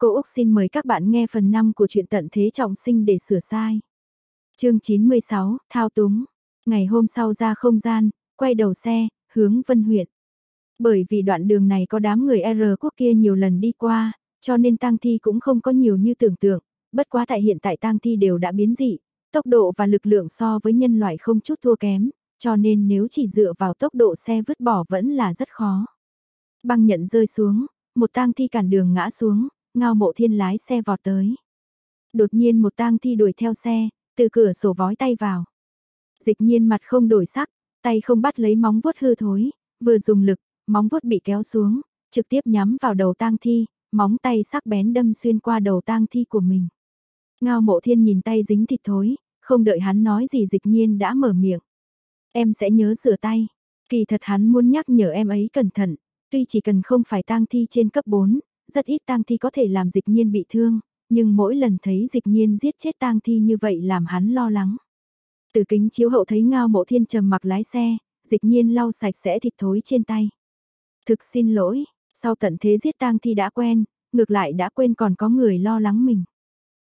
Cô Úc xin mời các bạn nghe phần 5 của truyện tận thế trọng sinh để sửa sai. chương 96, Thao túng. Ngày hôm sau ra không gian, quay đầu xe, hướng Vân huyện. Bởi vì đoạn đường này có đám người R quốc kia nhiều lần đi qua, cho nên tang thi cũng không có nhiều như tưởng tượng, bất quá tại hiện tại tang thi đều đã biến dị, tốc độ và lực lượng so với nhân loại không chút thua kém, cho nên nếu chỉ dựa vào tốc độ xe vứt bỏ vẫn là rất khó. Băng nhận rơi xuống, một tang thi cản đường ngã xuống, ngao mộ thiên lái xe vọt tới. Đột nhiên một tang thi đuổi theo xe, từ cửa sổ vói tay vào. Dịch nhiên mặt không đổi sắc, tay không bắt lấy móng vuốt hư thối, vừa dùng lực, móng vuốt bị kéo xuống, trực tiếp nhắm vào đầu tang thi, móng tay sắc bén đâm xuyên qua đầu tang thi của mình. Ngao mộ thiên nhìn tay dính thịt thối, không đợi hắn nói gì dịch nhiên đã mở miệng. Em sẽ nhớ rửa tay. Kỳ thật hắn muốn nhắc nhở em ấy cẩn thận, tuy chỉ cần không phải tang thi trên cấp 4, rất ít tang thi có thể làm dịch nhiên bị thương, nhưng mỗi lần thấy dịch nhiên giết chết tang thi như vậy làm hắn lo lắng. Từ kính chiếu hậu thấy ngao mộ thiên trầm mặc lái xe, dịch nhiên lau sạch sẽ thịt thối trên tay. Thực xin lỗi, sau tận thế giết tang thi đã quen, ngược lại đã quên còn có người lo lắng mình.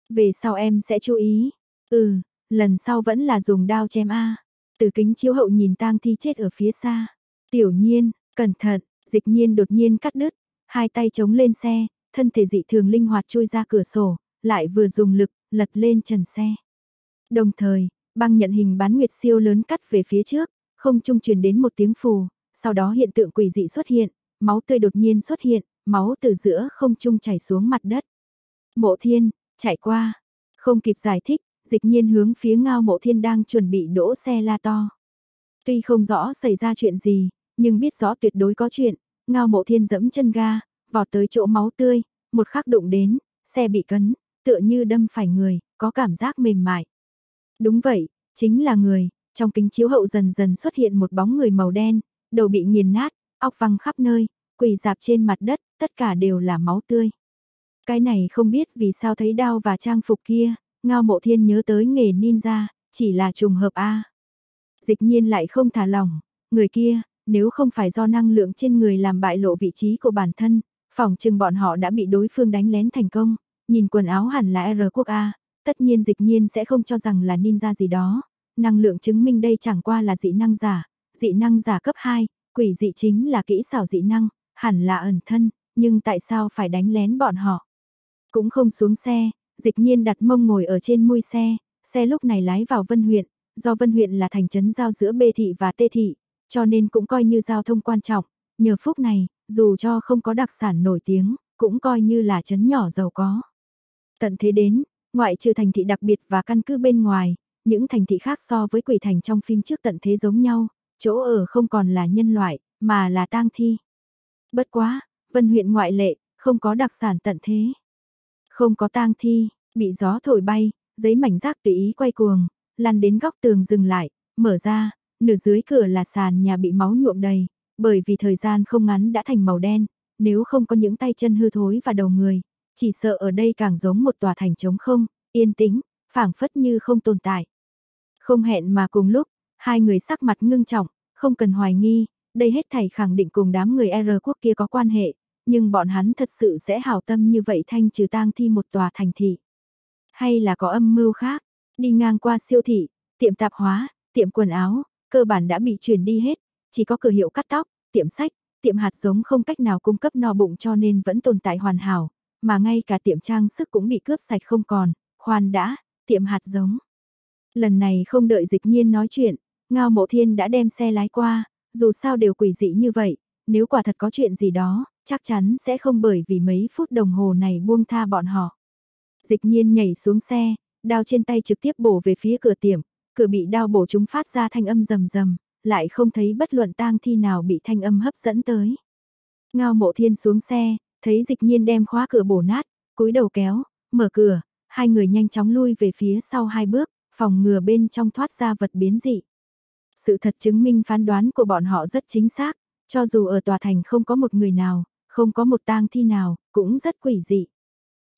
Về sau em sẽ chú ý. Ừ, lần sau vẫn là dùng đao chém A. Từ kính chiếu hậu nhìn tang thi chết ở phía xa. Tiểu nhiên, cẩn thận, dịch nhiên đột nhiên cắt đứt, hai tay chống lên xe, thân thể dị thường linh hoạt chui ra cửa sổ, lại vừa dùng lực, lật lên trần xe. Đồng thời, băng nhận hình bán nguyệt siêu lớn cắt về phía trước, không trung truyền đến một tiếng phù, sau đó hiện tượng quỷ dị xuất hiện, máu tươi đột nhiên xuất hiện, máu từ giữa không trung chảy xuống mặt đất. Mộ thiên, chạy qua, không kịp giải thích, dịch nhiên hướng phía ngao mộ thiên đang chuẩn bị đỗ xe la to. Tuy không rõ xảy ra chuyện gì, nhưng biết rõ tuyệt đối có chuyện, ngao mộ thiên dẫm chân ga, vọt tới chỗ máu tươi, một khắc đụng đến, xe bị cấn, tựa như đâm phải người, có cảm giác mềm mại. Đúng vậy, chính là người, trong kính chiếu hậu dần dần xuất hiện một bóng người màu đen, đầu bị nghiền nát, óc văng khắp nơi, quỳ dạp trên mặt đất, tất cả đều là máu tươi. Cái này không biết vì sao thấy đao và trang phục kia, ngao mộ thiên nhớ tới nghề ninja, chỉ là trùng hợp a Dịch nhiên lại không thả lỏng, người kia, nếu không phải do năng lượng trên người làm bại lộ vị trí của bản thân, phòng chừng bọn họ đã bị đối phương đánh lén thành công, nhìn quần áo hẳn là R quốc A, tất nhiên dịch nhiên sẽ không cho rằng là ninja gì đó, năng lượng chứng minh đây chẳng qua là dị năng giả, dị năng giả cấp 2, quỷ dị chính là kỹ xảo dị năng, hẳn là ẩn thân, nhưng tại sao phải đánh lén bọn họ? Cũng không xuống xe, dịch nhiên đặt mông ngồi ở trên mui xe, xe lúc này lái vào Vân huyện, do Vân huyện là thành trấn giao giữa B thị và T thị, cho nên cũng coi như giao thông quan trọng, nhờ phúc này, dù cho không có đặc sản nổi tiếng, cũng coi như là trấn nhỏ giàu có. Tận thế đến, ngoại trừ thành thị đặc biệt và căn cứ bên ngoài, những thành thị khác so với quỷ thành trong phim trước tận thế giống nhau, chỗ ở không còn là nhân loại, mà là tang thi. Bất quá, Vân huyện ngoại lệ, không có đặc sản tận thế. Không có tang thi, bị gió thổi bay, giấy mảnh rác tùy ý quay cuồng, lăn đến góc tường dừng lại, mở ra, nửa dưới cửa là sàn nhà bị máu nhuộm đầy, bởi vì thời gian không ngắn đã thành màu đen, nếu không có những tay chân hư thối và đầu người, chỉ sợ ở đây càng giống một tòa thành trống không, yên tĩnh, phảng phất như không tồn tại. Không hẹn mà cùng lúc, hai người sắc mặt ngưng trọng, không cần hoài nghi, đây hết thảy khẳng định cùng đám người R quốc kia có quan hệ, nhưng bọn hắn thật sự sẽ hảo tâm như vậy thanh trừ tang thi một tòa thành thị. Hay là có âm mưu khác, đi ngang qua siêu thị, tiệm tạp hóa, tiệm quần áo, cơ bản đã bị chuyển đi hết, chỉ có cửa hiệu cắt tóc, tiệm sách, tiệm hạt giống không cách nào cung cấp no bụng cho nên vẫn tồn tại hoàn hảo, mà ngay cả tiệm trang sức cũng bị cướp sạch không còn, khoan đã, tiệm hạt giống. Lần này không đợi dịch nhiên nói chuyện, Ngao Mộ Thiên đã đem xe lái qua, dù sao đều quỷ dị như vậy, nếu quả thật có chuyện gì đó, chắc chắn sẽ không bởi vì mấy phút đồng hồ này buông tha bọn họ. Dịch nhiên nhảy xuống xe, đao trên tay trực tiếp bổ về phía cửa tiệm, cửa bị đao bổ chúng phát ra thanh âm rầm rầm, lại không thấy bất luận tang thi nào bị thanh âm hấp dẫn tới. Ngao mộ thiên xuống xe, thấy dịch nhiên đem khóa cửa bổ nát, cúi đầu kéo, mở cửa, hai người nhanh chóng lui về phía sau hai bước, phòng ngừa bên trong thoát ra vật biến dị. Sự thật chứng minh phán đoán của bọn họ rất chính xác, cho dù ở tòa thành không có một người nào, không có một tang thi nào, cũng rất quỷ dị.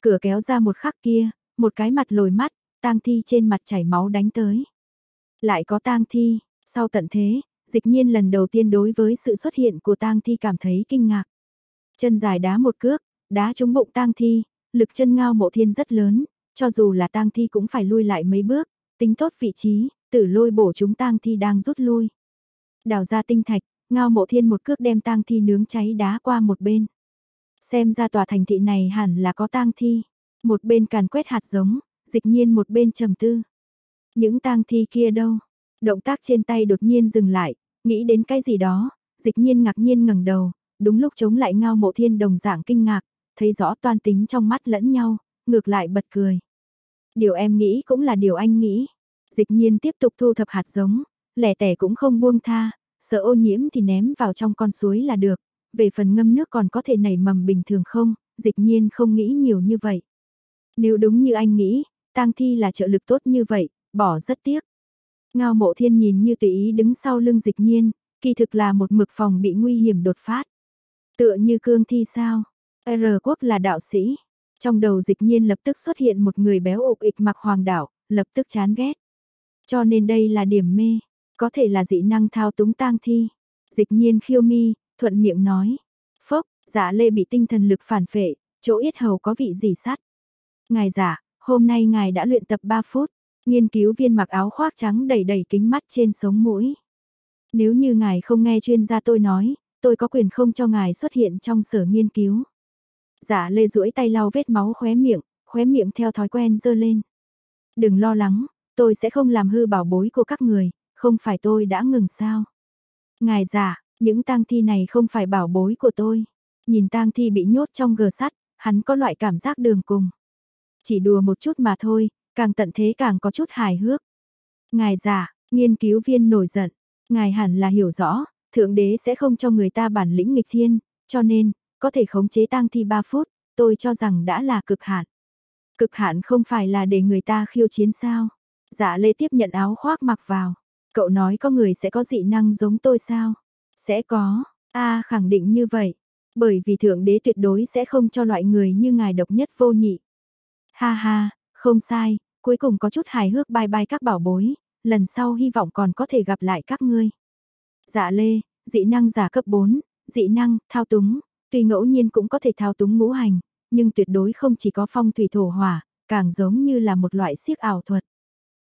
Cửa kéo ra một khắc kia, một cái mặt lồi mắt, tang thi trên mặt chảy máu đánh tới. Lại có tang thi, sau tận thế, dịch nhiên lần đầu tiên đối với sự xuất hiện của tang thi cảm thấy kinh ngạc. Chân dài đá một cước, đá trúng bụng tang thi, lực chân ngao mộ thiên rất lớn, cho dù là tang thi cũng phải lui lại mấy bước, tính tốt vị trí, tử lôi bổ chúng tang thi đang rút lui. Đào ra tinh thạch, ngao mộ thiên một cước đem tang thi nướng cháy đá qua một bên. Xem ra tòa thành thị này hẳn là có tang thi. Một bên càn quét hạt giống, dịch nhiên một bên trầm tư. Những tang thi kia đâu? Động tác trên tay đột nhiên dừng lại, nghĩ đến cái gì đó, dịch nhiên ngạc nhiên ngẩng đầu, đúng lúc chống lại ngao mộ thiên đồng dạng kinh ngạc, thấy rõ toan tính trong mắt lẫn nhau, ngược lại bật cười. Điều em nghĩ cũng là điều anh nghĩ. Dịch nhiên tiếp tục thu thập hạt giống, lẻ tẻ cũng không buông tha, sợ ô nhiễm thì ném vào trong con suối là được, về phần ngâm nước còn có thể nảy mầm bình thường không, dịch nhiên không nghĩ nhiều như vậy. Nếu đúng như anh nghĩ, tang thi là trợ lực tốt như vậy, bỏ rất tiếc. Ngao mộ thiên nhìn như tùy ý đứng sau lưng dịch nhiên, kỳ thực là một mực phòng bị nguy hiểm đột phát. Tựa như cương thi sao, R quốc là đạo sĩ. Trong đầu dịch nhiên lập tức xuất hiện một người béo ục ịch mặc hoàng đạo, lập tức chán ghét. Cho nên đây là điểm mê, có thể là dị năng thao túng tang thi. Dịch nhiên khiêu mi, thuận miệng nói. Phốc, dạ lê bị tinh thần lực phản phệ, chỗ yết hầu có vị gì sắt. Ngài giả, hôm nay ngài đã luyện tập 3 phút, nghiên cứu viên mặc áo khoác trắng đầy đầy kính mắt trên sống mũi. Nếu như ngài không nghe chuyên gia tôi nói, tôi có quyền không cho ngài xuất hiện trong sở nghiên cứu. Giả lê duỗi tay lau vết máu khóe miệng, khóe miệng theo thói quen dơ lên. Đừng lo lắng, tôi sẽ không làm hư bảo bối của các người, không phải tôi đã ngừng sao. Ngài giả, những tang thi này không phải bảo bối của tôi. Nhìn tang thi bị nhốt trong gờ sắt, hắn có loại cảm giác đường cùng. Chỉ đùa một chút mà thôi, càng tận thế càng có chút hài hước. Ngài giả, nghiên cứu viên nổi giận, ngài hẳn là hiểu rõ, thượng đế sẽ không cho người ta bản lĩnh nghịch thiên, cho nên, có thể khống chế tang thi 3 phút, tôi cho rằng đã là cực hạn. Cực hạn không phải là để người ta khiêu chiến sao? Dạ Lê tiếp nhận áo khoác mặc vào. Cậu nói có người sẽ có dị năng giống tôi sao? Sẽ có, a khẳng định như vậy. Bởi vì thượng đế tuyệt đối sẽ không cho loại người như ngài độc nhất vô nhị. Ha ha, không sai, cuối cùng có chút hài hước bye bye các bảo bối, lần sau hy vọng còn có thể gặp lại các ngươi. Dạ lê, dị năng giả cấp 4, dị năng, thao túng, tuy ngẫu nhiên cũng có thể thao túng ngũ hành, nhưng tuyệt đối không chỉ có phong thủy thổ hỏa, càng giống như là một loại siếc ảo thuật.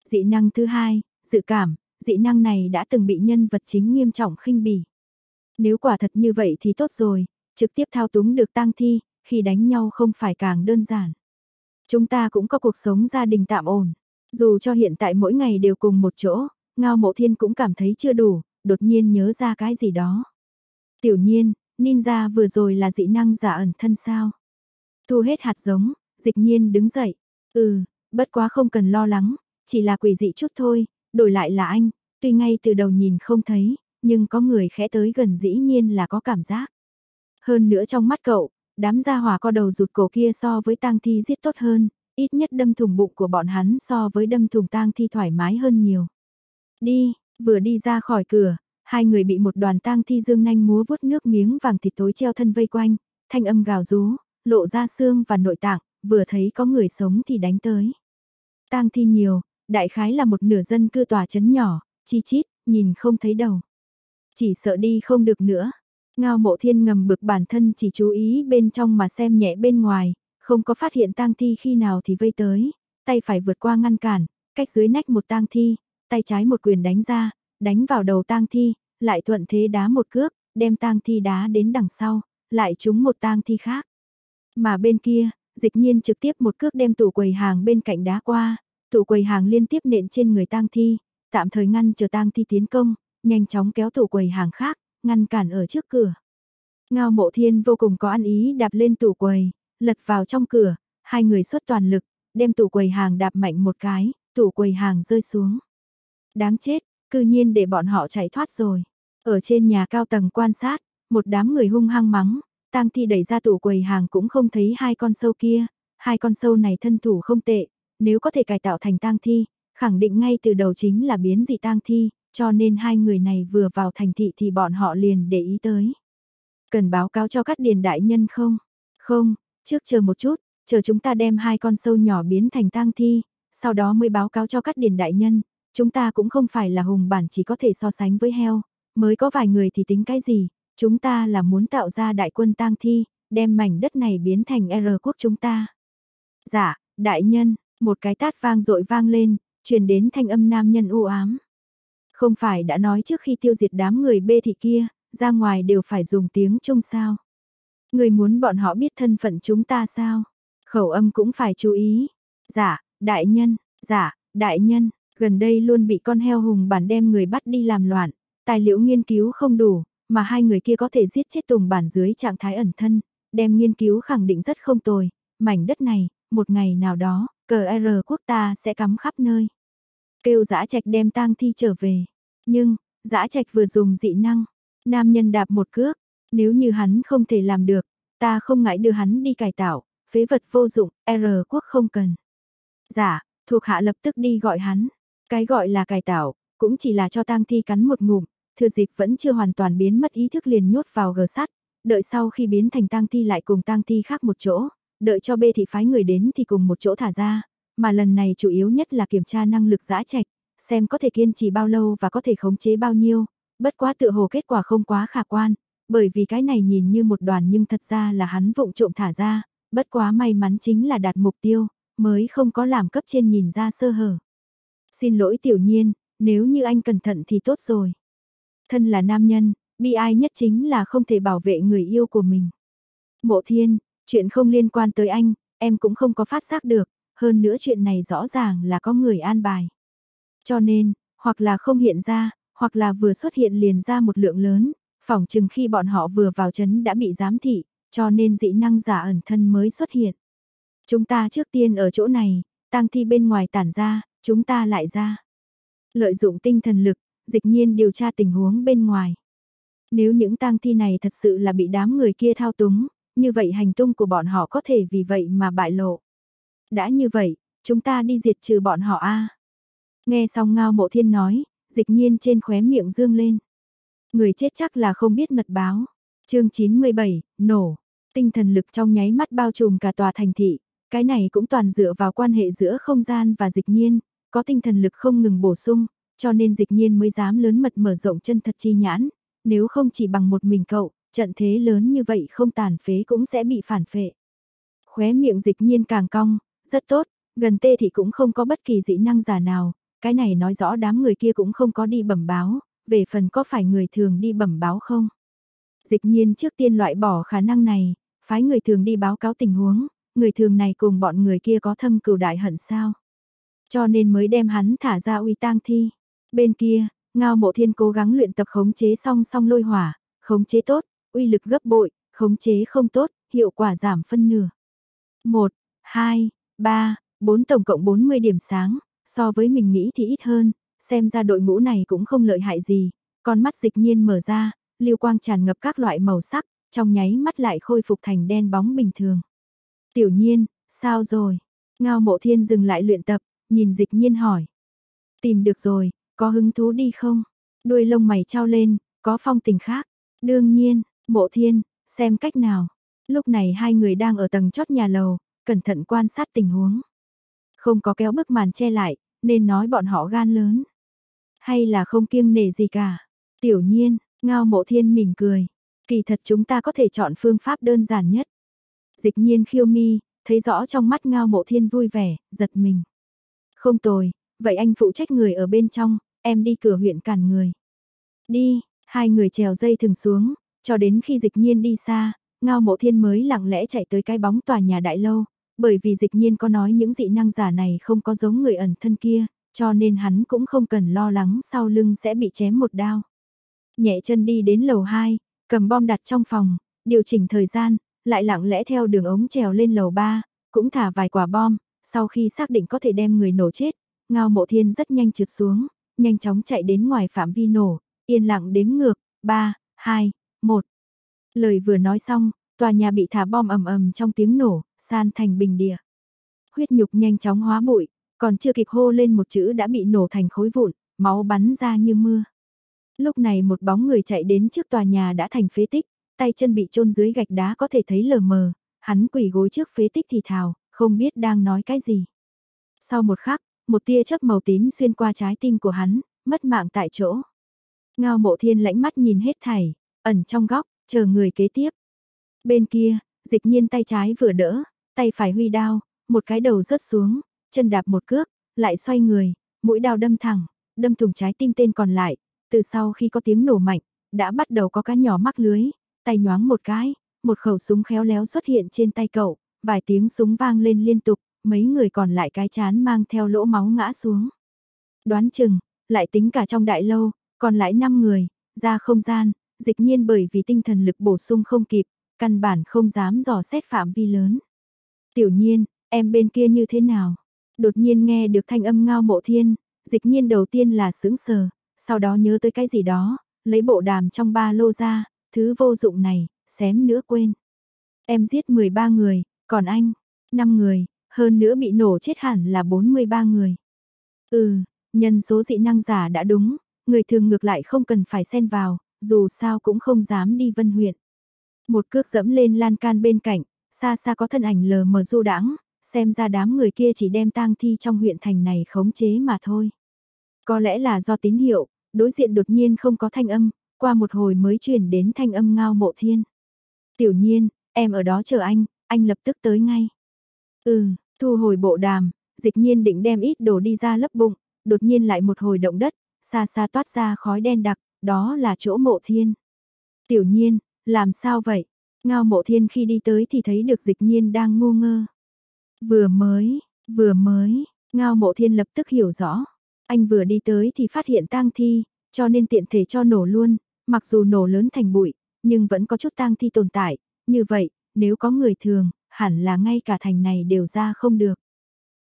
Dị năng thứ hai, dự cảm, dị năng này đã từng bị nhân vật chính nghiêm trọng khinh bỉ. Nếu quả thật như vậy thì tốt rồi, trực tiếp thao túng được tang thi, khi đánh nhau không phải càng đơn giản. Chúng ta cũng có cuộc sống gia đình tạm ổn. Dù cho hiện tại mỗi ngày đều cùng một chỗ, Ngao Mộ Thiên cũng cảm thấy chưa đủ, đột nhiên nhớ ra cái gì đó. Tiểu nhiên, ninja vừa rồi là dị năng giả ẩn thân sao? Thu hết hạt giống, dịch nhiên đứng dậy. Ừ, bất quá không cần lo lắng, chỉ là quỷ dị chút thôi, đổi lại là anh, tuy ngay từ đầu nhìn không thấy, nhưng có người khẽ tới gần dĩ nhiên là có cảm giác. Hơn nữa trong mắt cậu, đám gia hỏa co đầu rụt cổ kia so với tang thi giết tốt hơn, ít nhất đâm thủng bụng của bọn hắn so với đâm thủng tang thi thoải mái hơn nhiều. Đi, vừa đi ra khỏi cửa, hai người bị một đoàn tang thi dương nanh múa vuốt nước miếng vàng thịt tối treo thân vây quanh, thanh âm gào rú, lộ ra xương và nội tạng, vừa thấy có người sống thì đánh tới. Tang thi nhiều, đại khái là một nửa dân cư tòa chấn nhỏ, chi chít, nhìn không thấy đầu. Chỉ sợ đi không được nữa. Ngao mộ thiên ngầm bực bản thân chỉ chú ý bên trong mà xem nhẹ bên ngoài, không có phát hiện tang thi khi nào thì vây tới, tay phải vượt qua ngăn cản, cách dưới nách một tang thi, tay trái một quyền đánh ra, đánh vào đầu tang thi, lại thuận thế đá một cước, đem tang thi đá đến đằng sau, lại trúng một tang thi khác. Mà bên kia, dịch nhiên trực tiếp một cước đem tủ quầy hàng bên cạnh đá qua, tủ quầy hàng liên tiếp nện trên người tang thi, tạm thời ngăn chờ tang thi tiến công, nhanh chóng kéo tủ quầy hàng khác, ngăn cản ở trước cửa. Ngao mộ thiên vô cùng có ăn ý đạp lên tủ quầy, lật vào trong cửa, hai người xuất toàn lực, đem tủ quầy hàng đạp mạnh một cái, tủ quầy hàng rơi xuống. Đáng chết, cư nhiên để bọn họ chạy thoát rồi. Ở trên nhà cao tầng quan sát, một đám người hung hăng mắng, tang thi đẩy ra tủ quầy hàng cũng không thấy hai con sâu kia, hai con sâu này thân thủ không tệ, nếu có thể cải tạo thành tang thi, khẳng định ngay từ đầu chính là biến dị tang thi, cho nên hai người này vừa vào thành thị thì bọn họ liền để ý tới. Cần báo cáo cho các điền đại nhân không? Không, trước chờ một chút, chờ chúng ta đem hai con sâu nhỏ biến thành tang thi, sau đó mới báo cáo cho các điền đại nhân, chúng ta cũng không phải là hùng bản chỉ có thể so sánh với heo, mới có vài người thì tính cái gì, chúng ta là muốn tạo ra đại quân tang thi, đem mảnh đất này biến thành R quốc chúng ta. Dạ, đại nhân, một cái tát vang dội vang lên, truyền đến thanh âm nam nhân u ám. Không phải đã nói trước khi tiêu diệt đám người bê thị kia, ra ngoài đều phải dùng tiếng Trung sao? Người muốn bọn họ biết thân phận chúng ta sao? Khẩu âm cũng phải chú ý. Dạ, đại nhân, dạ, đại nhân, gần đây luôn bị con heo hùng bản đem người bắt đi làm loạn, tài liệu nghiên cứu không đủ, mà hai người kia có thể giết chết tùng bản dưới trạng thái ẩn thân, đem nghiên cứu khẳng định rất không tồi, mảnh đất này, một ngày nào đó, cờ e R quốc ta sẽ cắm khắp nơi. Kêu dã trạch đem tang thi trở về. Nhưng, dã trạch vừa dùng dị năng, nam nhân đạp một cước, nếu như hắn không thể làm được, ta không ngại đưa hắn đi cải tạo, phế vật vô dụng, R quốc không cần. Dạ, thuộc hạ lập tức đi gọi hắn. Cái gọi là cải tạo, cũng chỉ là cho tang thi cắn một ngụm, thừa dịp vẫn chưa hoàn toàn biến mất ý thức liền nhốt vào gờ sắt, đợi sau khi biến thành tang thi lại cùng tang thi khác một chỗ, đợi cho bê thị phái người đến thì cùng một chỗ thả ra, mà lần này chủ yếu nhất là kiểm tra năng lực giã trạch, xem có thể kiên trì bao lâu và có thể khống chế bao nhiêu, bất quá tự hồ kết quả không quá khả quan, bởi vì cái này nhìn như một đoàn nhưng thật ra là hắn vụng trộm thả ra, bất quá may mắn chính là đạt mục tiêu, mới không có làm cấp trên nhìn ra sơ hở. Xin lỗi tiểu nhiên, nếu như anh cẩn thận thì tốt rồi. Thân là nam nhân, bi ai nhất chính là không thể bảo vệ người yêu của mình. Mộ thiên, chuyện không liên quan tới anh, em cũng không có phát giác được, hơn nữa chuyện này rõ ràng là có người an bài. Cho nên, hoặc là không hiện ra, hoặc là vừa xuất hiện liền ra một lượng lớn, phỏng chừng khi bọn họ vừa vào chấn đã bị giám thị, cho nên dị năng giả ẩn thân mới xuất hiện. Chúng ta trước tiên ở chỗ này, tang thi bên ngoài tản ra, chúng ta lại ra. Lợi dụng tinh thần lực, dịch nhiên điều tra tình huống bên ngoài. Nếu những tang thi này thật sự là bị đám người kia thao túng, như vậy hành tung của bọn họ có thể vì vậy mà bại lộ. Đã như vậy, chúng ta đi diệt trừ bọn họ a. Nghe xong Ngao Mộ Thiên nói, dịch nhiên trên khóe miệng dương lên. Người chết chắc là không biết mật báo. Chương 97, nổ. Tinh thần lực trong nháy mắt bao trùm cả tòa thành thị, cái này cũng toàn dựa vào quan hệ giữa không gian và dịch nhiên, có tinh thần lực không ngừng bổ sung, cho nên dịch nhiên mới dám lớn mật mở rộng chân thật chi nhãn, nếu không chỉ bằng một mình cậu, trận thế lớn như vậy không tàn phế cũng sẽ bị phản phệ. Khóe miệng dịch nhiên càng cong, rất tốt, gần tê thì cũng không có bất kỳ dĩ năng giả nào, cái này nói rõ đám người kia cũng không có đi bẩm báo, về phần có phải người thường đi bẩm báo không. Dịch nhiên trước tiên loại bỏ khả năng này, phái người thường đi báo cáo tình huống, người thường này cùng bọn người kia có thâm cừu đại hận sao. Cho nên mới đem hắn thả ra uy tang thi. Bên kia, Ngao Mộ Thiên cố gắng luyện tập khống chế song song lôi hỏa, khống chế tốt, uy lực gấp bội, khống chế không tốt, hiệu quả giảm phân nửa. 1, 2, 3, 4 tổng cộng 40 điểm sáng, so với mình nghĩ thì ít hơn, xem ra đội ngũ này cũng không lợi hại gì. Con mắt dịch nhiên mở ra, lưu quang tràn ngập các loại màu sắc, trong nháy mắt lại khôi phục thành đen bóng bình thường. Tiểu nhiên, sao rồi? Ngao mộ thiên dừng lại luyện tập, nhìn dịch nhiên hỏi. Tìm được rồi, có hứng thú đi không? Đuôi lông mày trao lên, có phong tình khác. Đương nhiên, mộ thiên, xem cách nào. Lúc này hai người đang ở tầng chót nhà lầu, cẩn thận quan sát tình huống. Không có kéo bức màn che lại, nên nói bọn họ gan lớn. Hay là không kiêng nể gì cả. Tiểu nhiên, ngao mộ thiên mỉm cười. Kỳ thật chúng ta có thể chọn phương pháp đơn giản nhất. Dịch nhiên khiêu mi, thấy rõ trong mắt ngao mộ thiên vui vẻ, giật mình. Không tồi, vậy anh phụ trách người ở bên trong, em đi cửa huyện cản người. Đi, hai người trèo dây thừng xuống, cho đến khi dịch nhiên đi xa, ngao mộ thiên mới lặng lẽ chạy tới cái bóng tòa nhà đại lâu, bởi vì dịch nhiên có nói những dị năng giả này không có giống người ẩn thân kia, cho nên hắn cũng không cần lo lắng sau lưng sẽ bị chém một đao. Nhẹ chân đi đến lầu 2, cầm bom đặt trong phòng, điều chỉnh thời gian, lại lặng lẽ theo đường ống trèo lên lầu 3, cũng thả vài quả bom, sau khi xác định có thể đem người nổ chết, ngao mộ thiên rất nhanh trượt xuống, nhanh chóng chạy đến ngoài phạm vi nổ, yên lặng đếm ngược, 3, 2, 1. Lời vừa nói xong, tòa nhà bị thả bom ầm ầm trong tiếng nổ, san thành bình địa. Huyết nhục nhanh chóng hóa bụi, còn chưa kịp hô lên một chữ đã bị nổ thành khối vụn, máu bắn ra như mưa. Lúc này một bóng người chạy đến trước tòa nhà đã thành phế tích, tay chân bị chôn dưới gạch đá có thể thấy lờ mờ, hắn quỳ gối trước phế tích thì thào, không biết đang nói cái gì. Sau một khắc, một tia chớp màu tím xuyên qua trái tim của hắn, mất mạng tại chỗ. Ngao mộ thiên lãnh mắt nhìn hết thảy, ẩn trong góc, chờ người kế tiếp. Bên kia, dịch nhiên tay trái vừa đỡ, tay phải huy đao, một cái đầu rớt xuống, chân đạp một cước, lại xoay người, mũi đao đâm thẳng, đâm thủng trái tim tên còn lại, từ sau khi có tiếng nổ mạnh, đã bắt đầu có cá nhỏ mắc lưới, tay nhoáng một cái, một khẩu súng khéo léo xuất hiện trên tay cậu, vài tiếng súng vang lên liên tục, mấy người còn lại cái chán mang theo lỗ máu ngã xuống. Đoán chừng, lại tính cả trong đại lâu, còn lại 5 người, ra không gian, dịch nhiên bởi vì tinh thần lực bổ sung không kịp, căn bản không dám dò xét phạm vi lớn. Tiểu nhiên, em bên kia như thế nào? Đột nhiên nghe được thanh âm ngao mộ thiên, dịch nhiên đầu tiên là sướng sờ, sau đó nhớ tới cái gì đó, lấy bộ đàm trong ba lô ra, thứ vô dụng này, xém nữa quên. Em giết 13 người, còn anh, 5 người, hơn nữa bị nổ chết hẳn là 43 người. Ừ, nhân số dị năng giả đã đúng, người thường ngược lại không cần phải xen vào, dù sao cũng không dám đi vân huyện. Một cước dẫm lên lan can bên cạnh, xa xa có thân ảnh lờ mờ du đãng xem ra đám người kia chỉ đem tang thi trong huyện thành này khống chế mà thôi. Có lẽ là do tín hiệu, đối diện đột nhiên không có thanh âm, qua một hồi mới chuyển đến thanh âm ngao mộ thiên. Tiểu nhiên, em ở đó chờ anh, anh lập tức tới ngay. Ừ, thu hồi bộ đàm, dịch nhiên định đem ít đồ đi ra lấp bụng, đột nhiên lại một hồi động đất, xa xa toát ra khói đen đặc, đó là chỗ mộ thiên. Tiểu nhiên, làm sao vậy? Ngao mộ thiên khi đi tới thì thấy được dịch nhiên đang ngu ngơ. Vừa mới, vừa mới, ngao mộ thiên lập tức hiểu rõ. Anh vừa đi tới thì phát hiện tang thi, cho nên tiện thể cho nổ luôn, mặc dù nổ lớn thành bụi, nhưng vẫn có chút tang thi tồn tại, như vậy, nếu có người thường, hẳn là ngay cả thành này đều ra không được.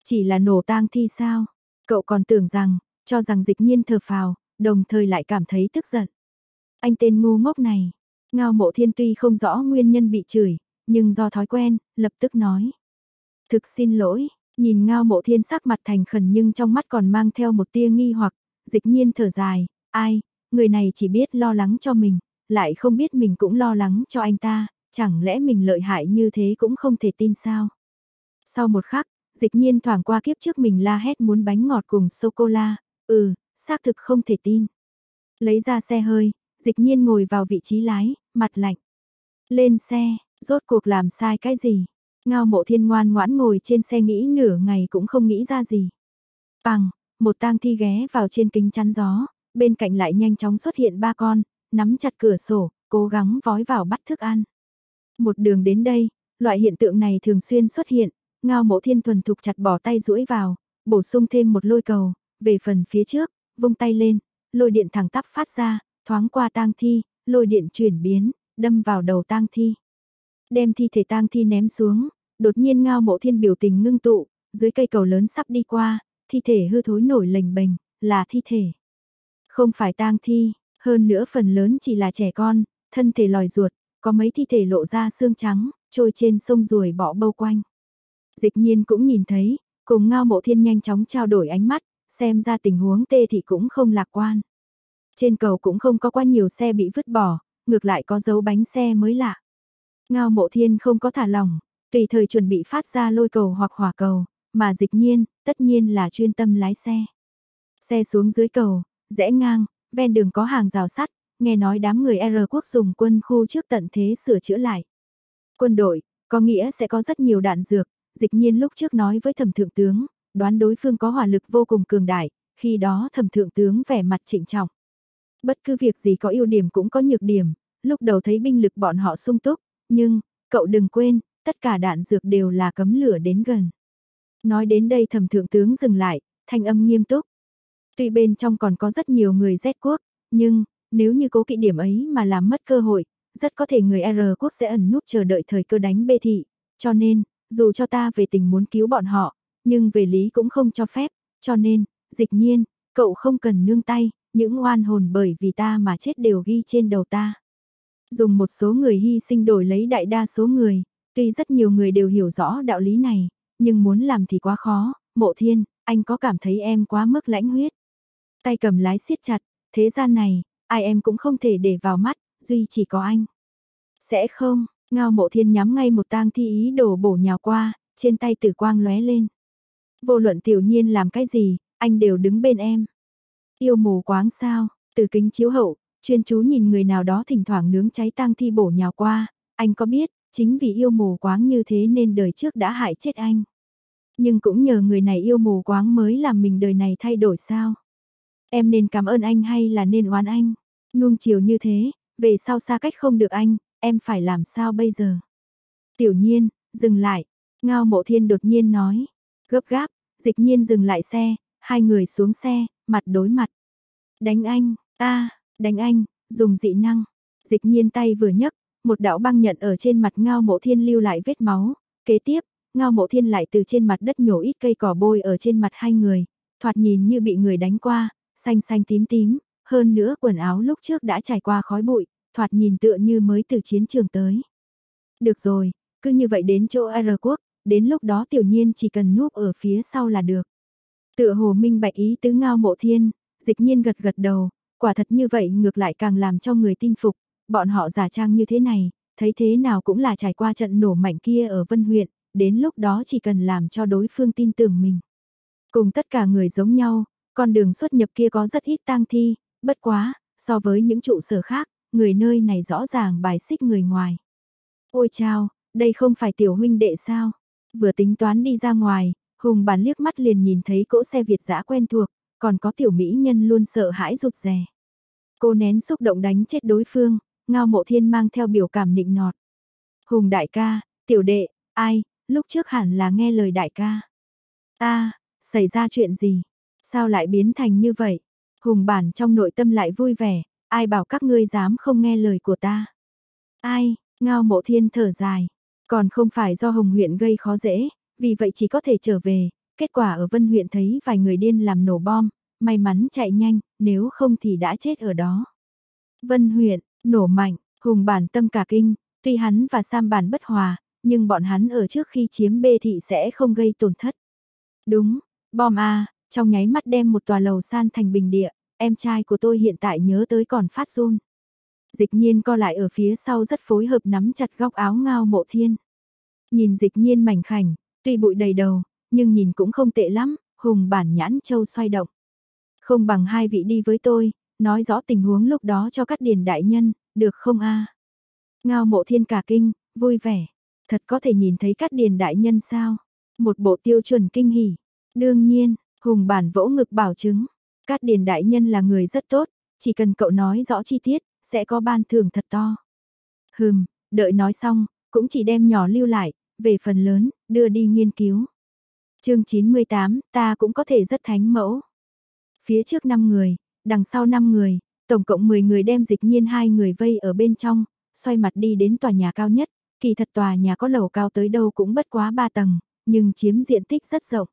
Chỉ là nổ tang thi sao? Cậu còn tưởng rằng, cho rằng dịch nhiên thờ phào, đồng thời lại cảm thấy tức giận. Anh tên ngu ngốc này, ngao mộ thiên tuy không rõ nguyên nhân bị chửi, nhưng do thói quen, lập tức nói. Thực xin lỗi, nhìn ngao mộ thiên sắc mặt thành khẩn nhưng trong mắt còn mang theo một tia nghi hoặc, dịch nhiên thở dài, ai, người này chỉ biết lo lắng cho mình, lại không biết mình cũng lo lắng cho anh ta, chẳng lẽ mình lợi hại như thế cũng không thể tin sao. Sau một khắc, dịch nhiên thoảng qua kiếp trước mình la hét muốn bánh ngọt cùng sô-cô-la, ừ, xác thực không thể tin. Lấy ra xe hơi, dịch nhiên ngồi vào vị trí lái, mặt lạnh. Lên xe, rốt cuộc làm sai cái gì? Ngao mộ thiên ngoan ngoãn ngồi trên xe nghĩ nửa ngày cũng không nghĩ ra gì. Bằng, một tang thi ghé vào trên kính chắn gió, bên cạnh lại nhanh chóng xuất hiện ba con, nắm chặt cửa sổ, cố gắng vói vào bắt thức ăn. Một đường đến đây, loại hiện tượng này thường xuyên xuất hiện, ngao mộ thiên thuần thục chặt bỏ tay duỗi vào, bổ sung thêm một lôi cầu, về phần phía trước, vung tay lên, lôi điện thẳng tắp phát ra, thoáng qua tang thi, lôi điện chuyển biến, đâm vào đầu tang thi. Đem thi thể tang thi ném xuống, đột nhiên ngao mộ thiên biểu tình ngưng tụ, dưới cây cầu lớn sắp đi qua, thi thể hư thối nổi lềnh bềnh, là thi thể. Không phải tang thi, hơn nữa phần lớn chỉ là trẻ con, thân thể lòi ruột, có mấy thi thể lộ ra xương trắng, trôi trên sông ruồi bỏ bâu quanh. Dịch nhiên cũng nhìn thấy, cùng ngao mộ thiên nhanh chóng trao đổi ánh mắt, xem ra tình huống tê thì cũng không lạc quan. Trên cầu cũng không có quá nhiều xe bị vứt bỏ, ngược lại có dấu bánh xe mới lạ. Ngao mộ thiên không có thả lỏng, tùy thời chuẩn bị phát ra lôi cầu hoặc hỏa cầu, mà dịch nhiên, tất nhiên là chuyên tâm lái xe. Xe xuống dưới cầu, rẽ ngang, ven đường có hàng rào sắt, nghe nói đám người R quốc dùng quân khu trước tận thế sửa chữa lại. Quân đội, có nghĩa sẽ có rất nhiều đạn dược, dịch nhiên lúc trước nói với thẩm thượng tướng, đoán đối phương có hỏa lực vô cùng cường đại, khi đó thẩm thượng tướng vẻ mặt trịnh trọng. Bất cứ việc gì có ưu điểm cũng có nhược điểm, lúc đầu thấy binh lực bọn họ sung túc, nhưng, cậu đừng quên, tất cả đạn dược đều là cấm lửa đến gần. Nói đến đây thẩm thượng tướng dừng lại, thanh âm nghiêm túc. Tuy bên trong còn có rất nhiều người Z quốc, nhưng, nếu như cố kỵ điểm ấy mà làm mất cơ hội, rất có thể người R quốc sẽ ẩn núp chờ đợi thời cơ đánh bê thị. Cho nên, dù cho ta về tình muốn cứu bọn họ, nhưng về lý cũng không cho phép, cho nên, dịch nhiên, cậu không cần nương tay, những oan hồn bởi vì ta mà chết đều ghi trên đầu ta. Dùng một số người hy sinh đổi lấy đại đa số người, tuy rất nhiều người đều hiểu rõ đạo lý này, nhưng muốn làm thì quá khó, mộ thiên, anh có cảm thấy em quá mức lãnh huyết. Tay cầm lái siết chặt, thế gian này, ai em cũng không thể để vào mắt, duy chỉ có anh. Sẽ không, ngao mộ thiên nhắm ngay một tang thi ý đồ bổ nhào qua, trên tay tử quang lóe lên. Vô luận tiểu nhiên làm cái gì, anh đều đứng bên em. Yêu mù quáng sao, từ kính chiếu hậu, chuyên chú nhìn người nào đó thỉnh thoảng nướng cháy tang thi bổ nhào qua, anh có biết, chính vì yêu mù quáng như thế nên đời trước đã hại chết anh. Nhưng cũng nhờ người này yêu mù quáng mới làm mình đời này thay đổi sao. Em nên cảm ơn anh hay là nên oán anh? Nuông chiều như thế, về sau xa cách không được anh, em phải làm sao bây giờ? Tiểu nhiên, dừng lại. Ngao mộ thiên đột nhiên nói. Gấp gáp, dịch nhiên dừng lại xe, hai người xuống xe, mặt đối mặt. Đánh anh, a đánh anh, dùng dị năng. Dịch nhiên tay vừa nhấc, một đạo băng nhận ở trên mặt ngao mộ thiên lưu lại vết máu. Kế tiếp, ngao mộ thiên lại từ trên mặt đất nhổ ít cây cỏ bôi ở trên mặt hai người. Thoạt nhìn như bị người đánh qua, xanh xanh tím tím, hơn nữa quần áo lúc trước đã trải qua khói bụi, thoạt nhìn tựa như mới từ chiến trường tới. Được rồi, cứ như vậy đến chỗ R quốc, đến lúc đó tiểu nhiên chỉ cần núp ở phía sau là được. Tựa hồ minh bạch ý tứ ngao mộ thiên, dịch nhiên gật gật đầu, quả thật như vậy ngược lại càng làm cho người tin phục, bọn họ giả trang như thế này, thấy thế nào cũng là trải qua trận nổ mạnh kia ở Vân huyện, đến lúc đó chỉ cần làm cho đối phương tin tưởng mình. Cùng tất cả người giống nhau, con đường xuất nhập kia có rất ít tang thi, bất quá, so với những trụ sở khác, người nơi này rõ ràng bài xích người ngoài. Ôi chao, đây không phải tiểu huynh đệ sao? Vừa tính toán đi ra ngoài, Hùng bản liếc mắt liền nhìn thấy cỗ xe Việt dã quen thuộc, còn có tiểu mỹ nhân luôn sợ hãi rụt rè. Cô nén xúc động đánh chết đối phương, ngao mộ thiên mang theo biểu cảm nịnh nọt. Hùng đại ca, tiểu đệ, ai, lúc trước hẳn là nghe lời đại ca. a xảy ra chuyện gì? Sao lại biến thành như vậy? Hùng bản trong nội tâm lại vui vẻ, ai bảo các ngươi dám không nghe lời của ta? Ai, ngao mộ thiên thở dài, còn không phải do Hồng huyện gây khó dễ, vì vậy chỉ có thể trở về, kết quả ở Vân huyện thấy vài người điên làm nổ bom, may mắn chạy nhanh, nếu không thì đã chết ở đó. Vân huyện, nổ mạnh, hùng bản tâm cả kinh, tuy hắn và Sam bản bất hòa, nhưng bọn hắn ở trước khi chiếm bê thị sẽ không gây tổn thất. Đúng, bom A, trong nháy mắt đem một tòa lầu san thành bình địa, em trai của tôi hiện tại nhớ tới còn phát run. Dịch nhiên co lại ở phía sau rất phối hợp nắm chặt góc áo ngao mộ thiên. Nhìn dịch nhiên mảnh khảnh, tuy bụi đầy đầu, nhưng nhìn cũng không tệ lắm, hùng bản nhãn châu xoay động. Không bằng hai vị đi với tôi, nói rõ tình huống lúc đó cho các điền đại nhân, được không a? Ngao mộ thiên cả kinh, vui vẻ, thật có thể nhìn thấy các điền đại nhân sao? Một bộ tiêu chuẩn kinh hỉ. Đương nhiên, hùng bản vỗ ngực bảo chứng, các điền đại nhân là người rất tốt, chỉ cần cậu nói rõ chi tiết, sẽ có ban thưởng thật to. Hừm, đợi nói xong, cũng chỉ đem nhỏ lưu lại, về phần lớn, đưa đi nghiên cứu. chương 98, ta cũng có thể rất thánh mẫu. Phía trước 5 người, đằng sau 5 người, tổng cộng 10 người đem dịch nhiên hai người vây ở bên trong, xoay mặt đi đến tòa nhà cao nhất, kỳ thật tòa nhà có lầu cao tới đâu cũng bất quá 3 tầng, nhưng chiếm diện tích rất rộng.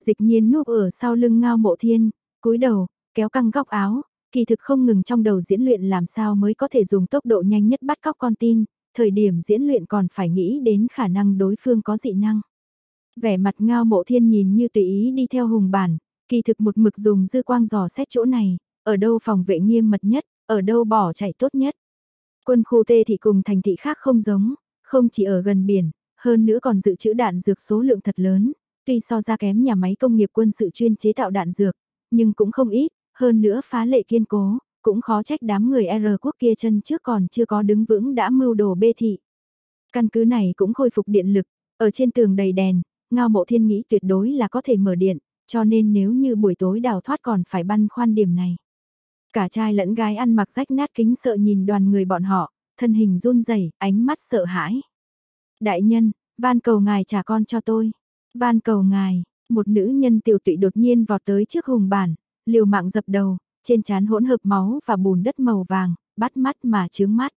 Dịch nhiên núp ở sau lưng ngao mộ thiên, cúi đầu, kéo căng góc áo, kỳ thực không ngừng trong đầu diễn luyện làm sao mới có thể dùng tốc độ nhanh nhất bắt cóc con tin, thời điểm diễn luyện còn phải nghĩ đến khả năng đối phương có dị năng. Vẻ mặt ngao mộ thiên nhìn như tùy ý đi theo hùng bản, kỳ thực một mực dùng dư quang dò xét chỗ này, ở đâu phòng vệ nghiêm mật nhất, ở đâu bỏ chạy tốt nhất. Quân khu tê thì cùng thành thị khác không giống, không chỉ ở gần biển, hơn nữa còn dự trữ đạn dược số lượng thật lớn, tuy so ra kém nhà máy công nghiệp quân sự chuyên chế tạo đạn dược, nhưng cũng không ít, hơn nữa phá lệ kiên cố, cũng khó trách đám người R quốc kia chân trước còn chưa có đứng vững đã mưu đồ bê thị. Căn cứ này cũng khôi phục điện lực, ở trên tường đầy đèn, ngao mộ thiên nghĩ tuyệt đối là có thể mở điện, cho nên nếu như buổi tối đào thoát còn phải băn khoăn điểm này. Cả trai lẫn gái ăn mặc rách nát kính sợ nhìn đoàn người bọn họ, thân hình run rẩy, ánh mắt sợ hãi. Đại nhân, van cầu ngài trả con cho tôi. Van cầu ngài, một nữ nhân tiểu tụy đột nhiên vọt tới trước hùng bản, liều mạng dập đầu, trên trán hỗn hợp máu và bùn đất màu vàng, bắt mắt mà chướng mắt.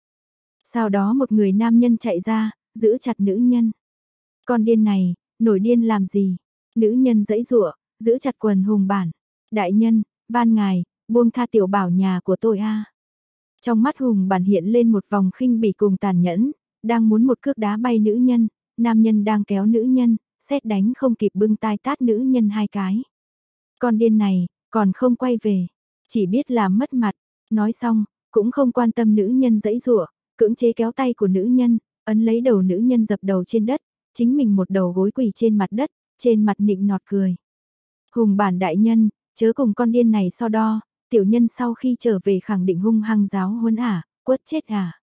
Sau đó một người nam nhân chạy ra, giữ chặt nữ nhân. Con điên này, nổi điên làm gì? Nữ nhân dãy rụa, giữ chặt quần hùng bản. Đại nhân, van ngài, buông tha tiểu bảo nhà của tôi a. Trong mắt hùng bản hiện lên một vòng khinh bỉ cùng tàn nhẫn, đang muốn một cước đá bay nữ nhân, nam nhân đang kéo nữ nhân, xét đánh không kịp bưng tai tát nữ nhân hai cái. Con điên này, còn không quay về, chỉ biết làm mất mặt, nói xong, cũng không quan tâm nữ nhân dãy rủa cưỡng chế kéo tay của nữ nhân, ấn lấy đầu nữ nhân dập đầu trên đất, chính mình một đầu gối quỳ trên mặt đất, trên mặt nịnh nọt cười. Hùng bản đại nhân, chớ cùng con điên này so đo, tiểu nhân sau khi trở về khẳng định hung hăng giáo huấn ả, quất chết ả.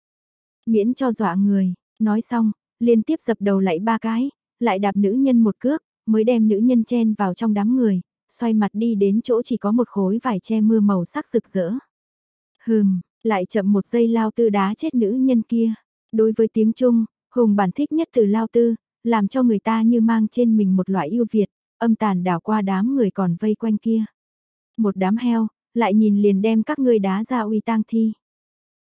Miễn cho dọa người, nói xong, liên tiếp dập đầu lại ba cái, lại đạp nữ nhân một cước, mới đem nữ nhân chen vào trong đám người, xoay mặt đi đến chỗ chỉ có một khối vải che mưa màu sắc rực rỡ. Hừm, lại chậm một giây lao tư đá chết nữ nhân kia. Đối với tiếng Trung, Hùng bản thích nhất từ lao tư, làm cho người ta như mang trên mình một loại yêu Việt, âm tàn đảo qua đám người còn vây quanh kia. Một đám heo, lại nhìn liền đem các ngươi đá ra uy tang thi.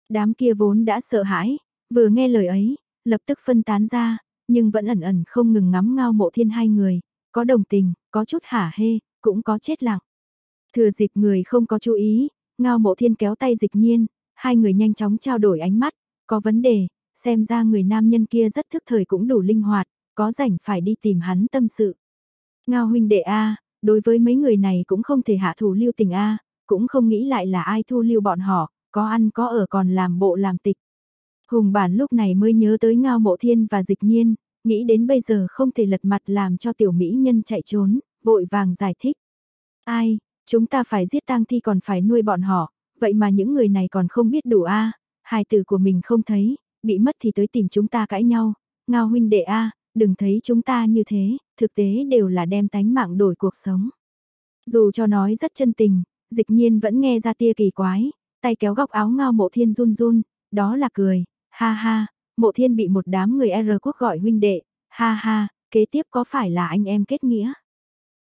Đám kia vốn đã sợ hãi, vừa nghe lời ấy, lập tức phân tán ra, nhưng vẫn ẩn ẩn không ngừng ngắm ngao mộ thiên hai người, có đồng tình, có chút hả hê, cũng có chết lặng. Thừa dịp người không có chú ý, ngao mộ thiên kéo tay dịch nhiên, hai người nhanh chóng trao đổi ánh mắt, có vấn đề, xem ra người nam nhân kia rất thức thời cũng đủ linh hoạt, có rảnh phải đi tìm hắn tâm sự. Ngao huynh đệ A, đối với mấy người này cũng không thể hạ thủ lưu tình A, cũng không nghĩ lại là ai thu lưu bọn họ, có ăn có ở còn làm bộ làm tịch. Hùng bản lúc này mới nhớ tới ngao mộ thiên và dịch nhiên, nghĩ đến bây giờ không thể lật mặt làm cho tiểu mỹ nhân chạy trốn, vội vàng giải thích. Ai, chúng ta phải giết tang thi còn phải nuôi bọn họ, vậy mà những người này còn không biết đủ a hài tử của mình không thấy, bị mất thì tới tìm chúng ta cãi nhau, ngao huynh đệ a đừng thấy chúng ta như thế, thực tế đều là đem tánh mạng đổi cuộc sống. Dù cho nói rất chân tình, dịch nhiên vẫn nghe ra tia kỳ quái, tay kéo góc áo ngao mộ thiên run run, đó là cười, ha ha, mộ thiên bị một đám người R quốc gọi huynh đệ, ha ha, kế tiếp có phải là anh em kết nghĩa?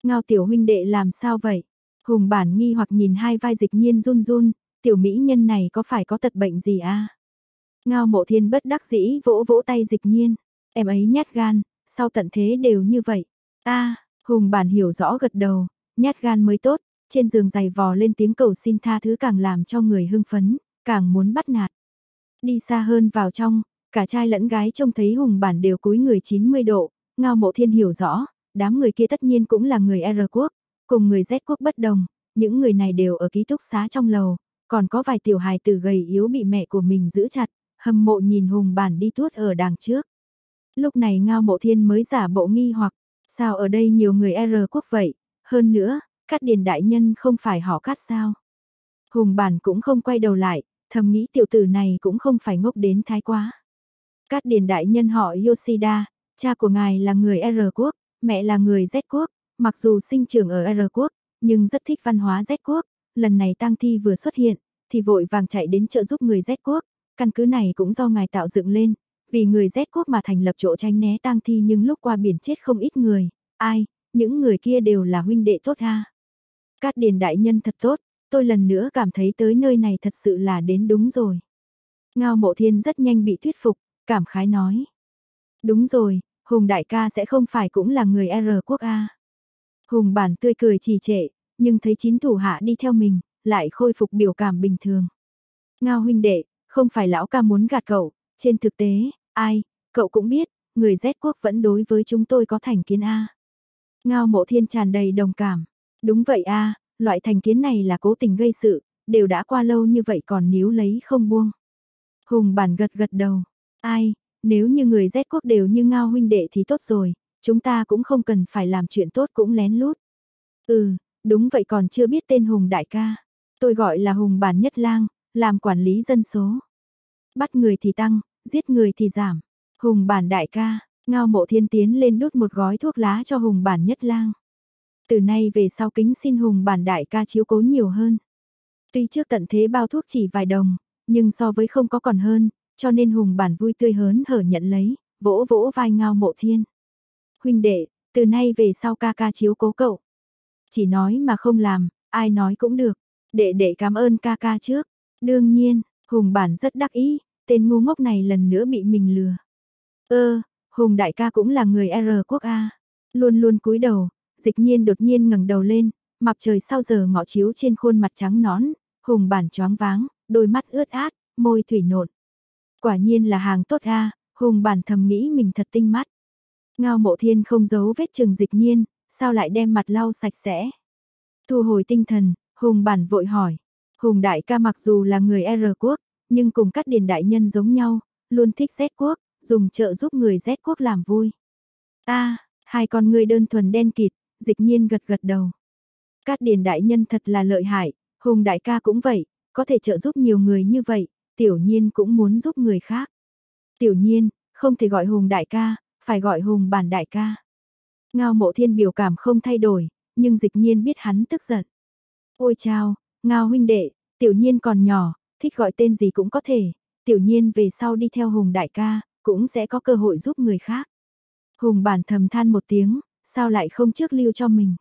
Ngao tiểu huynh đệ làm sao vậy? Hùng bản nghi hoặc nhìn hai vai dịch nhiên run run, tiểu mỹ nhân này có phải có tật bệnh gì à? Ngao mộ thiên bất đắc dĩ vỗ vỗ tay dịch nhiên, em ấy nhát gan, sau tận thế đều như vậy. a Hùng bản hiểu rõ gật đầu, nhát gan mới tốt, trên giường giày vò lên tiếng cầu xin tha thứ càng làm cho người hưng phấn, càng muốn bắt nạt. Đi xa hơn vào trong, cả trai lẫn gái trông thấy hùng bản đều cúi người 90 độ, ngao mộ thiên hiểu rõ, đám người kia tất nhiên cũng là người R quốc, cùng người Z quốc bất đồng, những người này đều ở ký túc xá trong lầu, còn có vài tiểu hài tử gầy yếu bị mẹ của mình giữ chặt, hâm mộ nhìn hùng bản đi tuốt ở đằng trước. Lúc này ngao mộ thiên mới giả bộ nghi hoặc, sao ở đây nhiều người R quốc vậy, hơn nữa, cát điền đại nhân không phải họ cát sao. Hùng bản cũng không quay đầu lại, thầm nghĩ tiểu tử này cũng không phải ngốc đến thái quá. Cát điền đại nhân họ Yoshida, cha của ngài là người R quốc, mẹ là người Z quốc, mặc dù sinh trưởng ở R quốc, nhưng rất thích văn hóa Z quốc, lần này tang thi vừa xuất hiện, thì vội vàng chạy đến trợ giúp người Z quốc, căn cứ này cũng do ngài tạo dựng lên, vì người Z quốc mà thành lập chỗ tránh né tang thi nhưng lúc qua biển chết không ít người, ai, những người kia đều là huynh đệ tốt ha. Cát điền đại nhân thật tốt, tôi lần nữa cảm thấy tới nơi này thật sự là đến đúng rồi. Ngao mộ thiên rất nhanh bị thuyết phục, cảm khái nói. Đúng rồi, Hùng đại ca sẽ không phải cũng là người R quốc A. Hùng bản tươi cười trì trệ, nhưng thấy chín thủ hạ đi theo mình, lại khôi phục biểu cảm bình thường. Ngao huynh đệ, không phải lão ca muốn gạt cậu, trên thực tế, ai, cậu cũng biết, người Z quốc vẫn đối với chúng tôi có thành kiến A. Ngao mộ thiên tràn đầy đồng cảm. Đúng vậy A, loại thành kiến này là cố tình gây sự, đều đã qua lâu như vậy còn níu lấy không buông. Hùng bản gật gật đầu. Ai, nếu như người Z quốc đều như ngao huynh đệ thì tốt rồi, chúng ta cũng không cần phải làm chuyện tốt cũng lén lút. Ừ, đúng vậy còn chưa biết tên Hùng đại ca. Tôi gọi là Hùng bản nhất lang, làm quản lý dân số. Bắt người thì tăng, giết người thì giảm. Hùng bản đại ca, ngao mộ thiên tiến lên đút một gói thuốc lá cho Hùng bản nhất lang. Từ nay về sau kính xin Hùng bản đại ca chiếu cố nhiều hơn. Tuy trước tận thế bao thuốc chỉ vài đồng, nhưng so với không có còn hơn, cho nên Hùng bản vui tươi hớn hở nhận lấy, vỗ vỗ vai ngao mộ thiên. Huynh đệ, từ nay về sau ca ca chiếu cố cậu. Chỉ nói mà không làm, ai nói cũng được. Đệ đệ cảm ơn ca ca trước. Đương nhiên, Hùng bản rất đắc ý, tên ngu ngốc này lần nữa bị mình lừa. Ơ, Hùng đại ca cũng là người R quốc A. Luôn luôn cúi đầu, dịch nhiên đột nhiên ngẩng đầu lên, mặt trời sau giờ ngọ chiếu trên khuôn mặt trắng nón, Hùng bản choáng váng, đôi mắt ướt át, môi thủy nộn. Quả nhiên là hàng tốt A, Hùng bản thầm nghĩ mình thật tinh mắt. Ngao mộ thiên không giấu vết trường dịch nhiên, sao lại đem mặt lau sạch sẽ. Thu hồi tinh thần, Hùng bản vội hỏi. Hùng đại ca mặc dù là người R quốc, nhưng cùng các điền đại nhân giống nhau, luôn thích Z quốc, dùng trợ giúp người Z quốc làm vui. a hai con người đơn thuần đen kịt, dịch nhiên gật gật đầu. Các điền đại nhân thật là lợi hại, Hùng đại ca cũng vậy, có thể trợ giúp nhiều người như vậy, tiểu nhiên cũng muốn giúp người khác. Tiểu nhiên, không thể gọi Hùng đại ca, phải gọi Hùng bản đại ca. Ngao mộ thiên biểu cảm không thay đổi, nhưng dịch nhiên biết hắn tức giận. Ôi chao, Ngao huynh đệ, tiểu nhiên còn nhỏ, thích gọi tên gì cũng có thể, tiểu nhiên về sau đi theo Hùng đại ca, cũng sẽ có cơ hội giúp người khác. Hùng bản thầm than một tiếng, sao lại không trước lưu cho mình.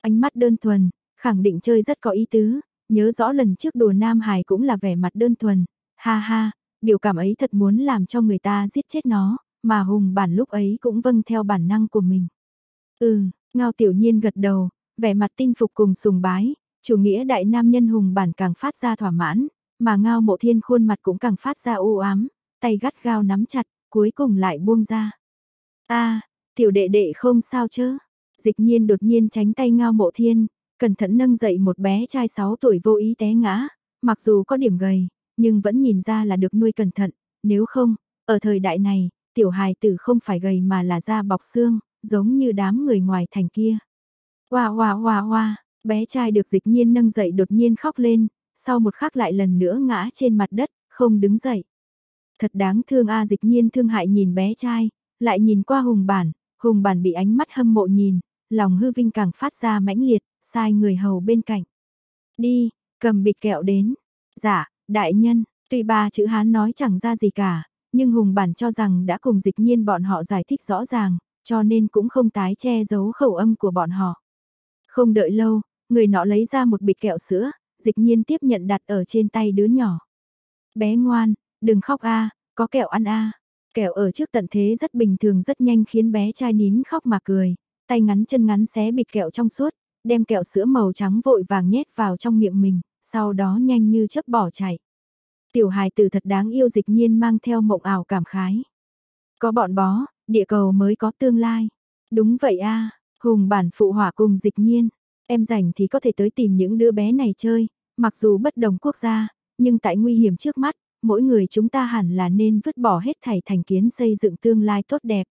Ánh mắt đơn thuần, khẳng định chơi rất có ý tứ, nhớ rõ lần trước đùa Nam Hải cũng là vẻ mặt đơn thuần, ha ha, biểu cảm ấy thật muốn làm cho người ta giết chết nó, mà Hùng bản lúc ấy cũng vâng theo bản năng của mình. Ừ, Ngao tiểu nhiên gật đầu, vẻ mặt tin phục cùng sùng bái, chủ nghĩa đại nam nhân Hùng bản càng phát ra thỏa mãn, mà Ngao mộ thiên khuôn mặt cũng càng phát ra u ám, tay gắt gao nắm chặt, cuối cùng lại buông ra. a tiểu đệ đệ không sao chứ? Dịch nhiên đột nhiên tránh tay Ngao mộ thiên, cẩn thận nâng dậy một bé trai 6 tuổi vô ý té ngã, mặc dù có điểm gầy, nhưng vẫn nhìn ra là được nuôi cẩn thận, nếu không, ở thời đại này, tiểu hài tử không phải gầy mà là da bọc xương, giống như đám người ngoài thành kia. Hoa hoa hoa hoa, bé trai được dịch nhiên nâng dậy đột nhiên khóc lên, sau một khắc lại lần nữa ngã trên mặt đất, không đứng dậy. Thật đáng thương a dịch nhiên thương hại nhìn bé trai, lại nhìn qua hùng bản, hùng bản bị ánh mắt hâm mộ nhìn, lòng hư vinh càng phát ra mãnh liệt, sai người hầu bên cạnh. Đi, cầm bịch kẹo đến. Dạ, đại nhân, tuy ba chữ Hán nói chẳng ra gì cả, nhưng Hùng bản cho rằng đã cùng dịch nhiên bọn họ giải thích rõ ràng, cho nên cũng không tái che giấu khẩu âm của bọn họ. Không đợi lâu, người nọ lấy ra một bịch kẹo sữa, dịch nhiên tiếp nhận đặt ở trên tay đứa nhỏ. Bé ngoan, đừng khóc a có kẹo ăn a Kẹo ở trước tận thế rất bình thường rất nhanh khiến bé trai nín khóc mà cười, tay ngắn chân ngắn xé bịch kẹo trong suốt, đem kẹo sữa màu trắng vội vàng nhét vào trong miệng mình, sau đó nhanh như chớp bỏ chạy. Tiểu hài tử thật đáng yêu dịch nhiên mang theo mộng ảo cảm khái. Có bọn bó, địa cầu mới có tương lai. Đúng vậy a Hùng bản phụ hỏa cùng dịch nhiên. Em rảnh thì có thể tới tìm những đứa bé này chơi, mặc dù bất đồng quốc gia, nhưng tại nguy hiểm trước mắt, mỗi người chúng ta hẳn là nên vứt bỏ hết thảy thành kiến xây dựng tương lai tốt đẹp.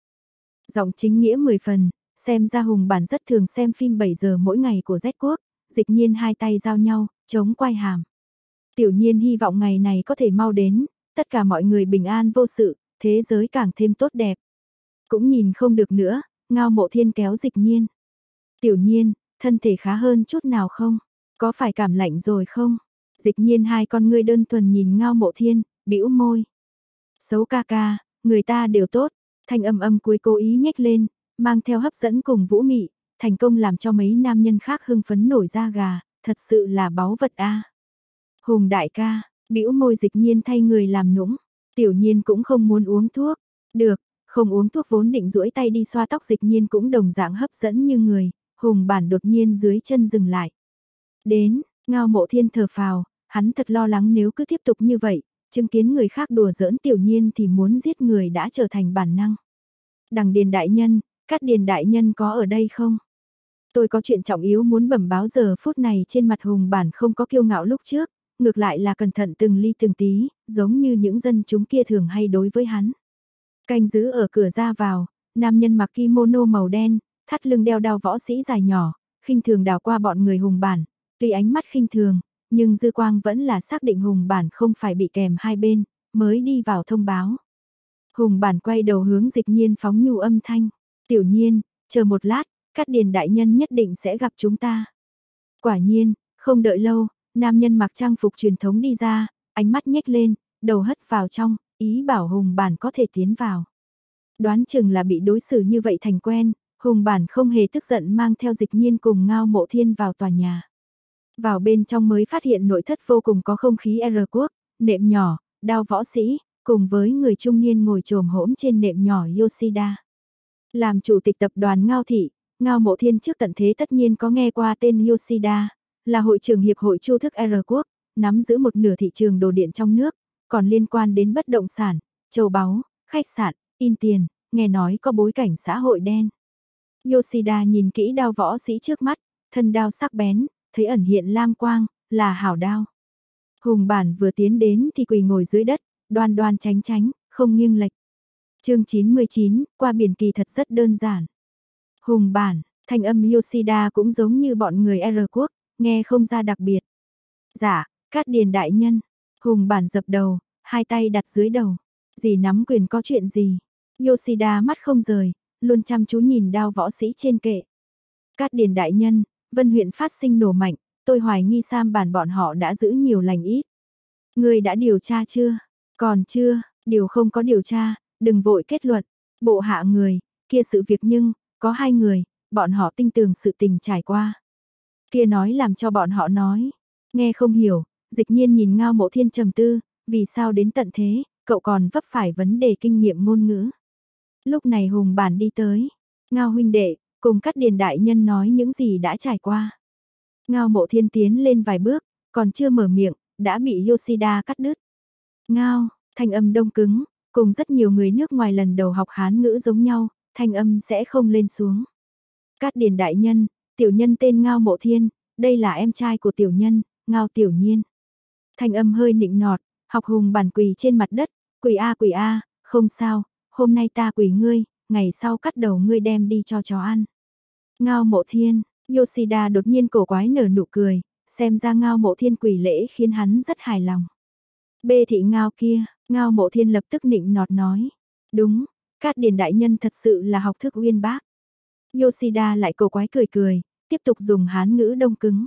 Giọng chính nghĩa 10 phần, xem ra hùng bản rất thường xem phim 7 giờ mỗi ngày của Z quốc, dịch nhiên hai tay giao nhau, chống quay hàm. Tiểu nhiên hy vọng ngày này có thể mau đến, tất cả mọi người bình an vô sự, thế giới càng thêm tốt đẹp. Cũng nhìn không được nữa, ngao mộ thiên kéo dịch nhiên. Tiểu nhiên, thân thể khá hơn chút nào không? Có phải cảm lạnh rồi không? Dịch nhiên hai con ngươi đơn thuần nhìn ngao mộ thiên, bĩu môi. Xấu ca ca, người ta đều tốt, thanh âm âm cuối cố ý nhếch lên, mang theo hấp dẫn cùng vũ mị, thành công làm cho mấy nam nhân khác hưng phấn nổi da gà, thật sự là báu vật a. Hùng đại ca, bĩu môi dịch nhiên thay người làm nũng, tiểu nhiên cũng không muốn uống thuốc, được, không uống thuốc vốn định duỗi tay đi xoa tóc dịch nhiên cũng đồng dạng hấp dẫn như người, hùng bản đột nhiên dưới chân dừng lại. Đến, ngao mộ thiên thở phào, hắn thật lo lắng nếu cứ tiếp tục như vậy, chứng kiến người khác đùa giỡn tiểu nhiên thì muốn giết người đã trở thành bản năng. Đằng điền đại nhân, cát điền đại nhân có ở đây không? Tôi có chuyện trọng yếu muốn bẩm báo giờ phút này trên mặt hùng bản không có kiêu ngạo lúc trước, ngược lại là cẩn thận từng ly từng tí, giống như những dân chúng kia thường hay đối với hắn. Canh giữ ở cửa ra vào, nam nhân mặc kimono màu đen, thắt lưng đeo đao võ sĩ dài nhỏ, khinh thường đào qua bọn người hùng bản, tuy ánh mắt khinh thường, nhưng dư quang vẫn là xác định hùng bản không phải bị kèm hai bên, mới đi vào thông báo. Hùng bản quay đầu hướng dịch nhiên phóng nhu âm thanh, tiểu nhiên, chờ một lát, Cát Điền đại nhân nhất định sẽ gặp chúng ta. Quả nhiên, không đợi lâu, nam nhân mặc trang phục truyền thống đi ra, ánh mắt nhếch lên, đầu hất vào trong, ý bảo Hùng Bản có thể tiến vào. Đoán chừng là bị đối xử như vậy thành quen, Hùng Bản không hề tức giận mang theo dịch nhiên cùng ngao mộ thiên vào tòa nhà. Vào bên trong mới phát hiện nội thất vô cùng có không khí R quốc, nệm nhỏ, đao võ sĩ, cùng với người trung niên ngồi trồm hỗn trên nệm nhỏ Yoshida. Làm chủ tịch tập đoàn Ngao Thị, Ngao Mộ Thiên trước tận thế tất nhiên có nghe qua tên Yoshida, là hội trưởng hiệp hội chu thức R quốc, nắm giữ một nửa thị trường đồ điện trong nước, còn liên quan đến bất động sản, châu báu, khách sạn, in tiền, nghe nói có bối cảnh xã hội đen. Yoshida nhìn kỹ đao võ sĩ trước mắt, thân đao sắc bén, thấy ẩn hiện lam quang, là hảo đao. Hùng bản vừa tiến đến thì quỳ ngồi dưới đất, đoan đoan tránh tránh, không nghiêng lệch. chương 99, qua biển kỳ thật rất đơn giản. Hùng bản, thanh âm Yoshida cũng giống như bọn người R quốc, nghe không ra đặc biệt. Dạ, cát điền đại nhân. Hùng bản dập đầu, hai tay đặt dưới đầu. Dì nắm quyền có chuyện gì? Yoshida mắt không rời, luôn chăm chú nhìn đao võ sĩ trên kệ. Cát điền đại nhân, vân huyện phát sinh nổ mạnh, tôi hoài nghi Sam bản bọn họ đã giữ nhiều lành ít. Người đã điều tra chưa? Còn chưa, điều không có điều tra, đừng vội kết luận. Bộ hạ người, kia sự việc nhưng, có hai người, bọn họ tinh tường sự tình trải qua. Kia nói làm cho bọn họ nói, nghe không hiểu, dịch nhiên nhìn ngao mộ thiên trầm tư, vì sao đến tận thế, cậu còn vấp phải vấn đề kinh nghiệm ngôn ngữ. Lúc này hùng bản đi tới, ngao huynh đệ, cùng cắt điền đại nhân nói những gì đã trải qua. Ngao mộ thiên tiến lên vài bước, còn chưa mở miệng, đã bị Yoshida cắt đứt. Ngao, thanh âm đông cứng, cùng rất nhiều người nước ngoài lần đầu học Hán ngữ giống nhau, thanh âm sẽ không lên xuống. Cát điền đại nhân, tiểu nhân tên Ngao Mộ Thiên, đây là em trai của tiểu nhân, Ngao Tiểu Nhiên. Thanh âm hơi nịnh nọt, học hùng bản quỳ trên mặt đất, quỳ a quỳ a, không sao, hôm nay ta quỳ ngươi, ngày sau cắt đầu ngươi đem đi cho chó ăn. Ngao Mộ Thiên, Yoshida đột nhiên cổ quái nở nụ cười, xem ra Ngao Mộ Thiên quỳ lễ khiến hắn rất hài lòng. Bê thị Ngao kia, Ngao Mộ Thiên lập tức nịnh nọt nói, đúng, Cát Điền đại nhân thật sự là học thức uyên bác. Yoshida lại cầu quái cười cười, tiếp tục dùng hán ngữ đông cứng.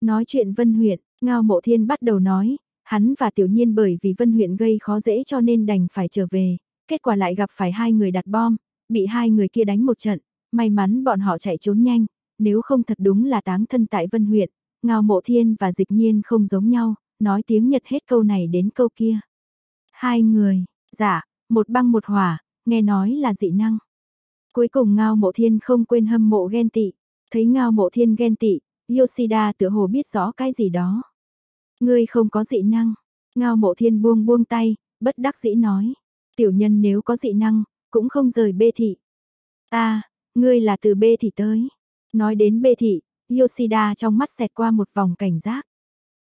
Nói chuyện Vân huyện, Ngao Mộ Thiên bắt đầu nói, hắn và Tiểu Nhiên bởi vì Vân huyện gây khó dễ cho nên đành phải trở về, kết quả lại gặp phải hai người đặt bom, bị hai người kia đánh một trận, may mắn bọn họ chạy trốn nhanh, nếu không thật đúng là táng thân tại Vân huyện, Ngao Mộ Thiên và Dịch Nhiên không giống nhau, nói tiếng Nhật hết câu này đến câu kia. Hai người, dạ, một băng một hỏa, nghe nói là dị năng. Cuối cùng Ngao Mộ Thiên không quên hâm mộ ghen tị, thấy Ngao Mộ Thiên ghen tị, Yoshida tựa hồ biết rõ cái gì đó. Ngươi không có dị năng. Ngao Mộ Thiên buông buông tay, bất đắc dĩ nói, tiểu nhân nếu có dị năng, cũng không rời bê thị. A, ngươi là từ bê thị tới. Nói đến bê thị, Yoshida trong mắt xẹt qua một vòng cảnh giác.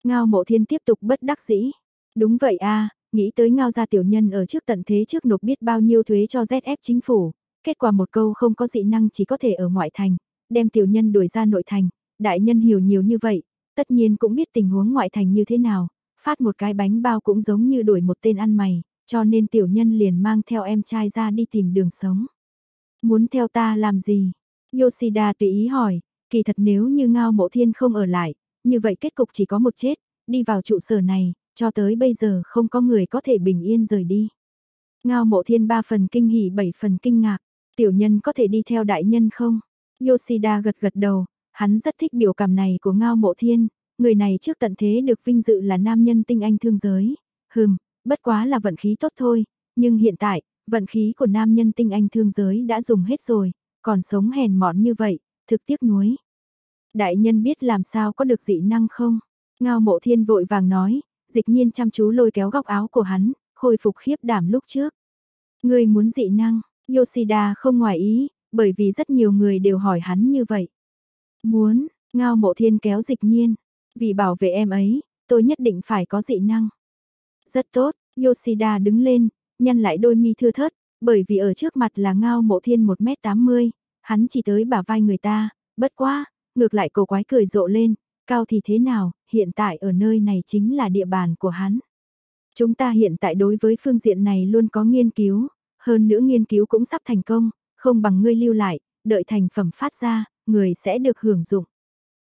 Ngao Mộ Thiên tiếp tục bất đắc dĩ. Đúng vậy a, nghĩ tới ngao gia tiểu nhân ở trước tận thế trước nộp biết bao nhiêu thuế cho ZF chính phủ, kết quả một câu không có dị năng chỉ có thể ở ngoại thành, đem tiểu nhân đuổi ra nội thành, đại nhân hiểu nhiều như vậy, tất nhiên cũng biết tình huống ngoại thành như thế nào, phát một cái bánh bao cũng giống như đuổi một tên ăn mày, cho nên tiểu nhân liền mang theo em trai ra đi tìm đường sống. Muốn theo ta làm gì? Yoshida tùy ý hỏi, kỳ thật nếu như ngao mộ thiên không ở lại, như vậy kết cục chỉ có một chết, đi vào trụ sở này, cho tới bây giờ không có người có thể bình yên rời đi. Ngao mộ thiên ba phần kinh hỉ bảy phần kinh ngạc, tiểu nhân có thể đi theo đại nhân không? Yoshida gật gật đầu, hắn rất thích biểu cảm này của Ngao mộ thiên, người này trước tận thế được vinh dự là nam nhân tinh anh thương giới. Hừm, bất quá là vận khí tốt thôi, nhưng hiện tại, vận khí của nam nhân tinh anh thương giới đã dùng hết rồi, còn sống hèn mọn như vậy, thực tiếc nuối. Đại nhân biết làm sao có được dị năng không? Ngao mộ thiên vội vàng nói, dịch nhiên chăm chú lôi kéo góc áo của hắn, khôi phục khiếp đảm lúc trước. Người muốn dị năng, Yoshida không ngoài ý, bởi vì rất nhiều người đều hỏi hắn như vậy. Muốn, ngao mộ thiên kéo dịch nhiên, vì bảo vệ em ấy, tôi nhất định phải có dị năng. Rất tốt, Yoshida đứng lên, nhăn lại đôi mi thưa thớt, bởi vì ở trước mặt là ngao mộ thiên 1m80, hắn chỉ tới bả vai người ta, bất quá, ngược lại cổ quái cười rộ lên, cao thì thế nào, hiện tại ở nơi này chính là địa bàn của hắn. Chúng ta hiện tại đối với phương diện này luôn có nghiên cứu, hơn nữa nghiên cứu cũng sắp thành công, không bằng ngươi lưu lại, đợi thành phẩm phát ra, người sẽ được hưởng dụng.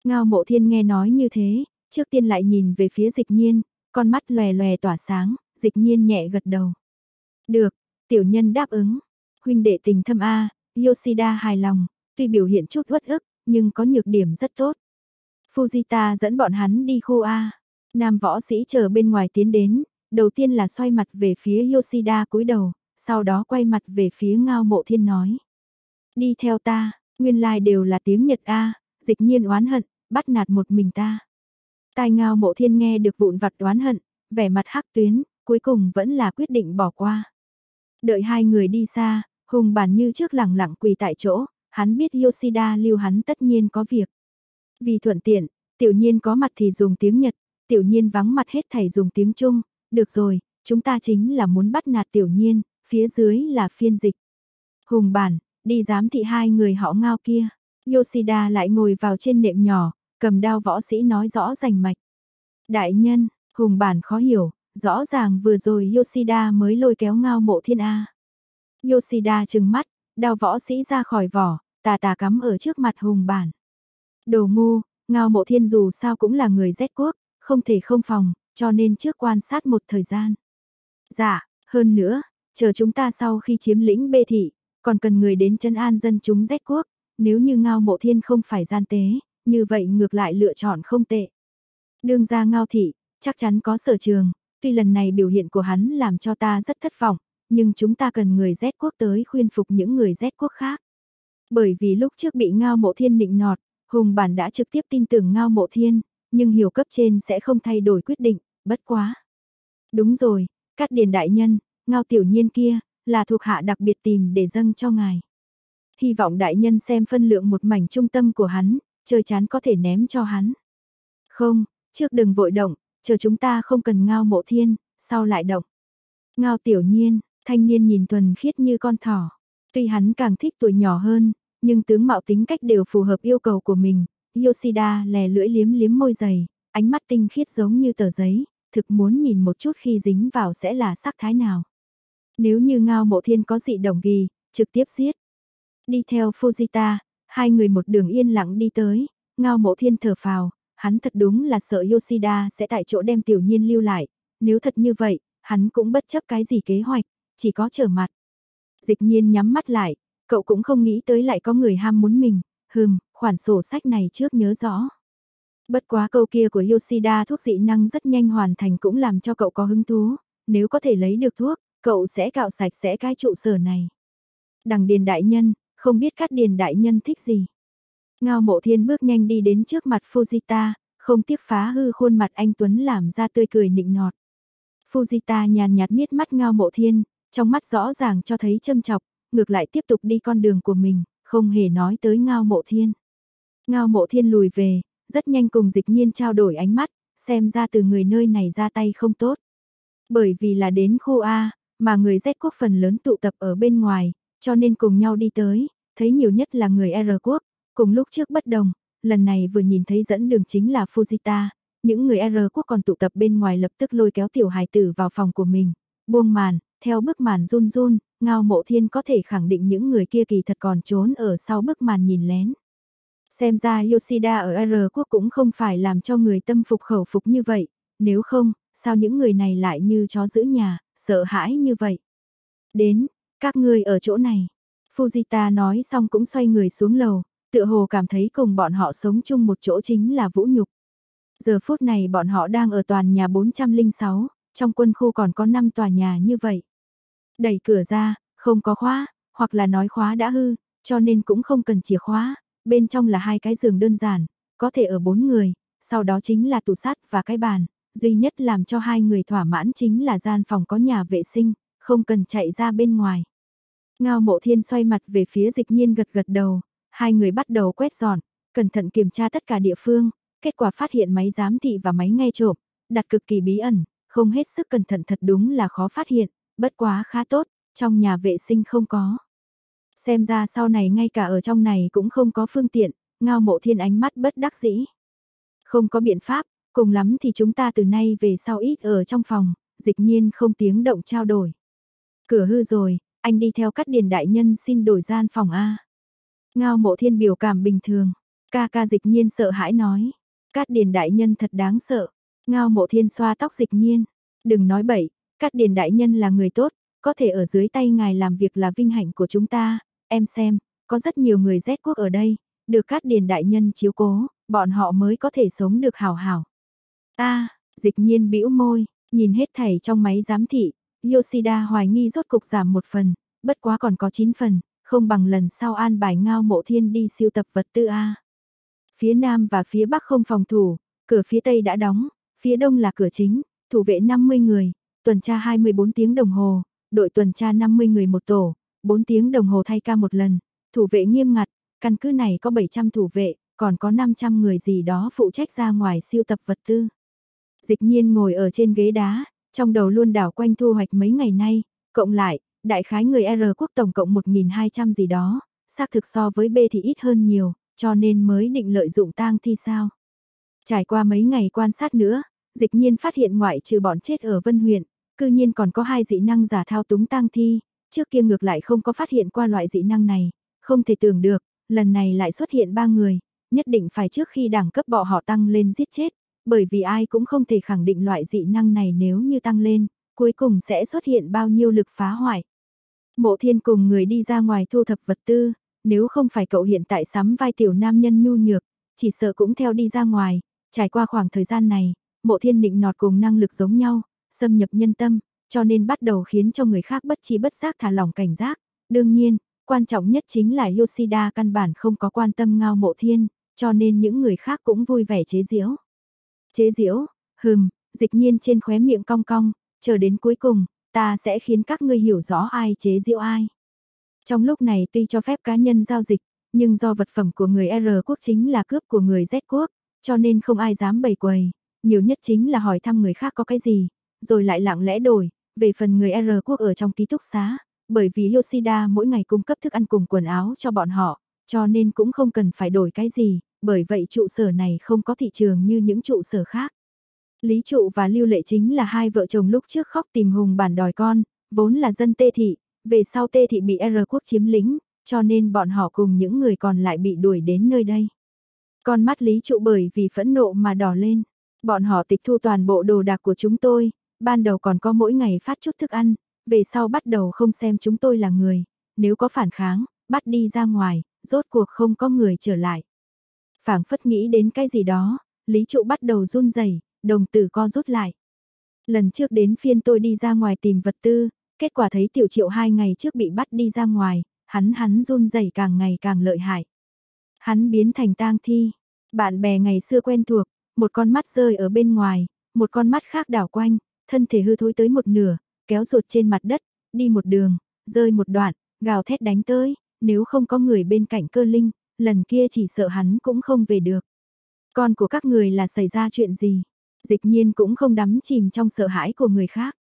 Ngao mộ thiên nghe nói như thế, trước tiên lại nhìn về phía dịch nhiên, con mắt lòe lòe tỏa sáng, dịch nhiên nhẹ gật đầu. Được, tiểu nhân đáp ứng, huynh đệ tình thâm A, Yoshida hài lòng, tuy biểu hiện chút uất ức, nhưng có nhược điểm rất tốt. Fujita dẫn bọn hắn đi khu A. Nam võ sĩ chờ bên ngoài tiến đến, đầu tiên là xoay mặt về phía Yoshida cúi đầu, sau đó quay mặt về phía ngao mộ thiên nói. Đi theo ta, nguyên lai like đều là tiếng Nhật A, dịch nhiên oán hận, bắt nạt một mình ta. Tai ngao mộ thiên nghe được vụn vặt oán hận, vẻ mặt hắc tuyến, cuối cùng vẫn là quyết định bỏ qua. Đợi hai người đi xa, hùng bản như trước lẳng lặng quỳ tại chỗ, hắn biết Yoshida lưu hắn tất nhiên có việc. Vì thuận tiện, tiểu nhiên có mặt thì dùng tiếng Nhật, tiểu nhiên vắng mặt hết thầy dùng tiếng Trung, được rồi, chúng ta chính là muốn bắt nạt tiểu nhiên, phía dưới là phiên dịch. Hùng bản, đi giám thị hai người họ ngao kia. Yoshida lại ngồi vào trên nệm nhỏ, cầm đao võ sĩ nói rõ rành mạch. Đại nhân, hùng bản khó hiểu, rõ ràng vừa rồi Yoshida mới lôi kéo ngao mộ thiên A. Yoshida trừng mắt, đao võ sĩ ra khỏi vỏ, tà tà cắm ở trước mặt hùng bản. Đồ ngu, ngao mộ thiên dù sao cũng là người rét quốc, không thể không phòng, cho nên trước quan sát một thời gian. Dạ, hơn nữa, chờ chúng ta sau khi chiếm lĩnh bê thị, còn cần người đến chân an dân chúng rét quốc, nếu như ngao mộ thiên không phải gian tế, như vậy ngược lại lựa chọn không tệ. Đương ra ngao thị, chắc chắn có sở trường, tuy lần này biểu hiện của hắn làm cho ta rất thất vọng, nhưng chúng ta cần người rét quốc tới khuyên phục những người rét quốc khác. Bởi vì lúc trước bị ngao mộ thiên nịnh nọt, Hùng bản đã trực tiếp tin tưởng ngao mộ thiên, nhưng hiểu cấp trên sẽ không thay đổi quyết định, bất quá. Đúng rồi, cát điền đại nhân, ngao tiểu nhiên kia, là thuộc hạ đặc biệt tìm để dâng cho ngài. Hy vọng đại nhân xem phân lượng một mảnh trung tâm của hắn, chơi chán có thể ném cho hắn. Không, trước đừng vội động, chờ chúng ta không cần ngao mộ thiên, sau lại động. Ngao tiểu nhiên, thanh niên nhìn thuần khiết như con thỏ. Tuy hắn càng thích tuổi nhỏ hơn, nhưng tướng mạo tính cách đều phù hợp yêu cầu của mình. Yoshida lè lưỡi liếm liếm môi dày, ánh mắt tinh khiết giống như tờ giấy, thực muốn nhìn một chút khi dính vào sẽ là sắc thái nào. Nếu như ngao mộ thiên có dị đồng ghi, trực tiếp giết. Đi theo Fujita, hai người một đường yên lặng đi tới, ngao mộ thiên thở phào, hắn thật đúng là sợ Yoshida sẽ tại chỗ đem tiểu nhiên lưu lại, nếu thật như vậy, hắn cũng bất chấp cái gì kế hoạch, chỉ có trở mặt. Dịch nhiên nhắm mắt lại, cậu cũng không nghĩ tới lại có người ham muốn mình, hừm, khoản sổ sách này trước nhớ rõ. Bất quá câu kia của Yoshida thuốc dị năng rất nhanh hoàn thành cũng làm cho cậu có hứng thú, nếu có thể lấy được thuốc, cậu sẽ cạo sạch sẽ cái trụ sở này. Đằng điền đại nhân, không biết các điền đại nhân thích gì. Ngao mộ thiên bước nhanh đi đến trước mặt Fujita, không tiếc phá hư khuôn mặt anh Tuấn làm ra tươi cười nịnh nọt. Fujita nhàn nhạt miết mắt ngao mộ thiên, trong mắt rõ ràng cho thấy châm chọc, ngược lại tiếp tục đi con đường của mình, không hề nói tới ngao mộ thiên. Ngao mộ thiên lùi về, rất nhanh cùng dịch nhiên trao đổi ánh mắt, xem ra từ người nơi này ra tay không tốt. Bởi vì là đến khu A, mà người Z quốc phần lớn tụ tập ở bên ngoài, cho nên cùng nhau đi tới, thấy nhiều nhất là người R quốc, cùng lúc trước bất đồng, lần này vừa nhìn thấy dẫn đường chính là Fujita, những người R quốc còn tụ tập bên ngoài lập tức lôi kéo tiểu hài tử vào phòng của mình, buông màn, theo bức màn run run, ngao mộ thiên có thể khẳng định những người kia kỳ thật còn trốn ở sau bức màn nhìn lén. Xem ra Yoshida ở R quốc cũng không phải làm cho người tâm phục khẩu phục như vậy, nếu không, sao những người này lại như chó giữ nhà, sợ hãi như vậy. Đến, các ngươi ở chỗ này. Fujita nói xong cũng xoay người xuống lầu, tựa hồ cảm thấy cùng bọn họ sống chung một chỗ chính là vũ nhục. Giờ phút này bọn họ đang ở toàn nhà 406, trong quân khu còn có 5 tòa nhà như vậy. Đẩy cửa ra, không có khóa, hoặc là nói khóa đã hư, cho nên cũng không cần chìa khóa, bên trong là hai cái giường đơn giản, có thể ở bốn người, sau đó chính là tủ sắt và cái bàn, duy nhất làm cho hai người thỏa mãn chính là gian phòng có nhà vệ sinh, không cần chạy ra bên ngoài. Ngao mộ thiên xoay mặt về phía dịch nhiên gật gật đầu, hai người bắt đầu quét dọn, cẩn thận kiểm tra tất cả địa phương, kết quả phát hiện máy giám thị và máy nghe trộm, đặt cực kỳ bí ẩn, không hết sức cẩn thận thật đúng là khó phát hiện, bất quá khá tốt, trong nhà vệ sinh không có. Xem ra sau này ngay cả ở trong này cũng không có phương tiện, ngao mộ thiên ánh mắt bất đắc dĩ. Không có biện pháp, cùng lắm thì chúng ta từ nay về sau ít ở trong phòng, dịch nhiên không tiếng động trao đổi. Cửa hư rồi, anh đi theo cắt điền đại nhân xin đổi gian phòng A. Ngao mộ thiên biểu cảm bình thường, ca ca dịch nhiên sợ hãi nói. Cát điền đại nhân thật đáng sợ. Ngao mộ thiên xoa tóc dịch nhiên. Đừng nói bậy, Cát điền đại nhân là người tốt, có thể ở dưới tay ngài làm việc là vinh hạnh của chúng ta. Em xem, có rất nhiều người Z quốc ở đây, được Cát điền đại nhân chiếu cố, bọn họ mới có thể sống được hảo hảo. A, dịch nhiên bĩu môi, nhìn hết thảy trong máy giám thị, Yoshida hoài nghi rốt cục giảm một phần, bất quá còn có 9 phần, không bằng lần sau an bài ngao mộ thiên đi siêu tập vật tư A. Phía nam và phía bắc không phòng thủ, cửa phía tây đã đóng, phía đông là cửa chính, thủ vệ 50 người, tuần tra 24 tiếng đồng hồ, đội tuần tra 50 người một tổ, 4 tiếng đồng hồ thay ca một lần, thủ vệ nghiêm ngặt, căn cứ này có 700 thủ vệ, còn có 500 người gì đó phụ trách ra ngoài siêu tập vật tư. Dịch nhiên ngồi ở trên ghế đá, trong đầu luôn đảo quanh thu hoạch mấy ngày nay, cộng lại, đại khái người R quốc tổng cộng 1.200 gì đó, xác thực so với B thì ít hơn nhiều, cho nên mới định lợi dụng tang thi sao. Trải qua mấy ngày quan sát nữa, dịch nhiên phát hiện ngoại trừ bọn chết ở Vân huyện, cư nhiên còn có hai dị năng giả thao túng tang thi, trước kia ngược lại không có phát hiện qua loại dị năng này, không thể tưởng được, lần này lại xuất hiện ba người, nhất định phải trước khi đẳng cấp bọ họ tăng lên giết chết, bởi vì ai cũng không thể khẳng định loại dị năng này nếu như tăng lên, cuối cùng sẽ xuất hiện bao nhiêu lực phá hoại. Mộ thiên cùng người đi ra ngoài thu thập vật tư, nếu không phải cậu hiện tại sắm vai tiểu nam nhân nhu nhược, chỉ sợ cũng theo đi ra ngoài, trải qua khoảng thời gian này, mộ thiên định nọt cùng năng lực giống nhau, xâm nhập nhân tâm, cho nên bắt đầu khiến cho người khác bất trí bất giác thả lỏng cảnh giác. Đương nhiên, quan trọng nhất chính là Yoshida căn bản không có quan tâm ngao mộ thiên, cho nên những người khác cũng vui vẻ chế giễu. Chế giễu, hừm, dịch nhiên trên khóe miệng cong cong, chờ đến cuối cùng, ta sẽ khiến các ngươi hiểu rõ ai chế giễu ai. Trong lúc này tuy cho phép cá nhân giao dịch, nhưng do vật phẩm của người R quốc chính là cướp của người Z quốc, cho nên không ai dám bày quầy, nhiều nhất chính là hỏi thăm người khác có cái gì, rồi lại lặng lẽ đổi, về phần người R quốc ở trong ký túc xá, bởi vì Yoshida mỗi ngày cung cấp thức ăn cùng quần áo cho bọn họ, cho nên cũng không cần phải đổi cái gì, bởi vậy trụ sở này không có thị trường như những trụ sở khác. Lý trụ và Lưu Lệ chính là hai vợ chồng lúc trước khóc tìm hùng bản đòi con, vốn là dân tê thị, về sau tê thị bị R quốc chiếm lính, cho nên bọn họ cùng những người còn lại bị đuổi đến nơi đây. Con mắt Lý trụ bởi vì phẫn nộ mà đỏ lên, bọn họ tịch thu toàn bộ đồ đạc của chúng tôi, ban đầu còn có mỗi ngày phát chút thức ăn, về sau bắt đầu không xem chúng tôi là người, nếu có phản kháng, bắt đi ra ngoài, rốt cuộc không có người trở lại. phảng phất nghĩ đến cái gì đó, Lý Trụ bắt đầu run rẩy, đồng tử co rút lại. Lần trước đến phiên tôi đi ra ngoài tìm vật tư, kết quả thấy tiểu triệu hai ngày trước bị bắt đi ra ngoài, hắn hắn run rẩy càng ngày càng lợi hại. Hắn biến thành tang thi, bạn bè ngày xưa quen thuộc, một con mắt rơi ở bên ngoài, một con mắt khác đảo quanh, thân thể hư thối tới một nửa, kéo ruột trên mặt đất, đi một đường, rơi một đoạn, gào thét đánh tới, nếu không có người bên cạnh cơ linh, lần kia chỉ sợ hắn cũng không về được. Con của các người là xảy ra chuyện gì? Dịch nhiên cũng không đắm chìm trong sợ hãi của người khác.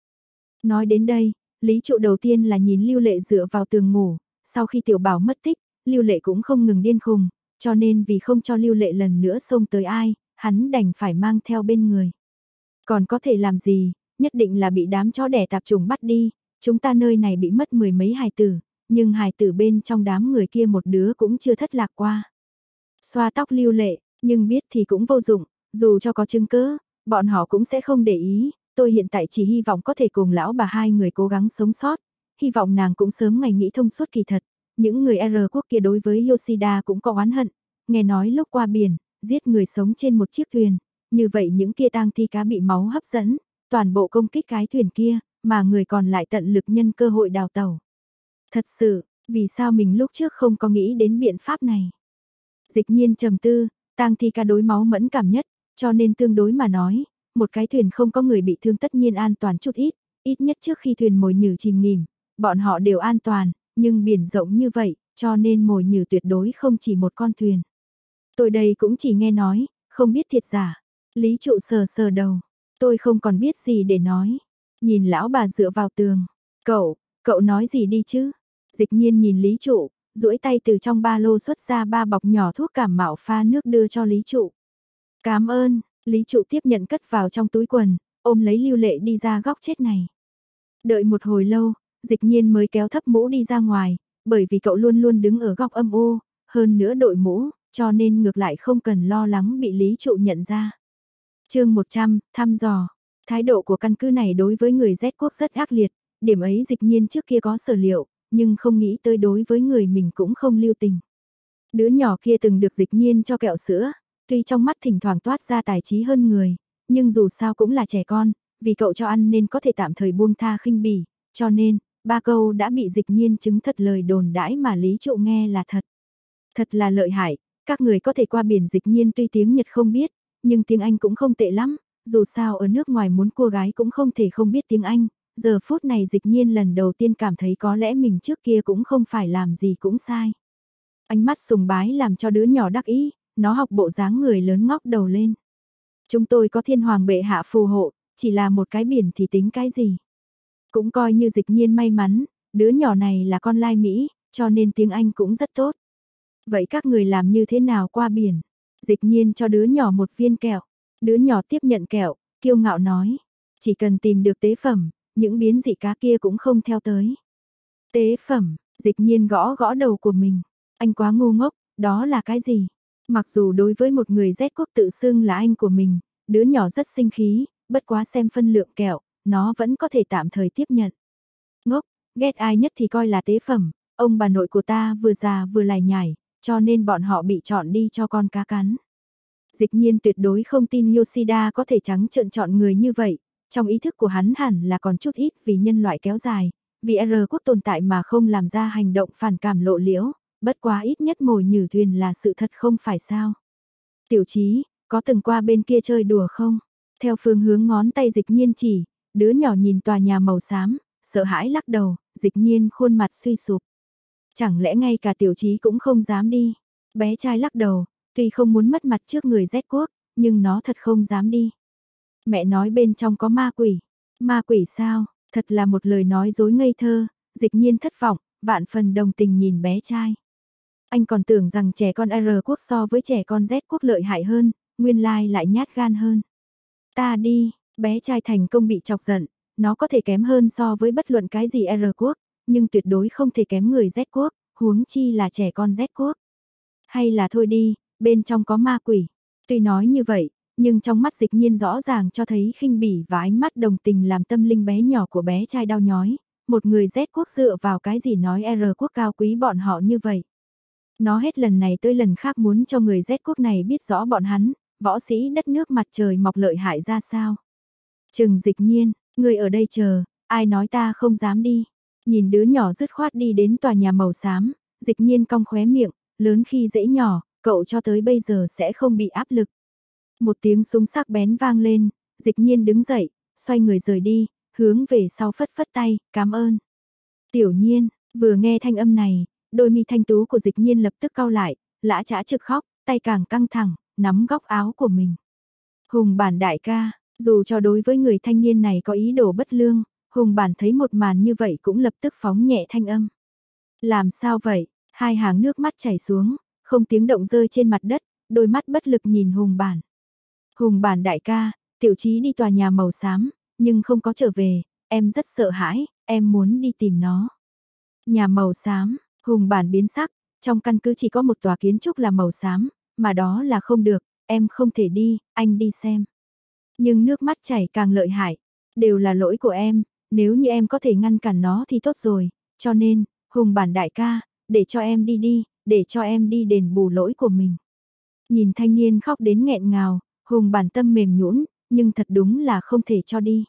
Nói đến đây, lý trụ đầu tiên là nhìn lưu lệ dựa vào tường ngủ, sau khi tiểu bảo mất tích, lưu lệ cũng không ngừng điên khùng, cho nên vì không cho lưu lệ lần nữa xông tới ai, hắn đành phải mang theo bên người. Còn có thể làm gì, nhất định là bị đám chó đẻ tạp trùng bắt đi, chúng ta nơi này bị mất mười mấy hài tử, nhưng hài tử bên trong đám người kia một đứa cũng chưa thất lạc qua. Xoa tóc lưu lệ, nhưng biết thì cũng vô dụng, dù cho có chứng cứ, bọn họ cũng sẽ không để ý, tôi hiện tại chỉ hy vọng có thể cùng lão bà hai người cố gắng sống sót, hy vọng nàng cũng sớm ngày nghĩ thông suốt kỳ thật. Những người R quốc kia đối với Yoshida cũng có oán hận, nghe nói lúc qua biển, giết người sống trên một chiếc thuyền, như vậy những kia tang thi cá bị máu hấp dẫn, toàn bộ công kích cái thuyền kia, mà người còn lại tận lực nhân cơ hội đào tàu. Thật sự, vì sao mình lúc trước không có nghĩ đến biện pháp này? Dịch nhiên trầm tư, tang thi ca đối máu mẫn cảm nhất, cho nên tương đối mà nói, một cái thuyền không có người bị thương tất nhiên an toàn chút ít, ít nhất trước khi thuyền mồi nhử chìm nghỉm, bọn họ đều an toàn, nhưng biển rộng như vậy, cho nên mồi nhử tuyệt đối không chỉ một con thuyền. Tôi đây cũng chỉ nghe nói, không biết thiệt giả. Lý trụ sờ sờ đầu, tôi không còn biết gì để nói. Nhìn lão bà dựa vào tường, cậu, cậu nói gì đi chứ? Dịch nhiên nhìn Lý trụ, duỗi tay từ trong ba lô xuất ra ba bọc nhỏ thuốc cảm mạo pha nước đưa cho Lý trụ. Cảm ơn, Lý trụ tiếp nhận cất vào trong túi quần, ôm lấy lưu lệ đi ra góc chết này. Đợi một hồi lâu, dịch nhiên mới kéo thấp mũ đi ra ngoài, bởi vì cậu luôn luôn đứng ở góc âm u, hơn nữa đội mũ, cho nên ngược lại không cần lo lắng bị Lý Trụ nhận ra chương 100, thăm dò. Thái độ của căn cứ này đối với người Z quốc rất ác liệt, điểm ấy dịch nhiên trước kia có sở liệu, nhưng không nghĩ tới đối với người mình cũng không lưu tình. Đứa nhỏ kia từng được dịch nhiên cho kẹo sữa, tuy trong mắt thỉnh thoảng toát ra tài trí hơn người, nhưng dù sao cũng là trẻ con, vì cậu cho ăn nên có thể tạm thời buông tha khinh bỉ, cho nên, ba câu đã bị dịch nhiên chứng thật lời đồn đãi mà Lý Trụ nghe là thật. Thật là lợi hại, các người có thể qua biển dịch nhiên tuy tiếng Nhật không biết, nhưng tiếng Anh cũng không tệ lắm, dù sao ở nước ngoài muốn cua gái cũng không thể không biết tiếng Anh. Giờ phút này dịch nhiên lần đầu tiên cảm thấy có lẽ mình trước kia cũng không phải làm gì cũng sai. Ánh mắt sùng bái làm cho đứa nhỏ đắc ý, nó học bộ dáng người lớn ngóc đầu lên. Chúng tôi có thiên hoàng bệ hạ phù hộ, chỉ là một cái biển thì tính cái gì. Cũng coi như dịch nhiên may mắn, đứa nhỏ này là con lai Mỹ, cho nên tiếng Anh cũng rất tốt. Vậy các người làm như thế nào qua biển? Dịch nhiên cho đứa nhỏ một viên kẹo. Đứa nhỏ tiếp nhận kẹo, kiêu ngạo nói. Chỉ cần tìm được tế phẩm, những biến dị cá kia cũng không theo tới. Tế phẩm, dịch nhiên gõ gõ đầu của mình. Anh quá ngu ngốc, đó là cái gì? Mặc dù đối với một người Z quốc tự xưng là anh của mình, đứa nhỏ rất sinh khí, bất quá xem phân lượng kẹo, nó vẫn có thể tạm thời tiếp nhận. Ngốc, ghét ai nhất thì coi là tế phẩm, ông bà nội của ta vừa già vừa lải nhải, cho nên bọn họ bị chọn đi cho con cá cắn. Dịch nhiên tuyệt đối không tin Yoshida có thể trắng trợn chọn người như vậy, trong ý thức của hắn hẳn là còn chút ít vì nhân loại kéo dài, vì R quốc tồn tại mà không làm ra hành động phản cảm lộ liễu, bất quá ít nhất mồi nhử thuyền là sự thật không phải sao. Tiểu trí, có từng qua bên kia chơi đùa không? Theo phương hướng ngón tay dịch nhiên chỉ, đứa nhỏ nhìn tòa nhà màu xám, sợ hãi lắc đầu, dịch nhiên khuôn mặt suy sụp. Chẳng lẽ ngay cả tiểu trí cũng không dám đi? Bé trai lắc đầu, tuy không muốn mất mặt trước người Z quốc, nhưng nó thật không dám đi. Mẹ nói bên trong có ma quỷ. Ma quỷ sao? Thật là một lời nói dối ngây thơ, dịch nhiên thất vọng, vạn phần đồng tình nhìn bé trai. Anh còn tưởng rằng trẻ con R quốc so với trẻ con Z quốc lợi hại hơn, nguyên lai lại nhát gan hơn. Ta đi, bé trai thành công bị chọc giận, nó có thể kém hơn so với bất luận cái gì R quốc, nhưng tuyệt đối không thể kém người Z quốc, huống chi là trẻ con Z quốc. Hay là thôi đi, bên trong có ma quỷ. Tuy nói như vậy, nhưng trong mắt dịch nhiên rõ ràng cho thấy khinh bỉ và ánh mắt đồng tình làm tâm linh bé nhỏ của bé trai đau nhói. Một người Z quốc dựa vào cái gì nói R quốc cao quý bọn họ như vậy. Nó hết lần này tới lần khác muốn cho người Z quốc này biết rõ bọn hắn, võ sĩ đất nước mặt trời mọc lợi hại ra sao. Trừng dịch nhiên, người ở đây chờ, ai nói ta không dám đi. Nhìn đứa nhỏ dứt khoát đi đến tòa nhà màu xám, dịch nhiên cong khóe miệng, lớn khi dễ nhỏ, cậu cho tới bây giờ sẽ không bị áp lực. Một tiếng súng sắc bén vang lên, dịch nhiên đứng dậy, xoay người rời đi, hướng về sau phất phất tay, cảm ơn. Tiểu nhiên, vừa nghe thanh âm này, đôi mi thanh tú của dịch nhiên lập tức cau lại, lã chả trực khóc, tay càng căng thẳng, nắm góc áo của mình. Hùng bản đại ca, dù cho đối với người thanh niên này có ý đồ bất lương, Hùng bản thấy một màn như vậy cũng lập tức phóng nhẹ thanh âm. Làm sao vậy? Hai hàng nước mắt chảy xuống, không tiếng động rơi trên mặt đất, đôi mắt bất lực nhìn Hùng bản. Hùng bản đại ca, tiểu trí đi tòa nhà màu xám, nhưng không có trở về, em rất sợ hãi, em muốn đi tìm nó. Nhà màu xám, Hùng bản biến sắc, trong căn cứ chỉ có một tòa kiến trúc là màu xám, mà đó là không được, em không thể đi, anh đi xem. Nhưng nước mắt chảy càng lợi hại, đều là lỗi của em, nếu như em có thể ngăn cản nó thì tốt rồi, cho nên, Hùng bản đại ca, để cho em đi đi, để cho em đi đền bù lỗi của mình. Nhìn thanh niên khóc đến nghẹn ngào, Hùng bản tâm mềm nhũn, nhưng thật đúng là không thể cho đi.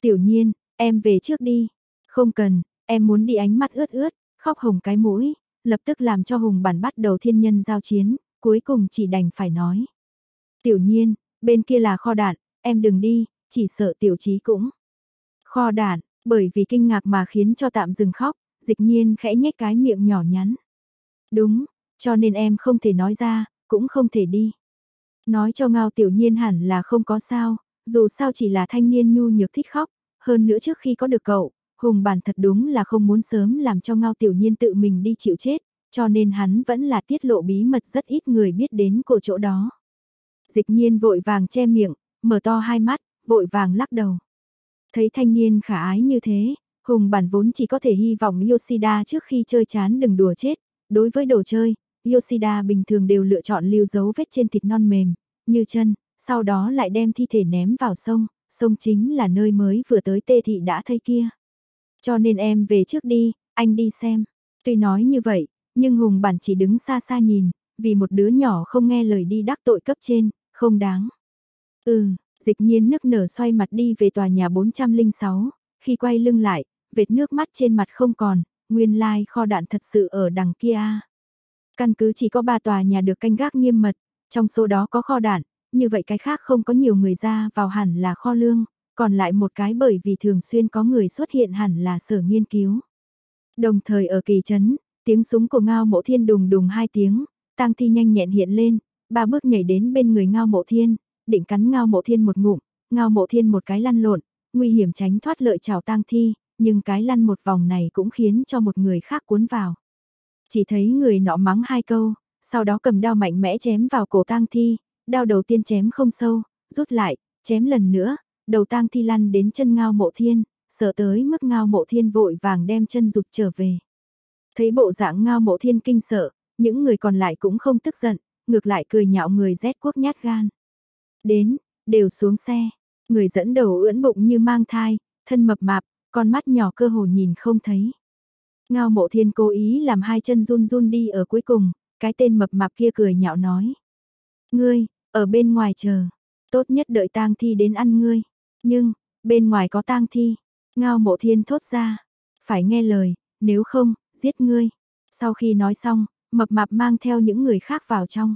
Tiểu nhiên, em về trước đi. Không cần, em muốn đi ánh mắt ướt ướt, khóc hồng cái mũi, lập tức làm cho Hùng bản bắt đầu thiên nhân giao chiến, cuối cùng chỉ đành phải nói. Tiểu nhiên, bên kia là kho đạn, em đừng đi, chỉ sợ tiểu trí cũng. Kho đạn, bởi vì kinh ngạc mà khiến cho tạm dừng khóc, dịch nhiên khẽ nhếch cái miệng nhỏ nhắn. Đúng, cho nên em không thể nói ra, cũng không thể đi. Nói cho ngao tiểu nhiên hẳn là không có sao, dù sao chỉ là thanh niên nhu nhược thích khóc, hơn nữa trước khi có được cậu, Hùng bản thật đúng là không muốn sớm làm cho ngao tiểu nhiên tự mình đi chịu chết, cho nên hắn vẫn là tiết lộ bí mật rất ít người biết đến của chỗ đó. Dịch nhiên vội vàng che miệng, mở to hai mắt, vội vàng lắc đầu. Thấy thanh niên khả ái như thế, Hùng bản vốn chỉ có thể hy vọng Yoshida trước khi chơi chán đừng đùa chết. Đối với đồ chơi, Yoshida bình thường đều lựa chọn lưu dấu vết trên thịt non mềm, như chân, sau đó lại đem thi thể ném vào sông, sông chính là nơi mới vừa tới tê thị đã thấy kia. Cho nên em về trước đi, anh đi xem. Tuy nói như vậy, nhưng Hùng bản chỉ đứng xa xa nhìn, vì một đứa nhỏ không nghe lời đi đắc tội cấp trên, không đáng. Ừ, dịch nhiên nức nở xoay mặt đi về tòa nhà 406, khi quay lưng lại, vệt nước mắt trên mặt không còn, nguyên lai like kho đạn thật sự ở đằng kia. Căn cứ chỉ có 3 tòa nhà được canh gác nghiêm mật, trong số đó có kho đạn, như vậy cái khác không có nhiều người ra vào hẳn là kho lương, còn lại một cái bởi vì thường xuyên có người xuất hiện hẳn là sở nghiên cứu. Đồng thời ở kỳ trấn, tiếng súng của ngao mộ thiên đùng đùng hai tiếng, tang thi nhanh nhẹn hiện lên, ba bước nhảy đến bên người ngao mộ thiên, định cắn ngao mộ thiên một ngụm, ngao mộ thiên một cái lăn lộn, nguy hiểm tránh thoát lợi trào tang thi, nhưng cái lăn một vòng này cũng khiến cho một người khác cuốn vào. Chỉ thấy người nọ mắng hai câu, sau đó cầm đao mạnh mẽ chém vào cổ tang thi, đao đầu tiên chém không sâu, rút lại, chém lần nữa, đầu tang thi lăn đến chân ngao mộ thiên, sợ tới mức ngao mộ thiên vội vàng đem chân rụt trở về. Thấy bộ dạng ngao mộ thiên kinh sợ, những người còn lại cũng không tức giận, ngược lại cười nhạo người rét quốc nhát gan. Đến, đều xuống xe, người dẫn đầu ưỡn bụng như mang thai, thân mập mạp, con mắt nhỏ cơ hồ nhìn không thấy. Ngao mộ thiên cố ý làm hai chân run run đi ở cuối cùng, cái tên mập mạp kia cười nhạo nói. Ngươi, ở bên ngoài chờ, tốt nhất đợi tang thi đến ăn ngươi. Nhưng, bên ngoài có tang thi, ngao mộ thiên thốt ra. Phải nghe lời, nếu không, giết ngươi. Sau khi nói xong, mập mạp mang theo những người khác vào trong.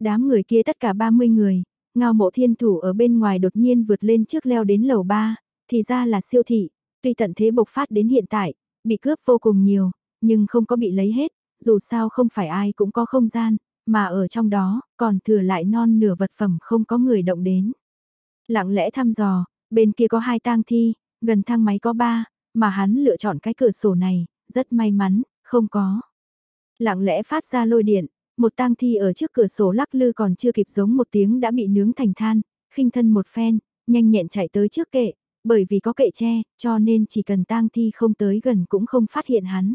Đám người kia tất cả 30 người, ngao mộ thiên thủ ở bên ngoài đột nhiên vượt lên trước leo đến lầu 3, thì ra là siêu thị, tuy tận thế bộc phát đến hiện tại, bị cướp vô cùng nhiều, nhưng không có bị lấy hết, dù sao không phải ai cũng có không gian, mà ở trong đó, còn thừa lại non nửa vật phẩm không có người động đến. Lặng lẽ thăm dò, bên kia có hai tang thi, gần thang máy có ba, mà hắn lựa chọn cái cửa sổ này, rất may mắn, không có. Lặng lẽ phát ra lôi điện, một tang thi ở trước cửa sổ lắc lư còn chưa kịp giống một tiếng đã bị nướng thành than, khinh thân một phen, nhanh nhẹn chạy tới trước kệ, bởi vì có kệ tre, cho nên chỉ cần tang thi không tới gần cũng không phát hiện hắn.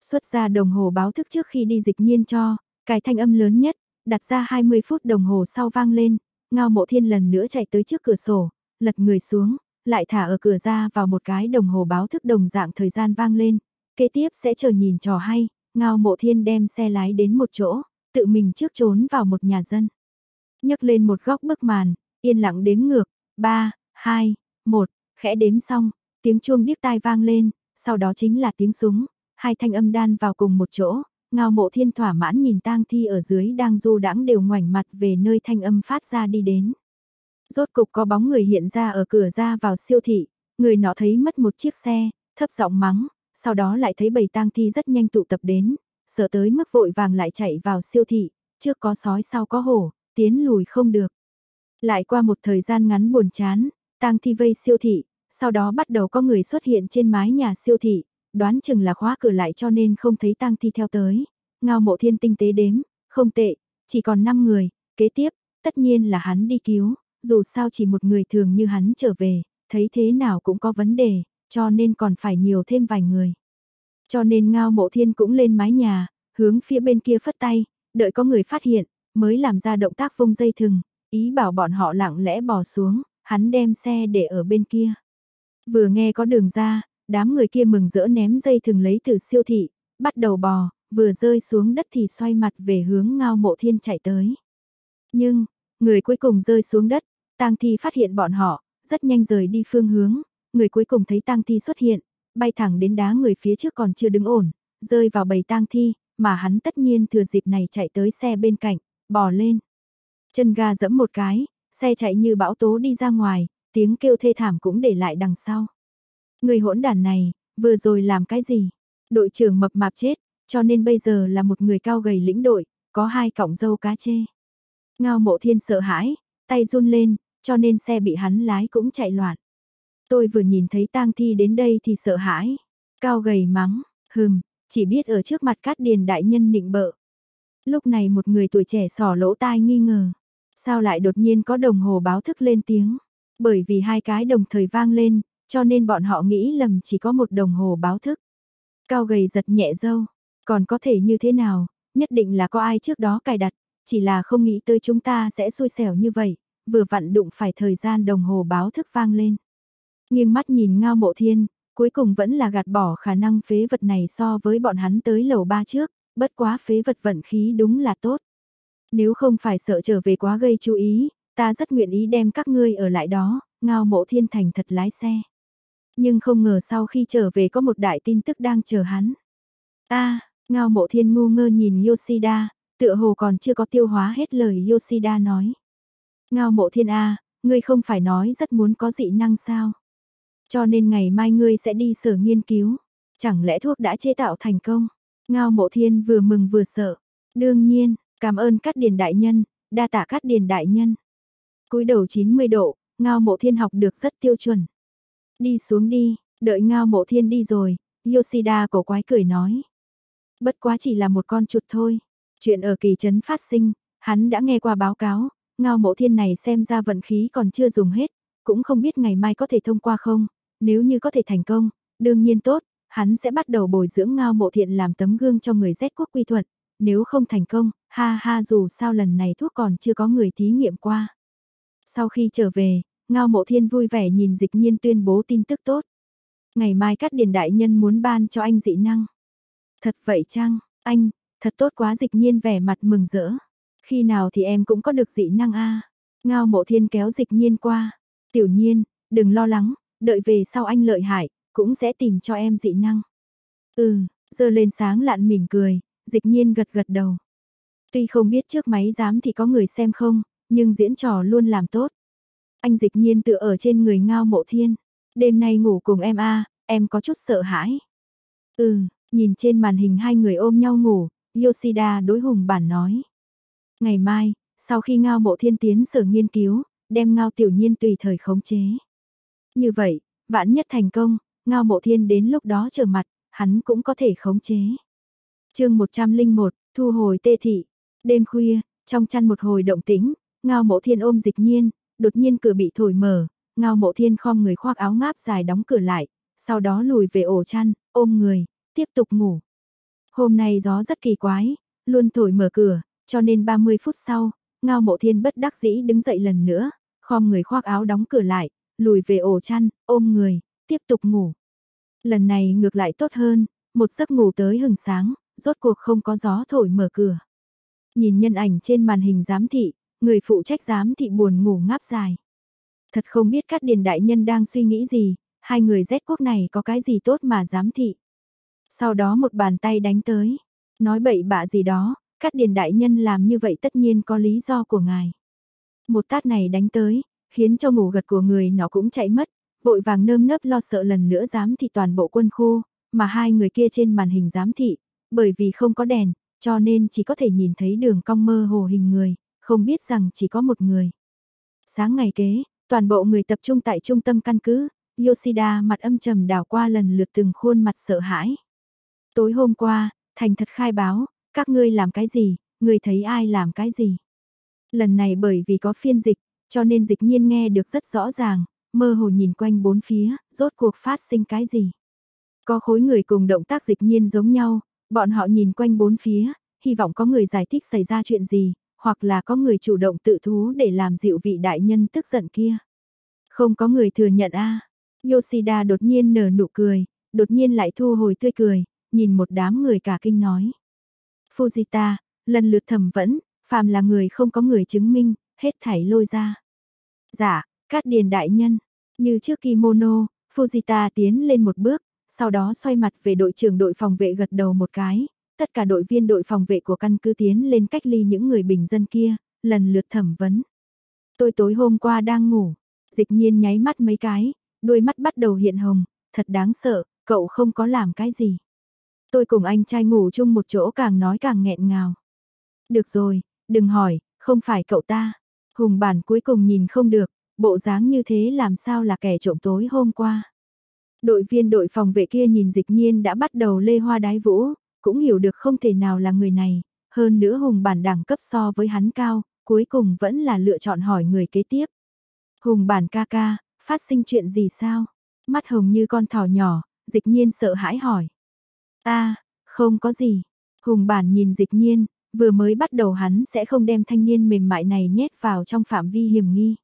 Xuất ra đồng hồ báo thức trước khi đi dịch nhiên cho, cái thanh âm lớn nhất, đặt ra 20 phút đồng hồ sau vang lên, ngao mộ thiên lần nữa chạy tới trước cửa sổ, lật người xuống, lại thả ở cửa ra vào một cái đồng hồ báo thức đồng dạng thời gian vang lên, kế tiếp sẽ chờ nhìn trò hay, ngao mộ thiên đem xe lái đến một chỗ, tự mình trước trốn vào một nhà dân. nhấc lên một góc bức màn, yên lặng đếm ngược, 3, 2, 1, khẽ đếm xong, tiếng chuông điếc tai vang lên, sau đó chính là tiếng súng, hai thanh âm đan vào cùng một chỗ, ngao mộ thiên thỏa mãn nhìn tang thi ở dưới đang du đãng đều ngoảnh mặt về nơi thanh âm phát ra đi đến. Rốt cục có bóng người hiện ra ở cửa ra vào siêu thị, người nọ thấy mất một chiếc xe, thấp giọng mắng, sau đó lại thấy bầy tang thi rất nhanh tụ tập đến, sợ tới mức vội vàng lại chạy vào siêu thị, trước có sói sau có hổ, tiến lùi không được. Lại qua một thời gian ngắn buồn chán, tang thi vây siêu thị, sau đó bắt đầu có người xuất hiện trên mái nhà siêu thị, đoán chừng là khóa cửa lại cho nên không thấy tang thi theo tới. Ngao mộ thiên tinh tế đếm, không tệ, chỉ còn 5 người, kế tiếp, tất nhiên là hắn đi cứu, dù sao chỉ một người thường như hắn trở về, thấy thế nào cũng có vấn đề, cho nên còn phải nhiều thêm vài người. Cho nên ngao mộ thiên cũng lên mái nhà, hướng phía bên kia phất tay, đợi có người phát hiện, mới làm ra động tác vung dây thừng, ý bảo bọn họ lặng lẽ bò xuống, hắn đem xe để ở bên kia. Vừa nghe có đường ra, đám người kia mừng rỡ ném dây thừng lấy từ siêu thị, bắt đầu bò, vừa rơi xuống đất thì xoay mặt về hướng ngao mộ thiên chạy tới. Nhưng, người cuối cùng rơi xuống đất, tang thi phát hiện bọn họ, rất nhanh rời đi phương hướng, người cuối cùng thấy tang thi xuất hiện, bay thẳng đến đá người phía trước còn chưa đứng ổn, rơi vào bầy tang thi, mà hắn tất nhiên thừa dịp này chạy tới xe bên cạnh, bò lên. Chân ga dẫm một cái, xe chạy như bão tố đi ra ngoài, tiếng kêu thê thảm cũng để lại đằng sau. Người hỗn đàn này, vừa rồi làm cái gì? Đội trưởng mập mạp chết, cho nên bây giờ là một người cao gầy lĩnh đội, có hai cọng dâu cá chê. Ngao mộ thiên sợ hãi, tay run lên, cho nên xe bị hắn lái cũng chạy loạn. Tôi vừa nhìn thấy tang thi đến đây thì sợ hãi. Cao gầy mắng, hừm, chỉ biết ở trước mặt cát điền đại nhân nịnh bợ. Lúc này một người tuổi trẻ sỏ lỗ tai nghi ngờ. Sao lại đột nhiên có đồng hồ báo thức lên tiếng? Bởi vì hai cái đồng thời vang lên, cho nên bọn họ nghĩ lầm chỉ có một đồng hồ báo thức. Cao gầy giật nhẹ dâu, còn có thể như thế nào, nhất định là có ai trước đó cài đặt, chỉ là không nghĩ tới chúng ta sẽ xui xẻo như vậy, vừa vặn đụng phải thời gian đồng hồ báo thức vang lên. Nghiêng mắt nhìn ngao mộ thiên, cuối cùng vẫn là gạt bỏ khả năng phế vật này so với bọn hắn tới lầu ba trước, bất quá phế vật vận khí đúng là tốt. Nếu không phải sợ trở về quá gây chú ý, ta rất nguyện ý đem các ngươi ở lại đó, ngao mộ thiên thành thật lái xe. Nhưng không ngờ sau khi trở về có một đại tin tức đang chờ hắn. a ngao mộ thiên ngu ngơ nhìn Yoshida, tựa hồ còn chưa có tiêu hóa hết lời Yoshida nói. Ngao mộ thiên A, ngươi không phải nói rất muốn có dị năng sao? Cho nên ngày mai ngươi sẽ đi sở nghiên cứu. Chẳng lẽ thuốc đã chế tạo thành công? Ngao mộ thiên vừa mừng vừa sợ. Đương nhiên, cảm ơn cát điền đại nhân, đa tạ cát điền đại nhân. cúi đầu 90 độ, ngao mộ thiên học được rất tiêu chuẩn. Đi xuống đi, đợi ngao mộ thiên đi rồi, Yoshida cổ quái cười nói. Bất quá chỉ là một con chuột thôi. Chuyện ở kỳ trấn phát sinh, hắn đã nghe qua báo cáo, ngao mộ thiên này xem ra vận khí còn chưa dùng hết, cũng không biết ngày mai có thể thông qua không, nếu như có thể thành công, đương nhiên tốt, hắn sẽ bắt đầu bồi dưỡng ngao mộ thiện làm tấm gương cho người Z quốc quy thuận, nếu không thành công, ha ha dù sao lần này thuốc còn chưa có người thí nghiệm qua. Sau khi trở về, ngao mộ thiên vui vẻ nhìn dịch nhiên tuyên bố tin tức tốt. Ngày mai các điền đại nhân muốn ban cho anh dị năng. Thật vậy chăng, anh, thật tốt quá dịch nhiên vẻ mặt mừng rỡ. Khi nào thì em cũng có được dị năng a Ngao mộ thiên kéo dịch nhiên qua. Tiểu nhiên, đừng lo lắng, đợi về sau anh lợi hại, cũng sẽ tìm cho em dị năng. Ừ, giờ lên sáng lạn mỉm cười, dịch nhiên gật gật đầu. Tuy không biết trước máy dám thì có người xem không, nhưng diễn trò luôn làm tốt. Anh dịch nhiên tựa ở trên người ngao mộ thiên. Đêm nay ngủ cùng em a em có chút sợ hãi. Ừ, nhìn trên màn hình hai người ôm nhau ngủ, Yoshida đối hùng bản nói. Ngày mai, sau khi ngao mộ thiên tiến sở nghiên cứu, đem ngao tiểu nhiên tùy thời khống chế. Như vậy, vãn nhất thành công, ngao mộ thiên đến lúc đó trở mặt, hắn cũng có thể khống chế. chương 101, thu hồi tê thị. Đêm khuya, trong chăn một hồi động tĩnh, ngao mộ thiên ôm dịch nhiên, đột nhiên cửa bị thổi mở, ngao mộ thiên khom người khoác áo ngáp dài đóng cửa lại, sau đó lùi về ổ chăn, ôm người, tiếp tục ngủ. Hôm nay gió rất kỳ quái, luôn thổi mở cửa, cho nên 30 phút sau, ngao mộ thiên bất đắc dĩ đứng dậy lần nữa, khom người khoác áo đóng cửa lại, lùi về ổ chăn, ôm người, tiếp tục ngủ. Lần này ngược lại tốt hơn, một giấc ngủ tới hừng sáng, rốt cuộc không có gió thổi mở cửa. Nhìn nhân ảnh trên màn hình giám thị, người phụ trách giám thị buồn ngủ ngáp dài. Thật không biết các điền đại nhân đang suy nghĩ gì, hai người rét quốc này có cái gì tốt mà giám thị. Sau đó một bàn tay đánh tới, nói bậy bạ gì đó, các điền đại nhân làm như vậy tất nhiên có lý do của ngài. Một tát này đánh tới, khiến cho ngủ gật của người nó cũng chạy mất, vội vàng nơm nớp lo sợ lần nữa giám thị toàn bộ quân khu, mà hai người kia trên màn hình giám thị, bởi vì không có đèn, cho nên chỉ có thể nhìn thấy đường cong mơ hồ hình người, không biết rằng chỉ có một người. Sáng ngày kế, toàn bộ người tập trung tại trung tâm căn cứ, Yoshida mặt âm trầm đảo qua lần lượt từng khuôn mặt sợ hãi. Tối hôm qua, thành thật khai báo, các ngươi làm cái gì, người thấy ai làm cái gì. Lần này bởi vì có phiên dịch, cho nên dịch nhiên nghe được rất rõ ràng, mơ hồ nhìn quanh bốn phía, rốt cuộc phát sinh cái gì. Có khối người cùng động tác dịch nhiên giống nhau, bọn họ nhìn quanh bốn phía, hy vọng có người giải thích xảy ra chuyện gì, hoặc là có người chủ động tự thú để làm dịu vị đại nhân tức giận kia. Không có người thừa nhận a Yoshida đột nhiên nở nụ cười, đột nhiên lại thu hồi tươi cười, nhìn một đám người cả kinh nói. Fujita, lần lượt thẩm vẫn, phàm là người không có người chứng minh, hết thảy lôi ra. Dạ, Cát Điền đại nhân, như trước kimono, Fujita tiến lên một bước, sau đó xoay mặt về đội trưởng đội phòng vệ gật đầu một cái, tất cả đội viên đội phòng vệ của căn cứ tiến lên cách ly những người bình dân kia, lần lượt thẩm vấn. Tôi tối hôm qua đang ngủ, dịch nhiên nháy mắt mấy cái, đôi mắt bắt đầu hiện hồng, thật đáng sợ, cậu không có làm cái gì. Tôi cùng anh trai ngủ chung một chỗ càng nói càng nghẹn ngào. Được rồi, đừng hỏi, không phải cậu ta. Hùng bản cuối cùng nhìn không được, bộ dáng như thế làm sao là kẻ trộm tối hôm qua. Đội viên đội phòng vệ kia nhìn dịch nhiên đã bắt đầu lê hoa đái vũ, cũng hiểu được không thể nào là người này, hơn nữa hùng bản đẳng cấp so với hắn cao, cuối cùng vẫn là lựa chọn hỏi người kế tiếp. Hùng bản ca ca, phát sinh chuyện gì sao? Mắt hồng như con thỏ nhỏ, dịch nhiên sợ hãi hỏi. a không có gì. Hùng bản nhìn dịch nhiên, vừa mới bắt đầu hắn sẽ không đem thanh niên mềm mại này nhét vào trong phạm vi hiểm nghi.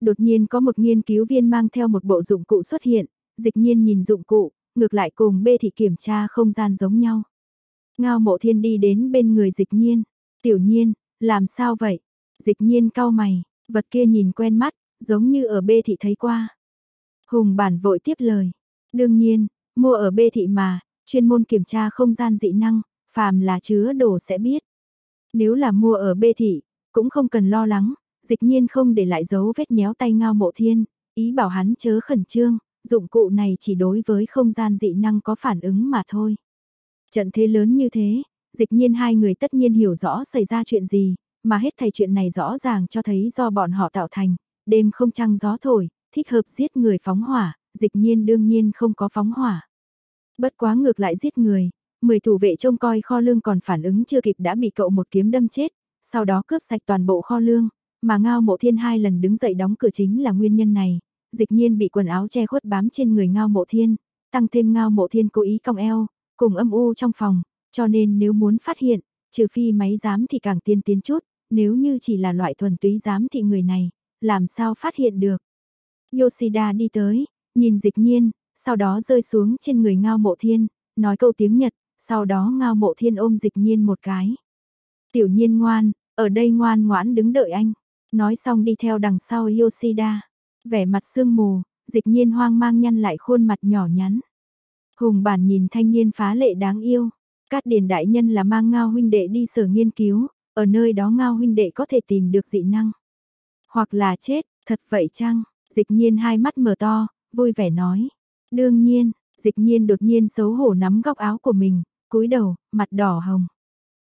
Đột nhiên có một nghiên cứu viên mang theo một bộ dụng cụ xuất hiện, dịch nhiên nhìn dụng cụ, ngược lại cùng bê thị kiểm tra không gian giống nhau. Ngao mộ thiên đi đến bên người dịch nhiên, tiểu nhiên, làm sao vậy? Dịch nhiên cau mày, vật kia nhìn quen mắt, giống như ở bê thị thấy qua. Hùng bản vội tiếp lời, đương nhiên, mua ở bê thị mà, chuyên môn kiểm tra không gian dị năng, phàm là chứa đồ sẽ biết. Nếu là mua ở bê thị, cũng không cần lo lắng, dịch nhiên không để lại dấu vết nhéo tay ngao mộ thiên, ý bảo hắn chớ khẩn trương, dụng cụ này chỉ đối với không gian dị năng có phản ứng mà thôi. Trận thế lớn như thế, dịch nhiên hai người tất nhiên hiểu rõ xảy ra chuyện gì, mà hết thầy chuyện này rõ ràng cho thấy do bọn họ tạo thành, đêm không trăng gió thổi, thích hợp giết người phóng hỏa, dịch nhiên đương nhiên không có phóng hỏa. Bất quá ngược lại giết người, 10 thủ vệ trông coi kho lương còn phản ứng chưa kịp đã bị cậu một kiếm đâm chết, sau đó cướp sạch toàn bộ kho lương, mà ngao mộ thiên hai lần đứng dậy đóng cửa chính là nguyên nhân này. dịch nhiên bị quần áo che khuất bám trên người ngao mộ thiên, tăng thêm ngao mộ thiên cố ý cong eo, cùng âm u trong phòng, cho nên nếu muốn phát hiện, trừ phi máy giám thì càng tiên tiến chút, nếu như chỉ là loại thuần túy giám thì người này, làm sao phát hiện được. Yoshida đi tới, nhìn dịch nhiên, sau đó rơi xuống trên người ngao mộ thiên, nói câu tiếng Nhật, sau đó ngao mộ thiên ôm dịch nhiên một cái. Tiểu nhiên ngoan, ở đây ngoan ngoãn đứng đợi anh. Nói xong đi theo đằng sau Yoshida. Vẻ mặt sương mù, dịch nhiên hoang mang nhăn lại khuôn mặt nhỏ nhắn. Hùng bản nhìn thanh niên phá lệ đáng yêu. Cát điền đại nhân là mang ngao huynh đệ đi sở nghiên cứu, ở nơi đó ngao huynh đệ có thể tìm được dị năng. Hoặc là chết, thật vậy chăng? Dịch nhiên hai mắt mở to, vui vẻ nói. Đương nhiên, dịch nhiên đột nhiên xấu hổ nắm góc áo của mình, cúi đầu, mặt đỏ hồng.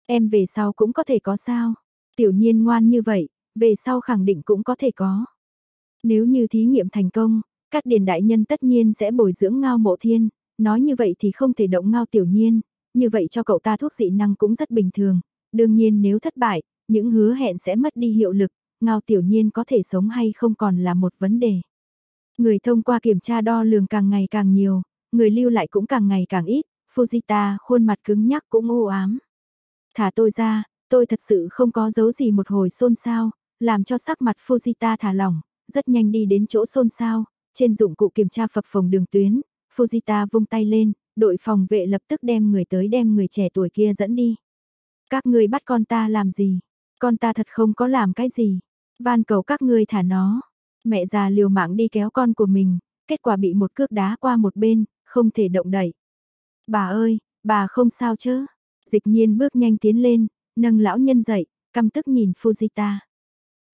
Em về sau cũng có thể có sao? Tiểu nhiên ngoan như vậy, về sau khẳng định cũng có thể có. Nếu như thí nghiệm thành công, các điền đại nhân tất nhiên sẽ bồi dưỡng ngao mộ thiên, nói như vậy thì không thể động ngao tiểu nhiên, như vậy cho cậu ta thuốc dị năng cũng rất bình thường. Đương nhiên nếu thất bại, những hứa hẹn sẽ mất đi hiệu lực, ngao tiểu nhiên có thể sống hay không còn là một vấn đề. Người thông qua kiểm tra đo lường càng ngày càng nhiều, người lưu lại cũng càng ngày càng ít, Fujita khuôn mặt cứng nhắc cũng u ám. Thả tôi ra, tôi thật sự không có giấu gì một hồi xôn xao, làm cho sắc mặt Fujita thả lỏng, rất nhanh đi đến chỗ xôn xao, trên dụng cụ kiểm tra phập phòng đường tuyến, Fujita vung tay lên, đội phòng vệ lập tức đem người tới đem người trẻ tuổi kia dẫn đi. Các người bắt con ta làm gì? Con ta thật không có làm cái gì. Van cầu các ngươi thả nó. Mẹ già liều mạng đi kéo con của mình, kết quả bị một cước đá qua một bên, không thể động đậy. Bà ơi, bà không sao chứ? Dịch nhiên bước nhanh tiến lên, nâng lão nhân dậy, căm tức nhìn Fujita.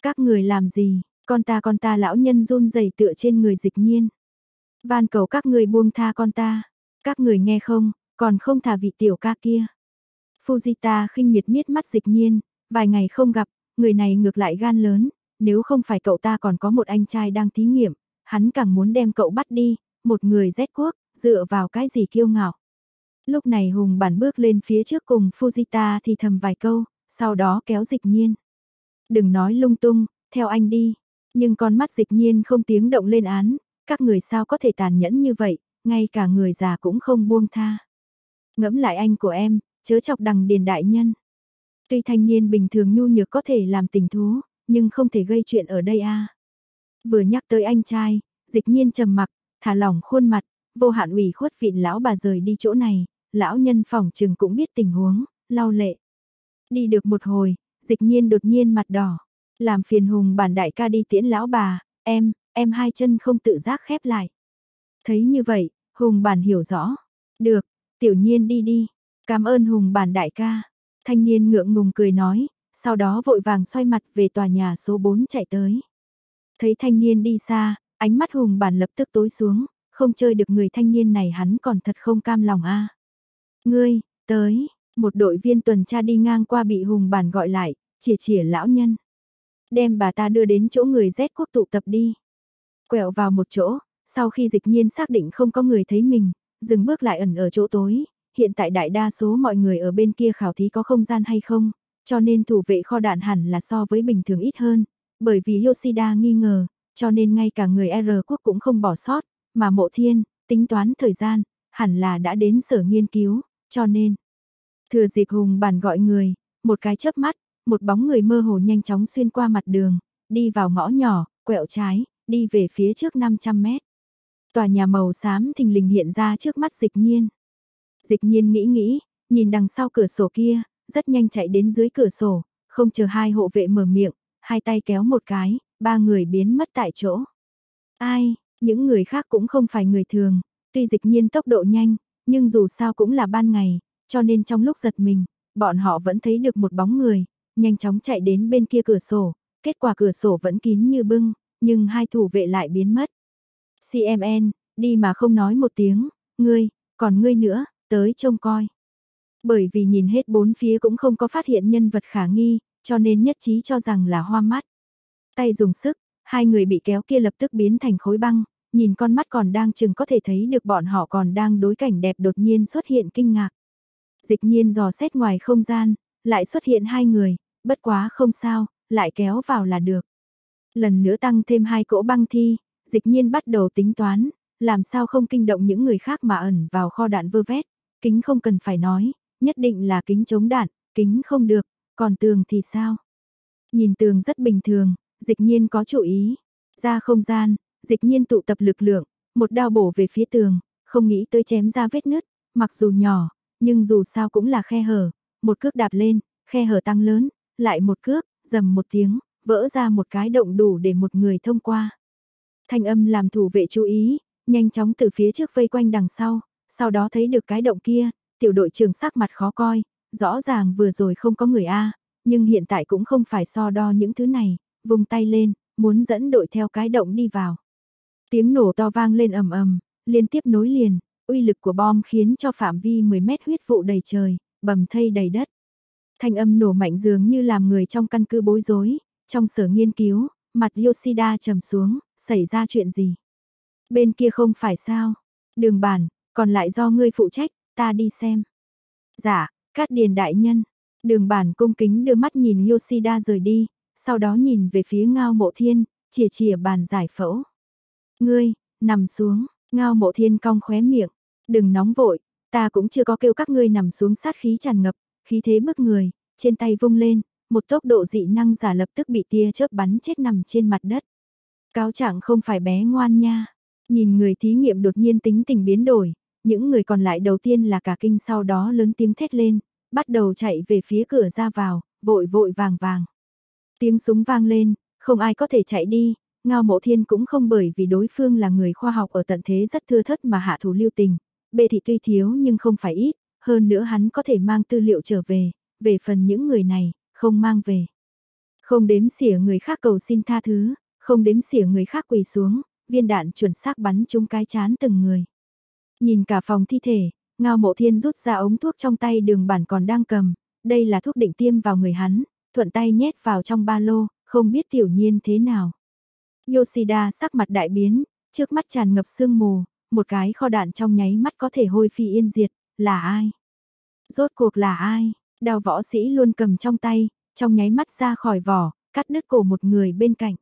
Các người làm gì, con ta con ta lão nhân run rẩy tựa trên người dịch nhiên. Van cầu các người buông tha con ta, các người nghe không, còn không thả vị tiểu ca kia. Fujita khinh miệt miết mắt dịch nhiên, vài ngày không gặp, người này ngược lại gan lớn, nếu không phải cậu ta còn có một anh trai đang thí nghiệm, hắn càng muốn đem cậu bắt đi, một người rét quốc, dựa vào cái gì kiêu ngạo. Lúc này Hùng bản bước lên phía trước cùng Fujita thì thầm vài câu, sau đó kéo dịch nhiên. Đừng nói lung tung, theo anh đi. Nhưng con mắt dịch nhiên không tiếng động lên án, các người sao có thể tàn nhẫn như vậy, ngay cả người già cũng không buông tha. Ngẫm lại anh của em, chớ chọc đằng điền đại nhân. Tuy thanh niên bình thường nhu nhược có thể làm tình thú, nhưng không thể gây chuyện ở đây a. Vừa nhắc tới anh trai, dịch nhiên trầm mặc, thả lỏng khuôn mặt, vô hạn ủy khuất vịn lão bà rời đi chỗ này, lão nhân phòng trừng cũng biết tình huống, lau lệ. Đi được một hồi, dịch nhiên đột nhiên mặt đỏ, làm phiền hùng bản đại ca đi tiễn lão bà, em, em hai chân không tự giác khép lại. Thấy như vậy, hùng bản hiểu rõ, được, tiểu nhiên đi đi, cảm ơn hùng bản đại ca. Thanh niên ngượng ngùng cười nói, sau đó vội vàng xoay mặt về tòa nhà số 4 chạy tới. Thấy thanh niên đi xa, ánh mắt hùng bản lập tức tối xuống, không chơi được người thanh niên này hắn còn thật không cam lòng a. Ngươi, tới, một đội viên tuần tra đi ngang qua bị hùng bản gọi lại, chỉ chỉ lão nhân. Đem bà ta đưa đến chỗ người Z quốc tụ tập đi. Quẹo vào một chỗ, sau khi dịch nhiên xác định không có người thấy mình, dừng bước lại ẩn ở chỗ tối, hiện tại đại đa số mọi người ở bên kia khảo thí có không gian hay không, cho nên thủ vệ kho đạn hẳn là so với bình thường ít hơn, bởi vì Yoshida nghi ngờ, cho nên ngay cả người R quốc cũng không bỏ sót, mà mộ thiên, tính toán thời gian, hẳn là đã đến sở nghiên cứu, cho nên. Thừa dịp hùng bản gọi người, một cái chớp mắt, một bóng người mơ hồ nhanh chóng xuyên qua mặt đường, đi vào ngõ nhỏ, quẹo trái, đi về phía trước 500 mét. Tòa nhà màu xám thình lình hiện ra trước mắt dịch nhiên. Dịch nhiên nghĩ nghĩ, nhìn đằng sau cửa sổ kia, rất nhanh chạy đến dưới cửa sổ, không chờ hai hộ vệ mở miệng, hai tay kéo một cái, ba người biến mất tại chỗ. Ai, những người khác cũng không phải người thường, tuy dịch nhiên tốc độ nhanh, nhưng dù sao cũng là ban ngày, cho nên trong lúc giật mình, bọn họ vẫn thấy được một bóng người, nhanh chóng chạy đến bên kia cửa sổ, kết quả cửa sổ vẫn kín như bưng, nhưng hai thủ vệ lại biến mất. CMN, đi mà không nói một tiếng, ngươi, còn ngươi nữa, tới trông coi. Bởi vì nhìn hết bốn phía cũng không có phát hiện nhân vật khả nghi, cho nên nhất trí cho rằng là hoa mắt. Tay dùng sức, hai người bị kéo kia lập tức biến thành khối băng, nhìn con mắt còn đang chừng có thể thấy được bọn họ còn đang đối cảnh đẹp đột nhiên xuất hiện kinh ngạc. Dịch nhiên dò xét ngoài không gian, lại xuất hiện hai người, bất quá không sao, lại kéo vào là được. Lần nữa tăng thêm hai cỗ băng thi, dịch nhiên bắt đầu tính toán, làm sao không kinh động những người khác mà ẩn vào kho đạn vơ vét, kính không cần phải nói, nhất định là kính chống đạn, kính không được, còn tường thì sao? Nhìn tường rất bình thường, dịch nhiên có chủ ý, ra không gian, dịch nhiên tụ tập lực lượng, một đao bổ về phía tường, không nghĩ tới chém ra vết nứt, mặc dù nhỏ, nhưng dù sao cũng là khe hở, một cước đạp lên, khe hở tăng lớn, lại một cước, dầm một tiếng, vỡ ra một cái động đủ để một người thông qua. Thanh âm làm thủ vệ chú ý, nhanh chóng từ phía trước vây quanh đằng sau, sau đó thấy được cái động kia, tiểu đội trưởng sắc mặt khó coi, rõ ràng vừa rồi không có người A, nhưng hiện tại cũng không phải so đo những thứ này, vùng tay lên, muốn dẫn đội theo cái động đi vào. Tiếng nổ to vang lên ầm ầm, liên tiếp nối liền, uy lực của bom khiến cho phạm vi 10 mét huyết vụ đầy trời, bầm thây đầy đất. Thanh âm nổ mạnh dường như làm người trong căn cứ bối rối, trong sở nghiên cứu, mặt Yoshida trầm xuống, xảy ra chuyện gì? Bên kia không phải sao? Đường bản, còn lại do ngươi phụ trách, ta đi xem. Dạ, Cát Điền đại nhân. Đường bản cung kính đưa mắt nhìn Yoshida rời đi, sau đó nhìn về phía ngao mộ thiên, chìa chìa bàn giải phẫu. Ngươi, nằm xuống, ngao mộ thiên cong khóe miệng, đừng nóng vội, ta cũng chưa có kêu các ngươi nằm xuống sát khí tràn ngập, khí thế bức người, trên tay vung lên, một tốc độ dị năng giả lập tức bị tia chớp bắn chết nằm trên mặt đất. Cáo trạng không phải bé ngoan nha, nhìn người thí nghiệm đột nhiên tính tình biến đổi, những người còn lại đầu tiên là cả kinh sau đó lớn tiếng thét lên, bắt đầu chạy về phía cửa ra vào, vội vội vàng vàng. Tiếng súng vang lên, không ai có thể chạy đi, Ngao Mộ Thiên cũng không bởi vì đối phương là người khoa học ở tận thế rất thưa thất mà hạ thủ lưu tình. Bệ thị tuy thiếu nhưng không phải ít, hơn nữa hắn có thể mang tư liệu trở về, về phần những người này, không mang về. Không đếm xỉa người khác cầu xin tha thứ, không đếm xỉa người khác quỳ xuống, viên đạn chuẩn xác bắn trúng cái chán từng người. Nhìn cả phòng thi thể, Ngao Mộ Thiên rút ra ống thuốc trong tay đường bản còn đang cầm, đây là thuốc định tiêm vào người hắn, thuận tay nhét vào trong ba lô, không biết tiểu nhiên thế nào. Yoshida sắc mặt đại biến, trước mắt tràn ngập sương mù, một cái kho đạn trong nháy mắt có thể hôi phi yên diệt, là ai? Rốt cuộc là ai? Đào võ sĩ luôn cầm trong tay, trong nháy mắt ra khỏi vỏ, cắt đứt cổ một người bên cạnh.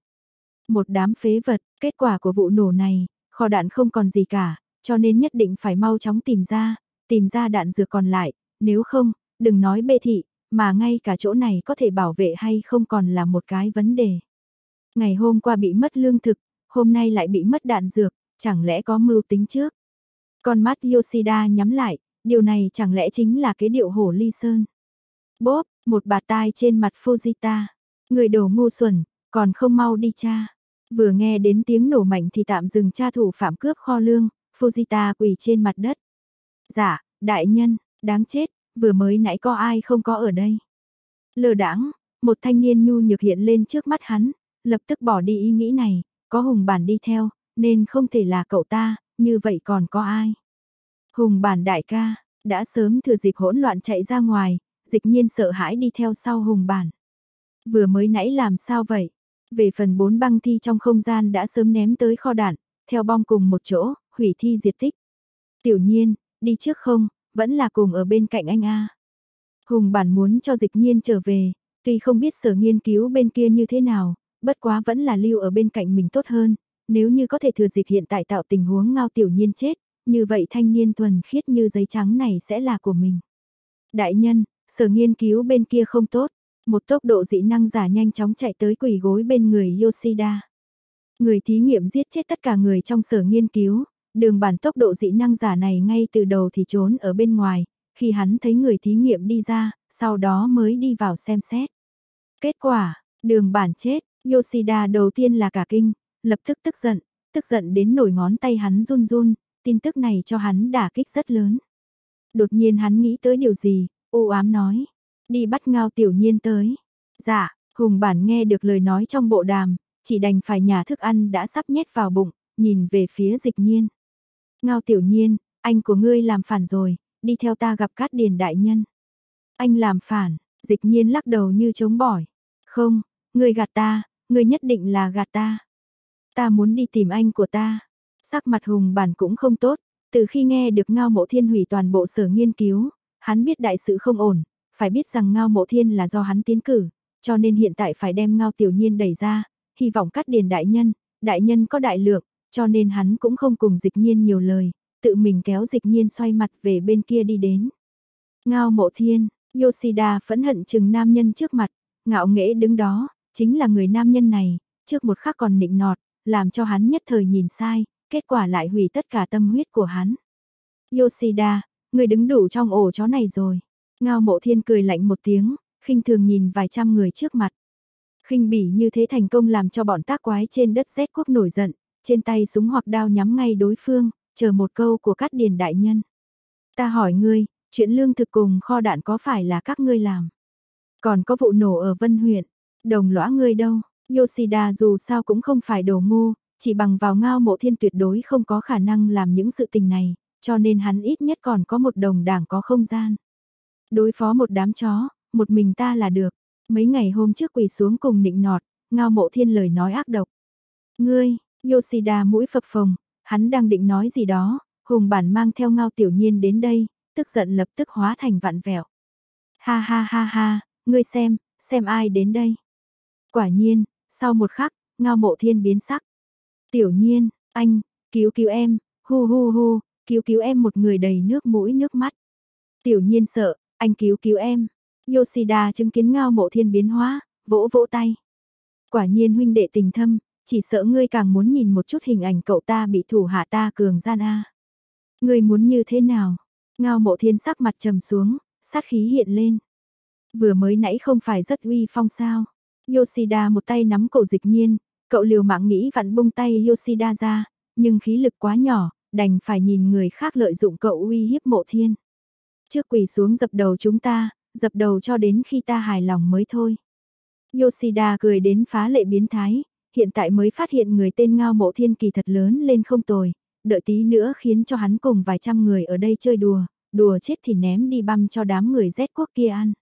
Một đám phế vật, kết quả của vụ nổ này, kho đạn không còn gì cả, cho nên nhất định phải mau chóng tìm ra, tìm ra đạn dược còn lại, nếu không, đừng nói bê thị, mà ngay cả chỗ này có thể bảo vệ hay không còn là một cái vấn đề. Ngày hôm qua bị mất lương thực, hôm nay lại bị mất đạn dược, chẳng lẽ có mưu tính trước. Con mắt Yoshida nhắm lại, điều này chẳng lẽ chính là cái điệu hổ ly sơn. Bốp, một bà tai trên mặt Fujita. Người đồ ngu xuẩn, còn không mau đi cha. Vừa nghe đến tiếng nổ mạnh thì tạm dừng tra thủ phạm cướp kho lương, Fujita quỳ trên mặt đất. Dạ, đại nhân, đáng chết, vừa mới nãy có ai không có ở đây. Lờ đãng, một thanh niên nhu nhược hiện lên trước mắt hắn, lập tức bỏ đi ý nghĩ này, có hùng bản đi theo, nên không thể là cậu ta, như vậy còn có ai. Hùng bản đại ca, đã sớm thừa dịp hỗn loạn chạy ra ngoài, dịch nhiên sợ hãi đi theo sau hùng bản. Vừa mới nãy làm sao vậy? Về phần bốn băng thi trong không gian đã sớm ném tới kho đạn, theo bom cùng một chỗ, hủy thi diệt tích. Tiểu nhiên, đi trước không, vẫn là cùng ở bên cạnh anh A. Hùng bản muốn cho dịch nhiên trở về, tuy không biết sở nghiên cứu bên kia như thế nào, bất quá vẫn là lưu ở bên cạnh mình tốt hơn, nếu như có thể thừa dịp hiện tại tạo tình huống ngao tiểu nhiên chết, như vậy thanh niên thuần khiết như giấy trắng này sẽ là của mình. Đại nhân, sở nghiên cứu bên kia không tốt, một tốc độ dị năng giả nhanh chóng chạy tới quỷ gối bên người Yoshida. Người thí nghiệm giết chết tất cả người trong sở nghiên cứu, đường bản tốc độ dị năng giả này ngay từ đầu thì trốn ở bên ngoài, khi hắn thấy người thí nghiệm đi ra, sau đó mới đi vào xem xét. Kết quả, đường bản chết, Yoshida đầu tiên là cả kinh, lập tức tức giận, tức giận đến nổi ngón tay hắn run run, tin tức này cho hắn đả kích rất lớn. Đột nhiên hắn nghĩ tới điều gì, u ám nói, đi bắt ngao tiểu nhiên tới. Dạ, hùng bản nghe được lời nói trong bộ đàm, chỉ đành phải nhà thức ăn đã sắp nhét vào bụng, nhìn về phía dịch nhiên. Ngao tiểu nhiên, anh của ngươi làm phản rồi, đi theo ta gặp cát điền đại nhân. Anh làm phản, dịch nhiên lắc đầu như chống bỏi. Không, ngươi gạt ta, ngươi nhất định là gạt ta. Ta muốn đi tìm anh của ta. Sắc mặt hùng bản cũng không tốt, từ khi nghe được ngao mộ thiên hủy toàn bộ sở nghiên cứu, hắn biết đại sự không ổn, phải biết rằng ngao mộ thiên là do hắn tiến cử, cho nên hiện tại phải đem ngao tiểu nhiên đẩy ra, hy vọng cắt điền đại nhân, đại nhân có đại lượng, cho nên hắn cũng không cùng dịch nhiên nhiều lời, tự mình kéo dịch nhiên xoay mặt về bên kia đi đến. Ngao mộ thiên, Yoshida phẫn hận chừng nam nhân trước mặt, ngạo nghễ đứng đó, chính là người nam nhân này, trước một khắc còn nịnh nọt, làm cho hắn nhất thời nhìn sai, kết quả lại hủy tất cả tâm huyết của hắn. Yoshida, người đứng đủ trong ổ chó này rồi. Ngao mộ thiên cười lạnh một tiếng, khinh thường nhìn vài trăm người trước mặt. khinh bỉ như thế thành công làm cho bọn tác quái trên đất rét quốc nổi giận, trên tay súng hoặc đao nhắm ngay đối phương, chờ một câu của cát điền đại nhân. Ta hỏi ngươi, chuyện lương thực cùng kho đạn có phải là các ngươi làm? Còn có vụ nổ ở Vân huyện, đồng lõa ngươi đâu? Yoshida dù sao cũng không phải đồ ngu, chỉ bằng vào ngao mộ thiên tuyệt đối không có khả năng làm những sự tình này, cho nên hắn ít nhất còn có một đồng đảng có không gian. Đối phó một đám chó, một mình ta là được. Mấy ngày hôm trước quỳ xuống cùng nịnh nọt, ngao mộ thiên lời nói ác độc. Ngươi, Yoshida mũi phập phồng, hắn đang định nói gì đó, hùng bản mang theo ngao tiểu nhiên đến đây, tức giận lập tức hóa thành vạn vẹo. Ha ha ha ha, ngươi xem, xem ai đến đây. Quả nhiên, sau một khắc, ngao mộ thiên biến sắc. Tiểu nhiên, anh, cứu cứu em, hu hu hu, cứu cứu em một người đầy nước mũi nước mắt. Tiểu nhiên sợ, anh cứu cứu em. Yoshida chứng kiến ngao mộ thiên biến hóa, vỗ vỗ tay. Quả nhiên huynh đệ tình thâm, chỉ sợ ngươi càng muốn nhìn một chút hình ảnh cậu ta bị thủ hạ ta cường gian a. Ngươi muốn như thế nào? Ngao mộ thiên sắc mặt trầm xuống, sát khí hiện lên. Vừa mới nãy không phải rất uy phong sao? Yoshida một tay nắm cổ dịch nhiên, cậu liều mạng nghĩ vặn bung tay Yoshida ra, nhưng khí lực quá nhỏ, đành phải nhìn người khác lợi dụng cậu uy hiếp mộ thiên. Trước quỳ xuống dập đầu chúng ta, dập đầu cho đến khi ta hài lòng mới thôi. Yoshida cười đến phá lệ biến thái, hiện tại mới phát hiện người tên ngao mộ thiên kỳ thật lớn lên không tồi, đợi tí nữa khiến cho hắn cùng vài trăm người ở đây chơi đùa, đùa chết thì ném đi băm cho đám người rét quốc kia ăn.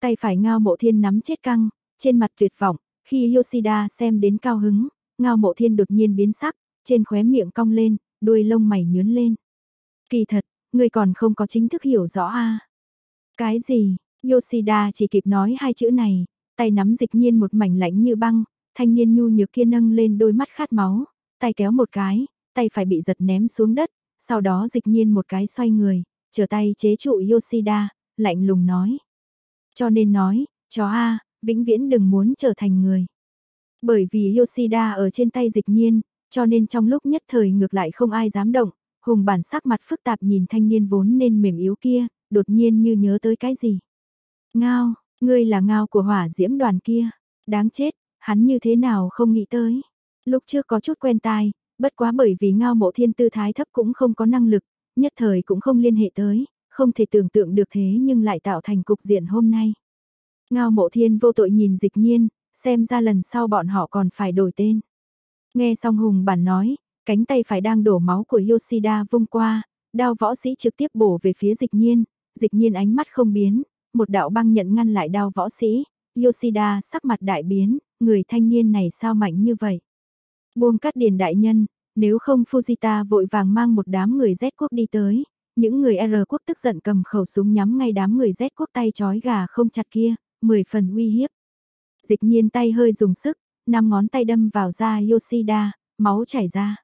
Tay phải ngao mộ thiên nắm chết căng, trên mặt tuyệt vọng, khi Yoshida xem đến cao hứng, ngao mộ thiên đột nhiên biến sắc, trên khóe miệng cong lên, đuôi lông mày nhướn lên. Kỳ thật, người còn không có chính thức hiểu rõ a Cái gì? Yoshida chỉ kịp nói hai chữ này, tay nắm dịch nhiên một mảnh lạnh như băng, thanh niên nhu nhược kia nâng lên đôi mắt khát máu, tay kéo một cái, tay phải bị giật ném xuống đất, sau đó dịch nhiên một cái xoay người, trở tay chế trụ Yoshida, lạnh lùng nói. Cho nên nói, chó A, vĩnh viễn đừng muốn trở thành người. Bởi vì Yoshida ở trên tay dịch nhiên, cho nên trong lúc nhất thời ngược lại không ai dám động, hùng bản sắc mặt phức tạp nhìn thanh niên vốn nên mềm yếu kia, đột nhiên như nhớ tới cái gì. Ngao, ngươi là ngao của hỏa diễm đoàn kia, đáng chết, hắn như thế nào không nghĩ tới. Lúc trước có chút quen tai, bất quá bởi vì ngao mộ thiên tư thái thấp cũng không có năng lực, nhất thời cũng không liên hệ tới, không thể tưởng tượng được thế nhưng lại tạo thành cục diện hôm nay. Ngao mộ thiên vô tội nhìn dịch nhiên, xem ra lần sau bọn họ còn phải đổi tên. Nghe xong hùng bản nói, cánh tay phải đang đổ máu của Yoshida vung qua, đao võ sĩ trực tiếp bổ về phía dịch nhiên, dịch nhiên ánh mắt không biến, một đạo băng nhận ngăn lại đao võ sĩ, Yoshida sắc mặt đại biến, người thanh niên này sao mạnh như vậy. Buông cắt điền đại nhân, nếu không Fujita vội vàng mang một đám người Z quốc đi tới, những người R quốc tức giận cầm khẩu súng nhắm ngay đám người Z quốc tay chói gà không chặt kia, 10 phần uy hiếp. Dịch nhiên tay hơi dùng sức, năm ngón tay đâm vào da Yoshida, máu chảy ra.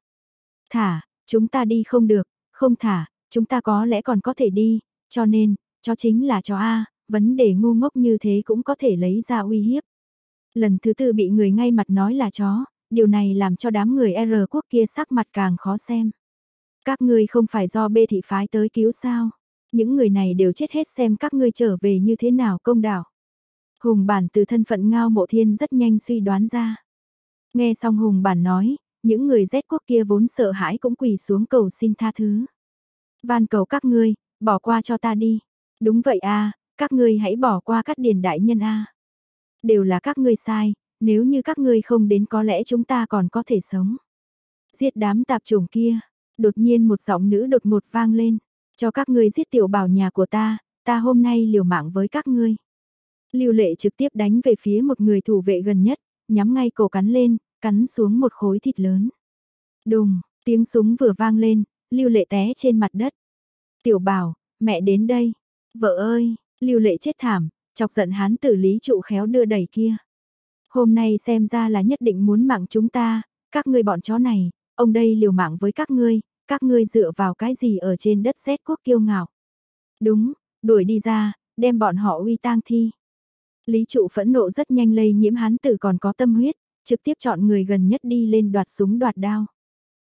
Thả, chúng ta đi không được, không thả, chúng ta có lẽ còn có thể đi, cho nên, cho chính là cho A, vấn đề ngu ngốc như thế cũng có thể lấy ra uy hiếp. Lần thứ tư bị người ngay mặt nói là chó, điều này làm cho đám người R quốc kia sắc mặt càng khó xem. Các ngươi không phải do bê thị phái tới cứu sao? Những người này đều chết hết xem các ngươi trở về như thế nào công đạo. Hùng bản từ thân phận ngao mộ thiên rất nhanh suy đoán ra. Nghe xong hùng bản nói, những người rét quốc kia vốn sợ hãi cũng quỳ xuống cầu xin tha thứ. Van cầu các ngươi, bỏ qua cho ta đi. Đúng vậy a các ngươi hãy bỏ qua các điền đại nhân a Đều là các ngươi sai, nếu như các ngươi không đến có lẽ chúng ta còn có thể sống. Giết đám tạp chủng kia, đột nhiên một giọng nữ đột ngột vang lên, cho các ngươi giết tiểu bảo nhà của ta, ta hôm nay liều mạng với các ngươi. Lưu lệ trực tiếp đánh về phía một người thủ vệ gần nhất, nhắm ngay cổ cắn lên, cắn xuống một khối thịt lớn. Đùng, tiếng súng vừa vang lên, lưu lệ té trên mặt đất. Tiểu bảo, mẹ đến đây. Vợ ơi, lưu lệ chết thảm, chọc giận hán tử lý trụ khéo đưa đẩy kia. Hôm nay xem ra là nhất định muốn mạng chúng ta, các ngươi bọn chó này, ông đây liều mạng với các ngươi, các ngươi dựa vào cái gì ở trên đất rét quốc kiêu ngạo. Đúng, đuổi đi ra, đem bọn họ uy tang thi. Lý trụ phẫn nộ rất nhanh lây nhiễm hán tử còn có tâm huyết, trực tiếp chọn người gần nhất đi lên đoạt súng đoạt đao.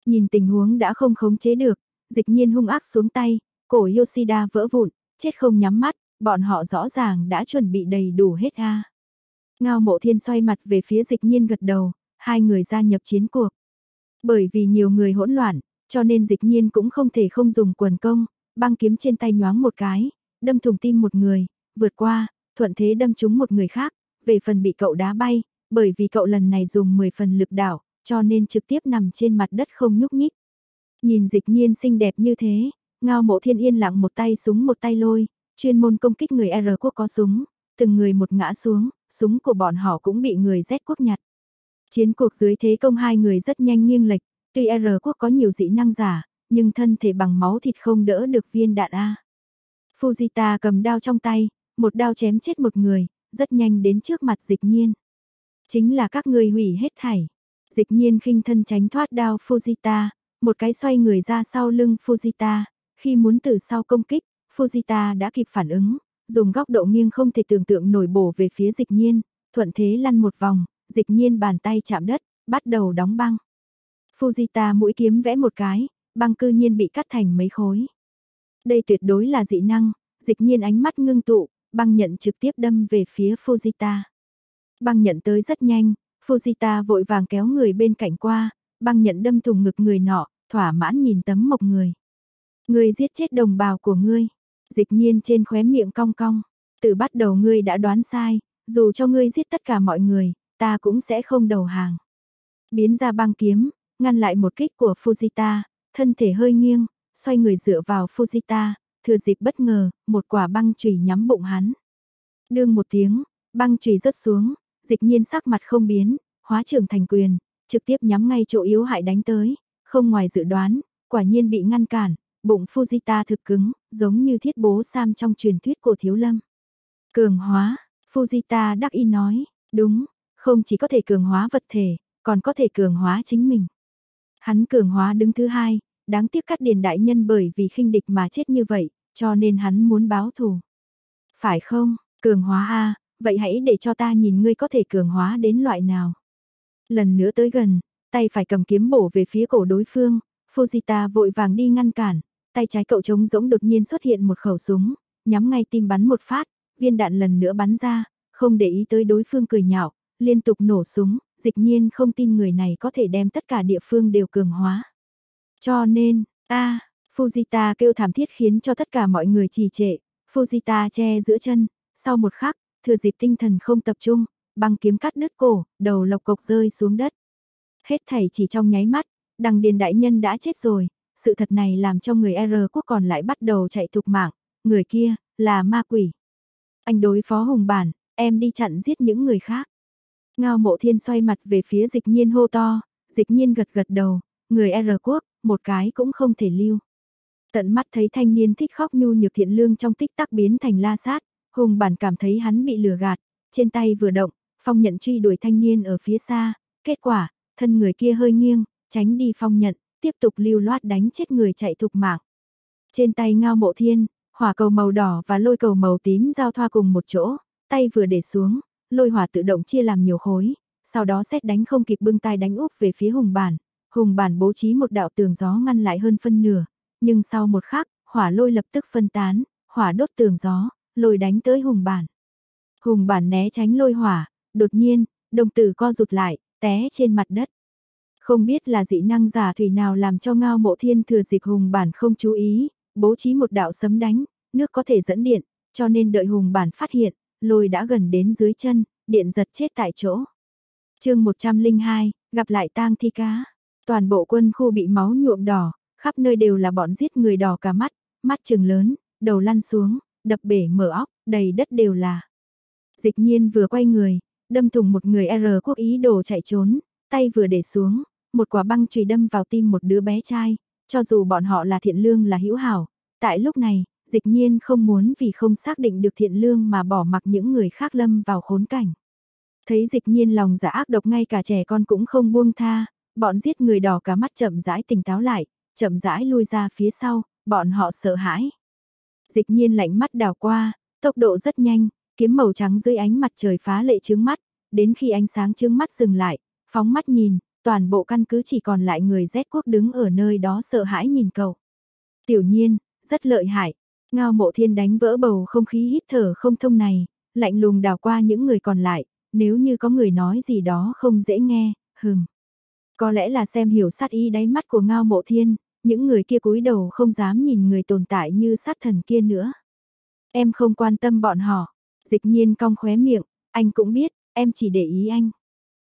Nhìn tình huống đã không khống chế được, dịch nhiên hung ác xuống tay, cổ Yoshida vỡ vụn, chết không nhắm mắt, bọn họ rõ ràng đã chuẩn bị đầy đủ hết a. Ngao mộ thiên xoay mặt về phía dịch nhiên gật đầu, hai người gia nhập chiến cuộc. Bởi vì nhiều người hỗn loạn, cho nên dịch nhiên cũng không thể không dùng quần công, băng kiếm trên tay nhoáng một cái, đâm thùng tim một người, vượt qua, thuận thế đâm trúng một người khác, về phần bị cậu đá bay, bởi vì cậu lần này dùng 10 phần lực đảo, cho nên trực tiếp nằm trên mặt đất không nhúc nhích. Nhìn dịch nhiên xinh đẹp như thế, ngao mộ thiên yên lặng một tay súng một tay lôi, chuyên môn công kích người R quốc có súng, từng người một ngã xuống, súng của bọn họ cũng bị người Z quốc nhặt. Chiến cuộc dưới thế công hai người rất nhanh nghiêng lệch, tuy R quốc có nhiều dị năng giả, nhưng thân thể bằng máu thịt không đỡ được viên đạn A. Fujita cầm đao trong tay, một đao chém chết một người, rất nhanh đến trước mặt dịch nhiên. Chính là các người hủy hết thảy. Dịch nhiên khinh thân tránh thoát đao Fujita, một cái xoay người ra sau lưng Fujita, khi muốn từ sau công kích, Fujita đã kịp phản ứng, dùng góc độ nghiêng không thể tưởng tượng nổi bổ về phía dịch nhiên, thuận thế lăn một vòng, dịch nhiên bàn tay chạm đất, bắt đầu đóng băng. Fujita mũi kiếm vẽ một cái, băng cư nhiên bị cắt thành mấy khối. Đây tuyệt đối là dị năng, dịch nhiên ánh mắt ngưng tụ, băng nhận trực tiếp đâm về phía Fujita. Băng nhận tới rất nhanh, Fujita vội vàng kéo người bên cạnh qua, băng nhận đâm thùng ngực người nọ, thỏa mãn nhìn tấm mộc người. Ngươi giết chết đồng bào của ngươi. Dịch nhiên trên khóe miệng cong cong. Từ bắt đầu ngươi đã đoán sai, dù cho ngươi giết tất cả mọi người, ta cũng sẽ không đầu hàng. Biến ra băng kiếm, ngăn lại một kích của Fujita, thân thể hơi nghiêng, xoay người dựa vào Fujita, thừa dịp bất ngờ, một quả băng chùy nhắm bụng hắn. Đương một tiếng, băng chùy rớt xuống, dịch nhiên sắc mặt không biến, hóa trưởng thành quyền, trực tiếp nhắm ngay chỗ yếu hại đánh tới, không ngoài dự đoán, quả nhiên bị ngăn cản, bụng Fujita thực cứng, giống như thiết bố Sam trong truyền thuyết của Thiếu Lâm. Cường hóa, Fujita đắc y nói, đúng, không chỉ có thể cường hóa vật thể, còn có thể cường hóa chính mình. Hắn cường hóa đứng thứ hai, đáng tiếc cắt điền đại nhân bởi vì khinh địch mà chết như vậy, cho nên hắn muốn báo thù. Phải không, cường hóa A, vậy hãy để cho ta nhìn ngươi có thể cường hóa đến loại nào. Lần nữa tới gần, tay phải cầm kiếm bổ về phía cổ đối phương, Fujita vội vàng đi ngăn cản, tay trái cậu trống rỗng đột nhiên xuất hiện một khẩu súng, nhắm ngay tim bắn một phát, viên đạn lần nữa bắn ra, không để ý tới đối phương cười nhạo, liên tục nổ súng, dịch nhiên không tin người này có thể đem tất cả địa phương đều cường hóa. Cho nên, a Fujita kêu thảm thiết khiến cho tất cả mọi người trì trệ, Fujita che giữa chân, sau một khắc, thừa dịp tinh thần không tập trung, băng kiếm cắt đứt cổ, đầu lộc cộc rơi xuống đất. Hết thảy chỉ trong nháy mắt, đằng điền đại nhân đã chết rồi, sự thật này làm cho người R quốc còn lại bắt đầu chạy thục mạng, người kia, là ma quỷ. Anh đối phó hùng bản, em đi chặn giết những người khác. Ngao mộ thiên xoay mặt về phía dịch nhiên hô to, dịch nhiên gật gật đầu, người R quốc, một cái cũng không thể lưu. Tận mắt thấy thanh niên thích khóc nhu nhược thiện lương trong tích tắc biến thành la sát, hùng bản cảm thấy hắn bị lừa gạt, trên tay vừa động, phong nhận truy đuổi thanh niên ở phía xa, kết quả, thân người kia hơi nghiêng, tránh đi phong nhận, tiếp tục lưu loát đánh chết người chạy thục mạng. Trên tay ngao mộ thiên, hỏa cầu màu đỏ và lôi cầu màu tím giao thoa cùng một chỗ, tay vừa để xuống, lôi hỏa tự động chia làm nhiều khối, sau đó xét đánh không kịp bưng tay đánh úp về phía hùng bản. Hùng bản bố trí một đạo tường gió ngăn lại hơn phân nửa, nhưng sau một khắc, hỏa lôi lập tức phân tán, hỏa đốt tường gió, lôi đánh tới hùng bản. Hùng bản né tránh lôi hỏa, đột nhiên, đồng tử co rụt lại, té trên mặt đất. Không biết là dị năng giả thủy nào làm cho ngao mộ thiên thừa dịp hùng bản không chú ý, bố trí một đạo sấm đánh, nước có thể dẫn điện, cho nên đợi hùng bản phát hiện, lôi đã gần đến dưới chân, điện giật chết tại chỗ. chương 102, gặp lại tang thi cá. Toàn bộ quân khu bị máu nhuộm đỏ, khắp nơi đều là bọn giết người đỏ cả mắt, mắt trừng lớn, đầu lăn xuống, đập bể mở óc, đầy đất đều là. Dịch nhiên vừa quay người, đâm thùng một người R quốc ý đồ chạy trốn, tay vừa để xuống, một quả băng chùy đâm vào tim một đứa bé trai, cho dù bọn họ là thiện lương là hữu hảo, tại lúc này, dịch nhiên không muốn vì không xác định được thiện lương mà bỏ mặc những người khác lâm vào khốn cảnh. Thấy dịch nhiên lòng giả ác độc ngay cả trẻ con cũng không buông tha, Bọn giết người đỏ cả mắt chậm rãi tỉnh táo lại, chậm rãi lui ra phía sau, bọn họ sợ hãi. Dịch nhiên lạnh mắt đào qua, tốc độ rất nhanh, kiếm màu trắng dưới ánh mặt trời phá lệ trướng mắt, đến khi ánh sáng trướng mắt dừng lại, phóng mắt nhìn, toàn bộ căn cứ chỉ còn lại người Z quốc đứng ở nơi đó sợ hãi nhìn cậu. Tiểu nhiên, rất lợi hại, ngao mộ thiên đánh vỡ bầu không khí hít thở không thông này, lạnh lùng đào qua những người còn lại, nếu như có người nói gì đó không dễ nghe, hừm. Có lẽ là xem hiểu sát ý đáy mắt của ngao mộ thiên, những người kia cúi đầu không dám nhìn người tồn tại như sát thần kia nữa. Em không quan tâm bọn họ, dịch nhiên cong khóe miệng, anh cũng biết, em chỉ để ý anh.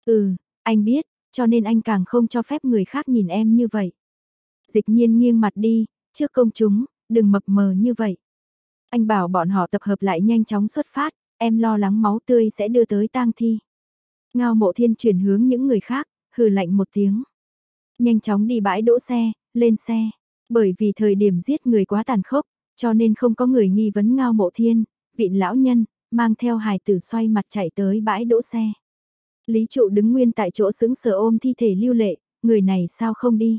Ừ, anh biết, cho nên anh càng không cho phép người khác nhìn em như vậy. Dịch nhiên nghiêng mặt đi, trước công chúng, đừng mập mờ như vậy. Anh bảo bọn họ tập hợp lại nhanh chóng xuất phát, em lo lắng máu tươi sẽ đưa tới tang thi. Ngao mộ thiên chuyển hướng những người khác, hừ lạnh một tiếng. Nhanh chóng đi bãi đỗ xe, lên xe. Bởi vì thời điểm giết người quá tàn khốc, cho nên không có người nghi vấn ngao mộ thiên, vịn lão nhân, mang theo hài tử xoay mặt chạy tới bãi đỗ xe. Lý trụ đứng nguyên tại chỗ sững sờ ôm thi thể lưu lệ, người này sao không đi.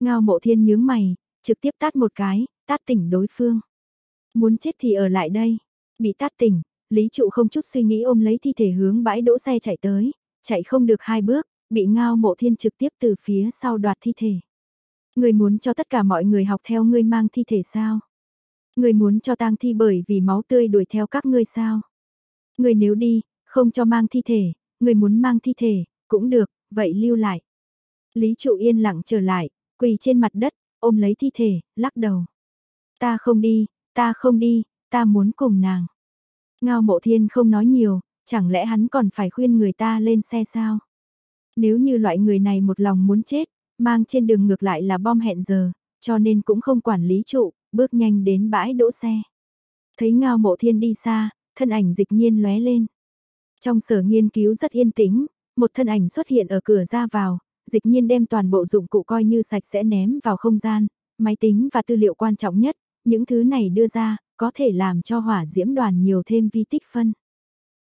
Ngao mộ thiên nhướng mày, trực tiếp tát một cái, tát tỉnh đối phương. Muốn chết thì ở lại đây. Bị tát tỉnh, Lý trụ không chút suy nghĩ ôm lấy thi thể hướng bãi đỗ xe chạy tới, chạy không được hai bước, bị ngao mộ thiên trực tiếp từ phía sau đoạt thi thể. Người muốn cho tất cả mọi người học theo ngươi mang thi thể sao? Người muốn cho tang thi bởi vì máu tươi đuổi theo các ngươi sao? Người nếu đi, không cho mang thi thể, người muốn mang thi thể, cũng được, vậy lưu lại. Lý trụ yên lặng trở lại, quỳ trên mặt đất, ôm lấy thi thể, lắc đầu. Ta không đi, ta không đi, ta muốn cùng nàng. Ngao mộ thiên không nói nhiều, chẳng lẽ hắn còn phải khuyên người ta lên xe sao? Nếu như loại người này một lòng muốn chết, mang trên đường ngược lại là bom hẹn giờ, cho nên cũng không quản lý trụ, bước nhanh đến bãi đỗ xe. Thấy ngao mộ thiên đi xa, thân ảnh dịch nhiên lóe lên. Trong sở nghiên cứu rất yên tĩnh, một thân ảnh xuất hiện ở cửa ra vào, dịch nhiên đem toàn bộ dụng cụ coi như sạch sẽ ném vào không gian, máy tính và tư liệu quan trọng nhất, những thứ này đưa ra, có thể làm cho hỏa diễm đoàn nhiều thêm vi tích phân.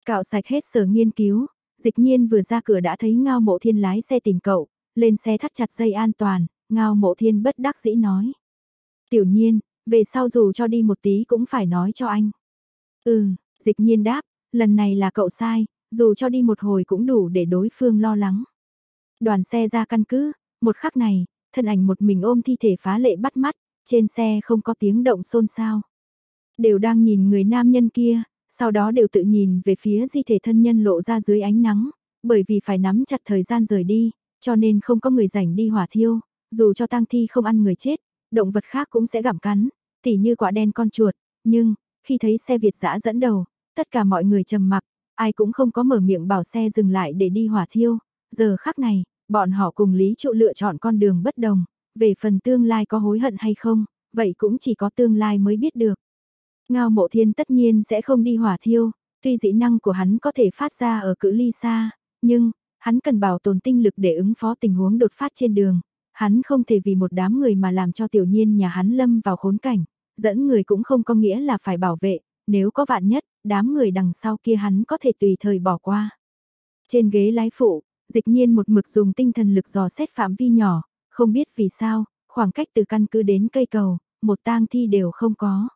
Cạo sạch hết sở nghiên cứu, dịch nhiên vừa ra cửa đã thấy ngao mộ thiên lái xe tìm cậu, lên xe thắt chặt dây an toàn, ngao mộ thiên bất đắc dĩ nói. Tiểu nhiên, về sau dù cho đi một tí cũng phải nói cho anh. Ừ, dịch nhiên đáp, lần này là cậu sai, dù cho đi một hồi cũng đủ để đối phương lo lắng. Đoàn xe ra căn cứ, một khắc này, thân ảnh một mình ôm thi thể phá lệ bắt mắt, trên xe không có tiếng động xôn xao. Đều đang nhìn người nam nhân kia, sau đó đều tự nhìn về phía di thể thân nhân lộ ra dưới ánh nắng, bởi vì phải nắm chặt thời gian rời đi, cho nên không có người rảnh đi hỏa thiêu, dù cho tang thi không ăn người chết, động vật khác cũng sẽ gặm cắn, tỉ như quả đen con chuột, nhưng, khi thấy xe Việt dã dẫn đầu, tất cả mọi người trầm mặc, ai cũng không có mở miệng bảo xe dừng lại để đi hỏa thiêu, giờ khắc này, bọn họ cùng Lý Trụ lựa chọn con đường bất đồng, về phần tương lai có hối hận hay không, vậy cũng chỉ có tương lai mới biết được. Ngao mộ thiên tất nhiên sẽ không đi hỏa thiêu, tuy dĩ năng của hắn có thể phát ra ở cự ly xa, nhưng, hắn cần bảo tồn tinh lực để ứng phó tình huống đột phát trên đường. Hắn không thể vì một đám người mà làm cho tiểu nhiên nhà hắn lâm vào khốn cảnh, dẫn người cũng không có nghĩa là phải bảo vệ, nếu có vạn nhất, đám người đằng sau kia hắn có thể tùy thời bỏ qua. Trên ghế lái phụ, dịch nhiên một mực dùng tinh thần lực dò xét phạm vi nhỏ, không biết vì sao, khoảng cách từ căn cứ đến cây cầu, một tang thi đều không có.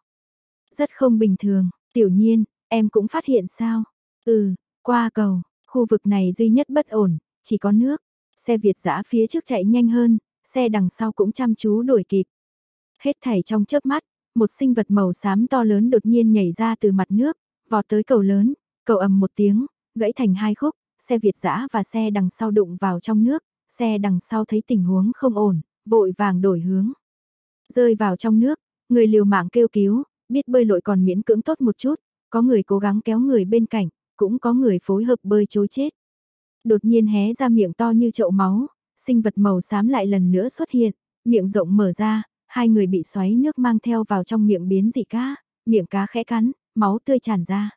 Rất không bình thường, tiểu nhiên, em cũng phát hiện sao? Ừ, qua cầu, khu vực này duy nhất bất ổn, chỉ có nước. Xe Việt giã phía trước chạy nhanh hơn, xe đằng sau cũng chăm chú đuổi kịp. Hết thảy trong chớp mắt, một sinh vật màu xám to lớn đột nhiên nhảy ra từ mặt nước, vọt tới cầu lớn, cầu ầm một tiếng, gãy thành hai khúc, xe Việt giã và xe đằng sau đụng vào trong nước, xe đằng sau thấy tình huống không ổn, vội vàng đổi hướng. Rơi vào trong nước, người liều mạng kêu cứu, biết bơi lội còn miễn cưỡng tốt một chút, có người cố gắng kéo người bên cạnh, cũng có người phối hợp bơi chối chết. Đột nhiên hé ra miệng to như chậu máu, sinh vật màu xám lại lần nữa xuất hiện, miệng rộng mở ra, hai người bị xoáy nước mang theo vào trong miệng biến dị cá, miệng cá khẽ cắn, máu tươi tràn ra.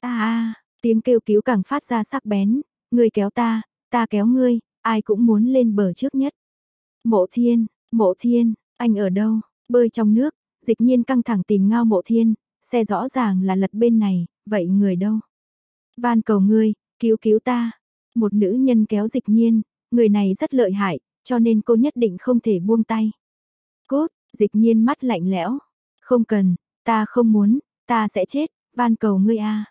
A a, tiếng kêu cứu càng phát ra sắc bén, người kéo ta, ta kéo ngươi, ai cũng muốn lên bờ trước nhất. Mộ thiên, mộ thiên, anh ở đâu, bơi trong nước, dịch nhiên căng thẳng tìm ngao mộ thiên, xe rõ ràng là lật bên này, vậy người đâu? Van cầu ngươi, cứu cứu ta. Một nữ nhân kéo dịch nhiên, người này rất lợi hại, cho nên cô nhất định không thể buông tay. Cốt, dịch nhiên mắt lạnh lẽo. Không cần, ta không muốn, ta sẽ chết, van cầu ngươi a.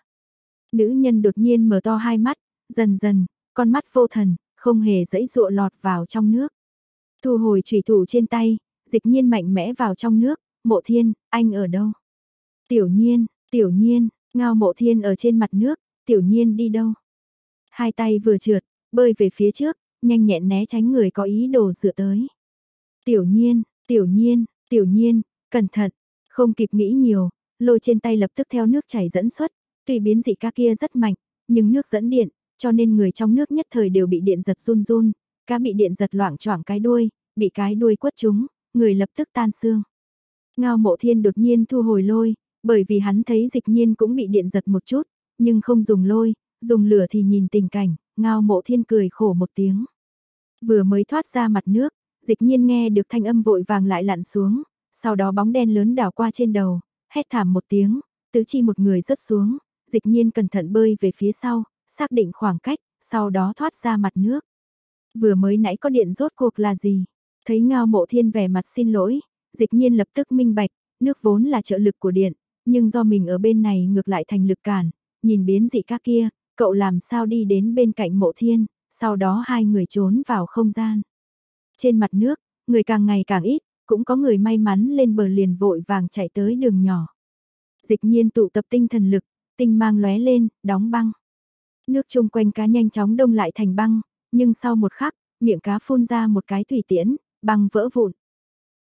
Nữ nhân đột nhiên mở to hai mắt, dần dần, con mắt vô thần, không hề dãy dụa lọt vào trong nước. Thu hồi chủy thủ trên tay, dịch nhiên mạnh mẽ vào trong nước, mộ thiên, anh ở đâu? Tiểu nhiên, tiểu nhiên, ngao mộ thiên ở trên mặt nước, tiểu nhiên đi đâu? Hai tay vừa trượt, bơi về phía trước, nhanh nhẹn né tránh người có ý đồ dựa tới. Tiểu nhiên, tiểu nhiên, tiểu nhiên, cẩn thận, không kịp nghĩ nhiều, lôi trên tay lập tức theo nước chảy dẫn xuất, tuy biến dị ca kia rất mạnh, nhưng nước dẫn điện, cho nên người trong nước nhất thời đều bị điện giật run run, cá bị điện giật loạn choạng cái đuôi, bị cái đuôi quất chúng, người lập tức tan xương. Ngao mộ thiên đột nhiên thu hồi lôi, bởi vì hắn thấy dịch nhiên cũng bị điện giật một chút, nhưng không dùng lôi, dùng lửa thì nhìn tình cảnh, ngao mộ thiên cười khổ một tiếng. Vừa mới thoát ra mặt nước, dịch nhiên nghe được thanh âm vội vàng lại lặn xuống, sau đó bóng đen lớn đảo qua trên đầu, hét thảm một tiếng, tứ chi một người rớt xuống, dịch nhiên cẩn thận bơi về phía sau, xác định khoảng cách, sau đó thoát ra mặt nước. Vừa mới nãy có điện rốt cuộc là gì? Thấy ngao mộ thiên vẻ mặt xin lỗi, dịch nhiên lập tức minh bạch, nước vốn là trợ lực của điện, nhưng do mình ở bên này ngược lại thành lực cản, nhìn biến dị các kia, cậu làm sao đi đến bên cạnh mộ thiên, sau đó hai người trốn vào không gian. Trên mặt nước, người càng ngày càng ít, cũng có người may mắn lên bờ liền vội vàng chạy tới đường nhỏ. Dịch nhiên tụ tập tinh thần lực, tinh mang lóe lên, đóng băng. Nước chung quanh cá nhanh chóng đông lại thành băng, nhưng sau một khắc, miệng cá phun ra một cái thủy tiễn, băng vỡ vụn.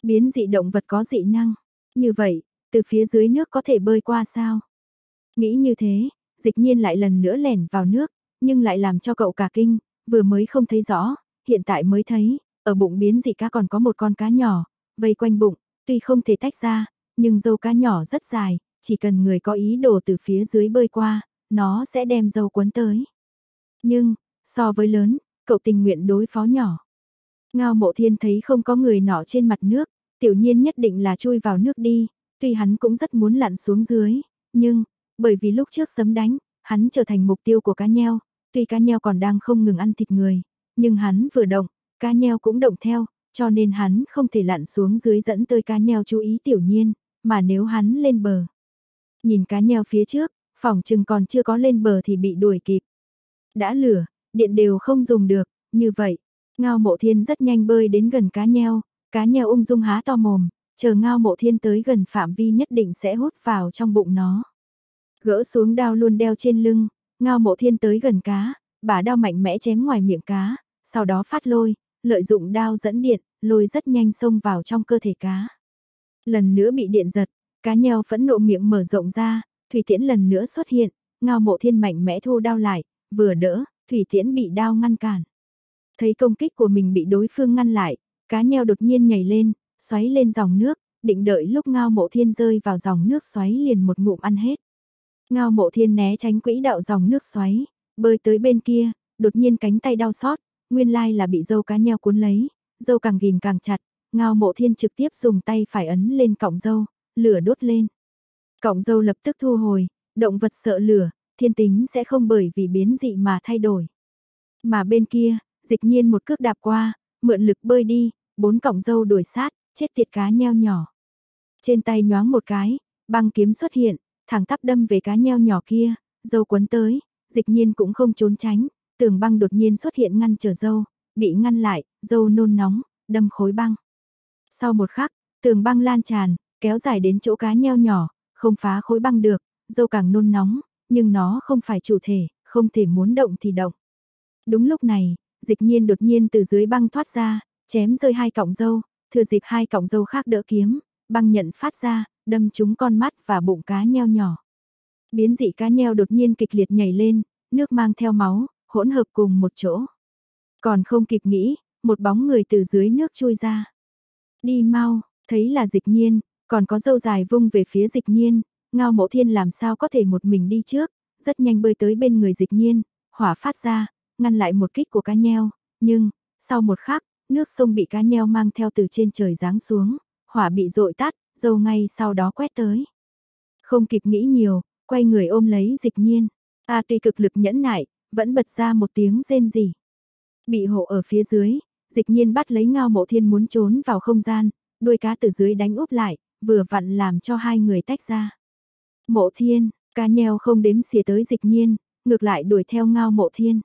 Biến dị động vật có dị năng. Như vậy, từ phía dưới nước có thể bơi qua sao? Nghĩ như thế, dịch nhiên lại lần nữa lẻn vào nước, nhưng lại làm cho cậu cả kinh, vừa mới không thấy rõ, hiện tại mới thấy, ở bụng biến dị cá còn có một con cá nhỏ, vây quanh bụng, tuy không thể tách ra, nhưng dâu cá nhỏ rất dài, chỉ cần người có ý đồ từ phía dưới bơi qua, nó sẽ đem dâu cuốn tới. Nhưng, so với lớn, cậu tình nguyện đối phó nhỏ. Ngao mộ thiên thấy không có người nọ trên mặt nước, tiểu nhiên nhất định là chui vào nước đi, tuy hắn cũng rất muốn lặn xuống dưới, nhưng, bởi vì lúc trước sấm đánh, hắn trở thành mục tiêu của cá nheo, tuy cá nheo còn đang không ngừng ăn thịt người, nhưng hắn vừa động, cá nheo cũng động theo, cho nên hắn không thể lặn xuống dưới dẫn tới cá nheo chú ý tiểu nhiên, mà nếu hắn lên bờ. Nhìn cá nheo phía trước, phòng chừng còn chưa có lên bờ thì bị đuổi kịp. Đã lửa, điện đều không dùng được, như vậy, ngao mộ thiên rất nhanh bơi đến gần cá nheo, cá nheo ung dung há to mồm, chờ ngao mộ thiên tới gần phạm vi nhất định sẽ hút vào trong bụng nó. Gỡ xuống đao luôn đeo trên lưng, ngao mộ thiên tới gần cá, bả đao mạnh mẽ chém ngoài miệng cá, sau đó phát lôi, lợi dụng đao dẫn điện, lôi rất nhanh xông vào trong cơ thể cá. Lần nữa bị điện giật, cá nheo phẫn nộ miệng mở rộng ra, thủy tiễn lần nữa xuất hiện, ngao mộ thiên mạnh mẽ thu đao lại, vừa đỡ, thủy tiễn bị đao ngăn cản. Thấy công kích của mình bị đối phương ngăn lại, cá nheo đột nhiên nhảy lên, xoáy lên dòng nước, định đợi lúc ngao mộ thiên rơi vào dòng nước xoáy liền một ngụm ăn hết. Ngao mộ thiên né tránh quỹ đạo dòng nước xoáy, bơi tới bên kia, đột nhiên cánh tay đau xót, nguyên lai là bị dâu cá nheo cuốn lấy, dâu càng ghim càng chặt, ngao mộ thiên trực tiếp dùng tay phải ấn lên cọng dâu, lửa đốt lên. Cọng dâu lập tức thu hồi, động vật sợ lửa, thiên tính sẽ không bởi vì biến dị mà thay đổi. Mà bên kia, dịch nhiên một cước đạp qua, mượn lực bơi đi, bốn cọng dâu đuổi sát, chết tiệt cá nheo nhỏ. Trên tay nhoáng một cái, băng kiếm xuất hiện, thẳng tắp đâm về cá nheo nhỏ kia, dâu quấn tới, dịch nhiên cũng không trốn tránh, tường băng đột nhiên xuất hiện ngăn trở dâu, bị ngăn lại, dâu nôn nóng, đâm khối băng. Sau một khắc, tường băng lan tràn, kéo dài đến chỗ cá nheo nhỏ, không phá khối băng được, dâu càng nôn nóng, nhưng nó không phải chủ thể, không thể muốn động thì động. Đúng lúc này, dịch nhiên đột nhiên từ dưới băng thoát ra, chém rơi hai cọng dâu, thừa dịp hai cọng dâu khác đỡ kiếm, băng nhận phát ra, đâm trúng con mắt và bụng cá nheo nhỏ. Biến dị cá nheo đột nhiên kịch liệt nhảy lên, nước mang theo máu, hỗn hợp cùng một chỗ. Còn không kịp nghĩ, một bóng người từ dưới nước chui ra. Đi mau, thấy là dịch nhiên, còn có dâu dài vung về phía dịch nhiên, ngao mộ thiên làm sao có thể một mình đi trước, rất nhanh bơi tới bên người dịch nhiên, hỏa phát ra, ngăn lại một kích của cá nheo, nhưng, sau một khắc, nước sông bị cá nheo mang theo từ trên trời giáng xuống, hỏa bị dội tắt, dâu ngay sau đó quét tới. Không kịp nghĩ nhiều, quay người ôm lấy dịch nhiên. A tuy cực lực nhẫn nại, vẫn bật ra một tiếng rên rỉ. Bị hộ ở phía dưới, dịch nhiên bắt lấy ngao mộ thiên muốn trốn vào không gian, đuôi cá từ dưới đánh úp lại, vừa vặn làm cho hai người tách ra. Mộ thiên, cá nheo không đếm xỉa tới dịch nhiên, ngược lại đuổi theo ngao mộ thiên.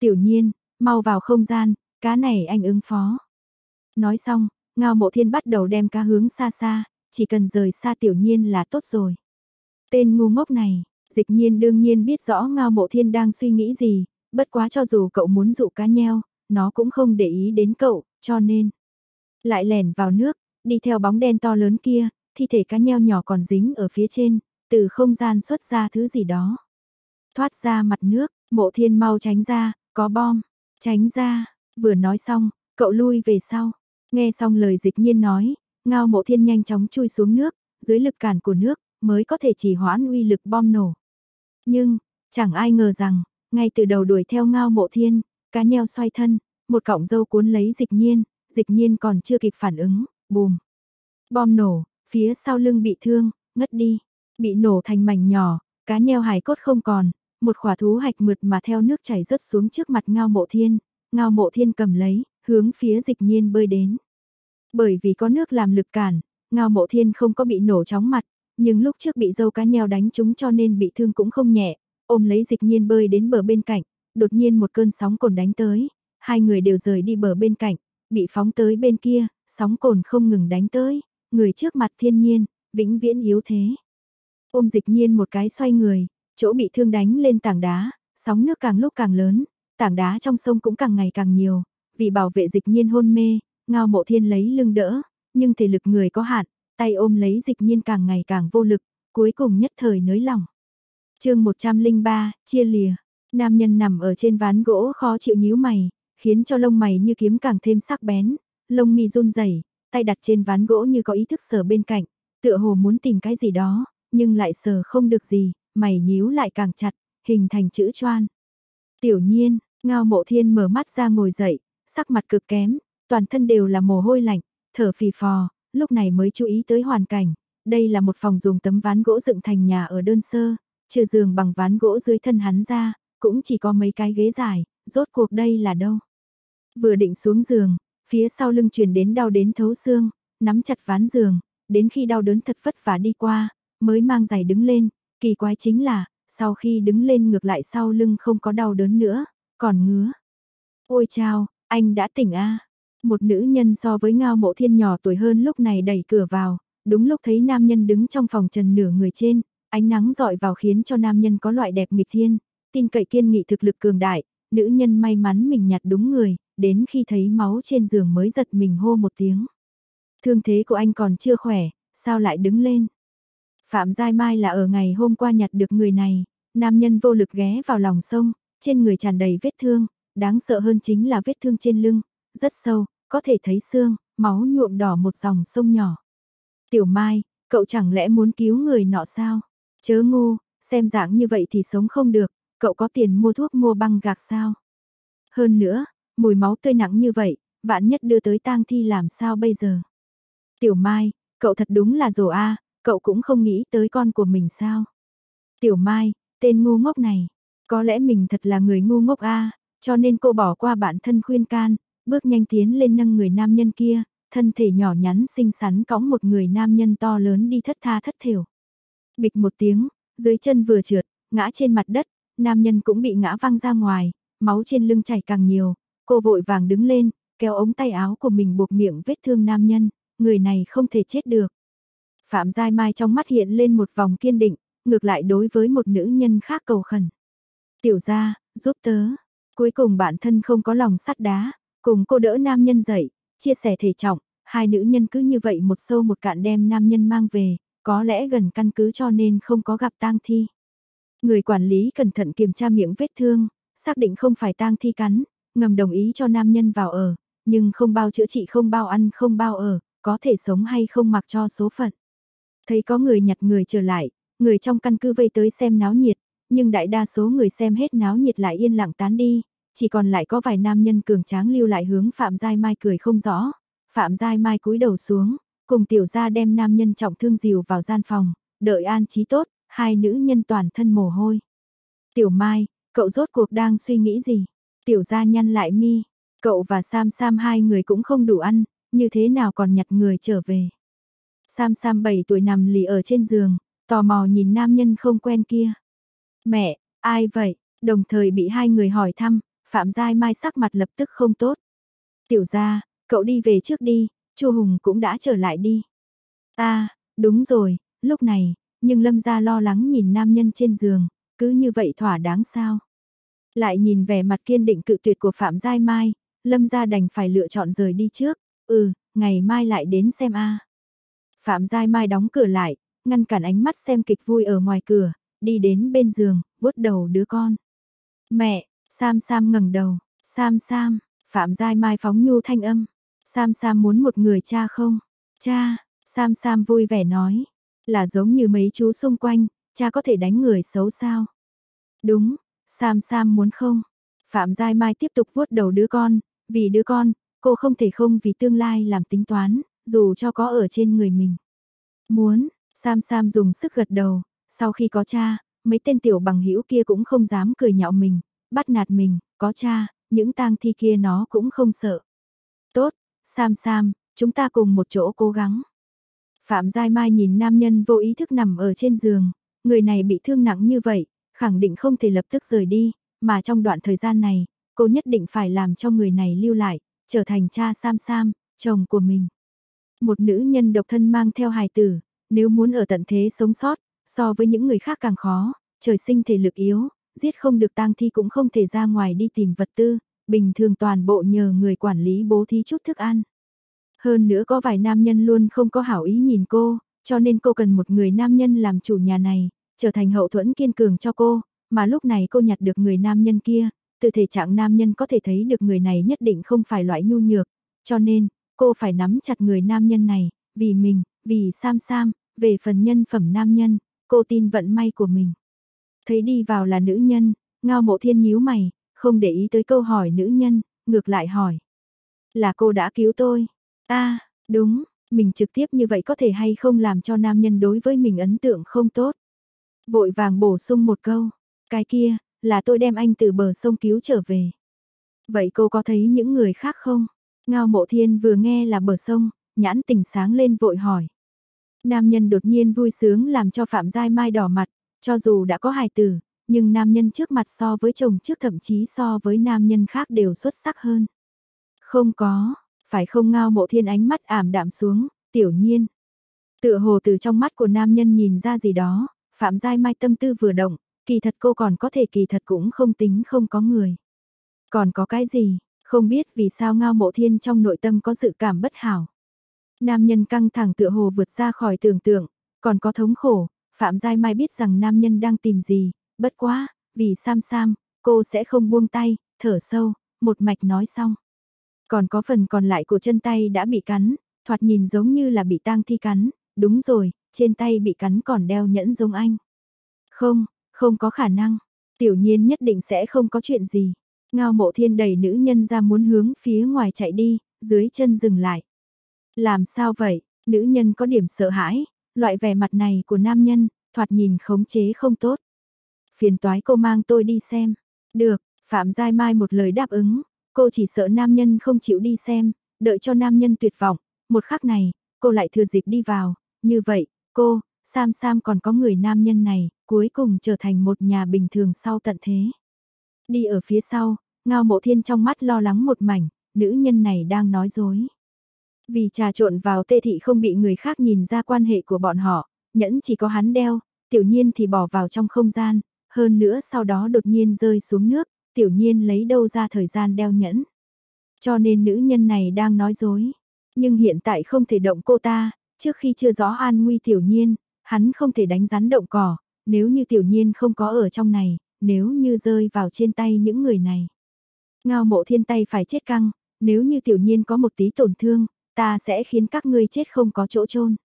Tiểu nhiên, mau vào không gian, cá này anh ứng phó. Nói xong, ngao mộ thiên bắt đầu đem cá hướng xa xa, chỉ cần rời xa tiểu nhiên là tốt rồi. Tên ngu ngốc này, dịch nhiên đương nhiên biết rõ ngao mộ thiên đang suy nghĩ gì, bất quá cho dù cậu muốn dụ cá nheo, nó cũng không để ý đến cậu, cho nên lại lẻn vào nước, đi theo bóng đen to lớn kia, thi thể cá nheo nhỏ còn dính ở phía trên, từ không gian xuất ra thứ gì đó. Thoát ra mặt nước, mộ thiên mau tránh ra, có bom, tránh ra, vừa nói xong, cậu lui về sau. Nghe xong lời dịch nhiên nói, ngao mộ thiên nhanh chóng chui xuống nước, dưới lực cản của nước, mới có thể chỉ hoãn uy lực bom nổ. Nhưng, chẳng ai ngờ rằng, ngay từ đầu đuổi theo ngao mộ thiên, cá nheo xoay thân, một cọng dâu cuốn lấy dịch nhiên, dịch nhiên còn chưa kịp phản ứng, bùm. Bom nổ, phía sau lưng bị thương, ngất đi, bị nổ thành mảnh nhỏ, cá nheo hài cốt không còn, một khỏa thú hạch mượt mà theo nước chảy rớt xuống trước mặt ngao mộ thiên, ngao mộ thiên cầm lấy, hướng phía dịch nhiên bơi đến. Bởi vì có nước làm lực cản, ngao mộ thiên không có bị nổ chóng mặt, nhưng lúc trước bị dâu cá nheo đánh chúng cho nên bị thương cũng không nhẹ, ôm lấy dịch nhiên bơi đến bờ bên cạnh, đột nhiên một cơn sóng cồn đánh tới, hai người đều rời đi bờ bên cạnh, bị phóng tới bên kia, sóng cồn không ngừng đánh tới, người trước mặt thiên nhiên, vĩnh viễn yếu thế. Ôm dịch nhiên một cái xoay người, chỗ bị thương đánh lên tảng đá, sóng nước càng lúc càng lớn, tảng đá trong sông cũng càng ngày càng nhiều, vì bảo vệ dịch nhiên hôn mê, ngao mộ thiên lấy lưng đỡ, nhưng thể lực người có hạn, tay ôm lấy dịch nhiên càng ngày càng vô lực, cuối cùng nhất thời nới lỏng. chương 103, chia lìa, nam nhân nằm ở trên ván gỗ khó chịu nhíu mày, khiến cho lông mày như kiếm càng thêm sắc bén, lông mi run rẩy, tay đặt trên ván gỗ như có ý thức sờ bên cạnh, tựa hồ muốn tìm cái gì đó, nhưng lại sờ không được gì, mày nhíu lại càng chặt, hình thành chữ choan. Tiểu nhiên, ngao mộ thiên mở mắt ra ngồi dậy, sắc mặt cực kém, toàn thân đều là mồ hôi lạnh, thở phì phò, lúc này mới chú ý tới hoàn cảnh. Đây là một phòng dùng tấm ván gỗ dựng thành nhà ở đơn sơ, trừ giường bằng ván gỗ dưới thân hắn ra, cũng chỉ có mấy cái ghế dài, rốt cuộc đây là đâu. Vừa định xuống giường, phía sau lưng truyền đến đau đến thấu xương, nắm chặt ván giường, đến khi đau đớn thật vất vả đi qua, mới mang giày đứng lên, kỳ quái chính là, sau khi đứng lên ngược lại sau lưng không có đau đớn nữa, còn ngứa. Ôi chao, anh đã tỉnh a à? Một nữ nhân so với ngao mộ thiên nhỏ tuổi hơn lúc này đẩy cửa vào, đúng lúc thấy nam nhân đứng trong phòng trần nửa người trên, ánh nắng dọi vào khiến cho nam nhân có loại đẹp nghịch thiên, tin cậy kiên nghị thực lực cường đại, nữ nhân may mắn mình nhặt đúng người, đến khi thấy máu trên giường mới giật mình hô một tiếng. Thương thế của anh còn chưa khỏe, sao lại đứng lên? Phạm Giai Mai là ở ngày hôm qua nhặt được người này, nam nhân vô lực ghé vào lòng sông, trên người tràn đầy vết thương, đáng sợ hơn chính là vết thương trên lưng, rất sâu, có thể thấy xương, máu nhuộm đỏ một dòng sông nhỏ. Tiểu Mai, cậu chẳng lẽ muốn cứu người nọ sao? Chớ ngu, xem dạng như vậy thì sống không được, cậu có tiền mua thuốc mua băng gạc sao? Hơn nữa, mùi máu tươi nặng như vậy, vạn nhất đưa tới tang thi làm sao bây giờ? Tiểu Mai, cậu thật đúng là rồ a, cậu cũng không nghĩ tới con của mình sao? Tiểu Mai, tên ngu ngốc này, có lẽ mình thật là người ngu ngốc a, cho nên cô bỏ qua bản thân khuyên can, bước nhanh tiến lên nâng người nam nhân kia, thân thể nhỏ nhắn xinh xắn cõng một người nam nhân to lớn đi thất tha thất thiểu. Bịch một tiếng, dưới chân vừa trượt, ngã trên mặt đất, nam nhân cũng bị ngã văng ra ngoài, máu trên lưng chảy càng nhiều, cô vội vàng đứng lên, kéo ống tay áo của mình buộc miệng vết thương nam nhân, người này không thể chết được. Phạm Giai Mai trong mắt hiện lên một vòng kiên định, ngược lại đối với một nữ nhân khác cầu khẩn. Tiểu gia, giúp tớ. Cuối cùng bản thân không có lòng sắt đá, cùng cô đỡ nam nhân dậy, chia sẻ thể trọng, hai nữ nhân cứ như vậy một sâu một cạn đem nam nhân mang về, có lẽ gần căn cứ cho nên không có gặp tang thi. Người quản lý cẩn thận kiểm tra miệng vết thương, xác định không phải tang thi cắn, ngầm đồng ý cho nam nhân vào ở, nhưng không bao chữa trị không bao ăn không bao ở, có thể sống hay không mặc cho số phận. Thấy có người nhặt người trở lại, người trong căn cứ vây tới xem náo nhiệt, nhưng đại đa số người xem hết náo nhiệt lại yên lặng tán đi, chỉ còn lại có vài nam nhân cường tráng lưu lại hướng Phạm Giai Mai cười không rõ. Phạm Giai Mai cúi đầu xuống, cùng tiểu gia đem nam nhân trọng thương dìu vào gian phòng, đợi an trí tốt, hai nữ nhân toàn thân mồ hôi. Tiểu Mai, cậu rốt cuộc đang suy nghĩ gì? Tiểu gia nhăn lại mi, cậu và Sam Sam hai người cũng không đủ ăn, như thế nào còn nhặt người trở về. Sam Sam 7 tuổi nằm lì ở trên giường, tò mò nhìn nam nhân không quen kia. Mẹ, ai vậy? Đồng thời bị hai người hỏi thăm, Phạm Giai Mai sắc mặt lập tức không tốt. Tiểu gia, cậu đi về trước đi, Chu Hùng cũng đã trở lại đi. A, đúng rồi, lúc này, nhưng Lâm gia lo lắng nhìn nam nhân trên giường, cứ như vậy thỏa đáng sao? Lại nhìn vẻ mặt kiên định cự tuyệt của Phạm Giai Mai, Lâm gia đành phải lựa chọn rời đi trước. Ừ, ngày mai lại đến xem a. Phạm Giai Mai đóng cửa lại, ngăn cản ánh mắt xem kịch vui ở ngoài cửa, đi đến bên giường, vuốt đầu đứa con. Mẹ, Sam Sam ngẩng đầu, Sam Sam, Phạm Giai Mai phóng nhu thanh âm. Sam Sam muốn một người cha không? Cha, Sam Sam vui vẻ nói. Là giống như mấy chú xung quanh, cha có thể đánh người xấu sao? Đúng, Sam Sam muốn không? Phạm Giai Mai tiếp tục vuốt đầu đứa con, vì đứa con, cô không thể không vì tương lai làm tính toán, dù cho có ở trên người mình. Muốn, Sam Sam dùng sức gật đầu, sau khi có cha, mấy tên tiểu bằng hữu kia cũng không dám cười nhạo mình, bắt nạt mình, có cha, những tang thi kia nó cũng không sợ. Tốt, Sam Sam, chúng ta cùng một chỗ cố gắng. Phạm Giai Mai nhìn nam nhân vô ý thức nằm ở trên giường, người này bị thương nặng như vậy, khẳng định không thể lập tức rời đi, mà trong đoạn thời gian này, cô nhất định phải làm cho người này lưu lại, trở thành cha Sam Sam, chồng của mình. Một nữ nhân độc thân mang theo hài tử, nếu muốn ở tận thế sống sót, so với những người khác càng khó, trời sinh thể lực yếu, giết không được tang thi cũng không thể ra ngoài đi tìm vật tư, bình thường toàn bộ nhờ người quản lý bố thí chút thức ăn. Hơn nữa có vài nam nhân luôn không có hảo ý nhìn cô, cho nên cô cần một người nam nhân làm chủ nhà này, trở thành hậu thuẫn kiên cường cho cô, mà lúc này cô nhặt được người nam nhân kia, từ thể trạng nam nhân có thể thấy được người này nhất định không phải loại nhu nhược, cho nên, cô phải nắm chặt người nam nhân này, vì mình, vì Sam Sam, về phần nhân phẩm nam nhân, cô tin vận may của mình. Thấy đi vào là nữ nhân, ngao mộ thiên nhíu mày, không để ý tới câu hỏi nữ nhân, ngược lại hỏi. Là cô đã cứu tôi. a đúng, mình trực tiếp như vậy có thể hay không làm cho nam nhân đối với mình ấn tượng không tốt. Vội vàng bổ sung một câu, cái kia, là tôi đem anh từ bờ sông cứu trở về. Vậy cô có thấy những người khác không? Ngao mộ thiên vừa nghe là bờ sông, nhãn tình sáng lên vội hỏi. Nam nhân đột nhiên vui sướng làm cho Phạm Giai Mai đỏ mặt, cho dù đã có hài tử, nhưng nam nhân trước mặt so với chồng trước thậm chí so với nam nhân khác đều xuất sắc hơn. Không có, phải không ngao mộ thiên ánh mắt ảm đạm xuống, tiểu nhiên. Tựa hồ từ trong mắt của nam nhân nhìn ra gì đó, Phạm Giai Mai tâm tư vừa động, kỳ thật cô còn có thể kỳ thật cũng không tính không có người. Còn có cái gì, không biết vì sao ngao mộ thiên trong nội tâm có dự cảm bất hảo. Nam nhân căng thẳng tựa hồ vượt ra khỏi tưởng tượng, còn có thống khổ, Phạm Giai Mai biết rằng nam nhân đang tìm gì, bất quá, vì Sam Sam, cô sẽ không buông tay, thở sâu, một mạch nói xong. Còn có phần còn lại của chân tay đã bị cắn, thoạt nhìn giống như là bị tang thi cắn, đúng rồi, trên tay bị cắn còn đeo nhẫn giống anh. Không, không có khả năng, tiểu nhiên nhất định sẽ không có chuyện gì. Ngao mộ thiên đẩy nữ nhân ra muốn hướng phía ngoài chạy đi, dưới chân dừng lại. Làm sao vậy, nữ nhân có điểm sợ hãi, loại vẻ mặt này của nam nhân, thoạt nhìn khống chế không tốt. Phiền toái cô mang tôi đi xem. Được, Phạm Giai Mai một lời đáp ứng, cô chỉ sợ nam nhân không chịu đi xem, đợi cho nam nhân tuyệt vọng, một khắc này, cô lại thừa dịp đi vào, như vậy, cô, Sam Sam còn có người nam nhân này, cuối cùng trở thành một nhà bình thường sau tận thế. Đi ở phía sau, ngao mộ thiên trong mắt lo lắng một mảnh, nữ nhân này đang nói dối. Vì trà trộn vào tê thị không bị người khác nhìn ra quan hệ của bọn họ, nhẫn chỉ có hắn đeo, tiểu nhiên thì bỏ vào trong không gian, hơn nữa sau đó đột nhiên rơi xuống nước, tiểu nhiên lấy đâu ra thời gian đeo nhẫn. Cho nên nữ nhân này đang nói dối, nhưng hiện tại không thể động cô ta, trước khi chưa rõ an nguy tiểu nhiên, hắn không thể đánh rắn động cỏ, nếu như tiểu nhiên không có ở trong này, nếu như rơi vào trên tay những người này. Ngao mộ thiên tay phải chết căng, nếu như tiểu nhiên có một tí tổn thương, ta sẽ khiến các ngươi chết không có chỗ chôn.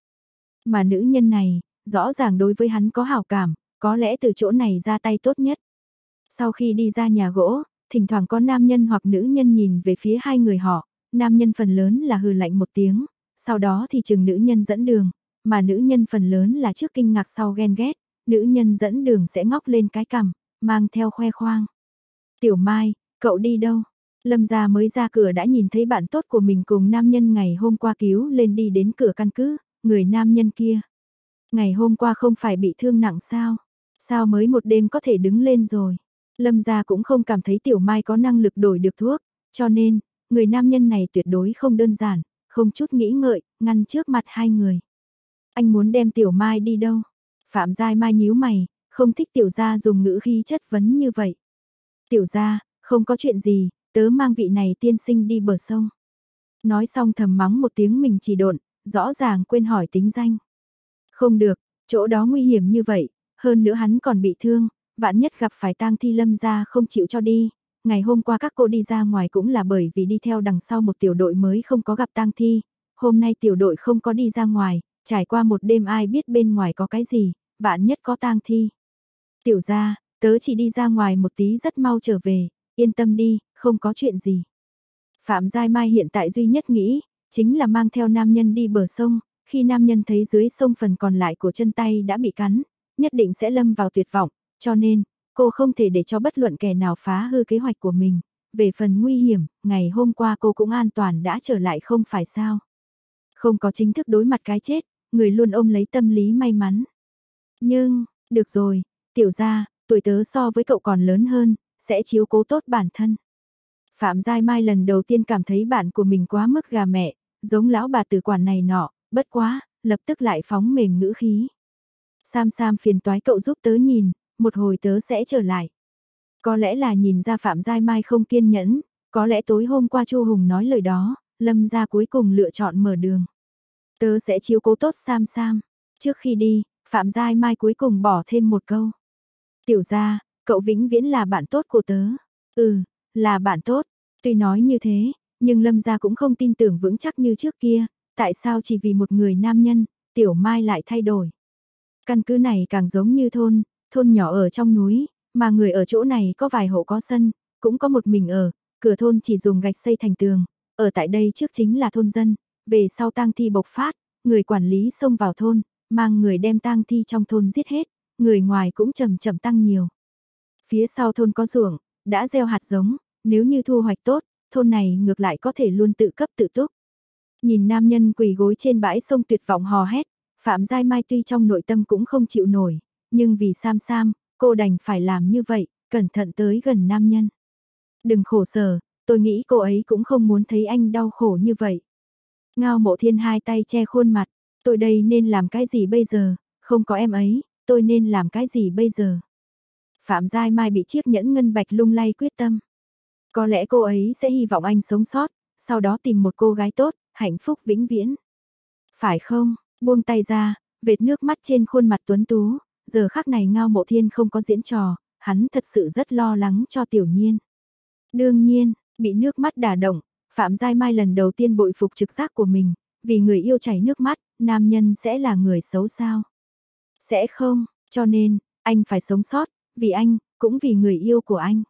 Mà nữ nhân này, rõ ràng đối với hắn có hảo cảm, có lẽ từ chỗ này ra tay tốt nhất. Sau khi đi ra nhà gỗ, thỉnh thoảng có nam nhân hoặc nữ nhân nhìn về phía hai người họ, nam nhân phần lớn là hừ lạnh một tiếng, sau đó thì chừng nữ nhân dẫn đường, mà nữ nhân phần lớn là trước kinh ngạc sau ghen ghét, nữ nhân dẫn đường sẽ ngóc lên cái cằm, mang theo khoe khoang. Tiểu Mai, Cậu đi đâu? Lâm gia mới ra cửa đã nhìn thấy bạn tốt của mình cùng nam nhân ngày hôm qua cứu lên đi đến cửa căn cứ, người nam nhân kia. Ngày hôm qua không phải bị thương nặng sao? Sao mới một đêm có thể đứng lên rồi? Lâm gia cũng không cảm thấy tiểu mai có năng lực đổi được thuốc, cho nên, người nam nhân này tuyệt đối không đơn giản, không chút nghĩ ngợi, ngăn trước mặt hai người. Anh muốn đem tiểu mai đi đâu? Phạm Giai Mai nhíu mày, không thích tiểu gia dùng ngữ khí chất vấn như vậy. Tiểu gia, không có chuyện gì, tớ mang vị này tiên sinh đi bờ sông. Nói xong thầm mắng một tiếng mình chỉ độn, rõ ràng quên hỏi tính danh. Không được, chỗ đó nguy hiểm như vậy, hơn nữa hắn còn bị thương, vạn nhất gặp phải tang thi lâm ra không chịu cho đi. Ngày hôm qua các cô đi ra ngoài cũng là bởi vì đi theo đằng sau một tiểu đội mới không có gặp tang thi. Hôm nay tiểu đội không có đi ra ngoài, trải qua một đêm ai biết bên ngoài có cái gì, vạn nhất có tang thi. Tiểu ra, tớ chỉ đi ra ngoài một tí rất mau trở về, yên tâm đi, không có chuyện gì. Phạm Giai Mai hiện tại duy nhất nghĩ, chính là mang theo nam nhân đi bờ sông, khi nam nhân thấy dưới sông phần còn lại của chân tay đã bị cắn, nhất định sẽ lâm vào tuyệt vọng, cho nên, cô không thể để cho bất luận kẻ nào phá hư kế hoạch của mình. Về phần nguy hiểm, ngày hôm qua cô cũng an toàn đã trở lại không phải sao. Không có chính thức đối mặt cái chết, người luôn ôm lấy tâm lý may mắn. Nhưng, được rồi, tiểu gia, tuổi tớ so với cậu còn lớn hơn, sẽ chiếu cố tốt bản thân. Phạm Giai Mai lần đầu tiên cảm thấy bạn của mình quá mức gà mẹ, giống lão bà tử quản này nọ, bất quá, lập tức lại phóng mềm ngữ khí. Sam Sam phiền toái cậu giúp tớ nhìn, một hồi tớ sẽ trở lại. Có lẽ là nhìn ra Phạm Giai Mai không kiên nhẫn, có lẽ tối hôm qua Chu Hùng nói lời đó, Lâm ra cuối cùng lựa chọn mở đường. Tớ sẽ chiếu cố tốt Sam Sam. Trước khi đi, Phạm Giai Mai cuối cùng bỏ thêm một câu. Tiểu ra, cậu vĩnh viễn là bạn tốt của tớ. Ừ, là bạn tốt. Tuy nói như thế, nhưng Lâm gia cũng không tin tưởng vững chắc như trước kia, tại sao chỉ vì một người nam nhân, Tiểu Mai lại thay đổi. Căn cứ này càng giống như thôn, thôn nhỏ ở trong núi, mà người ở chỗ này có vài hộ có sân, cũng có một mình ở, cửa thôn chỉ dùng gạch xây thành tường, ở tại đây trước chính là thôn dân, về sau tang thi bộc phát, người quản lý xông vào thôn, mang người đem tang thi trong thôn giết hết, người ngoài cũng chậm chậm tăng nhiều. Phía sau thôn có ruộng, đã gieo hạt giống, nếu như thu hoạch tốt, thôn này ngược lại có thể luôn tự cấp tự túc. Nhìn nam nhân quỳ gối trên bãi sông tuyệt vọng hò hét, Phạm Giai Mai tuy trong nội tâm cũng không chịu nổi, nhưng vì Sam Sam, cô đành phải làm như vậy, cẩn thận tới gần nam nhân. Đừng khổ sở, tôi nghĩ cô ấy cũng không muốn thấy anh đau khổ như vậy. Ngao mộ thiên hai tay che khuôn mặt, tôi đây nên làm cái gì bây giờ, không có em ấy, tôi nên làm cái gì bây giờ. Phạm Giai Mai bị chiếc nhẫn ngân bạch lung lay quyết tâm. Có lẽ cô ấy sẽ hy vọng anh sống sót, sau đó tìm một cô gái tốt, hạnh phúc vĩnh viễn. Phải không, buông tay ra, vệt nước mắt trên khuôn mặt tuấn tú, giờ khắc này ngao mộ thiên không có diễn trò, hắn thật sự rất lo lắng cho tiểu nhiên. Đương nhiên, bị nước mắt đả động, Phạm Giai Mai lần đầu tiên bội phục trực giác của mình, vì người yêu chảy nước mắt, nam nhân sẽ là người xấu sao? Sẽ không, cho nên, anh phải sống sót, vì anh, cũng vì người yêu của anh.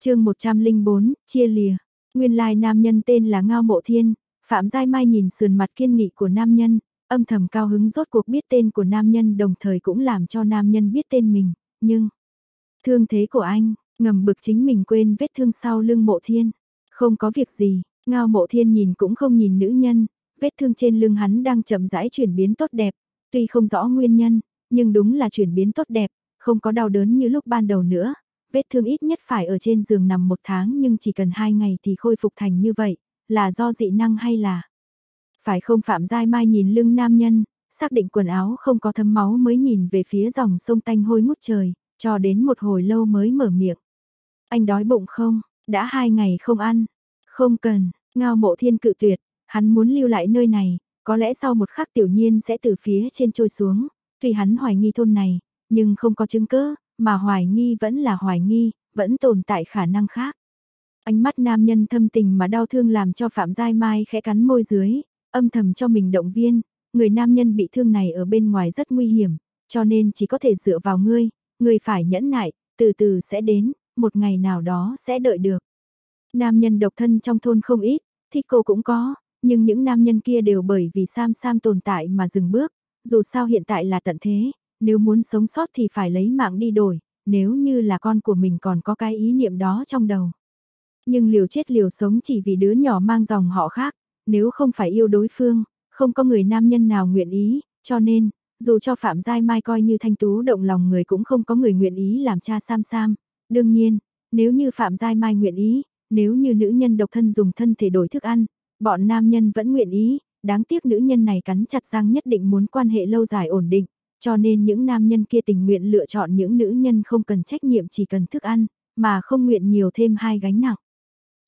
chương 104, chia lìa. Nguyên lai nam nhân tên là Ngao Mộ Thiên, Phạm Giai Mai nhìn sườn mặt kiên nghị của nam nhân, âm thầm cao hứng rốt cuộc biết tên của nam nhân đồng thời cũng làm cho nam nhân biết tên mình, nhưng... Thương thế của anh, ngầm bực chính mình quên vết thương sau lưng mộ thiên. Không có việc gì, ngao mộ thiên nhìn cũng không nhìn nữ nhân, vết thương trên lưng hắn đang chậm rãi chuyển biến tốt đẹp, tuy không rõ nguyên nhân, nhưng đúng là chuyển biến tốt đẹp, không có đau đớn như lúc ban đầu nữa. Vết thương ít nhất phải ở trên giường nằm một tháng nhưng chỉ cần hai ngày thì khôi phục thành như vậy, là do dị năng hay là... Phải không Phạm Giai Mai nhìn lưng nam nhân, xác định quần áo không có thấm máu mới nhìn về phía dòng sông tanh hôi ngút trời, cho đến một hồi lâu mới mở miệng. Anh đói bụng không? Đã hai ngày không ăn. Không cần, ngao mộ thiên cự tuyệt, hắn muốn lưu lại nơi này, có lẽ sau một khắc tiểu nhiên sẽ từ phía trên trôi xuống, tuy hắn hoài nghi thôn này, nhưng không có chứng cứ, mà hoài nghi vẫn là hoài nghi, vẫn tồn tại khả năng khác. Ánh mắt nam nhân thâm tình mà đau thương làm cho Phạm Giai Mai khẽ cắn môi dưới, âm thầm cho mình động viên, người nam nhân bị thương này ở bên ngoài rất nguy hiểm, cho nên chỉ có thể dựa vào ngươi, ngươi phải nhẫn nại, từ từ sẽ đến, một ngày nào đó sẽ đợi được. Nam nhân độc thân trong thôn không ít, thích cô cũng có, nhưng những nam nhân kia đều bởi vì Sam Sam tồn tại mà dừng bước, dù sao hiện tại là tận thế, nếu muốn sống sót thì phải lấy mạng đi đổi, nếu như là con của mình còn có cái ý niệm đó trong đầu. Nhưng liều chết liều sống chỉ vì đứa nhỏ mang dòng họ khác, nếu không phải yêu đối phương, không có người nam nhân nào nguyện ý, cho nên, dù cho Phạm Giai Mai coi như thanh tú động lòng người cũng không có người nguyện ý làm cha Sam Sam. Đương nhiên, nếu như Phạm Giai Mai nguyện ý, nếu như nữ nhân độc thân dùng thân thể đổi thức ăn, bọn nam nhân vẫn nguyện ý, đáng tiếc nữ nhân này cắn chặt răng nhất định muốn quan hệ lâu dài ổn định, cho nên những nam nhân kia tình nguyện lựa chọn những nữ nhân không cần trách nhiệm chỉ cần thức ăn, mà không nguyện nhiều thêm hai gánh nặng.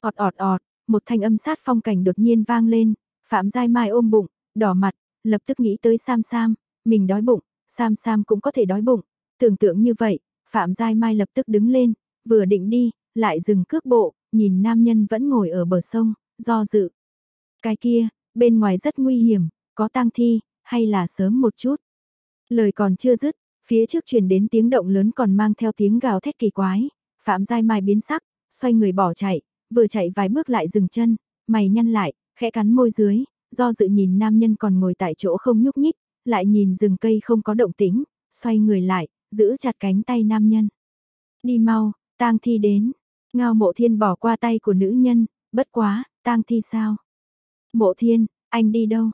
ọt ọt ọt, một thanh âm sát phong cảnh đột nhiên vang lên, Phạm Giai Mai ôm bụng, đỏ mặt, lập tức nghĩ tới Sam Sam, mình đói bụng, Sam Sam cũng có thể đói bụng, tưởng tượng như vậy, Phạm Giai Mai lập tức đứng lên, vừa định đi, lại dừng cước bộ, nhìn nam nhân vẫn ngồi ở bờ sông, do dự. Cái kia, bên ngoài rất nguy hiểm, có tang thi, hay là sớm một chút. Lời còn chưa dứt, phía trước truyền đến tiếng động lớn còn mang theo tiếng gào thét kỳ quái, Phạm Giai Mai biến sắc, xoay người bỏ chạy, vừa chạy vài bước lại dừng chân, mày nhăn lại, khẽ cắn môi dưới, do dự nhìn nam nhân còn ngồi tại chỗ không nhúc nhích, lại nhìn rừng cây không có động tĩnh, xoay người lại, giữ chặt cánh tay nam nhân. Đi mau, tang thi đến. Ngao mộ thiên bỏ qua tay của nữ nhân, bất quá, tang thi sao? Mộ thiên, anh đi đâu?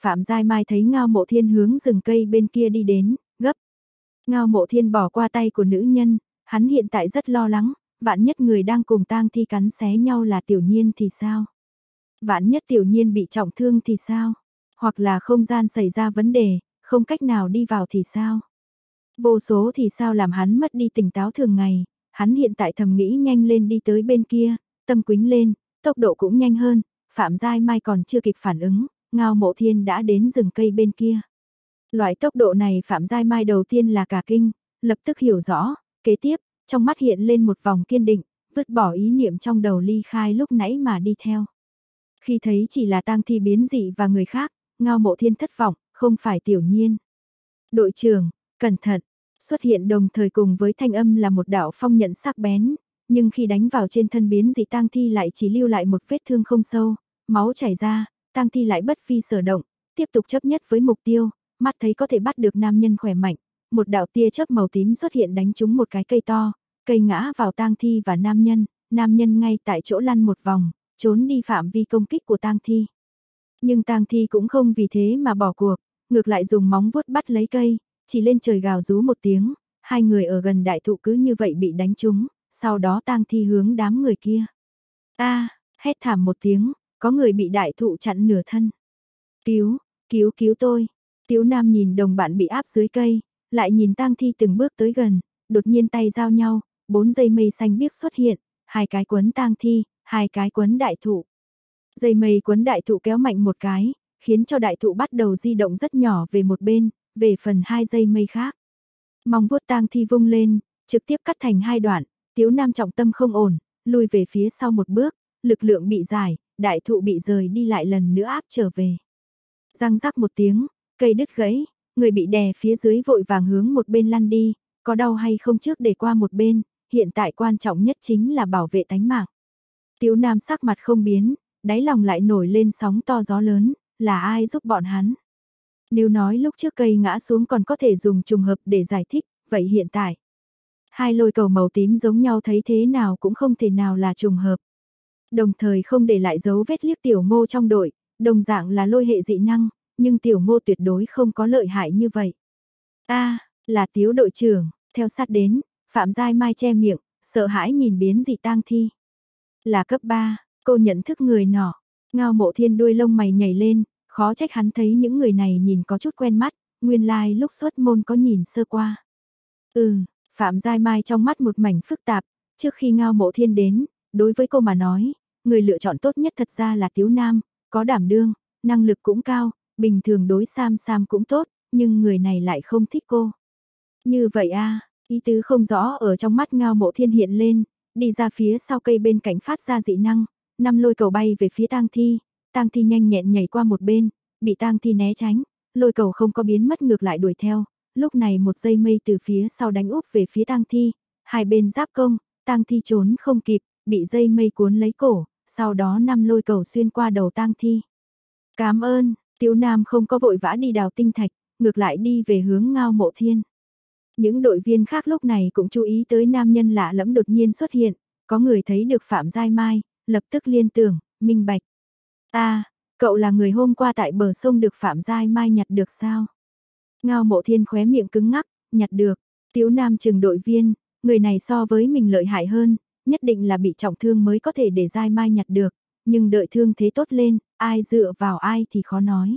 Phạm Giai Mai thấy Ngao mộ thiên hướng rừng cây bên kia đi đến, gấp. Ngao mộ thiên bỏ qua tay của nữ nhân, hắn hiện tại rất lo lắng, vạn nhất người đang cùng tang thi cắn xé nhau là tiểu nhiên thì sao? Vạn nhất tiểu nhiên bị trọng thương thì sao? Hoặc là không gian xảy ra vấn đề, không cách nào đi vào thì sao? Vô số thì sao làm hắn mất đi tỉnh táo thường ngày, hắn hiện tại thầm nghĩ nhanh lên đi tới bên kia, tâm quính lên, tốc độ cũng nhanh hơn, Phạm Giai Mai còn chưa kịp phản ứng, Ngao Mộ Thiên đã đến rừng cây bên kia. Loại tốc độ này Phạm Giai Mai đầu tiên là cả kinh, lập tức hiểu rõ, kế tiếp, trong mắt hiện lên một vòng kiên định, vứt bỏ ý niệm trong đầu ly khai lúc nãy mà đi theo. Khi thấy chỉ là tang thi biến dị và người khác, Ngao Mộ Thiên thất vọng, không phải tiểu nhiên. Đội trưởng, cẩn thận, xuất hiện đồng thời cùng với thanh âm là một đạo phong nhận sắc bén, nhưng khi đánh vào trên thân biến dị tang thi lại chỉ lưu lại một vết thương không sâu, máu chảy ra, tang thi lại bất phi sở động, tiếp tục chấp nhất với mục tiêu, mắt thấy có thể bắt được nam nhân khỏe mạnh, một đạo tia chớp màu tím xuất hiện đánh trúng một cái cây to, cây ngã vào tang thi và nam nhân, nam nhân ngay tại chỗ lăn một vòng, trốn đi phạm vi công kích của tang thi. Nhưng tang thi cũng không vì thế mà bỏ cuộc, ngược lại dùng móng vuốt bắt lấy cây, chỉ lên trời gào rú một tiếng, hai người ở gần đại thụ cứ như vậy bị đánh trúng, sau đó tang thi hướng đám người kia. A, hét thảm một tiếng, có người bị đại thụ chặn nửa thân. Cứu, cứu cứu tôi. Tiếu Nam nhìn đồng bạn bị áp dưới cây, lại nhìn tang thi từng bước tới gần, đột nhiên tay giao nhau, bốn dây mây xanh biếc xuất hiện, hai cái quấn tang thi, hai cái quấn đại thụ. Dây mây quấn đại thụ kéo mạnh một cái, khiến cho đại thụ bắt đầu di động rất nhỏ về một bên, về phần hai dây mây khác. Mong vuốt tang thi vung lên, trực tiếp cắt thành hai đoạn, tiếu nam trọng tâm không ổn, lùi về phía sau một bước, lực lượng bị giải, đại thụ bị rời đi lại lần nữa áp trở về. Răng rắc một tiếng, cây đứt gãy, người bị đè phía dưới vội vàng hướng một bên lăn đi, có đau hay không trước để qua một bên, hiện tại quan trọng nhất chính là bảo vệ tánh mạng. Tiếu Nam sắc mặt không biến, đáy lòng lại nổi lên sóng to gió lớn, là ai giúp bọn hắn? Nếu nói lúc trước cây ngã xuống còn có thể dùng trùng hợp để giải thích, vậy hiện tại, hai lôi cầu màu tím giống nhau thấy thế nào cũng không thể nào là trùng hợp. Đồng thời không để lại dấu vết liếc tiểu ngô trong đội, đồng dạng là lôi hệ dị năng, nhưng tiểu ngô tuyệt đối không có lợi hại như vậy. a là tiếu đội trưởng, theo sát đến, Phạm Giai Mai che miệng, sợ hãi nhìn biến dị tang thi. Là cấp 3, cô nhận thức người nọ, ngao mộ thiên đuôi lông mày nhảy lên, khó trách hắn thấy những người này nhìn có chút quen mắt, nguyên lai like lúc xuất môn có nhìn sơ qua. Ừ, Phạm Giai Mai trong mắt một mảnh phức tạp, trước khi ngao mộ thiên đến, đối với cô mà nói, người lựa chọn tốt nhất thật ra là Tiếu Nam, có đảm đương, năng lực cũng cao, bình thường đối Sam Sam cũng tốt, nhưng người này lại không thích cô. Như vậy a ý tứ không rõ ở trong mắt ngao mộ thiên hiện lên, đi ra phía sau cây bên cạnh phát ra dị năng, năm lôi cầu bay về phía tang thi, tang thi nhanh nhẹn nhảy qua một bên, bị tang thi né tránh, lôi cầu không có biến mất ngược lại đuổi theo, lúc này một dây mây từ phía sau đánh úp về phía tang thi, hai bên giáp công, tang thi trốn không kịp, bị dây mây cuốn lấy cổ, sau đó năm lôi cầu xuyên qua đầu tang thi. Cảm ơn, tiểu Nam không có vội vã đi đào tinh thạch, ngược lại đi về hướng ngao mộ thiên. Những đội viên khác lúc này cũng chú ý tới nam nhân lạ lẫm đột nhiên xuất hiện, có người thấy được Phạm Giai Mai, lập tức liên tưởng, minh bạch. a cậu là người hôm qua tại bờ sông được Phạm Giai Mai nhặt được sao? Ngao mộ thiên khóe miệng cứng ngắc, nhặt được, tiếu nam trường đội viên, người này so với mình lợi hại hơn, nhất định là bị trọng thương mới có thể để dai Mai nhặt được, nhưng đợi thương thế tốt lên, ai dựa vào ai thì khó nói.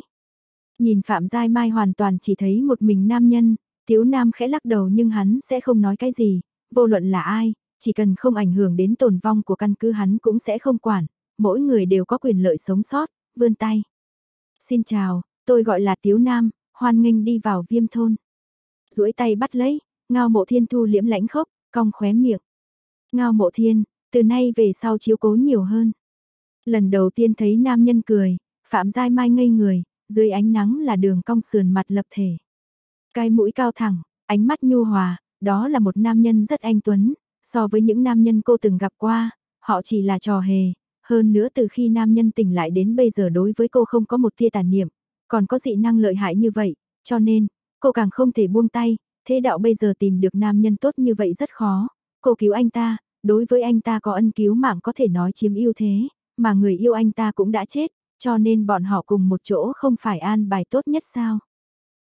Nhìn Phạm Giai Mai hoàn toàn chỉ thấy một mình nam nhân, Tiếu Nam khẽ lắc đầu nhưng hắn sẽ không nói cái gì, vô luận là ai, chỉ cần không ảnh hưởng đến tồn vong của căn cứ hắn cũng sẽ không quản, mỗi người đều có quyền lợi sống sót, vươn tay. Xin chào, tôi gọi là Tiếu Nam, hoan nghênh đi vào viêm thôn. duỗi tay bắt lấy, ngao mộ thiên thu liễm lãnh khốc, cong khóe miệng. Ngao mộ thiên, từ nay về sau chiếu cố nhiều hơn. Lần đầu tiên thấy nam nhân cười, Phạm Giai Mai ngây người, dưới ánh nắng là đường cong sườn mặt lập thể. Cái mũi cao thẳng, ánh mắt nhu hòa, đó là một nam nhân rất anh tuấn, so với những nam nhân cô từng gặp qua, họ chỉ là trò hề, hơn nữa từ khi nam nhân tỉnh lại đến bây giờ đối với cô không có một tia tàn niệm, còn có dị năng lợi hại như vậy, cho nên, cô càng không thể buông tay, thế đạo bây giờ tìm được nam nhân tốt như vậy rất khó, cô cứu anh ta, đối với anh ta có ân cứu mạng có thể nói chiếm ưu thế, mà người yêu anh ta cũng đã chết, cho nên bọn họ cùng một chỗ không phải an bài tốt nhất sao.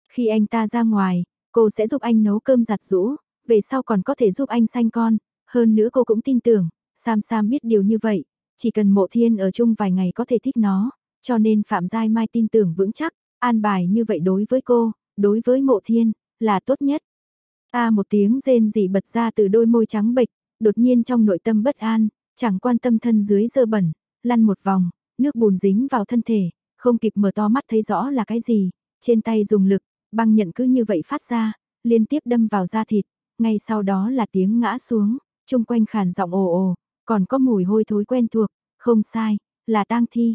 Khi anh ta ra ngoài, cô sẽ giúp anh nấu cơm giặt rũ, về sau còn có thể giúp anh sanh con, hơn nữa cô cũng tin tưởng, Sam Sam biết điều như vậy, chỉ cần mộ thiên ở chung vài ngày có thể thích nó, cho nên Phạm Giai Mai tin tưởng vững chắc, an bài như vậy đối với cô, đối với mộ thiên, là tốt nhất. A một tiếng rên rỉ bật ra từ đôi môi trắng bệch, đột nhiên trong nội tâm bất an, chẳng quan tâm thân dưới dơ bẩn, lăn một vòng, nước bùn dính vào thân thể, không kịp mở to mắt thấy rõ là cái gì, trên tay dùng lực, băng nhận cứ như vậy phát ra, liên tiếp đâm vào da thịt, ngay sau đó là tiếng ngã xuống, chung quanh khàn giọng ồ ồ, còn có mùi hôi thối quen thuộc, không sai, là tang thi.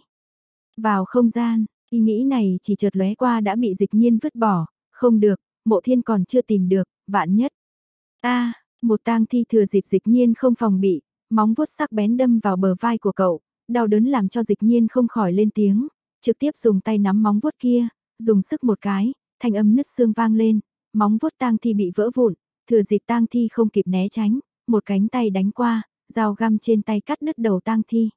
Vào không gian, ý nghĩ này chỉ chợt lóe qua đã bị dịch nhiên vứt bỏ, không được, mộ thiên còn chưa tìm được, vạn nhất. a một tang thi thừa dịp dịch nhiên không phòng bị, móng vuốt sắc bén đâm vào bờ vai của cậu, đau đớn làm cho dịch nhiên không khỏi lên tiếng, trực tiếp dùng tay nắm móng vuốt kia, dùng sức một cái, thanh âm nứt xương vang lên, móng vuốt tang thi bị vỡ vụn, thừa dịp tang thi không kịp né tránh, một cánh tay đánh qua, dao găm trên tay cắt đứt đầu tang thi.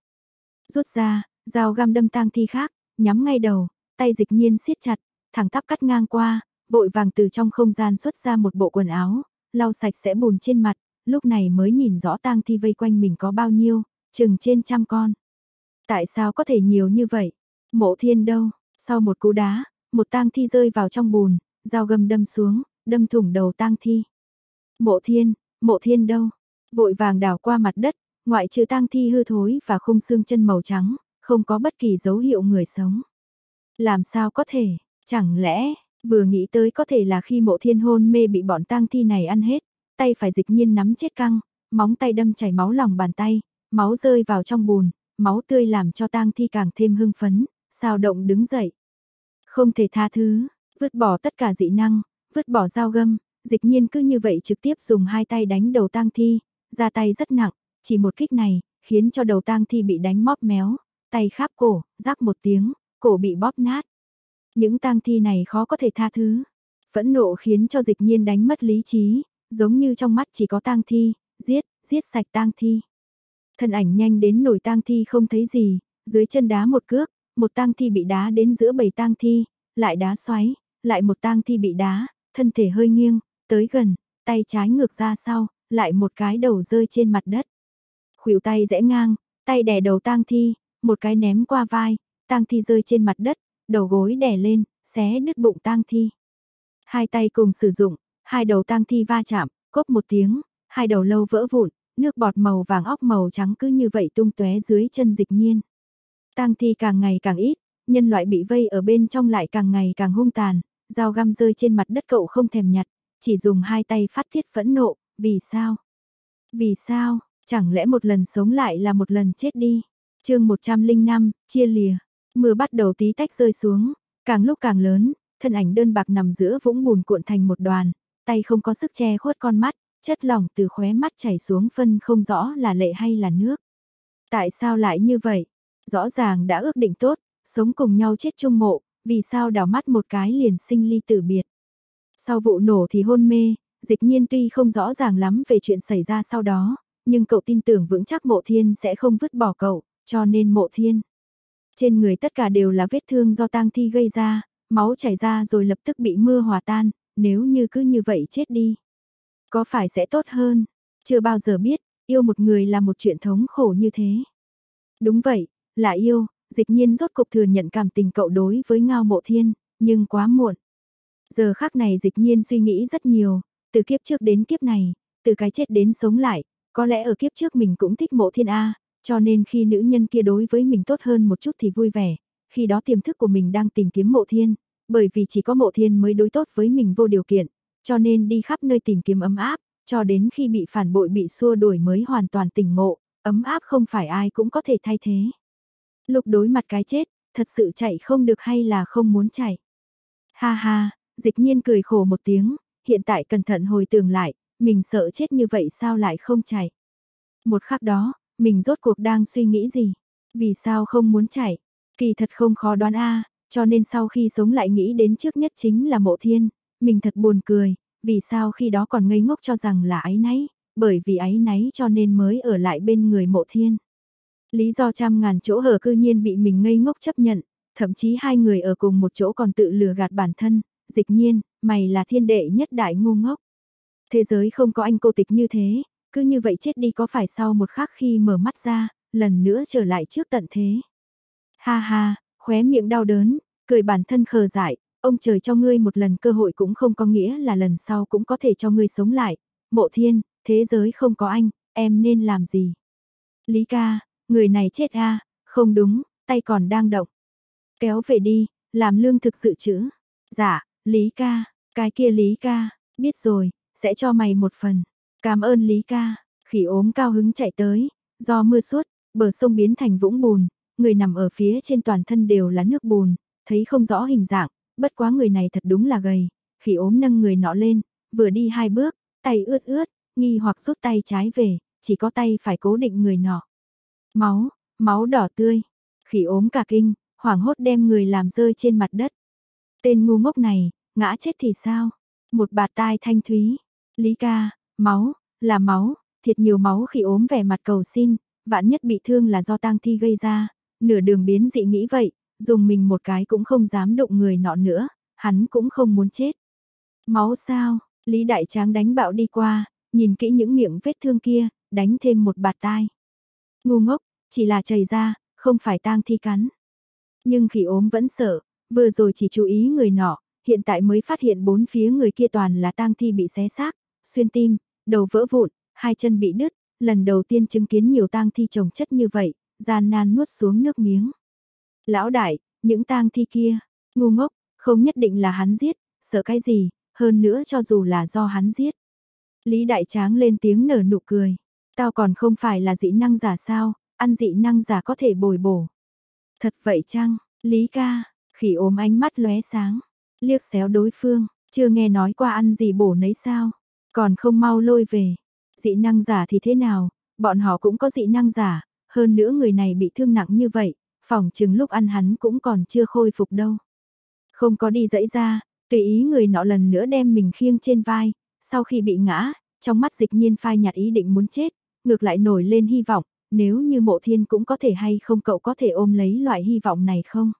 Rút ra, dao găm đâm tang thi khác, nhắm ngay đầu, tay dịch nhiên siết chặt, thẳng tắp cắt ngang qua, vội vàng từ trong không gian xuất ra một bộ quần áo, lau sạch sẽ bùn trên mặt, lúc này mới nhìn rõ tang thi vây quanh mình có bao nhiêu, chừng trên trăm con. Tại sao có thể nhiều như vậy? Mộ thiên đâu? Sau một cú đá, một tang thi rơi vào trong bùn, dao gầm đâm xuống, đâm thủng đầu tang thi. Mộ thiên, mộ thiên đâu? Vội vàng đảo qua mặt đất, ngoại trừ tang thi hư thối và khung xương chân màu trắng, không có bất kỳ dấu hiệu người sống. Làm sao có thể, chẳng lẽ, vừa nghĩ tới có thể là khi mộ thiên hôn mê bị bọn tang thi này ăn hết, tay phải dịch nhiên nắm chết căng, móng tay đâm chảy máu lòng bàn tay, máu rơi vào trong bùn, máu tươi làm cho tang thi càng thêm hưng phấn, sao động đứng dậy. Không thể tha thứ, vứt bỏ tất cả dị năng, vứt bỏ dao găm, dịch nhiên cứ như vậy trực tiếp dùng hai tay đánh đầu tang thi, ra tay rất nặng, chỉ một kích này, khiến cho đầu tang thi bị đánh móp méo, tay kháp cổ, rắc một tiếng, cổ bị bóp nát. Những tang thi này khó có thể tha thứ. Phẫn nộ khiến cho dịch nhiên đánh mất lý trí, giống như trong mắt chỉ có tang thi, giết, giết sạch tang thi. Thân ảnh nhanh đến nổi tang thi không thấy gì, dưới chân đá một cước, một tang thi bị đá đến giữa bầy tang thi, lại đá xoáy, lại một tang thi bị đá, thân thể hơi nghiêng, tới gần, tay trái ngược ra sau, lại một cái đầu rơi trên mặt đất. Khuỷu tay rẽ ngang, tay đè đầu tang thi, một cái ném qua vai, tang thi rơi trên mặt đất, đầu gối đè lên, xé nứt bụng tang thi. Hai tay cùng sử dụng, hai đầu tang thi va chạm, cốp một tiếng, hai đầu lâu vỡ vụn, nước bọt màu vàng óc màu trắng cứ như vậy tung tóe dưới chân dịch nhiên. Tang thi càng ngày càng ít, nhân loại bị vây ở bên trong lại càng ngày càng hung tàn, dao găm rơi trên mặt đất cậu không thèm nhặt, chỉ dùng hai tay phát thiết phẫn nộ, vì sao? Vì sao, chẳng lẽ một lần sống lại là một lần chết đi? chương 105, chia lìa, mưa bắt đầu tí tách rơi xuống, càng lúc càng lớn, thân ảnh đơn bạc nằm giữa vũng bùn cuộn thành một đoàn, tay không có sức che khuất con mắt, chất lỏng từ khóe mắt chảy xuống phân không rõ là lệ hay là nước. Tại sao lại như vậy? Rõ ràng đã ước định tốt, sống cùng nhau chết chung mộ, vì sao đảo mắt một cái liền sinh ly tử biệt. Sau vụ nổ thì hôn mê, dịch nhiên tuy không rõ ràng lắm về chuyện xảy ra sau đó, nhưng cậu tin tưởng vững chắc mộ thiên sẽ không vứt bỏ cậu, cho nên mộ thiên. Trên người tất cả đều là vết thương do tang thi gây ra, máu chảy ra rồi lập tức bị mưa hòa tan, nếu như cứ như vậy chết đi. Có phải sẽ tốt hơn? Chưa bao giờ biết, yêu một người là một chuyện thống khổ như thế. Đúng vậy, là yêu, dịch nhiên rốt cục thừa nhận cảm tình cậu đối với Ngao Mộ Thiên, nhưng quá muộn. Giờ khác này dịch nhiên suy nghĩ rất nhiều, từ kiếp trước đến kiếp này, từ cái chết đến sống lại, có lẽ ở kiếp trước mình cũng thích Mộ Thiên A, cho nên khi nữ nhân kia đối với mình tốt hơn một chút thì vui vẻ, khi đó tiềm thức của mình đang tìm kiếm Mộ Thiên, bởi vì chỉ có Mộ Thiên mới đối tốt với mình vô điều kiện, cho nên đi khắp nơi tìm kiếm ấm áp, cho đến khi bị phản bội bị xua đuổi mới hoàn toàn tỉnh ngộ, ấm áp không phải ai cũng có thể thay thế. Lúc đối mặt cái chết, thật sự chạy không được hay là không muốn chạy. Ha ha, dịch nhiên cười khổ một tiếng, hiện tại cẩn thận hồi tưởng lại, mình sợ chết như vậy sao lại không chạy. Một khắc đó, mình rốt cuộc đang suy nghĩ gì? Vì sao không muốn chạy? Kỳ thật không khó đoán a cho nên sau khi sống lại nghĩ đến trước nhất chính là mộ thiên, mình thật buồn cười, vì sao khi đó còn ngây ngốc cho rằng là ái náy, bởi vì ái náy cho nên mới ở lại bên người mộ thiên. Lý do trăm ngàn chỗ hở cư nhiên bị mình ngây ngốc chấp nhận, thậm chí hai người ở cùng một chỗ còn tự lừa gạt bản thân, dịch nhiên, mày là thiên đệ nhất đại ngu ngốc. Thế giới không có anh cô tịch như thế, cứ như vậy chết đi có phải sau một khắc khi mở mắt ra, lần nữa trở lại trước tận thế. Ha ha, khóe miệng đau đớn, cười bản thân khờ dại, ông trời cho ngươi một lần cơ hội cũng không có nghĩa là lần sau cũng có thể cho ngươi sống lại. Mộ thiên, thế giới không có anh, em nên làm gì? Lý ca, người này chết a không đúng, tay còn đang động. Kéo về đi, làm lương thực sự chữ Dạ, Lý ca, cái kia Lý ca, biết rồi, sẽ cho mày một phần. Cảm ơn Lý ca, khỉ ốm cao hứng chạy tới, do mưa suốt, bờ sông biến thành vũng bùn, người nằm ở phía trên toàn thân đều là nước bùn, thấy không rõ hình dạng, bất quá người này thật đúng là gầy, khỉ ốm nâng người nọ lên, vừa đi hai bước, tay ướt ướt, nghi hoặc rút tay trái về, chỉ có tay phải cố định người nọ. Máu, máu đỏ tươi, khỉ ốm cả kinh, hoảng hốt đem người làm rơi trên mặt đất. Tên ngu ngốc này, ngã chết thì sao? Một bạt tai thanh thúy, Lý ca, máu, là máu, thiệt nhiều máu khi ốm vẻ mặt cầu xin, vạn nhất bị thương là do tang thi gây ra, nửa đường biến dị nghĩ vậy, dùng mình một cái cũng không dám đụng người nọ nữa, hắn cũng không muốn chết. Máu sao, Lý Đại Tráng đánh bạo đi qua, nhìn kỹ những miệng vết thương kia, đánh thêm một bạt tai. Ngu ngốc, chỉ là chảy ra, không phải tang thi cắn. Nhưng khi ốm vẫn sợ, vừa rồi chỉ chú ý người nọ, hiện tại mới phát hiện bốn phía người kia toàn là tang thi bị xé xác, xuyên tim, đầu vỡ vụn, hai chân bị đứt, lần đầu tiên chứng kiến nhiều tang thi trồng chất như vậy, gian nan nuốt xuống nước miếng. Lão đại, những tang thi kia, ngu ngốc, không nhất định là hắn giết, sợ cái gì, hơn nữa cho dù là do hắn giết. Lý Đại Tráng lên tiếng nở nụ cười, tao còn không phải là dị năng giả sao, ăn dị năng giả có thể bồi bổ. Thật vậy chăng, Lý ca, khỉ ốm ánh mắt lóe sáng, liếc xéo đối phương, chưa nghe nói qua ăn gì bổ nấy sao, còn không mau lôi về. Dị năng giả thì thế nào, bọn họ cũng có dị năng giả, hơn nữa người này bị thương nặng như vậy, phòng chừng lúc ăn hắn cũng còn chưa khôi phục đâu. Không có đi dãy ra, tùy ý người nọ lần nữa đem mình khiêng trên vai, sau khi bị ngã, trong mắt dịch nhiên phai nhạt ý định muốn chết, ngược lại nổi lên hy vọng, nếu như mộ thiên cũng có thể hay không cậu có thể ôm lấy loại hy vọng này không?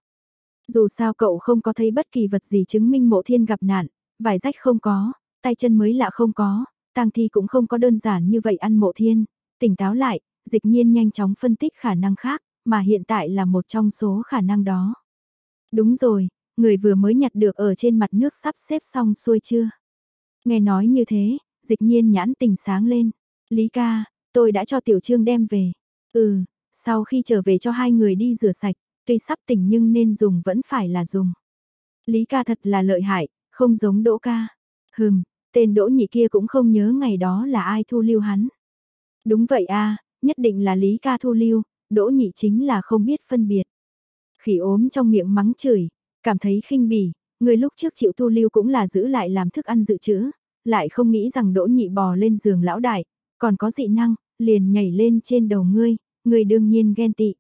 Dù sao cậu không có thấy bất kỳ vật gì chứng minh mộ thiên gặp nạn, vải rách không có, tay chân mới lạ không có, tang thi cũng không có đơn giản như vậy ăn mộ thiên, tỉnh táo lại, dịch nhiên nhanh chóng phân tích khả năng khác, mà hiện tại là một trong số khả năng đó. Đúng rồi, người vừa mới nhặt được ở trên mặt nước sắp xếp xong xuôi chưa? Nghe nói như thế, dịch nhiên nhãn tình sáng lên. Lý ca, tôi đã cho tiểu trương đem về. Ừ, sau khi trở về cho hai người đi rửa sạch, tuy sắp tỉnh nhưng nên dùng vẫn phải là dùng. Lý ca thật là lợi hại, không giống đỗ ca. Hừm, tên đỗ nhị kia cũng không nhớ ngày đó là ai thu lưu hắn. Đúng vậy a nhất định là Lý ca thu lưu, đỗ nhị chính là không biết phân biệt. Khỉ ốm trong miệng mắng chửi, cảm thấy khinh bỉ, người lúc trước chịu thu lưu cũng là giữ lại làm thức ăn dự trữ, lại không nghĩ rằng đỗ nhị bò lên giường lão đại, còn có dị năng, liền nhảy lên trên đầu ngươi, ngươi đương nhiên ghen tị.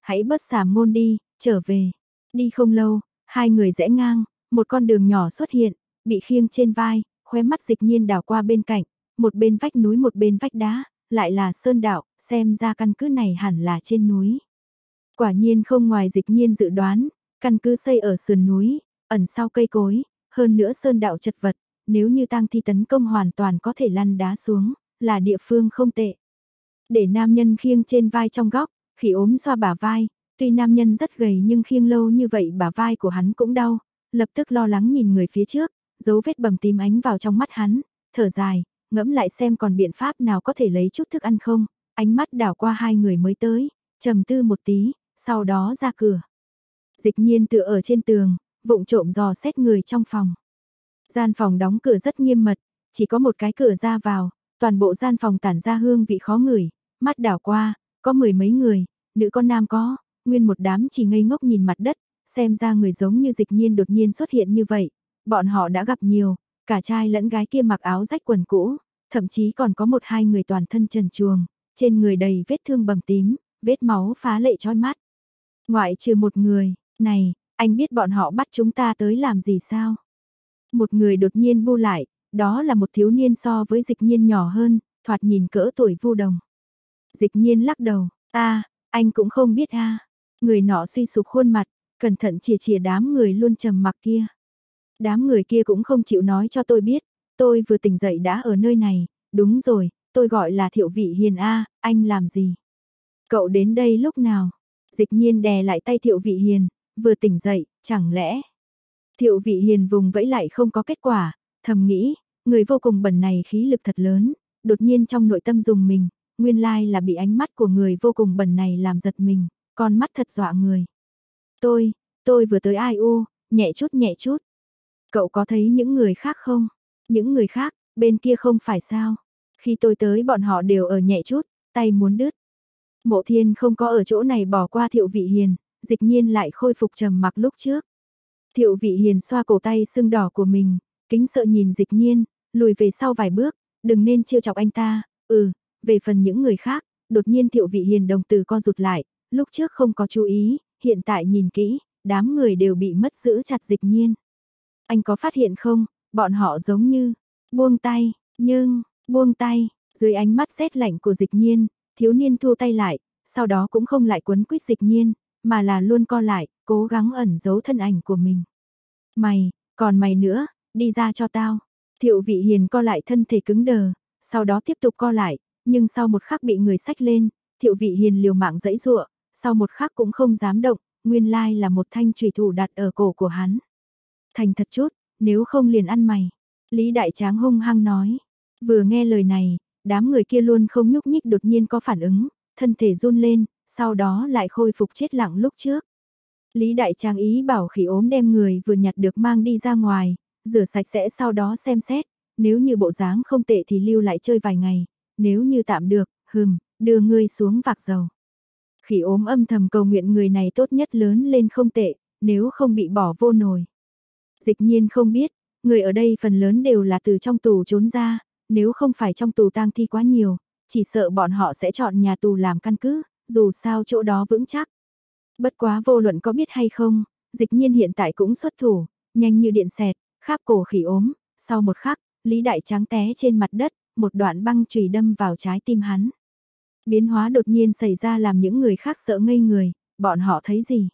Hãy bớt xả môn đi, trở về. Đi không lâu, hai người rẽ ngang, một con đường nhỏ xuất hiện, bị khiêng trên vai, khóe mắt dịch nhiên đảo qua bên cạnh, một bên vách núi một bên vách đá, lại là sơn đạo, xem ra căn cứ này hẳn là trên núi. Quả nhiên không ngoài dịch nhiên dự đoán, căn cứ xây ở sườn núi, ẩn sau cây cối, hơn nữa sơn đạo chật vật, nếu như tang thi tấn công hoàn toàn có thể lăn đá xuống, là địa phương không tệ. Để nam nhân khiêng trên vai trong góc, khỉ ốm xoa bả vai, tuy nam nhân rất gầy nhưng khiêng lâu như vậy bả vai của hắn cũng đau, lập tức lo lắng nhìn người phía trước, dấu vết bầm tím ánh vào trong mắt hắn, thở dài, ngẫm lại xem còn biện pháp nào có thể lấy chút thức ăn không, ánh mắt đảo qua hai người mới tới, trầm tư một tí, sau đó ra cửa. Dịch nhiên tựa ở trên tường, vụng trộm dò xét người trong phòng. Gian phòng đóng cửa rất nghiêm mật, chỉ có một cái cửa ra vào, toàn bộ gian phòng tản ra hương vị khó ngửi, mắt đảo qua, có mười mấy người, nữ con nam có, nguyên một đám chỉ ngây ngốc nhìn mặt đất, xem ra người giống như dịch nhiên đột nhiên xuất hiện như vậy, bọn họ đã gặp nhiều, cả trai lẫn gái kia mặc áo rách quần cũ, thậm chí còn có một hai người toàn thân trần chuồng, trên người đầy vết thương bầm tím, vết máu phá lệ trói mắt. Ngoại trừ một người, này, anh biết bọn họ bắt chúng ta tới làm gì sao? Một người đột nhiên bu lại, đó là một thiếu niên so với dịch nhiên nhỏ hơn, thoạt nhìn cỡ tuổi vu đồng. Dịch nhiên lắc đầu, a anh cũng không biết a Người nọ suy sụp khuôn mặt, cẩn thận chìa chìa đám người luôn trầm mặc kia. Đám người kia cũng không chịu nói cho tôi biết, tôi vừa tỉnh dậy đã ở nơi này, đúng rồi, tôi gọi là thiệu vị hiền A, anh làm gì? Cậu đến đây lúc nào? Dịch nhiên đè lại tay thiệu vị hiền, vừa tỉnh dậy, chẳng lẽ? Thiệu vị hiền vùng vẫy lại không có kết quả, thầm nghĩ, người vô cùng bẩn này khí lực thật lớn, đột nhiên trong nội tâm dùng mình, nguyên lai là bị ánh mắt của người vô cùng bẩn này làm giật mình, con mắt thật dọa người. Tôi, tôi vừa tới ai u, nhẹ chút nhẹ chút. Cậu có thấy những người khác không? Những người khác, bên kia không phải sao? Khi tôi tới bọn họ đều ở nhẹ chút, tay muốn đứt. Mộ thiên không có ở chỗ này bỏ qua thiệu vị hiền, dịch nhiên lại khôi phục trầm mặc lúc trước. Thiệu vị hiền xoa cổ tay sưng đỏ của mình, kính sợ nhìn dịch nhiên, lùi về sau vài bước, đừng nên chiêu chọc anh ta, ừ, về phần những người khác, đột nhiên thiệu vị hiền đồng từ co rụt lại, lúc trước không có chú ý, hiện tại nhìn kỹ, đám người đều bị mất giữ chặt dịch nhiên. Anh có phát hiện không, bọn họ giống như, buông tay, nhưng, buông tay, dưới ánh mắt rét lạnh của dịch nhiên, thiếu niên thu tay lại, sau đó cũng không lại quấn quýt dịch nhiên, mà là luôn co lại, cố gắng ẩn giấu thân ảnh của mình. Mày, còn mày nữa, đi ra cho tao. Thiệu vị hiền co lại thân thể cứng đờ, sau đó tiếp tục co lại, nhưng sau một khắc bị người sách lên, thiệu vị hiền liều mạng dẫy dụa, sau một khắc cũng không dám động, nguyên lai là một thanh trùy thủ đặt ở cổ của hắn. Thành thật chút, nếu không liền ăn mày. Lý Đại Tráng hung hăng nói. Vừa nghe lời này, đám người kia luôn không nhúc nhích đột nhiên có phản ứng, thân thể run lên, sau đó lại khôi phục chết lặng lúc trước. Lý Đại Trang ý bảo khỉ ốm đem người vừa nhặt được mang đi ra ngoài, rửa sạch sẽ sau đó xem xét, nếu như bộ dáng không tệ thì lưu lại chơi vài ngày, nếu như tạm được, hừm, đưa ngươi xuống vạc dầu. Khỉ ốm âm thầm cầu nguyện người này tốt nhất lớn lên không tệ, nếu không bị bỏ vô nồi. Dịch nhiên không biết, người ở đây phần lớn đều là từ trong tù trốn ra, nếu không phải trong tù tang thi quá nhiều, chỉ sợ bọn họ sẽ chọn nhà tù làm căn cứ, dù sao chỗ đó vững chắc. Bất quá vô luận có biết hay không, dịch nhiên hiện tại cũng xuất thủ, nhanh như điện xẹt, kháp cổ khỉ ốm, sau một khắc, Lý Đại Tráng té trên mặt đất, một đoạn băng chùy đâm vào trái tim hắn. Biến hóa đột nhiên xảy ra làm những người khác sợ ngây người, bọn họ thấy gì?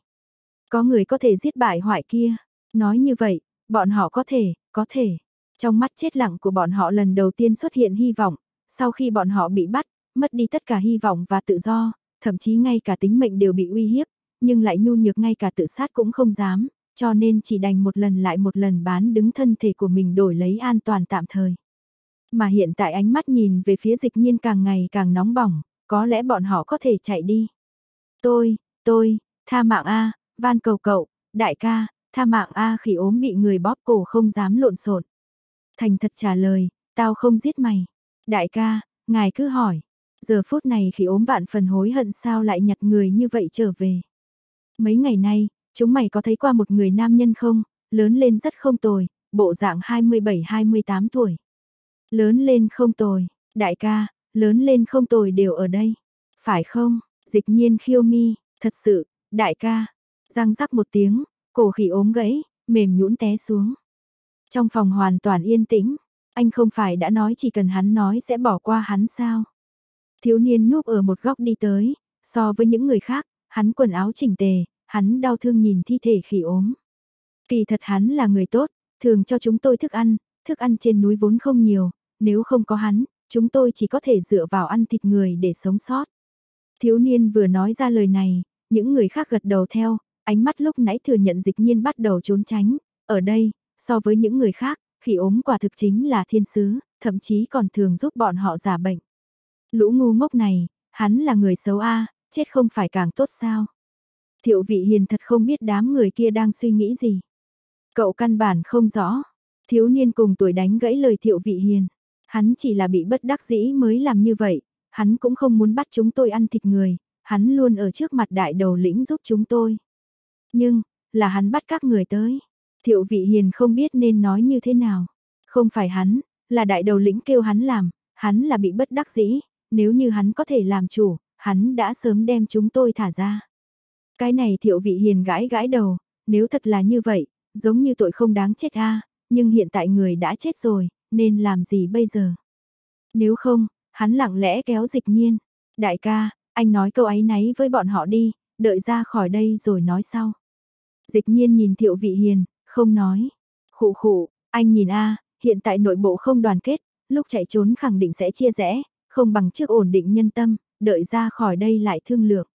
Có người có thể giết bại hoại kia. Nói như vậy, bọn họ có thể, có thể. Trong mắt chết lặng của bọn họ lần đầu tiên xuất hiện hy vọng, sau khi bọn họ bị bắt, mất đi tất cả hy vọng và tự do, thậm chí ngay cả tính mệnh đều bị uy hiếp, nhưng lại nhu nhược ngay cả tự sát cũng không dám, cho nên chỉ đành một lần lại một lần bán đứng thân thể của mình đổi lấy an toàn tạm thời. Mà hiện tại ánh mắt nhìn về phía dịch nhiên càng ngày càng nóng bỏng, có lẽ bọn họ có thể chạy đi. Tôi, tôi, tha mạng A, van cầu cậu, đại ca, tha mạng A khỉ ốm bị người bóp cổ không dám lộn xộn. Thành thật trả lời, tao không giết mày. Đại ca, ngài cứ hỏi. Giờ phút này khỉ ốm vạn phần hối hận sao lại nhặt người như vậy trở về. Mấy ngày nay, chúng mày có thấy qua một người nam nhân không, lớn lên rất không tồi, bộ dạng 27-28 tuổi. Lớn lên không tồi, đại ca, lớn lên không tồi đều ở đây. Phải không, dịch nhiên khiêu mi, thật sự, đại ca. Răng rắc một tiếng, cổ khỉ ốm gãy, mềm nhũn té xuống. Trong phòng hoàn toàn yên tĩnh, anh không phải đã nói chỉ cần hắn nói sẽ bỏ qua hắn sao. Thiếu niên núp ở một góc đi tới, so với những người khác, hắn quần áo chỉnh tề, hắn đau thương nhìn thi thể khỉ ốm. Kỳ thật hắn là người tốt, thường cho chúng tôi thức ăn, thức ăn trên núi vốn không nhiều, nếu không có hắn, chúng tôi chỉ có thể dựa vào ăn thịt người để sống sót. Thiếu niên vừa nói ra lời này, những người khác gật đầu theo, ánh mắt lúc nãy thừa nhận dịch nhiên bắt đầu trốn tránh, ở đây, so với những người khác, khỉ ốm quả thực chính là thiên sứ, thậm chí còn thường giúp bọn họ giả bệnh. Lũ ngu ngốc này, hắn là người xấu a, chết không phải càng tốt sao? Thiệu vị hiền thật không biết đám người kia đang suy nghĩ gì. Cậu căn bản không rõ. Thiếu niên cùng tuổi đánh gãy lời thiệu vị hiền. Hắn chỉ là bị bất đắc dĩ mới làm như vậy. Hắn cũng không muốn bắt chúng tôi ăn thịt người. Hắn luôn ở trước mặt đại đầu lĩnh giúp chúng tôi. Nhưng, là hắn bắt các người tới. Thiệu vị hiền không biết nên nói như thế nào. Không phải hắn, là đại đầu lĩnh kêu hắn làm. Hắn là bị bất đắc dĩ. Nếu như hắn có thể làm chủ, hắn đã sớm đem chúng tôi thả ra. Cái này thiệu vị hiền gãi gãi đầu, nếu thật là như vậy, giống như tội không đáng chết a nhưng hiện tại người đã chết rồi, nên làm gì bây giờ? Nếu không, hắn lặng lẽ kéo dịch nhiên. Đại ca, anh nói câu ấy náy với bọn họ đi, đợi ra khỏi đây rồi nói sau. Dịch nhiên nhìn thiệu vị hiền, không nói. Khụ khụ, anh nhìn a hiện tại nội bộ không đoàn kết, lúc chạy trốn khẳng định sẽ chia rẽ, không bằng trước ổn định nhân tâm, đợi ra khỏi đây lại thương lượng.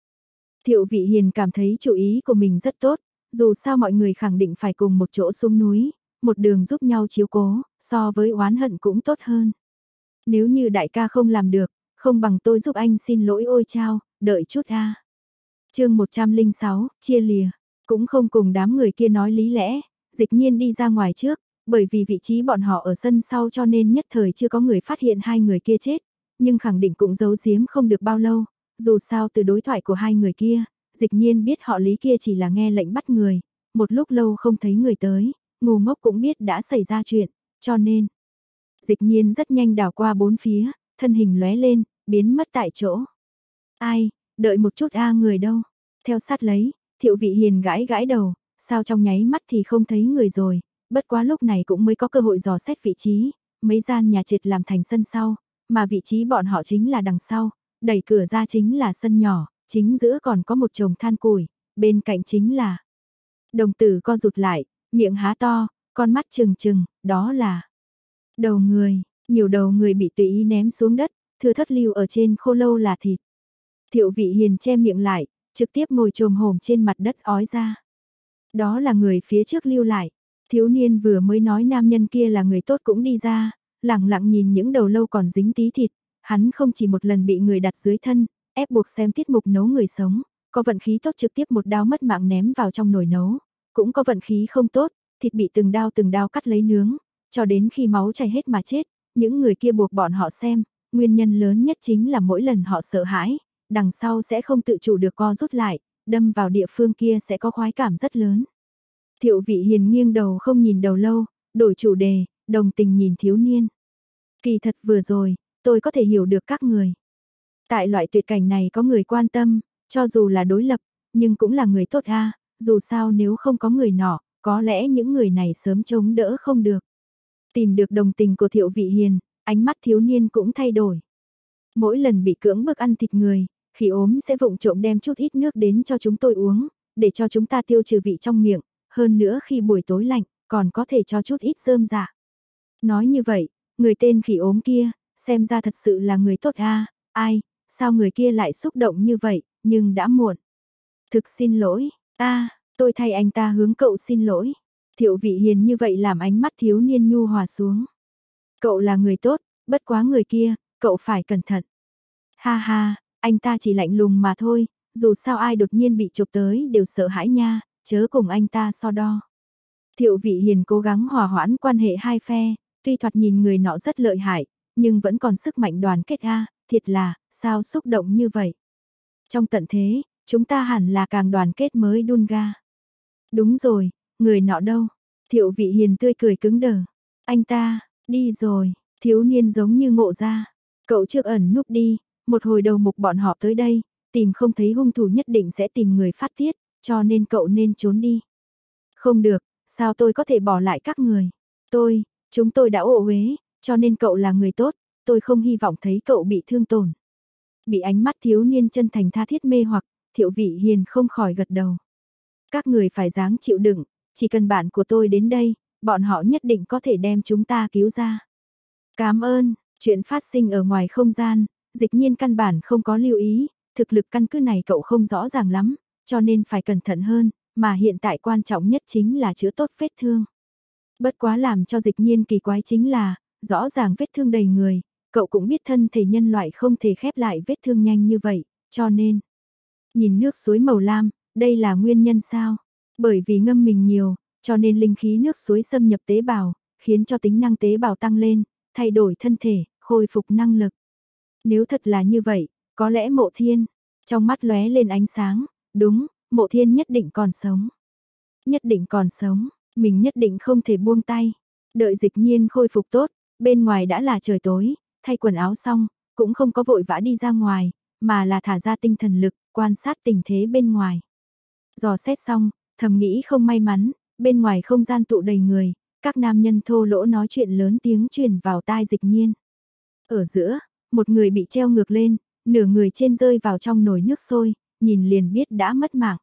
Thiệu vị hiền cảm thấy chủ ý của mình rất tốt, dù sao mọi người khẳng định phải cùng một chỗ xuống núi, một đường giúp nhau chiếu cố, so với oán hận cũng tốt hơn. Nếu như đại ca không làm được, không bằng tôi giúp anh xin lỗi ôi chao, đợi chút a. À. Chương 106, chia lìa, cũng không cùng đám người kia nói lý lẽ, dịch nhiên đi ra ngoài trước, bởi vì vị trí bọn họ ở sân sau cho nên nhất thời chưa có người phát hiện hai người kia chết, nhưng khẳng định cũng giấu giếm không được bao lâu, dù sao từ đối thoại của hai người kia, dịch nhiên biết họ lý kia chỉ là nghe lệnh bắt người, một lúc lâu không thấy người tới, ngu ngốc cũng biết đã xảy ra chuyện, cho nên. Dịch nhiên rất nhanh đảo qua bốn phía, thân hình lóe lên, biến mất tại chỗ. Ai, đợi một chút a người đâu. Theo sát lấy, thiệu vị hiền gãi gãi đầu, sao trong nháy mắt thì không thấy người rồi, bất quá lúc này cũng mới có cơ hội dò xét vị trí, mấy gian nhà triệt làm thành sân sau, mà vị trí bọn họ chính là đằng sau, đẩy cửa ra chính là sân nhỏ, chính giữa còn có một chồng than củi, bên cạnh chính là. Đồng tử co rụt lại, miệng há to, con mắt trừng trừng, đó là đầu người, nhiều đầu người bị tùy ý ném xuống đất, thừa thất lưu ở trên khô lâu là thịt. Thiệu vị hiền che miệng lại, trực tiếp ngồi trồm hổm trên mặt đất ói ra. Đó là người phía trước lưu lại. Thiếu niên vừa mới nói nam nhân kia là người tốt cũng đi ra, lặng lặng nhìn những đầu lâu còn dính tí thịt, hắn không chỉ một lần bị người đặt dưới thân, ép buộc xem tiết mục nấu người sống, có vận khí tốt trực tiếp một đao mất mạng ném vào trong nồi nấu, cũng có vận khí không tốt, thịt bị từng đao từng đao cắt lấy nướng, cho đến khi máu chảy hết mà chết, những người kia buộc bọn họ xem, nguyên nhân lớn nhất chính là mỗi lần họ sợ hãi, đằng sau sẽ không tự chủ được co rút lại, đâm vào địa phương kia sẽ có khoái cảm rất lớn. Thiệu vị hiền nghiêng đầu không nhìn đầu lâu, đổi chủ đề, đồng tình nhìn thiếu niên. Kỳ thật vừa rồi, tôi có thể hiểu được các người. Tại loại tuyệt cảnh này có người quan tâm, cho dù là đối lập, nhưng cũng là người tốt a dù sao nếu không có người nọ, có lẽ những người này sớm chống đỡ không được. Tìm được đồng tình của thiệu vị hiền, ánh mắt thiếu niên cũng thay đổi. Mỗi lần bị cưỡng bức ăn thịt người, khi ốm sẽ vụng trộm đem chút ít nước đến cho chúng tôi uống, để cho chúng ta tiêu trừ vị trong miệng, hơn nữa khi buổi tối lạnh, còn có thể cho chút ít rơm dạ. Nói như vậy, người tên khỉ ốm kia, xem ra thật sự là người tốt a ai, sao người kia lại xúc động như vậy, nhưng đã muộn. Thực xin lỗi, a tôi thay anh ta hướng cậu xin lỗi. Thiệu vị hiền như vậy làm ánh mắt thiếu niên nhu hòa xuống. Cậu là người tốt, bất quá người kia, cậu phải cẩn thận. Ha ha, anh ta chỉ lạnh lùng mà thôi, dù sao ai đột nhiên bị chụp tới đều sợ hãi nha, chớ cùng anh ta so đo. Thiệu vị hiền cố gắng hòa hoãn quan hệ hai phe, tuy thoạt nhìn người nọ rất lợi hại, nhưng vẫn còn sức mạnh đoàn kết a, thiệt là, sao xúc động như vậy. Trong tận thế, chúng ta hẳn là càng đoàn kết mới đun ga. Đúng rồi, người nọ đâu? Thiệu vị hiền tươi cười cứng đờ. Anh ta, đi rồi, thiếu niên giống như ngộ ra. Cậu trước ẩn núp đi, một hồi đầu mục bọn họ tới đây, tìm không thấy hung thủ nhất định sẽ tìm người phát tiết, cho nên cậu nên trốn đi. Không được, sao tôi có thể bỏ lại các người? Tôi, chúng tôi đã ổ uế, cho nên cậu là người tốt, tôi không hy vọng thấy cậu bị thương tổn. Bị ánh mắt thiếu niên chân thành tha thiết mê hoặc, thiệu vị hiền không khỏi gật đầu. Các người phải dáng chịu đựng, chỉ cần bạn của tôi đến đây, bọn họ nhất định có thể đem chúng ta cứu ra. Cảm ơn, chuyện phát sinh ở ngoài không gian, dịch nhiên căn bản không có lưu ý, thực lực căn cứ này cậu không rõ ràng lắm, cho nên phải cẩn thận hơn, mà hiện tại quan trọng nhất chính là chữa tốt vết thương. Bất quá làm cho dịch nhiên kỳ quái chính là, rõ ràng vết thương đầy người, cậu cũng biết thân thể nhân loại không thể khép lại vết thương nhanh như vậy, cho nên, nhìn nước suối màu lam, đây là nguyên nhân sao? Bởi vì ngâm mình nhiều, cho nên linh khí nước suối xâm nhập tế bào, khiến cho tính năng tế bào tăng lên, thay đổi thân thể, khôi phục năng lực. Nếu thật là như vậy, có lẽ mộ thiên, trong mắt lóe lên ánh sáng, đúng, mộ thiên nhất định còn sống. Nhất định còn sống, mình nhất định không thể buông tay. Đợi dịch nhiên khôi phục tốt, bên ngoài đã là trời tối, thay quần áo xong, cũng không có vội vã đi ra ngoài, mà là thả ra tinh thần lực, quan sát tình thế bên ngoài. Dò xét xong, thầm nghĩ không may mắn, bên ngoài không gian tụ đầy người, các nam nhân thô lỗ nói chuyện lớn tiếng truyền vào tai dịch nhiên. Ở giữa, một người bị treo ngược lên, nửa người trên rơi vào trong nồi nước sôi, nhìn liền biết đã mất mạng.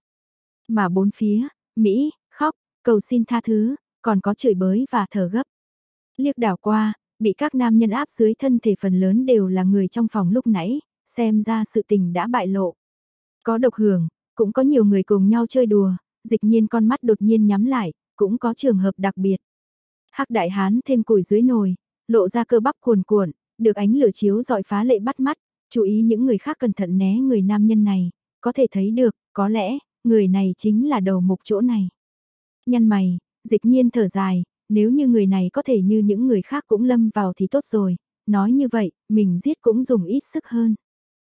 Mà bốn phía, Mỹ, khóc, cầu xin tha thứ, còn có chửi bới và thở gấp. Liếc đảo qua, bị các nam nhân áp dưới thân thể phần lớn đều là người trong phòng lúc nãy, xem ra sự tình đã bại lộ. Có độc hưởng, cũng có nhiều người cùng nhau chơi đùa, dịch nhiên con mắt đột nhiên nhắm lại, cũng có trường hợp đặc biệt. Hắc đại hán thêm củi dưới nồi, lộ ra cơ bắp cuồn cuộn, được ánh lửa chiếu dọi phá lệ bắt mắt, chú ý những người khác cẩn thận né người nam nhân này, có thể thấy được, có lẽ, người này chính là đầu mục chỗ này. Nhân mày, dịch nhiên thở dài, nếu như người này có thể như những người khác cũng lâm vào thì tốt rồi, nói như vậy, mình giết cũng dùng ít sức hơn.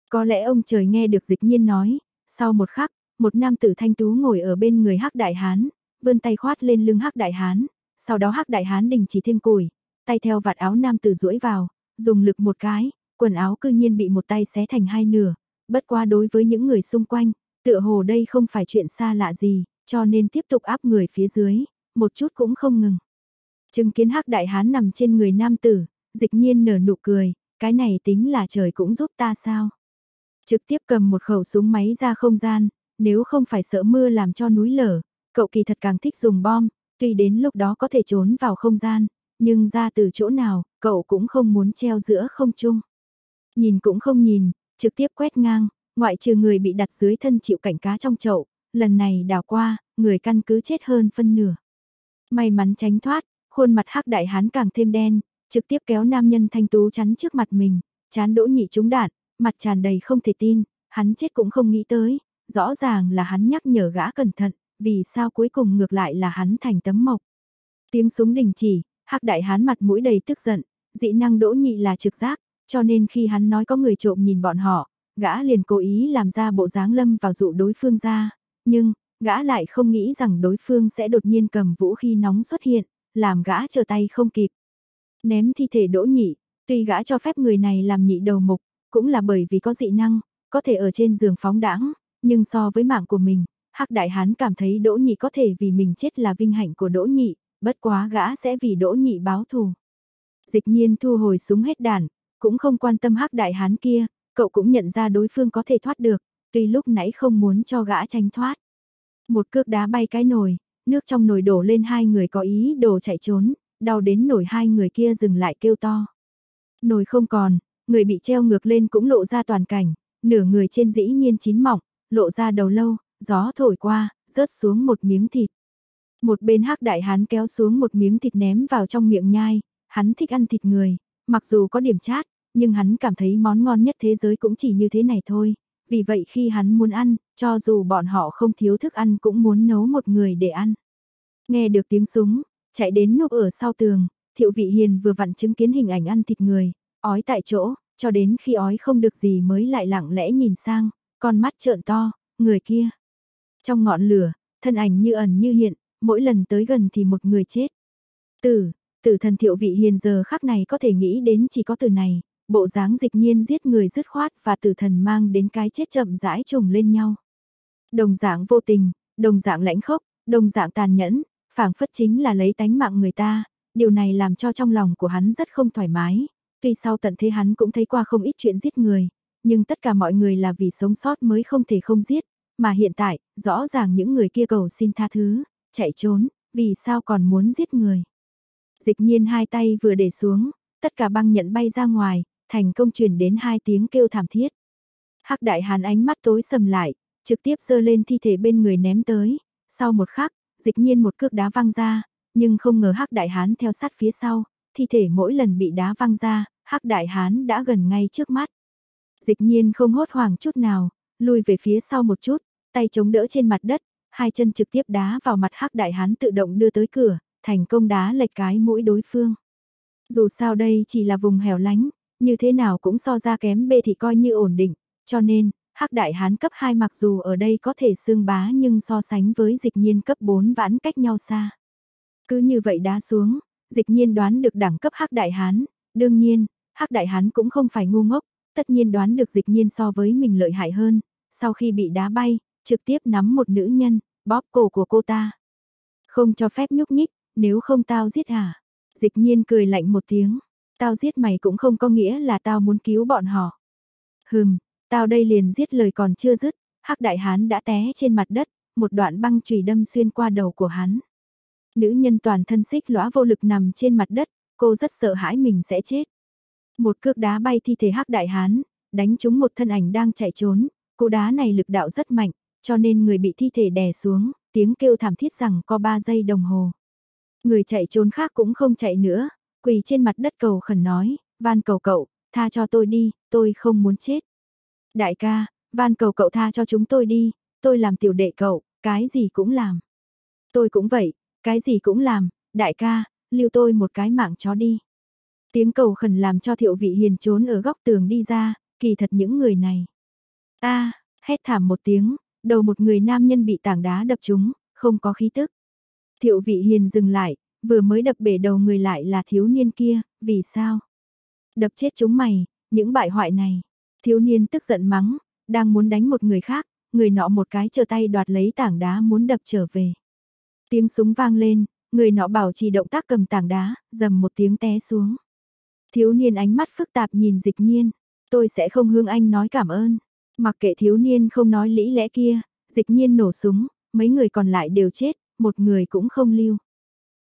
Có lẽ ông trời nghe được dịch nhiên nói, sau một khắc, một nam tử thanh tú ngồi ở bên người hắc đại hán, vươn tay khoát lên lưng hắc đại hán, sau đó hắc đại hán đình chỉ thêm củi, tay theo vạt áo nam tử duỗi vào, dùng lực một cái, quần áo cư nhiên bị một tay xé thành hai nửa, bất qua đối với những người xung quanh, tựa hồ đây không phải chuyện xa lạ gì, cho nên tiếp tục áp người phía dưới, một chút cũng không ngừng. Chứng kiến hắc đại hán nằm trên người nam tử, dịch nhiên nở nụ cười, cái này tính là trời cũng giúp ta sao. Trực tiếp cầm một khẩu súng máy ra không gian, nếu không phải sợ mưa làm cho núi lở, cậu kỳ thật càng thích dùng bom, tuy đến lúc đó có thể trốn vào không gian, nhưng ra từ chỗ nào, cậu cũng không muốn treo giữa không trung. Nhìn cũng không nhìn, trực tiếp quét ngang, ngoại trừ người bị đặt dưới thân chịu cảnh cá trong chậu, lần này đào qua, người căn cứ chết hơn phân nửa. May mắn tránh thoát, khuôn mặt hắc đại hán càng thêm đen, trực tiếp kéo nam nhân thanh tú chắn trước mặt mình, chán đỗ nhị trúng đạn, mặt tràn đầy không thể tin, hắn chết cũng không nghĩ tới, rõ ràng là hắn nhắc nhở gã cẩn thận, vì sao cuối cùng ngược lại là hắn thành tấm mộc. Tiếng súng đình chỉ, hắc đại hán mặt mũi đầy tức giận, dị năng đỗ nhị là trực giác, cho nên khi hắn nói có người trộm nhìn bọn họ, gã liền cố ý làm ra bộ dáng lâm vào dụ đối phương ra, nhưng, gã lại không nghĩ rằng đối phương sẽ đột nhiên cầm vũ khí nóng xuất hiện, làm gã trở tay không kịp. Ném thi thể đỗ nhị, tuy gã cho phép người này làm nhị đầu mục, cũng là bởi vì có dị năng, có thể ở trên giường phóng đãng, nhưng so với mạng của mình, Hắc Đại Hán cảm thấy Đỗ Nhị có thể vì mình chết là vinh hạnh của Đỗ Nhị, bất quá gã sẽ vì Đỗ Nhị báo thù. Dịch nhiên thu hồi súng hết đạn, cũng không quan tâm Hắc Đại Hán kia, cậu cũng nhận ra đối phương có thể thoát được, tuy lúc nãy không muốn cho gã tranh thoát. Một cước đá bay cái nồi, nước trong nồi đổ lên hai người có ý đồ chạy trốn, đau đến nổi hai người kia dừng lại kêu to. Nồi không còn, người bị treo ngược lên cũng lộ ra toàn cảnh, nửa người trên dĩ nhiên chín mỏng, lộ ra đầu lâu, gió thổi qua, rớt xuống một miếng thịt. Một bên hắc đại hán kéo xuống một miếng thịt ném vào trong miệng nhai, hắn thích ăn thịt người, mặc dù có điểm chát, nhưng hắn cảm thấy món ngon nhất thế giới cũng chỉ như thế này thôi. Vì vậy khi hắn muốn ăn, cho dù bọn họ không thiếu thức ăn cũng muốn nấu một người để ăn. Nghe được tiếng súng, chạy đến núp ở sau tường, thiệu vị hiền vừa vặn chứng kiến hình ảnh ăn thịt người, ói tại chỗ, cho đến khi ói không được gì mới lại lặng lẽ nhìn sang, con mắt trợn to, người kia. Trong ngọn lửa, thân ảnh như ẩn như hiện, mỗi lần tới gần thì một người chết. Tử, tử thần thiệu vị hiền giờ khắc này có thể nghĩ đến chỉ có từ này, bộ dáng dịch nhiên giết người dứt khoát và tử thần mang đến cái chết chậm rãi trùng lên nhau. Đồng dạng vô tình, đồng dạng lãnh khốc, đồng dạng tàn nhẫn, phảng phất chính là lấy tánh mạng người ta, điều này làm cho trong lòng của hắn rất không thoải mái, tuy sau tận thế hắn cũng thấy qua không ít chuyện giết người, nhưng tất cả mọi người là vì sống sót mới không thể không giết, mà hiện tại, rõ ràng những người kia cầu xin tha thứ, chạy trốn, vì sao còn muốn giết người. Dịch nhiên hai tay vừa để xuống, tất cả băng nhận bay ra ngoài, thành công truyền đến hai tiếng kêu thảm thiết. Hắc đại hán ánh mắt tối sầm lại, trực tiếp giơ lên thi thể bên người ném tới, sau một khắc, dịch nhiên một cước đá văng ra, nhưng không ngờ Hắc đại hán theo sát phía sau, thi thể mỗi lần bị đá văng ra, Hắc đại hán đã gần ngay trước mắt. Dịch nhiên không hốt hoảng chút nào, lùi về phía sau một chút, tay chống đỡ trên mặt đất, hai chân trực tiếp đá vào mặt Hắc đại hán tự động đưa tới cửa, thành công đá lệch cái mũi đối phương. Dù sao đây chỉ là vùng hẻo lánh, như thế nào cũng so ra kém bê thì coi như ổn định, cho nên, hắc đại hán cấp 2 mặc dù ở đây có thể xương bá nhưng so sánh với dịch nhiên cấp 4 vãn cách nhau xa. Cứ như vậy đá xuống, dịch nhiên đoán được đẳng cấp hắc đại hán, đương nhiên, hắc đại hán cũng không phải ngu ngốc, tất nhiên đoán được dịch nhiên so với mình lợi hại hơn, sau khi bị đá bay, trực tiếp nắm một nữ nhân, bóp cổ của cô ta. Không cho phép nhúc nhích, nếu không tao giết hả? Dịch nhiên cười lạnh một tiếng, tao giết mày cũng không có nghĩa là tao muốn cứu bọn họ. Hừm, tao đây liền giết lời còn chưa dứt, hắc đại hán đã té trên mặt đất, một đoạn băng chùy đâm xuyên qua đầu của hắn. Nữ nhân toàn thân xích lõa vô lực nằm trên mặt đất, cô rất sợ hãi mình sẽ chết. Một cước đá bay thi thể hắc đại hán, đánh trúng một thân ảnh đang chạy trốn, cú đá này lực đạo rất mạnh, cho nên người bị thi thể đè xuống, tiếng kêu thảm thiết rằng có 3 giây đồng hồ. Người chạy trốn khác cũng không chạy nữa, quỳ trên mặt đất cầu khẩn nói, van cầu cậu, tha cho tôi đi, tôi không muốn chết. Đại ca, van cầu cậu tha cho chúng tôi đi, tôi làm tiểu đệ cậu, cái gì cũng làm. Tôi cũng vậy, cái gì cũng làm, đại ca, lưu tôi một cái mạng chó đi. Tiếng cầu khẩn làm cho thiệu vị hiền trốn ở góc tường đi ra, kỳ thật những người này. a hét thảm một tiếng, đầu một người nam nhân bị tảng đá đập trúng, không có khí tức. Thiệu vị hiền dừng lại, vừa mới đập bể đầu người lại là thiếu niên kia, vì sao? Đập chết chúng mày, những bại hoại này. Thiếu niên tức giận mắng, đang muốn đánh một người khác, người nọ một cái chờ tay đoạt lấy tảng đá muốn đập trở về. Tiếng súng vang lên, người nọ bảo trì động tác cầm tảng đá, dầm một tiếng té xuống. Thiếu niên ánh mắt phức tạp nhìn dịch nhiên, tôi sẽ không hướng anh nói cảm ơn. Mặc kệ thiếu niên không nói lý lẽ kia, dịch nhiên nổ súng, mấy người còn lại đều chết, một người cũng không lưu.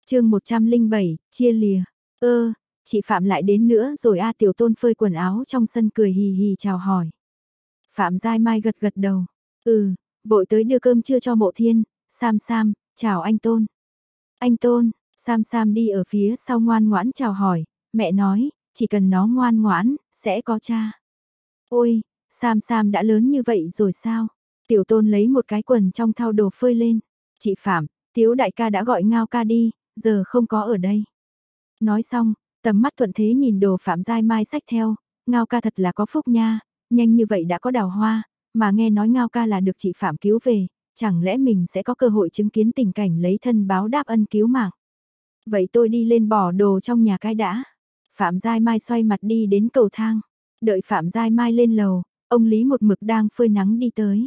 chương 107, chia lìa. Ơ, chị Phạm lại đến nữa rồi A Tiểu Tôn phơi quần áo trong sân cười hì hì chào hỏi. Phạm Giai Mai gật gật đầu. Ừ, vội tới đưa cơm trưa cho mộ thiên, Sam Sam, chào anh Tôn. Anh Tôn, Sam Sam đi ở phía sau ngoan ngoãn chào hỏi, mẹ nói, chỉ cần nó ngoan ngoãn, sẽ có cha. Ôi, Sam Sam đã lớn như vậy rồi sao? Tiểu Tôn lấy một cái quần trong thao đồ phơi lên. Chị Phạm, Tiếu đại ca đã gọi ngao ca đi, giờ không có ở đây. Nói xong, tầm mắt thuận thế nhìn đồ Phạm Giai Mai sách theo, ngao ca thật là có phúc nha, nhanh như vậy đã có đào hoa, mà nghe nói ngao ca là được chị Phạm cứu về, chẳng lẽ mình sẽ có cơ hội chứng kiến tình cảnh lấy thân báo đáp ân cứu mạng. Vậy tôi đi lên bỏ đồ trong nhà cái đã. Phạm Giai Mai xoay mặt đi đến cầu thang. Đợi Phạm Giai Mai lên lầu, ông Lý một mực đang phơi nắng đi tới.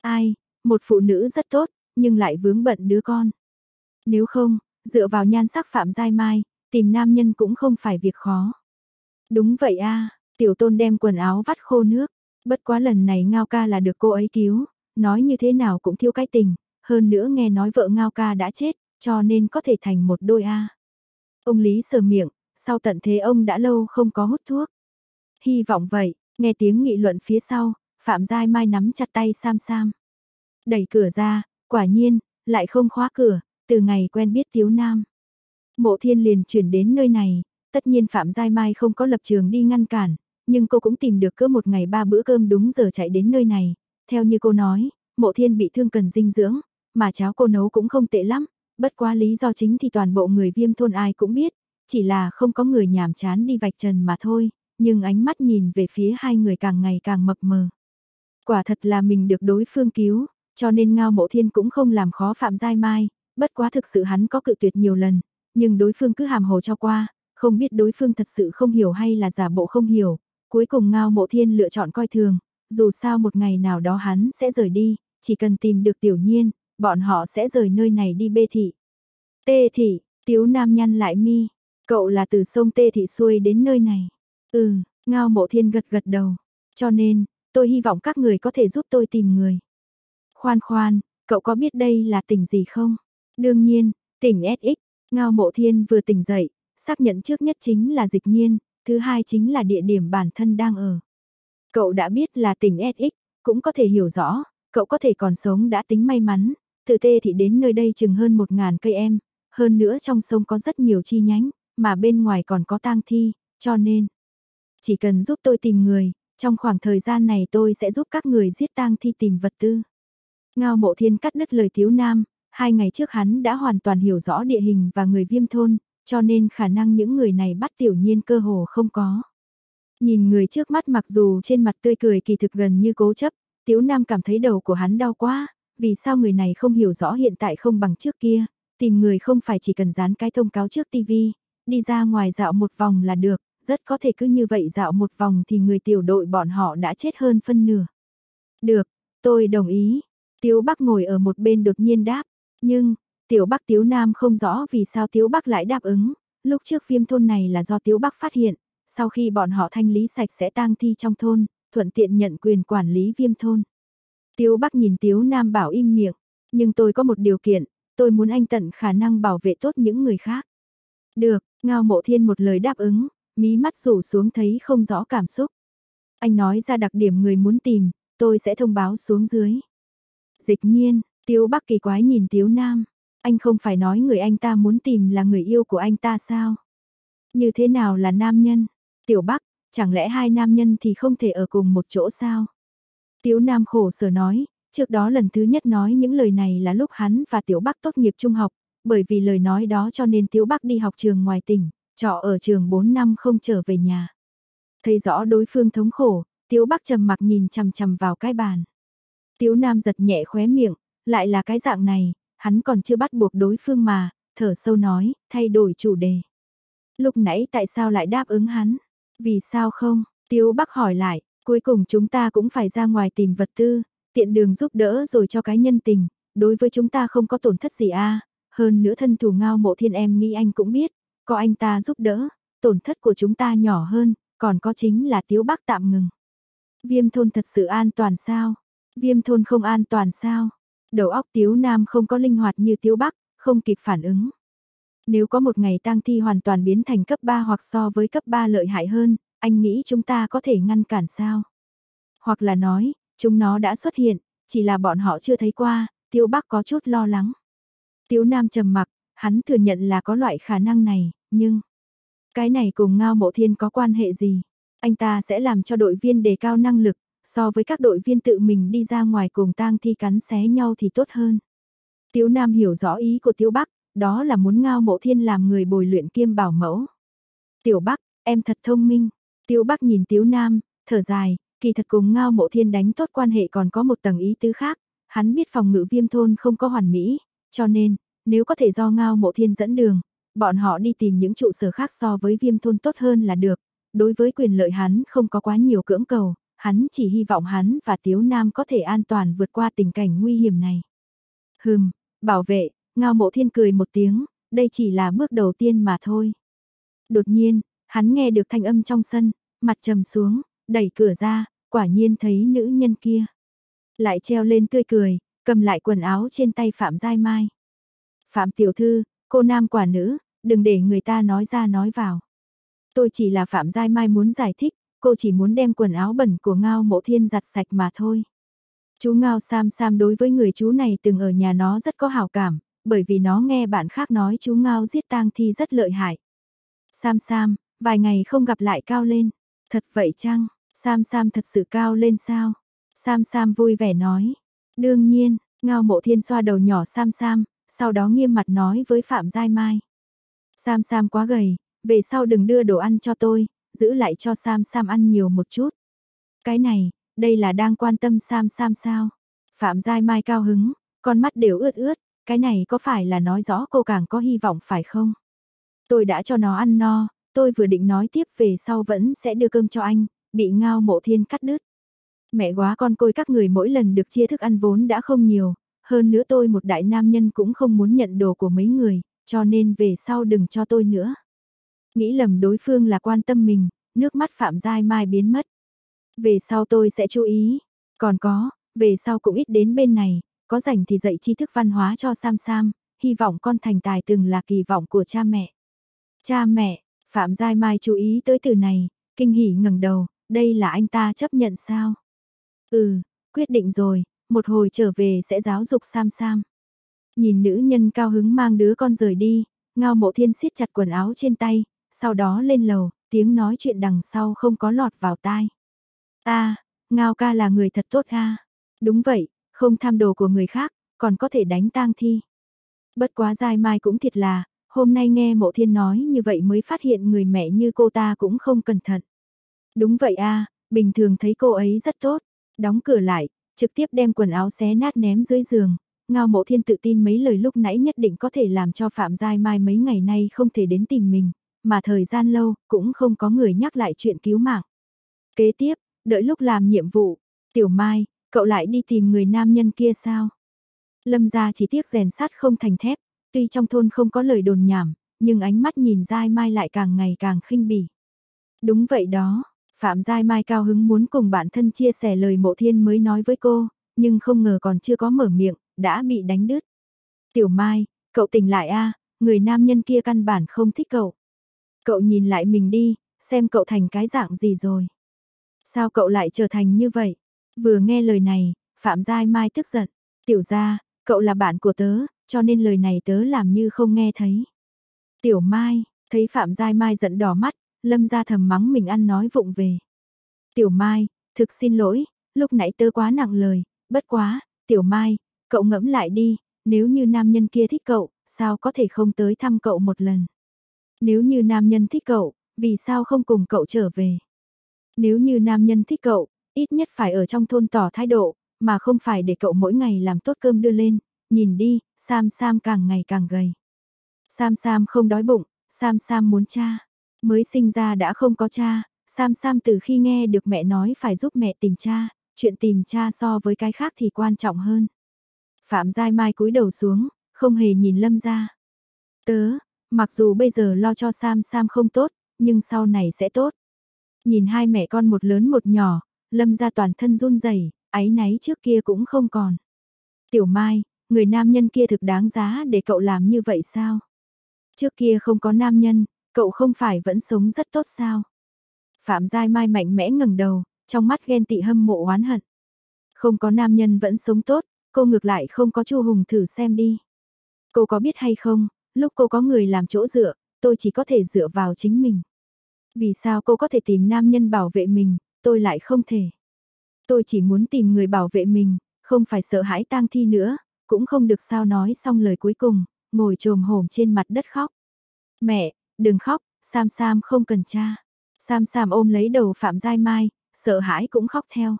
Ai, một phụ nữ rất tốt, nhưng lại vướng bận đứa con. Nếu không, dựa vào nhan sắc Phạm Giai Mai, tìm nam nhân cũng không phải việc khó. Đúng vậy a tiểu tôn đem quần áo vắt khô nước, bất quá lần này Ngao ca là được cô ấy cứu, nói như thế nào cũng thiếu cái tình, hơn nữa nghe nói vợ Ngao ca đã chết, cho nên có thể thành một đôi a Ông Lý sờ miệng, sau tận thế ông đã lâu không có hút thuốc. Hy vọng vậy, nghe tiếng nghị luận phía sau, Phạm Giai Mai nắm chặt tay Sam Sam. Đẩy cửa ra, Quả nhiên, lại không khóa cửa, từ ngày quen biết Tiếu Nam. Mộ thiên liền chuyển đến nơi này, tất nhiên Phạm Giai Mai không có lập trường đi ngăn cản, nhưng cô cũng tìm được cỡ một ngày ba bữa cơm đúng giờ chạy đến nơi này. Theo như cô nói, mộ thiên bị thương cần dinh dưỡng, mà cháo cô nấu cũng không tệ lắm, bất quá lý do chính thì toàn bộ người viêm thôn ai cũng biết, chỉ là không có người nhàm chán đi vạch trần mà thôi, nhưng ánh mắt nhìn về phía hai người càng ngày càng mập mờ. Quả thật là mình được đối phương cứu, cho nên Ngao Mộ Thiên cũng không làm khó Phạm Giai Mai, bất quá thực sự hắn có cự tuyệt nhiều lần, nhưng đối phương cứ hàm hồ cho qua, không biết đối phương thật sự không hiểu hay là giả bộ không hiểu, cuối cùng Ngao Mộ Thiên lựa chọn coi thường, dù sao một ngày nào đó hắn sẽ rời đi, chỉ cần tìm được tiểu nhiên, bọn họ sẽ rời nơi này đi bê thị. Tê thị, tiếu nam nhăn lại mi, cậu là từ sông Tê thị xuôi đến nơi này. Ừ, Ngao Mộ Thiên gật gật đầu. Cho nên, tôi hy vọng các người có thể giúp tôi tìm người. Khoan khoan, cậu có biết đây là tỉnh gì không? Đương nhiên, tỉnh SX, Ngao Mộ Thiên vừa tỉnh dậy, xác nhận trước nhất chính là dịch nhiên, thứ hai chính là địa điểm bản thân đang ở. Cậu đã biết là tỉnh SX, cũng có thể hiểu rõ, cậu có thể còn sống đã tính may mắn, từ tê thì đến nơi đây chừng hơn một ngàn cây em, hơn nữa trong sông có rất nhiều chi nhánh, mà bên ngoài còn có tang thi, cho nên, chỉ cần giúp tôi tìm người, trong khoảng thời gian này tôi sẽ giúp các người giết tang thi tìm vật tư. Ngao mộ thiên cắt đứt lời thiếu nam, hai ngày trước hắn đã hoàn toàn hiểu rõ địa hình và người viêm thôn, cho nên khả năng những người này bắt tiểu nhiên cơ hồ không có. Nhìn người trước mắt mặc dù trên mặt tươi cười kỳ thực gần như cố chấp, Tiếu Nam cảm thấy đầu của hắn đau quá, vì sao người này không hiểu rõ hiện tại không bằng trước kia, tìm người không phải chỉ cần dán cái thông cáo trước TV, đi ra ngoài dạo một vòng là được, rất có thể cứ như vậy dạo một vòng thì người tiểu đội bọn họ đã chết hơn phân nửa. Được, tôi đồng ý. Tiếu Bắc ngồi ở một bên đột nhiên đáp, nhưng, Tiểu Bắc Tiếu Nam không rõ vì sao Tiếu Bắc lại đáp ứng, lúc trước viêm thôn này là do Tiếu Bắc phát hiện, sau khi bọn họ thanh lý sạch sẽ tang thi trong thôn, thuận tiện nhận quyền quản lý viêm thôn. Tiếu Bắc nhìn Tiếu Nam bảo im miệng, nhưng tôi có một điều kiện, tôi muốn anh tận khả năng bảo vệ tốt những người khác. Được, Ngao Mộ Thiên một lời đáp ứng, mí mắt rủ xuống thấy không rõ cảm xúc. Anh nói ra đặc điểm người muốn tìm, tôi sẽ thông báo xuống dưới. Dịch nhiên, Tiếu Bắc kỳ quái nhìn Tiếu Nam, anh không phải nói người anh ta muốn tìm là người yêu của anh ta sao? Như thế nào là nam nhân? Tiểu Bắc, chẳng lẽ hai nam nhân thì không thể ở cùng một chỗ sao? Tiếu Nam khổ sở nói, trước đó lần thứ nhất nói những lời này là lúc hắn và Tiểu Bắc tốt nghiệp trung học, bởi vì lời nói đó cho nên Tiểu Bắc đi học trường ngoài tỉnh, trọ ở trường 4 năm không trở về nhà. Thấy rõ đối phương thống khổ, Tiếu Bắc trầm mặc nhìn chằm chằm vào cái bàn. Tiếu Nam giật nhẹ khóe miệng, lại là cái dạng này, hắn còn chưa bắt buộc đối phương mà, thở sâu nói, thay đổi chủ đề. Lúc nãy tại sao lại đáp ứng hắn? Vì sao không? Tiếu Bắc hỏi lại, cuối cùng chúng ta cũng phải ra ngoài tìm vật tư, tiện đường giúp đỡ rồi cho cái nhân tình, đối với chúng ta không có tổn thất gì a à. hơn nữa thân thủ ngao mộ thiên em nghĩ anh cũng biết, có anh ta giúp đỡ, tổn thất của chúng ta nhỏ hơn, còn có chính là Tiếu Bắc tạm ngừng. Viêm thôn thật sự an toàn sao? Viêm thôn không an toàn sao? Đầu óc Tiếu Nam không có linh hoạt như Tiếu Bắc, không kịp phản ứng. Nếu có một ngày tang thi hoàn toàn biến thành cấp 3 hoặc so với cấp 3 lợi hại hơn, anh nghĩ chúng ta có thể ngăn cản sao? Hoặc là nói, chúng nó đã xuất hiện, chỉ là bọn họ chưa thấy qua, Tiêu Bắc có chút lo lắng. Tiếu Nam trầm mặc, hắn thừa nhận là có loại khả năng này, nhưng cái này cùng Ngao Mộ Thiên có quan hệ gì? Anh ta sẽ làm cho đội viên đề cao năng lực, so với các đội viên tự mình đi ra ngoài cùng tang thi cắn xé nhau thì tốt hơn. Tiếu Nam hiểu rõ ý của Tiếu Bắc, đó là muốn Ngao Mộ Thiên làm người bồi luyện kiêm bảo mẫu. Tiểu Bắc, em thật thông minh. Tiếu Bắc nhìn Tiếu Nam, thở dài, kỳ thật cùng Ngao Mộ Thiên đánh tốt quan hệ còn có một tầng ý tứ khác, hắn biết phòng ngự viêm thôn không có hoàn mỹ, cho nên, nếu có thể do Ngao Mộ Thiên dẫn đường, bọn họ đi tìm những trụ sở khác so với viêm thôn tốt hơn là được. Đối với quyền lợi hắn không có quá nhiều cưỡng cầu, hắn chỉ hy vọng hắn và Tiếu Nam có thể an toàn vượt qua tình cảnh nguy hiểm này. Hừm, bảo vệ, Ngao Mộ Thiên cười một tiếng, đây chỉ là bước đầu tiên mà thôi. Đột nhiên, hắn nghe được thanh âm trong sân, mặt trầm xuống, đẩy cửa ra, quả nhiên thấy nữ nhân kia. Lại treo lên tươi cười, cầm lại quần áo trên tay Phạm Giai Mai. Phạm Tiểu Thư, cô nam quả nữ, đừng để người ta nói ra nói vào. Tôi chỉ là Phạm Giai Mai muốn giải thích, cô chỉ muốn đem quần áo bẩn của Ngao Mộ Thiên giặt sạch mà thôi. Chú Ngao Sam Sam đối với người chú này từng ở nhà nó rất có hảo cảm, bởi vì nó nghe bạn khác nói chú Ngao giết tang thi rất lợi hại. Sam Sam, vài ngày không gặp lại cao lên, thật vậy chăng, Sam Sam thật sự cao lên sao? Sam Sam vui vẻ nói, đương nhiên, Ngao Mộ Thiên xoa đầu nhỏ Sam Sam, sau đó nghiêm mặt nói với Phạm Giai Mai. Sam Sam quá gầy, về sau đừng đưa đồ ăn cho tôi, giữ lại cho Sam Sam ăn nhiều một chút. Cái này, đây là đang quan tâm Sam Sam sao? Phạm Giai Mai cao hứng, con mắt đều ướt ướt, cái này có phải là nói rõ cô càng có hy vọng phải không? Tôi đã cho nó ăn no, tôi vừa định nói tiếp về sau vẫn sẽ đưa cơm cho anh, bị ngao mộ thiên cắt đứt. Mẹ quá con côi các người mỗi lần được chia thức ăn vốn đã không nhiều, hơn nữa tôi một đại nam nhân cũng không muốn nhận đồ của mấy người, cho nên về sau đừng cho tôi nữa. Nghĩ lầm đối phương là quan tâm mình, nước mắt Phạm Giai Mai biến mất. Về sau tôi sẽ chú ý. Còn có, về sau cũng ít đến bên này, có rảnh thì dạy tri thức văn hóa cho Sam Sam, hy vọng con thành tài từng là kỳ vọng của cha mẹ. Cha mẹ, Phạm Giai Mai chú ý tới từ này, kinh hỉ ngẩng đầu, đây là anh ta chấp nhận sao? Ừ, quyết định rồi, một hồi trở về sẽ giáo dục Sam Sam. Nhìn nữ nhân cao hứng mang đứa con rời đi, ngao mộ thiên siết chặt quần áo trên tay, sau đó lên lầu, tiếng nói chuyện đằng sau không có lọt vào tai. a ngao ca là người thật tốt a Đúng vậy, không tham đồ của người khác, còn có thể đánh tang thi. Bất quá dai mai cũng thiệt là, hôm nay nghe mộ thiên nói như vậy mới phát hiện người mẹ như cô ta cũng không cẩn thận. Đúng vậy a bình thường thấy cô ấy rất tốt, đóng cửa lại, trực tiếp đem quần áo xé nát ném dưới giường. Ngao mộ thiên tự tin mấy lời lúc nãy nhất định có thể làm cho Phạm Giai Mai mấy ngày nay không thể đến tìm mình, mà thời gian lâu cũng không có người nhắc lại chuyện cứu mạng. Kế tiếp, đợi lúc làm nhiệm vụ, Tiểu Mai, cậu lại đi tìm người nam nhân kia sao? Lâm gia chỉ tiếc rèn sắt không thành thép, tuy trong thôn không có lời đồn nhảm, nhưng ánh mắt nhìn Giai Mai lại càng ngày càng khinh bỉ. Đúng vậy đó, Phạm Giai Mai cao hứng muốn cùng bản thân chia sẻ lời mộ thiên mới nói với cô, nhưng không ngờ còn chưa có mở miệng, đã bị đánh đứt. Tiểu Mai, cậu tỉnh lại a người nam nhân kia căn bản không thích cậu. Cậu nhìn lại mình đi, xem cậu thành cái dạng gì rồi. Sao cậu lại trở thành như vậy? Vừa nghe lời này, Phạm Giai Mai tức giận. Tiểu ra, cậu là bạn của tớ, cho nên lời này tớ làm như không nghe thấy. Tiểu Mai, thấy Phạm Giai Mai giận đỏ mắt, Lâm ra thầm mắng mình ăn nói vụng về. Tiểu Mai, thực xin lỗi, lúc nãy tớ quá nặng lời, bất quá, Tiểu Mai, cậu ngẫm lại đi, nếu như nam nhân kia thích cậu, sao có thể không tới thăm cậu một lần. Nếu như nam nhân thích cậu, vì sao không cùng cậu trở về? Nếu như nam nhân thích cậu, ít nhất phải ở trong thôn tỏ thái độ, mà không phải để cậu mỗi ngày làm tốt cơm đưa lên, nhìn đi, Sam Sam càng ngày càng gầy. Sam Sam không đói bụng, Sam Sam muốn cha. Mới sinh ra đã không có cha, Sam Sam từ khi nghe được mẹ nói phải giúp mẹ tìm cha, chuyện tìm cha so với cái khác thì quan trọng hơn. Phạm Giai Mai cúi đầu xuống, không hề nhìn Lâm ra. Tớ, mặc dù bây giờ lo cho Sam Sam không tốt, nhưng sau này sẽ tốt. Nhìn hai mẹ con một lớn một nhỏ, Lâm ra toàn thân run rẩy, áy náy trước kia cũng không còn. Tiểu Mai, người nam nhân kia thực đáng giá để cậu làm như vậy sao? Trước kia không có nam nhân, cậu không phải vẫn sống rất tốt sao? Phạm Giai Mai mạnh mẽ ngẩng đầu, trong mắt ghen tị hâm mộ oán hận. Không có nam nhân vẫn sống tốt, cô ngược lại không có Chu Hùng thử xem đi. Cô có biết hay không, lúc cô có người làm chỗ dựa, tôi chỉ có thể dựa vào chính mình. Vì sao cô có thể tìm nam nhân bảo vệ mình, tôi lại không thể. Tôi chỉ muốn tìm người bảo vệ mình, không phải sợ hãi tang thi nữa, cũng không được sao nói xong lời cuối cùng, ngồi trồm hổm trên mặt đất khóc. Mẹ, đừng khóc, Sam Sam không cần cha. Sam Sam ôm lấy đầu Phạm Giai Mai, sợ hãi cũng khóc theo.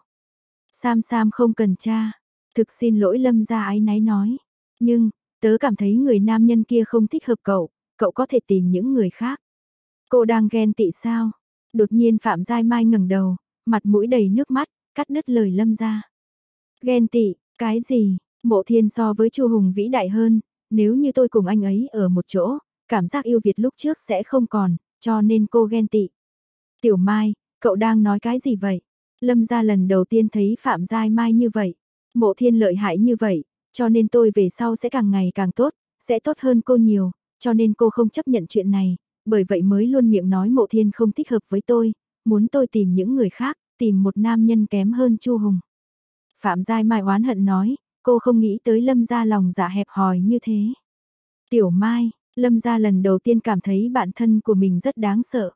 Sam Sam không cần cha, thực xin lỗi Lâm gia ái náy nói. Nhưng, tớ cảm thấy người nam nhân kia không thích hợp cậu, cậu có thể tìm những người khác. Cô đang ghen tị sao? Đột nhiên Phạm Giai Mai ngẩng đầu, mặt mũi đầy nước mắt, cắt đứt lời Lâm ra. Ghen tị, cái gì? Mộ thiên so với Chu Hùng vĩ đại hơn, nếu như tôi cùng anh ấy ở một chỗ, cảm giác yêu Việt lúc trước sẽ không còn, cho nên cô ghen tị. Tiểu Mai, cậu đang nói cái gì vậy? Lâm ra lần đầu tiên thấy Phạm Giai Mai như vậy. Mộ thiên lợi hại như vậy, cho nên tôi về sau sẽ càng ngày càng tốt, sẽ tốt hơn cô nhiều, cho nên cô không chấp nhận chuyện này, bởi vậy mới luôn miệng nói mộ thiên không thích hợp với tôi, muốn tôi tìm những người khác, tìm một nam nhân kém hơn Chu Hùng. Phạm Giai Mai oán hận nói, cô không nghĩ tới Lâm gia lòng dạ hẹp hòi như thế. Tiểu Mai, Lâm gia lần đầu tiên cảm thấy bản thân của mình rất đáng sợ.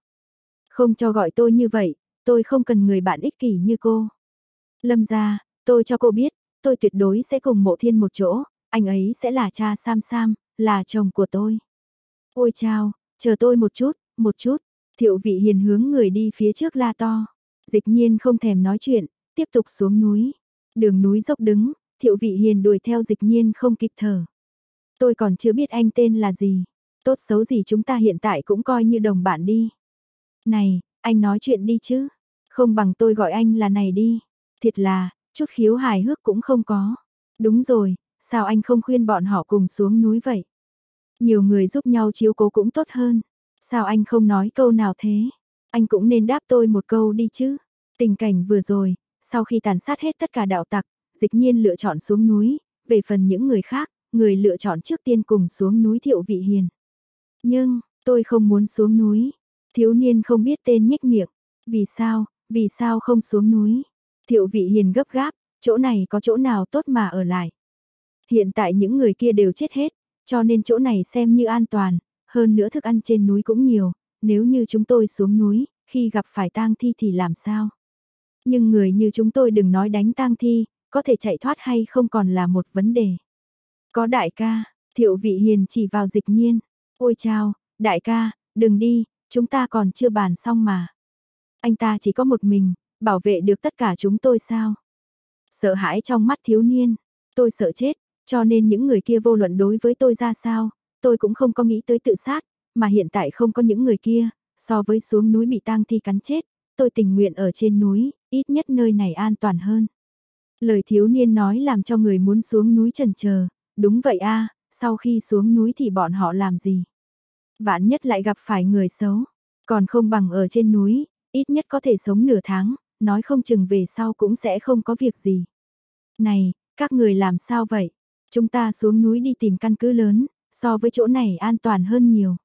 Không cho gọi tôi như vậy, tôi không cần người bạn ích kỷ như cô. Lâm gia, tôi cho cô biết, tôi tuyệt đối sẽ cùng mộ thiên một chỗ, anh ấy sẽ là cha Sam Sam, là chồng của tôi. Ôi chao, chờ tôi một chút, một chút, thiệu vị hiền hướng người đi phía trước la to. Dịch nhiên không thèm nói chuyện, tiếp tục xuống núi. Đường núi dốc đứng, thiệu vị hiền đuổi theo dịch nhiên không kịp thở. Tôi còn chưa biết anh tên là gì. Tốt xấu gì chúng ta hiện tại cũng coi như đồng bạn đi. Này, anh nói chuyện đi chứ. Không bằng tôi gọi anh là này đi. Thiệt là, chút khiếu hài hước cũng không có. Đúng rồi, sao anh không khuyên bọn họ cùng xuống núi vậy? Nhiều người giúp nhau chiếu cố cũng tốt hơn. Sao anh không nói câu nào thế? Anh cũng nên đáp tôi một câu đi chứ. Tình cảnh vừa rồi, sau khi tàn sát hết tất cả đạo tặc, dịch nhiên lựa chọn xuống núi, về phần những người khác, người lựa chọn trước tiên cùng xuống núi thiệu vị hiền. Nhưng, tôi không muốn xuống núi. Thiếu niên không biết tên nhếch miệng. Vì sao, vì sao không xuống núi? Thiệu vị hiền gấp gáp, chỗ này có chỗ nào tốt mà ở lại. Hiện tại những người kia đều chết hết, cho nên chỗ này xem như an toàn, hơn nữa thức ăn trên núi cũng nhiều, nếu như chúng tôi xuống núi, khi gặp phải tang thi thì làm sao? Nhưng người như chúng tôi đừng nói đánh tang thi, có thể chạy thoát hay không còn là một vấn đề. Có đại ca, thiệu vị hiền chỉ vào dịch nhiên. Ôi chào, đại ca, đừng đi, chúng ta còn chưa bàn xong mà. Anh ta chỉ có một mình, bảo vệ được tất cả chúng tôi sao? Sợ hãi trong mắt thiếu niên, tôi sợ chết, cho nên những người kia vô luận đối với tôi ra sao, tôi cũng không có nghĩ tới tự sát, mà hiện tại không có những người kia, so với xuống núi bị tang thi cắn chết, tôi tình nguyện ở trên núi, ít nhất nơi này an toàn hơn. Lời thiếu niên nói làm cho người muốn xuống núi trần chờ, đúng vậy a, sau khi xuống núi thì bọn họ làm gì? Vạn nhất lại gặp phải người xấu, còn không bằng ở trên núi, ít nhất có thể sống nửa tháng, nói không chừng về sau cũng sẽ không có việc gì. Này, các người làm sao vậy? Chúng ta xuống núi đi tìm căn cứ lớn, so với chỗ này an toàn hơn nhiều.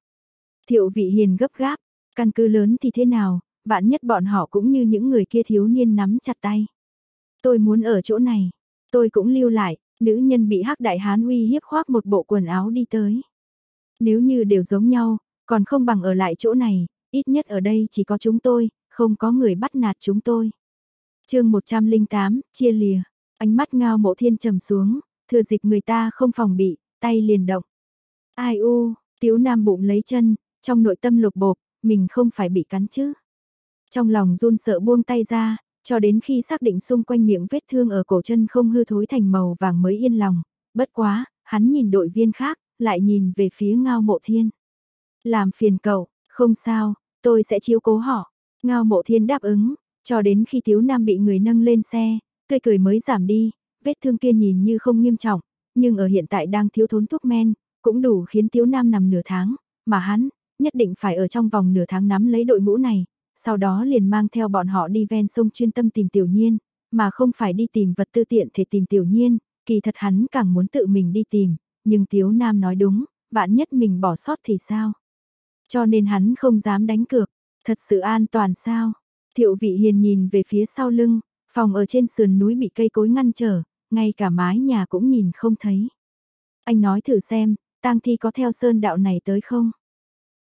Thiệu vị hiền gấp gáp, căn cứ lớn thì thế nào, vạn nhất bọn họ cũng như những người kia thiếu niên nắm chặt tay. Tôi muốn ở chỗ này, tôi cũng lưu lại, nữ nhân bị hắc đại hán uy hiếp khoác một bộ quần áo đi tới. Nếu như đều giống nhau, còn không bằng ở lại chỗ này, ít nhất ở đây chỉ có chúng tôi, không có người bắt nạt chúng tôi. chương 108, chia lìa, ánh mắt ngao mộ thiên trầm xuống, thừa dịp người ta không phòng bị, tay liền động. Ai u, tiếu nam bụng lấy chân, trong nội tâm lục bộp, mình không phải bị cắn chứ. Trong lòng run sợ buông tay ra, cho đến khi xác định xung quanh miệng vết thương ở cổ chân không hư thối thành màu vàng mới yên lòng. Bất quá, hắn nhìn đội viên khác, lại nhìn về phía ngao mộ thiên. Làm phiền cậu, không sao, tôi sẽ chiếu cố họ. Ngao mộ thiên đáp ứng, cho đến khi Tiếu Nam bị người nâng lên xe, tươi cười mới giảm đi, vết thương kia nhìn như không nghiêm trọng, nhưng ở hiện tại đang thiếu thốn thuốc men, cũng đủ khiến Tiếu Nam nằm nửa tháng, mà hắn, nhất định phải ở trong vòng nửa tháng nắm lấy đội ngũ này, sau đó liền mang theo bọn họ đi ven sông chuyên tâm tìm tiểu nhiên, mà không phải đi tìm vật tư tiện thể tìm tiểu nhiên, kỳ thật hắn càng muốn tự mình đi tìm, nhưng Tiếu Nam nói đúng, vạn nhất mình bỏ sót thì sao? Cho nên hắn không dám đánh cược, thật sự an toàn sao? Thiệu vị hiền nhìn về phía sau lưng, phòng ở trên sườn núi bị cây cối ngăn trở, ngay cả mái nhà cũng nhìn không thấy. Anh nói thử xem, tang thi có theo sơn đạo này tới không?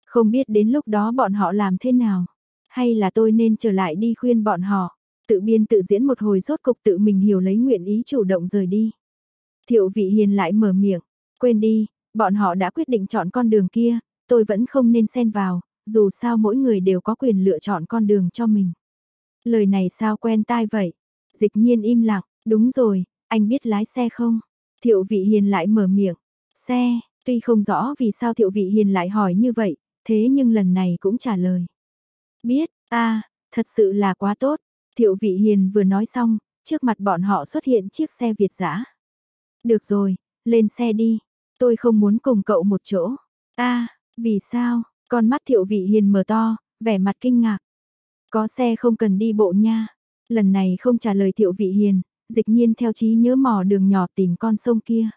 Không biết đến lúc đó bọn họ làm thế nào? Hay là tôi nên trở lại đi khuyên bọn họ? Tự biên tự diễn một hồi rốt cục tự mình hiểu lấy nguyện ý chủ động rời đi. Thiệu vị hiền lại mở miệng, quên đi, bọn họ đã quyết định chọn con đường kia, tôi vẫn không nên xen vào, dù sao mỗi người đều có quyền lựa chọn con đường cho mình. Lời này sao quen tai vậy? Dịch nhiên im lặng, đúng rồi, anh biết lái xe không? Thiệu vị hiền lại mở miệng, xe, tuy không rõ vì sao thiệu vị hiền lại hỏi như vậy, thế nhưng lần này cũng trả lời. Biết, a thật sự là quá tốt, thiệu vị hiền vừa nói xong, trước mặt bọn họ xuất hiện chiếc xe Việt giã. Được rồi, lên xe đi, tôi không muốn cùng cậu một chỗ. a vì sao, con mắt thiệu vị hiền mở to, vẻ mặt kinh ngạc. Có xe không cần đi bộ nha. Lần này không trả lời thiệu vị hiền, dịch nhiên theo trí nhớ mò đường nhỏ tìm con sông kia.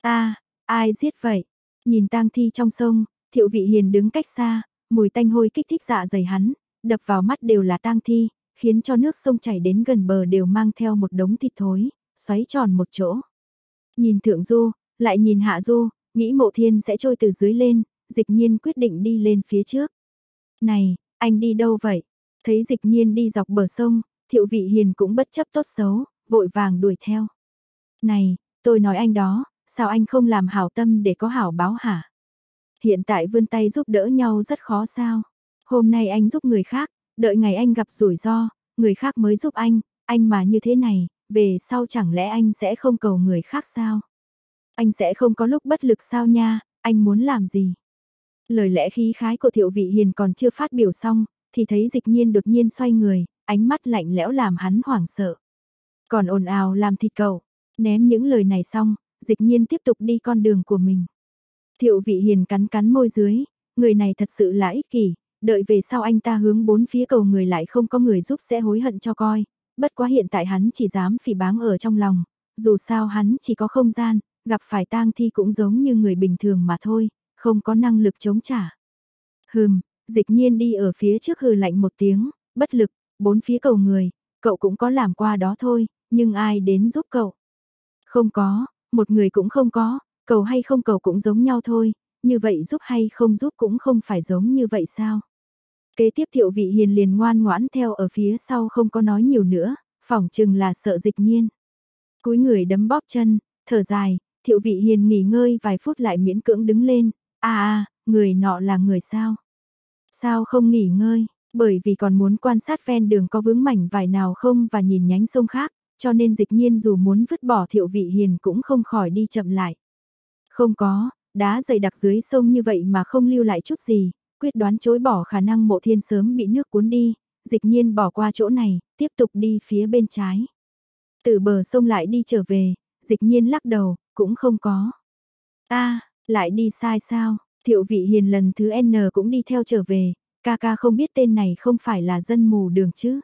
a ai giết vậy? Nhìn tang thi trong sông, thiệu vị hiền đứng cách xa, mùi tanh hôi kích thích dạ dày hắn, đập vào mắt đều là tang thi, khiến cho nước sông chảy đến gần bờ đều mang theo một đống thịt thối, xoáy tròn một chỗ. Nhìn thượng du, lại nhìn hạ du, nghĩ mộ thiên sẽ trôi từ dưới lên, dịch nhiên quyết định đi lên phía trước. Này, anh đi đâu vậy? Thấy dịch nhiên đi dọc bờ sông, thiệu vị hiền cũng bất chấp tốt xấu, vội vàng đuổi theo. Này, tôi nói anh đó, sao anh không làm hảo tâm để có hảo báo hả? Hiện tại vươn tay giúp đỡ nhau rất khó sao? Hôm nay anh giúp người khác, đợi ngày anh gặp rủi ro, người khác mới giúp anh, anh mà như thế này, về sau chẳng lẽ anh sẽ không cầu người khác sao? Anh sẽ không có lúc bất lực sao nha, anh muốn làm gì? Lời lẽ khí khái của thiệu vị hiền còn chưa phát biểu xong, thì thấy dịch nhiên đột nhiên xoay người, ánh mắt lạnh lẽo làm hắn hoảng sợ. Còn ồn ào làm thịt cậu, ném những lời này xong, dịch nhiên tiếp tục đi con đường của mình. Thiệu vị hiền cắn cắn môi dưới, người này thật sự là ích kỷ, đợi về sau anh ta hướng bốn phía cầu người lại không có người giúp sẽ hối hận cho coi, bất quá hiện tại hắn chỉ dám phỉ báng ở trong lòng, dù sao hắn chỉ có không gian, gặp phải tang thi cũng giống như người bình thường mà thôi, không có năng lực chống trả. Hừm, dịch nhiên đi ở phía trước hừ lạnh một tiếng, bất lực, bốn phía cầu người, cậu cũng có làm qua đó thôi, nhưng ai đến giúp cậu? Không có, một người cũng không có, cầu hay không cầu cũng giống nhau thôi, như vậy giúp hay không giúp cũng không phải giống như vậy sao? Kế tiếp thiệu vị hiền liền ngoan ngoãn theo ở phía sau không có nói nhiều nữa, phỏng chừng là sợ dịch nhiên. Cúi người đấm bóp chân, thở dài, thiệu vị hiền nghỉ ngơi vài phút lại miễn cưỡng đứng lên, a a người nọ là người sao? Sao không nghỉ ngơi, bởi vì còn muốn quan sát ven đường có vướng mảnh vải nào không và nhìn nhánh sông khác, cho nên dịch nhiên dù muốn vứt bỏ thiệu vị hiền cũng không khỏi đi chậm lại. Không có, đá dày đặc dưới sông như vậy mà không lưu lại chút gì, quyết đoán chối bỏ khả năng mộ thiên sớm bị nước cuốn đi, dịch nhiên bỏ qua chỗ này, tiếp tục đi phía bên trái. Từ bờ sông lại đi trở về, dịch nhiên lắc đầu, cũng không có. a lại đi sai sao, thiệu vị hiền lần thứ N cũng đi theo trở về, ca ca không biết tên này không phải là dân mù đường chứ.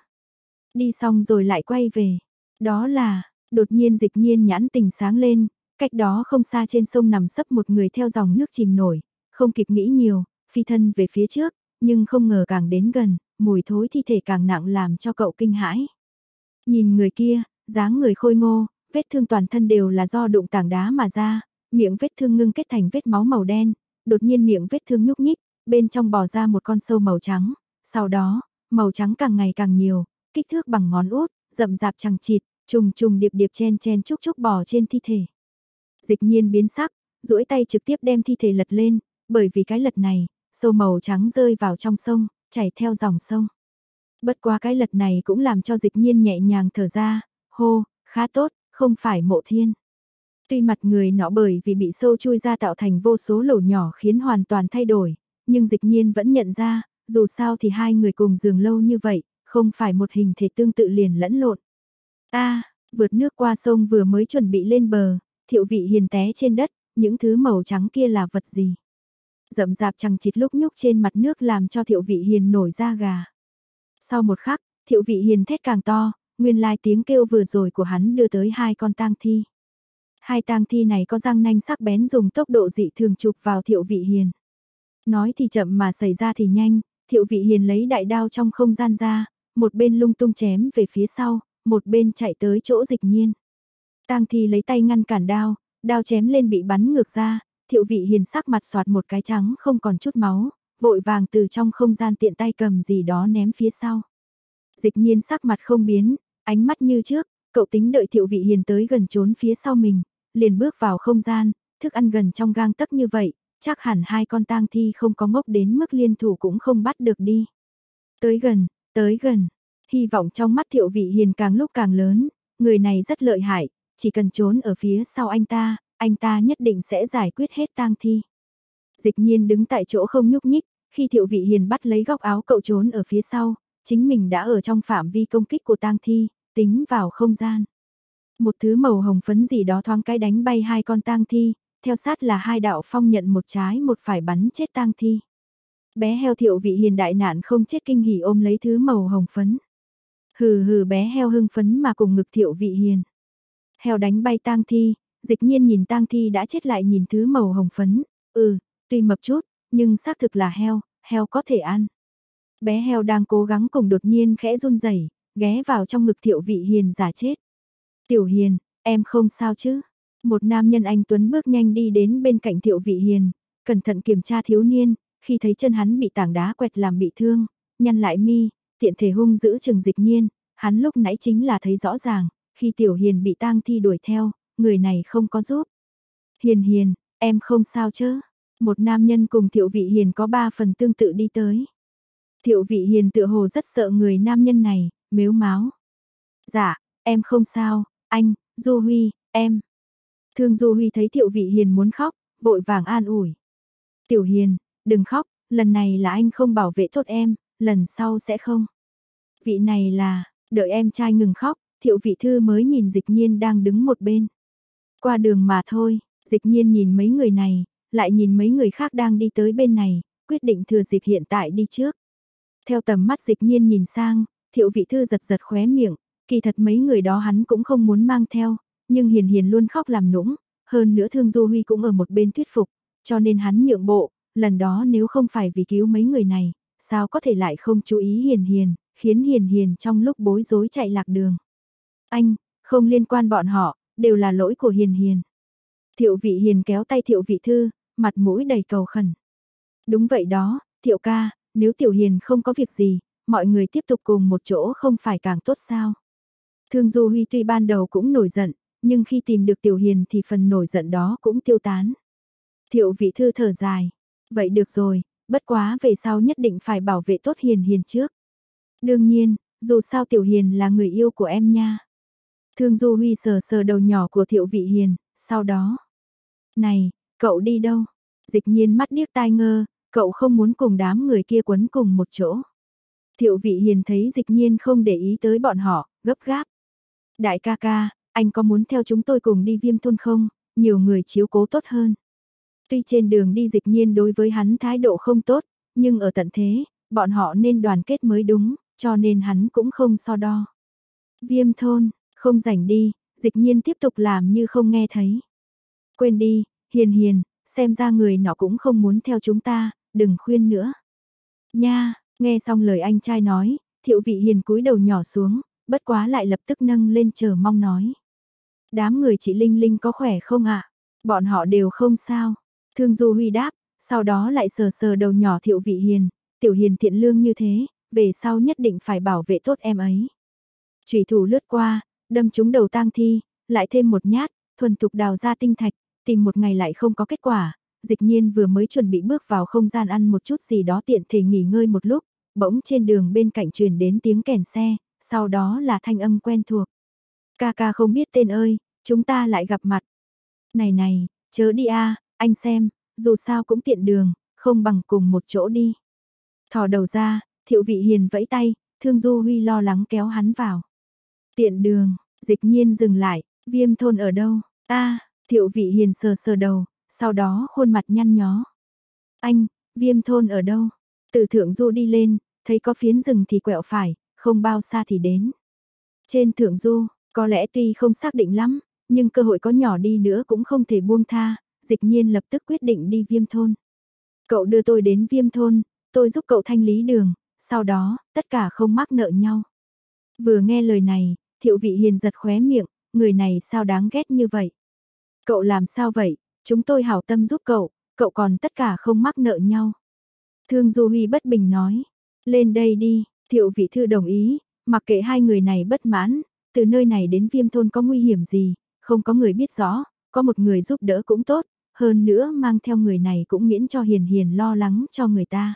Đi xong rồi lại quay về, đó là, đột nhiên dịch nhiên nhãn tình sáng lên, cách đó không xa trên sông nằm sấp một người theo dòng nước chìm nổi, không kịp nghĩ nhiều, phi thân về phía trước, nhưng không ngờ càng đến gần, mùi thối thi thể càng nặng làm cho cậu kinh hãi. Nhìn người kia, dáng người khôi ngô, vết thương toàn thân đều là do đụng tảng đá mà ra, miệng vết thương ngưng kết thành vết máu màu đen, đột nhiên miệng vết thương nhúc nhích, bên trong bò ra một con sâu màu trắng, sau đó, màu trắng càng ngày càng nhiều, kích thước bằng ngón út, rậm rạp chẳng chịt, trùng trùng điệp điệp chen chen chúc chúc bò trên thi thể. Dịch nhiên biến sắc, duỗi tay trực tiếp đem thi thể lật lên, bởi vì cái lật này, sâu màu trắng rơi vào trong sông, chảy theo dòng sông. Bất quá cái lật này cũng làm cho dịch nhiên nhẹ nhàng thở ra, hô, khá tốt, không phải mộ thiên. Tuy mặt người nọ bởi vì bị sâu chui ra tạo thành vô số lỗ nhỏ khiến hoàn toàn thay đổi, nhưng dịch nhiên vẫn nhận ra, dù sao thì hai người cùng giường lâu như vậy, không phải một hình thể tương tự liền lẫn lộn. a vượt nước qua sông vừa mới chuẩn bị lên bờ, thiệu vị hiền té trên đất, những thứ màu trắng kia là vật gì? Rậm rạp chẳng chịt lúc nhúc trên mặt nước làm cho thiệu vị hiền nổi da gà. Sau một khắc, thiệu vị hiền thét càng to, nguyên lai tiếng kêu vừa rồi của hắn đưa tới hai con tang thi. Hai tang thi này có răng nanh sắc bén dùng tốc độ dị thường chụp vào thiệu vị hiền. Nói thì chậm mà xảy ra thì nhanh, thiệu vị hiền lấy đại đao trong không gian ra, một bên lung tung chém về phía sau, một bên chạy tới chỗ dịch nhiên. Tang thi lấy tay ngăn cản đao, đao chém lên bị bắn ngược ra, thiệu vị hiền sắc mặt soạt một cái trắng không còn chút máu, vội vàng từ trong không gian tiện tay cầm gì đó ném phía sau. Dịch nhiên sắc mặt không biến, ánh mắt như trước, cậu tính đợi thiệu vị hiền tới gần trốn phía sau mình, liền bước vào không gian, thức ăn gần trong gang tấc như vậy, chắc hẳn hai con tang thi không có ngốc đến mức liên thủ cũng không bắt được đi. Tới gần, tới gần, hy vọng trong mắt thiệu vị hiền càng lúc càng lớn, người này rất lợi hại, chỉ cần trốn ở phía sau anh ta, anh ta nhất định sẽ giải quyết hết tang thi. Dịch nhiên đứng tại chỗ không nhúc nhích, khi thiệu vị hiền bắt lấy góc áo cậu trốn ở phía sau, chính mình đã ở trong phạm vi công kích của tang thi, tính vào không gian. Một thứ màu hồng phấn gì đó thoáng cái đánh bay hai con tang thi, theo sát là hai đạo phong nhận một trái một phải bắn chết tang thi. Bé heo thiệu vị hiền đại nạn không chết kinh hỉ ôm lấy thứ màu hồng phấn. Hừ hừ bé heo hưng phấn mà cùng ngực thiệu vị hiền. Heo đánh bay tang thi, dịch nhiên nhìn tang thi đã chết lại nhìn thứ màu hồng phấn, ừ, tuy mập chút, nhưng xác thực là heo, heo có thể ăn. Bé heo đang cố gắng cùng đột nhiên khẽ run rẩy ghé vào trong ngực thiệu vị hiền giả chết. Tiểu hiền, em không sao chứ? Một nam nhân anh Tuấn bước nhanh đi đến bên cạnh thiệu vị hiền, cẩn thận kiểm tra thiếu niên, khi thấy chân hắn bị tảng đá quẹt làm bị thương, nhăn lại mi, tiện thể hung giữ chừng dịch nhiên, hắn lúc nãy chính là thấy rõ ràng, khi tiểu hiền bị tang thi đuổi theo, người này không có giúp. Hiền hiền, em không sao chứ? Một nam nhân cùng thiệu vị hiền có ba phần tương tự đi tới. Thiệu vị hiền tựa hồ rất sợ người nam nhân này, mếu máu. Dạ, em không sao, anh, Du Huy, em. Thương Du Huy thấy Thiệu Vị Hiền muốn khóc, vội vàng an ủi. Tiểu Hiền, đừng khóc, lần này là anh không bảo vệ tốt em, lần sau sẽ không. Vị này là, đợi em trai ngừng khóc, Thiệu Vị Thư mới nhìn dịch nhiên đang đứng một bên. Qua đường mà thôi, dịch nhiên nhìn mấy người này, lại nhìn mấy người khác đang đi tới bên này, quyết định thừa dịp hiện tại đi trước, Theo tầm mắt dịch nhiên nhìn sang, thiệu vị thư giật giật khóe miệng, kỳ thật mấy người đó hắn cũng không muốn mang theo, nhưng hiền hiền luôn khóc làm nũng, hơn nữa thương Du Huy cũng ở một bên thuyết phục, cho nên hắn nhượng bộ, lần đó nếu không phải vì cứu mấy người này, sao có thể lại không chú ý hiền hiền, khiến hiền hiền trong lúc bối rối chạy lạc đường. Anh, không liên quan bọn họ, đều là lỗi của hiền hiền. Thiệu vị hiền kéo tay thiệu vị thư, mặt mũi đầy cầu khẩn. Đúng vậy đó, thiệu ca, nếu tiểu hiền không có việc gì, mọi người tiếp tục cùng một chỗ không phải càng tốt sao. Thương Du Huy tuy ban đầu cũng nổi giận, nhưng khi tìm được tiểu hiền thì phần nổi giận đó cũng tiêu tán. Thiệu vị thư thở dài. Vậy được rồi, bất quá về sau nhất định phải bảo vệ tốt hiền hiền trước. Đương nhiên, dù sao tiểu hiền là người yêu của em nha. Thương Du Huy sờ sờ đầu nhỏ của thiệu vị hiền, sau đó. Này, cậu đi đâu? Dịch nhiên mắt điếc tai ngơ, cậu không muốn cùng đám người kia quấn cùng một chỗ. Thiệu vị hiền thấy dịch nhiên không để ý tới bọn họ, gấp gáp. Đại ca ca, anh có muốn theo chúng tôi cùng đi viêm thôn không? Nhiều người chiếu cố tốt hơn. Tuy trên đường đi dịch nhiên đối với hắn thái độ không tốt, nhưng ở tận thế, bọn họ nên đoàn kết mới đúng, cho nên hắn cũng không so đo. Viêm thôn, không rảnh đi, dịch nhiên tiếp tục làm như không nghe thấy. Quên đi, hiền hiền, xem ra người nọ cũng không muốn theo chúng ta, đừng khuyên nữa. Nha, nghe xong lời anh trai nói, thiệu vị hiền cúi đầu nhỏ xuống, bất quá lại lập tức nâng lên chờ mong nói. Đám người chị Linh Linh có khỏe không ạ? Bọn họ đều không sao. Thương Du Huy đáp, sau đó lại sờ sờ đầu nhỏ thiệu vị hiền, tiểu hiền thiện lương như thế, về sau nhất định phải bảo vệ tốt em ấy. Chủy thủ lướt qua, đâm trúng đầu tang thi, lại thêm một nhát, thuần tục đào ra tinh thạch, tìm một ngày lại không có kết quả. Dịch nhiên vừa mới chuẩn bị bước vào không gian ăn một chút gì đó tiện thể nghỉ ngơi một lúc, bỗng trên đường bên cạnh truyền đến tiếng kèn xe, sau đó là thanh âm quen thuộc. Ca ca không biết tên ơi, chúng ta lại gặp mặt. Này này, chớ đi a anh xem, dù sao cũng tiện đường, không bằng cùng một chỗ đi. Thò đầu ra, thiệu vị hiền vẫy tay, thương du huy lo lắng kéo hắn vào. Tiện đường, dịch nhiên dừng lại, viêm thôn ở đâu, a thiệu vị hiền sờ sờ đầu, sau đó khuôn mặt nhăn nhó. Anh, viêm thôn ở đâu? Từ thượng du đi lên, thấy có phiến rừng thì quẹo phải, không bao xa thì đến. Trên thượng du, có lẽ tuy không xác định lắm, nhưng cơ hội có nhỏ đi nữa cũng không thể buông tha, dịch nhiên lập tức quyết định đi viêm thôn. Cậu đưa tôi đến viêm thôn, tôi giúp cậu thanh lý đường, sau đó, tất cả không mắc nợ nhau. Vừa nghe lời này, thiệu vị hiền giật khóe miệng, người này sao đáng ghét như vậy? Cậu làm sao vậy? Chúng tôi hảo tâm giúp cậu, cậu còn tất cả không mắc nợ nhau. Thương Du Huy bất bình nói, lên đây đi, thiệu vị thư đồng ý, mặc kệ hai người này bất mãn, từ nơi này đến viêm thôn có nguy hiểm gì, không có người biết rõ, có một người giúp đỡ cũng tốt, hơn nữa mang theo người này cũng miễn cho hiền hiền lo lắng cho người ta.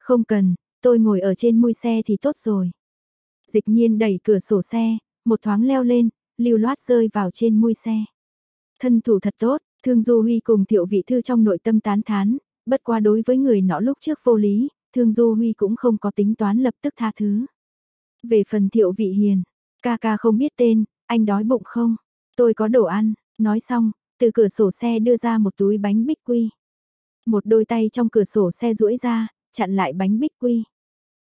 Không cần, tôi ngồi ở trên môi xe thì tốt rồi. Dịch nhiên đẩy cửa sổ xe, một thoáng leo lên, lưu loát rơi vào trên mui xe. Thân thủ thật tốt, Thương Du Huy cùng thiệu vị thư trong nội tâm tán thán, bất qua đối với người nọ lúc trước vô lý, Thương Du Huy cũng không có tính toán lập tức tha thứ. Về phần thiệu vị hiền, ca ca không biết tên, anh đói bụng không? Tôi có đồ ăn, nói xong, từ cửa sổ xe đưa ra một túi bánh bích quy. Một đôi tay trong cửa sổ xe duỗi ra, chặn lại bánh bích quy.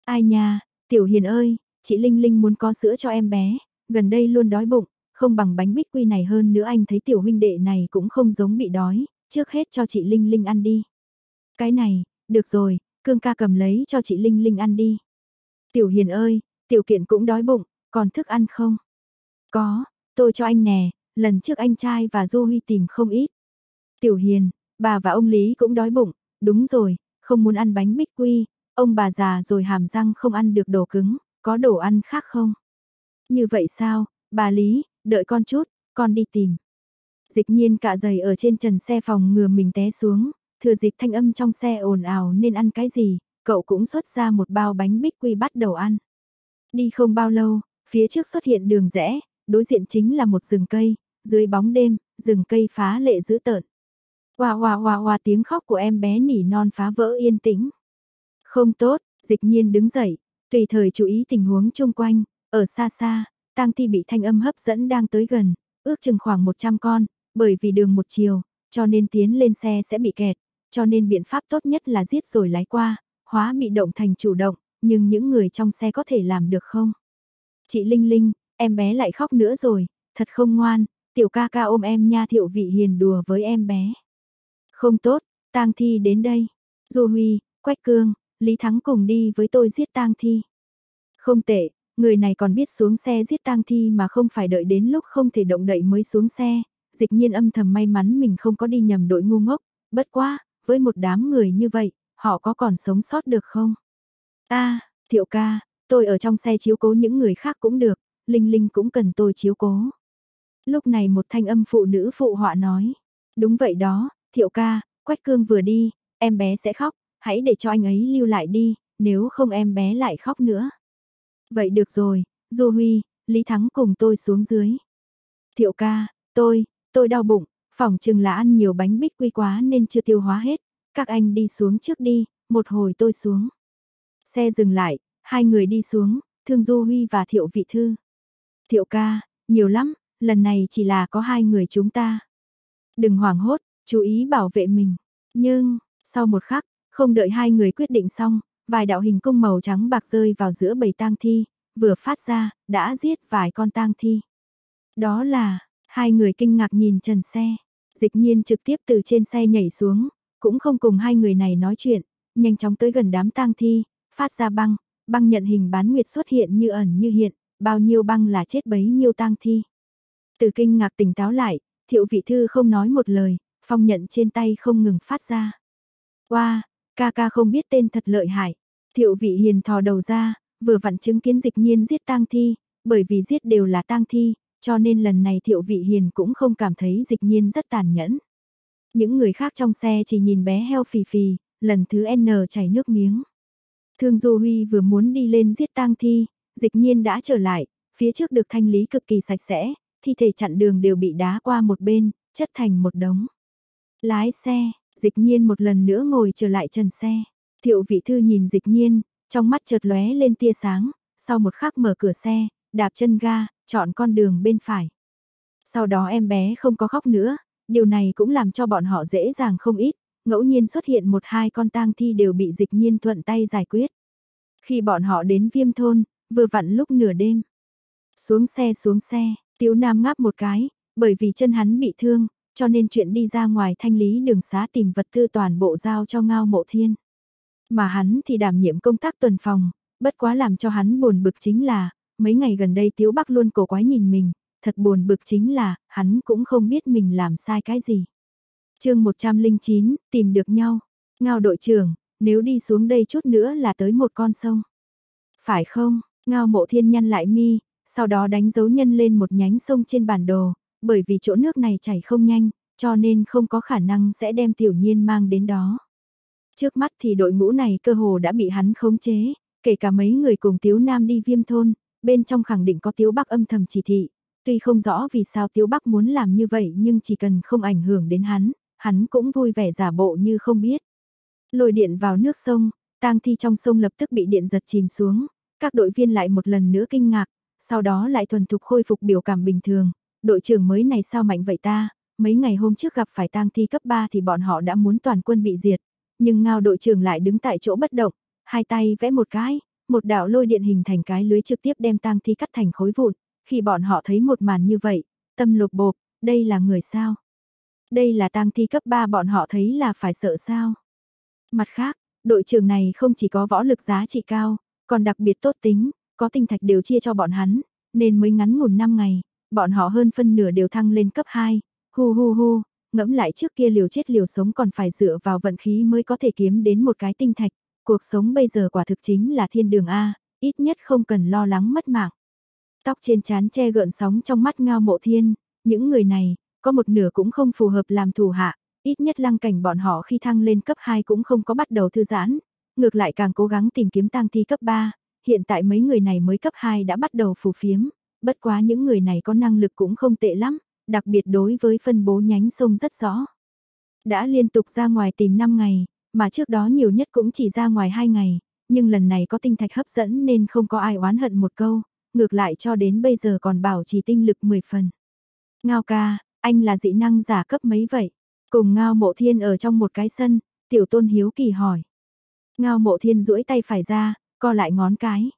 Ai nha, tiểu hiền ơi, chị Linh Linh muốn có sữa cho em bé, gần đây luôn đói bụng, không bằng bánh bích quy này hơn nữa anh thấy tiểu huynh đệ này cũng không giống bị đói, trước hết cho chị Linh Linh ăn đi. Cái này, được rồi, cương ca cầm lấy cho chị Linh Linh ăn đi. Tiểu hiền ơi, tiểu kiện cũng đói bụng, còn thức ăn không? Có, tôi cho anh nè, lần trước anh trai và Du Huy tìm không ít. Tiểu hiền, bà và ông Lý cũng đói bụng, đúng rồi, không muốn ăn bánh bích quy, ông bà già rồi hàm răng không ăn được đồ cứng, có đồ ăn khác không? Như vậy sao, bà Lý, đợi con chút, con đi tìm. Dịch nhiên cả giày ở trên trần xe phòng ngừa mình té xuống, thừa dịp thanh âm trong xe ồn ào nên ăn cái gì, cậu cũng xuất ra một bao bánh bích quy bắt đầu ăn. Đi không bao lâu, phía trước xuất hiện đường rẽ, đối diện chính là một rừng cây, dưới bóng đêm, rừng cây phá lệ dữ tợn. Hòa hòa hòa hòa tiếng khóc của em bé nỉ non phá vỡ yên tĩnh. Không tốt, dịch nhiên đứng dậy, tùy thời chú ý tình huống chung quanh, ở xa xa, tang thi bị thanh âm hấp dẫn đang tới gần, ước chừng khoảng 100 con, bởi vì đường một chiều, cho nên tiến lên xe sẽ bị kẹt, cho nên biện pháp tốt nhất là giết rồi lái qua, hóa bị động thành chủ động, nhưng những người trong xe có thể làm được không? Chị Linh Linh, em bé lại khóc nữa rồi, thật không ngoan, tiểu ca ca ôm em nha thiệu vị hiền đùa với em bé. Không tốt, tang thi đến đây. Du Huy, Quách Cương, Lý Thắng cùng đi với tôi giết tang thi. Không tệ, người này còn biết xuống xe giết tang thi mà không phải đợi đến lúc không thể động đậy mới xuống xe. Dịch nhiên âm thầm may mắn mình không có đi nhầm đội ngu ngốc, bất quá, với một đám người như vậy, họ có còn sống sót được không? a thiệu ca, tôi ở trong xe chiếu cố những người khác cũng được, Linh Linh cũng cần tôi chiếu cố. Lúc này một thanh âm phụ nữ phụ họa nói, đúng vậy đó, thiệu ca, Quách Cương vừa đi, em bé sẽ khóc, hãy để cho anh ấy lưu lại đi, nếu không em bé lại khóc nữa. Vậy được rồi, Du Huy, Lý Thắng cùng tôi xuống dưới. Thiệu ca, tôi, tôi đau bụng, phòng chừng là ăn nhiều bánh bích quy quá nên chưa tiêu hóa hết, các anh đi xuống trước đi, một hồi tôi xuống. Xe dừng lại, hai người đi xuống, Thương Du Huy và Thiệu Vị Thư. Thiệu ca, nhiều lắm, lần này chỉ là có hai người chúng ta. Đừng hoảng hốt, chú ý bảo vệ mình. Nhưng, sau một khắc, không đợi hai người quyết định xong, vài đạo hình cung màu trắng bạc rơi vào giữa bầy tang thi, vừa phát ra, đã giết vài con tang thi. Đó là, hai người kinh ngạc nhìn trần xe. Dịch nhiên trực tiếp từ trên xe nhảy xuống, cũng không cùng hai người này nói chuyện, nhanh chóng tới gần đám tang thi, phát ra băng, băng nhận hình bán nguyệt xuất hiện như ẩn như hiện, bao nhiêu băng là chết bấy nhiêu tang thi. Từ kinh ngạc tỉnh táo lại, thiệu vị thư không nói một lời, phong nhận trên tay không ngừng phát ra. Qua, wow, ca ca không biết tên thật lợi hại. Thiệu vị hiền thò đầu ra, vừa vặn chứng kiến dịch nhiên giết tang thi, bởi vì giết đều là tang thi, cho nên lần này thiệu vị hiền cũng không cảm thấy dịch nhiên rất tàn nhẫn. Những người khác trong xe chỉ nhìn bé heo phì phì, lần thứ N chảy nước miếng. Thương Du Huy vừa muốn đi lên giết tang thi, dịch nhiên đã trở lại, phía trước được thanh lý cực kỳ sạch sẽ, thi thể chặn đường đều bị đá qua một bên, chất thành một đống. Lái xe, dịch nhiên một lần nữa ngồi trở lại trần xe. Thiệu vị thư nhìn dịch nhiên, trong mắt chợt lóe lên tia sáng, sau một khắc mở cửa xe, đạp chân ga, chọn con đường bên phải. Sau đó em bé không có khóc nữa, điều này cũng làm cho bọn họ dễ dàng không ít, ngẫu nhiên xuất hiện một hai con tang thi đều bị dịch nhiên thuận tay giải quyết. Khi bọn họ đến viêm thôn, vừa vặn lúc nửa đêm. Xuống xe xuống xe, Tiếu Nam ngáp một cái, bởi vì chân hắn bị thương, cho nên chuyện đi ra ngoài thanh lý đường xá tìm vật tư toàn bộ giao cho Ngao Mộ Thiên. Mà hắn thì đảm nhiệm công tác tuần phòng, bất quá làm cho hắn buồn bực chính là, mấy ngày gần đây Tiếu Bắc luôn cổ quái nhìn mình, thật buồn bực chính là, hắn cũng không biết mình làm sai cái gì. chương 109, tìm được nhau. Ngao đội trưởng, nếu đi xuống đây chút nữa là tới một con sông. Phải không? Ngao mộ thiên nhăn lại mi, sau đó đánh dấu nhân lên một nhánh sông trên bản đồ, bởi vì chỗ nước này chảy không nhanh, cho nên không có khả năng sẽ đem tiểu nhiên mang đến đó. Trước mắt thì đội ngũ này cơ hồ đã bị hắn khống chế, kể cả mấy người cùng Tiếu Nam đi viêm thôn, bên trong khẳng định có Tiếu Bắc âm thầm chỉ thị, tuy không rõ vì sao Tiếu Bắc muốn làm như vậy nhưng chỉ cần không ảnh hưởng đến hắn, hắn cũng vui vẻ giả bộ như không biết. Lồi điện vào nước sông, tang thi trong sông lập tức bị điện giật chìm xuống, các đội viên lại một lần nữa kinh ngạc, sau đó lại thuần thục khôi phục biểu cảm bình thường, đội trưởng mới này sao mạnh vậy ta, mấy ngày hôm trước gặp phải tang thi cấp 3 thì bọn họ đã muốn toàn quân bị diệt, nhưng ngao đội trưởng lại đứng tại chỗ bất động, hai tay vẽ một cái, một đạo lôi điện hình thành cái lưới trực tiếp đem tang thi cắt thành khối vụn, khi bọn họ thấy một màn như vậy, tâm lục bộp, đây là người sao? Đây là tang thi cấp 3 bọn họ thấy là phải sợ sao? Mặt khác, đội trưởng này không chỉ có võ lực giá trị cao, còn đặc biệt tốt tính, có tinh thạch đều chia cho bọn hắn, nên mới ngắn ngủn 5 ngày, bọn họ hơn phân nửa đều thăng lên cấp 2, hu hu hu, ngẫm lại trước kia liều chết liều sống còn phải dựa vào vận khí mới có thể kiếm đến một cái tinh thạch, cuộc sống bây giờ quả thực chính là thiên đường A, ít nhất không cần lo lắng mất mạng. Tóc trên trán che gợn sóng trong mắt ngao mộ thiên, những người này, có một nửa cũng không phù hợp làm thủ hạ, ít nhất lăng cảnh bọn họ khi thăng lên cấp 2 cũng không có bắt đầu thư giãn, ngược lại càng cố gắng tìm kiếm tang thi cấp 3, hiện tại mấy người này mới cấp 2 đã bắt đầu phù phiếm, bất quá những người này có năng lực cũng không tệ lắm, đặc biệt đối với phân bố nhánh sông rất rõ. Đã liên tục ra ngoài tìm 5 ngày, mà trước đó nhiều nhất cũng chỉ ra ngoài 2 ngày, nhưng lần này có tinh thạch hấp dẫn nên không có ai oán hận một câu, ngược lại cho đến bây giờ còn bảo trì tinh lực 10 phần. Ngao ca, anh là dị năng giả cấp mấy vậy? Cùng Ngao Mộ Thiên ở trong một cái sân, Tiểu Tôn hiếu kỳ hỏi. Ngao Mộ Thiên duỗi tay phải ra, co lại ngón cái.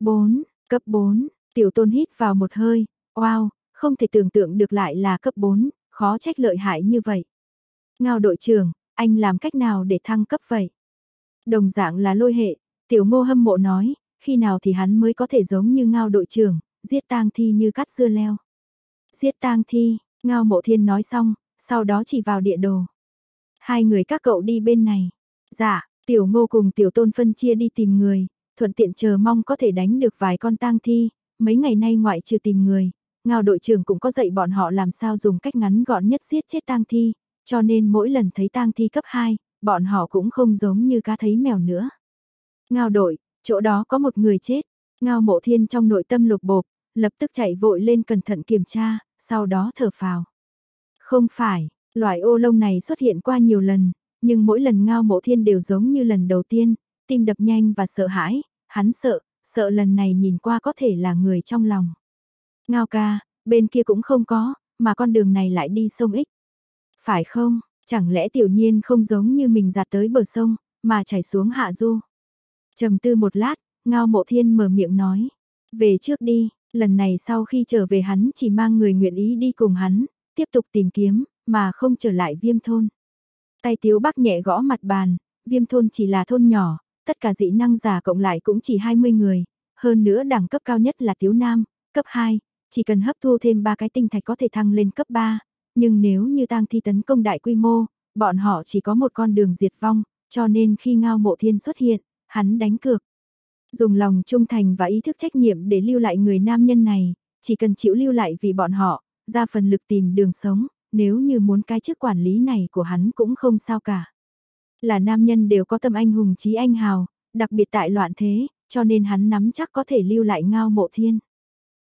4, cấp 4, tiểu tôn hít vào một hơi, wow, không thể tưởng tượng được lại là cấp 4, khó trách lợi hại như vậy. Ngao đội trưởng, anh làm cách nào để thăng cấp vậy? Đồng dạng là lôi hệ, tiểu ngô hâm mộ nói, khi nào thì hắn mới có thể giống như ngao đội trưởng, giết tang thi như cắt dưa leo. Giết tang thi, ngao mộ thiên nói xong, sau đó chỉ vào địa đồ. Hai người các cậu đi bên này. Dạ, tiểu ngô cùng tiểu tôn phân chia đi tìm người, thuận tiện chờ mong có thể đánh được vài con tang thi, mấy ngày nay ngoại trừ tìm người, ngao đội trưởng cũng có dạy bọn họ làm sao dùng cách ngắn gọn nhất giết chết tang thi, cho nên mỗi lần thấy tang thi cấp 2, bọn họ cũng không giống như cá thấy mèo nữa. Ngao đội, chỗ đó có một người chết, ngao mộ thiên trong nội tâm lục bộp, lập tức chạy vội lên cẩn thận kiểm tra, sau đó thở phào. Không phải, loại ô lông này xuất hiện qua nhiều lần, nhưng mỗi lần ngao mộ thiên đều giống như lần đầu tiên, tim đập nhanh và sợ hãi, hắn sợ, sợ lần này nhìn qua có thể là người trong lòng. Ngao ca, bên kia cũng không có, mà con đường này lại đi sông ích. Phải không, chẳng lẽ tiểu nhiên không giống như mình giặt tới bờ sông, mà chảy xuống hạ du. trầm tư một lát, ngao mộ thiên mở miệng nói. Về trước đi, lần này sau khi trở về hắn chỉ mang người nguyện ý đi cùng hắn, tiếp tục tìm kiếm, mà không trở lại viêm thôn. Tay tiếu bắc nhẹ gõ mặt bàn, viêm thôn chỉ là thôn nhỏ, tất cả dị năng giả cộng lại cũng chỉ 20 người, hơn nữa đẳng cấp cao nhất là tiếu nam, cấp 2, chỉ cần hấp thu thêm 3 cái tinh thạch có thể thăng lên cấp 3, nhưng nếu như tang thi tấn công đại quy mô, bọn họ chỉ có một con đường diệt vong, cho nên khi ngao mộ thiên xuất hiện, hắn đánh cược. Dùng lòng trung thành và ý thức trách nhiệm để lưu lại người nam nhân này, chỉ cần chịu lưu lại vì bọn họ, ra phần lực tìm đường sống, nếu như muốn cái chức quản lý này của hắn cũng không sao cả. Là nam nhân đều có tâm anh hùng trí anh hào, đặc biệt tại loạn thế, cho nên hắn nắm chắc có thể lưu lại ngao mộ thiên.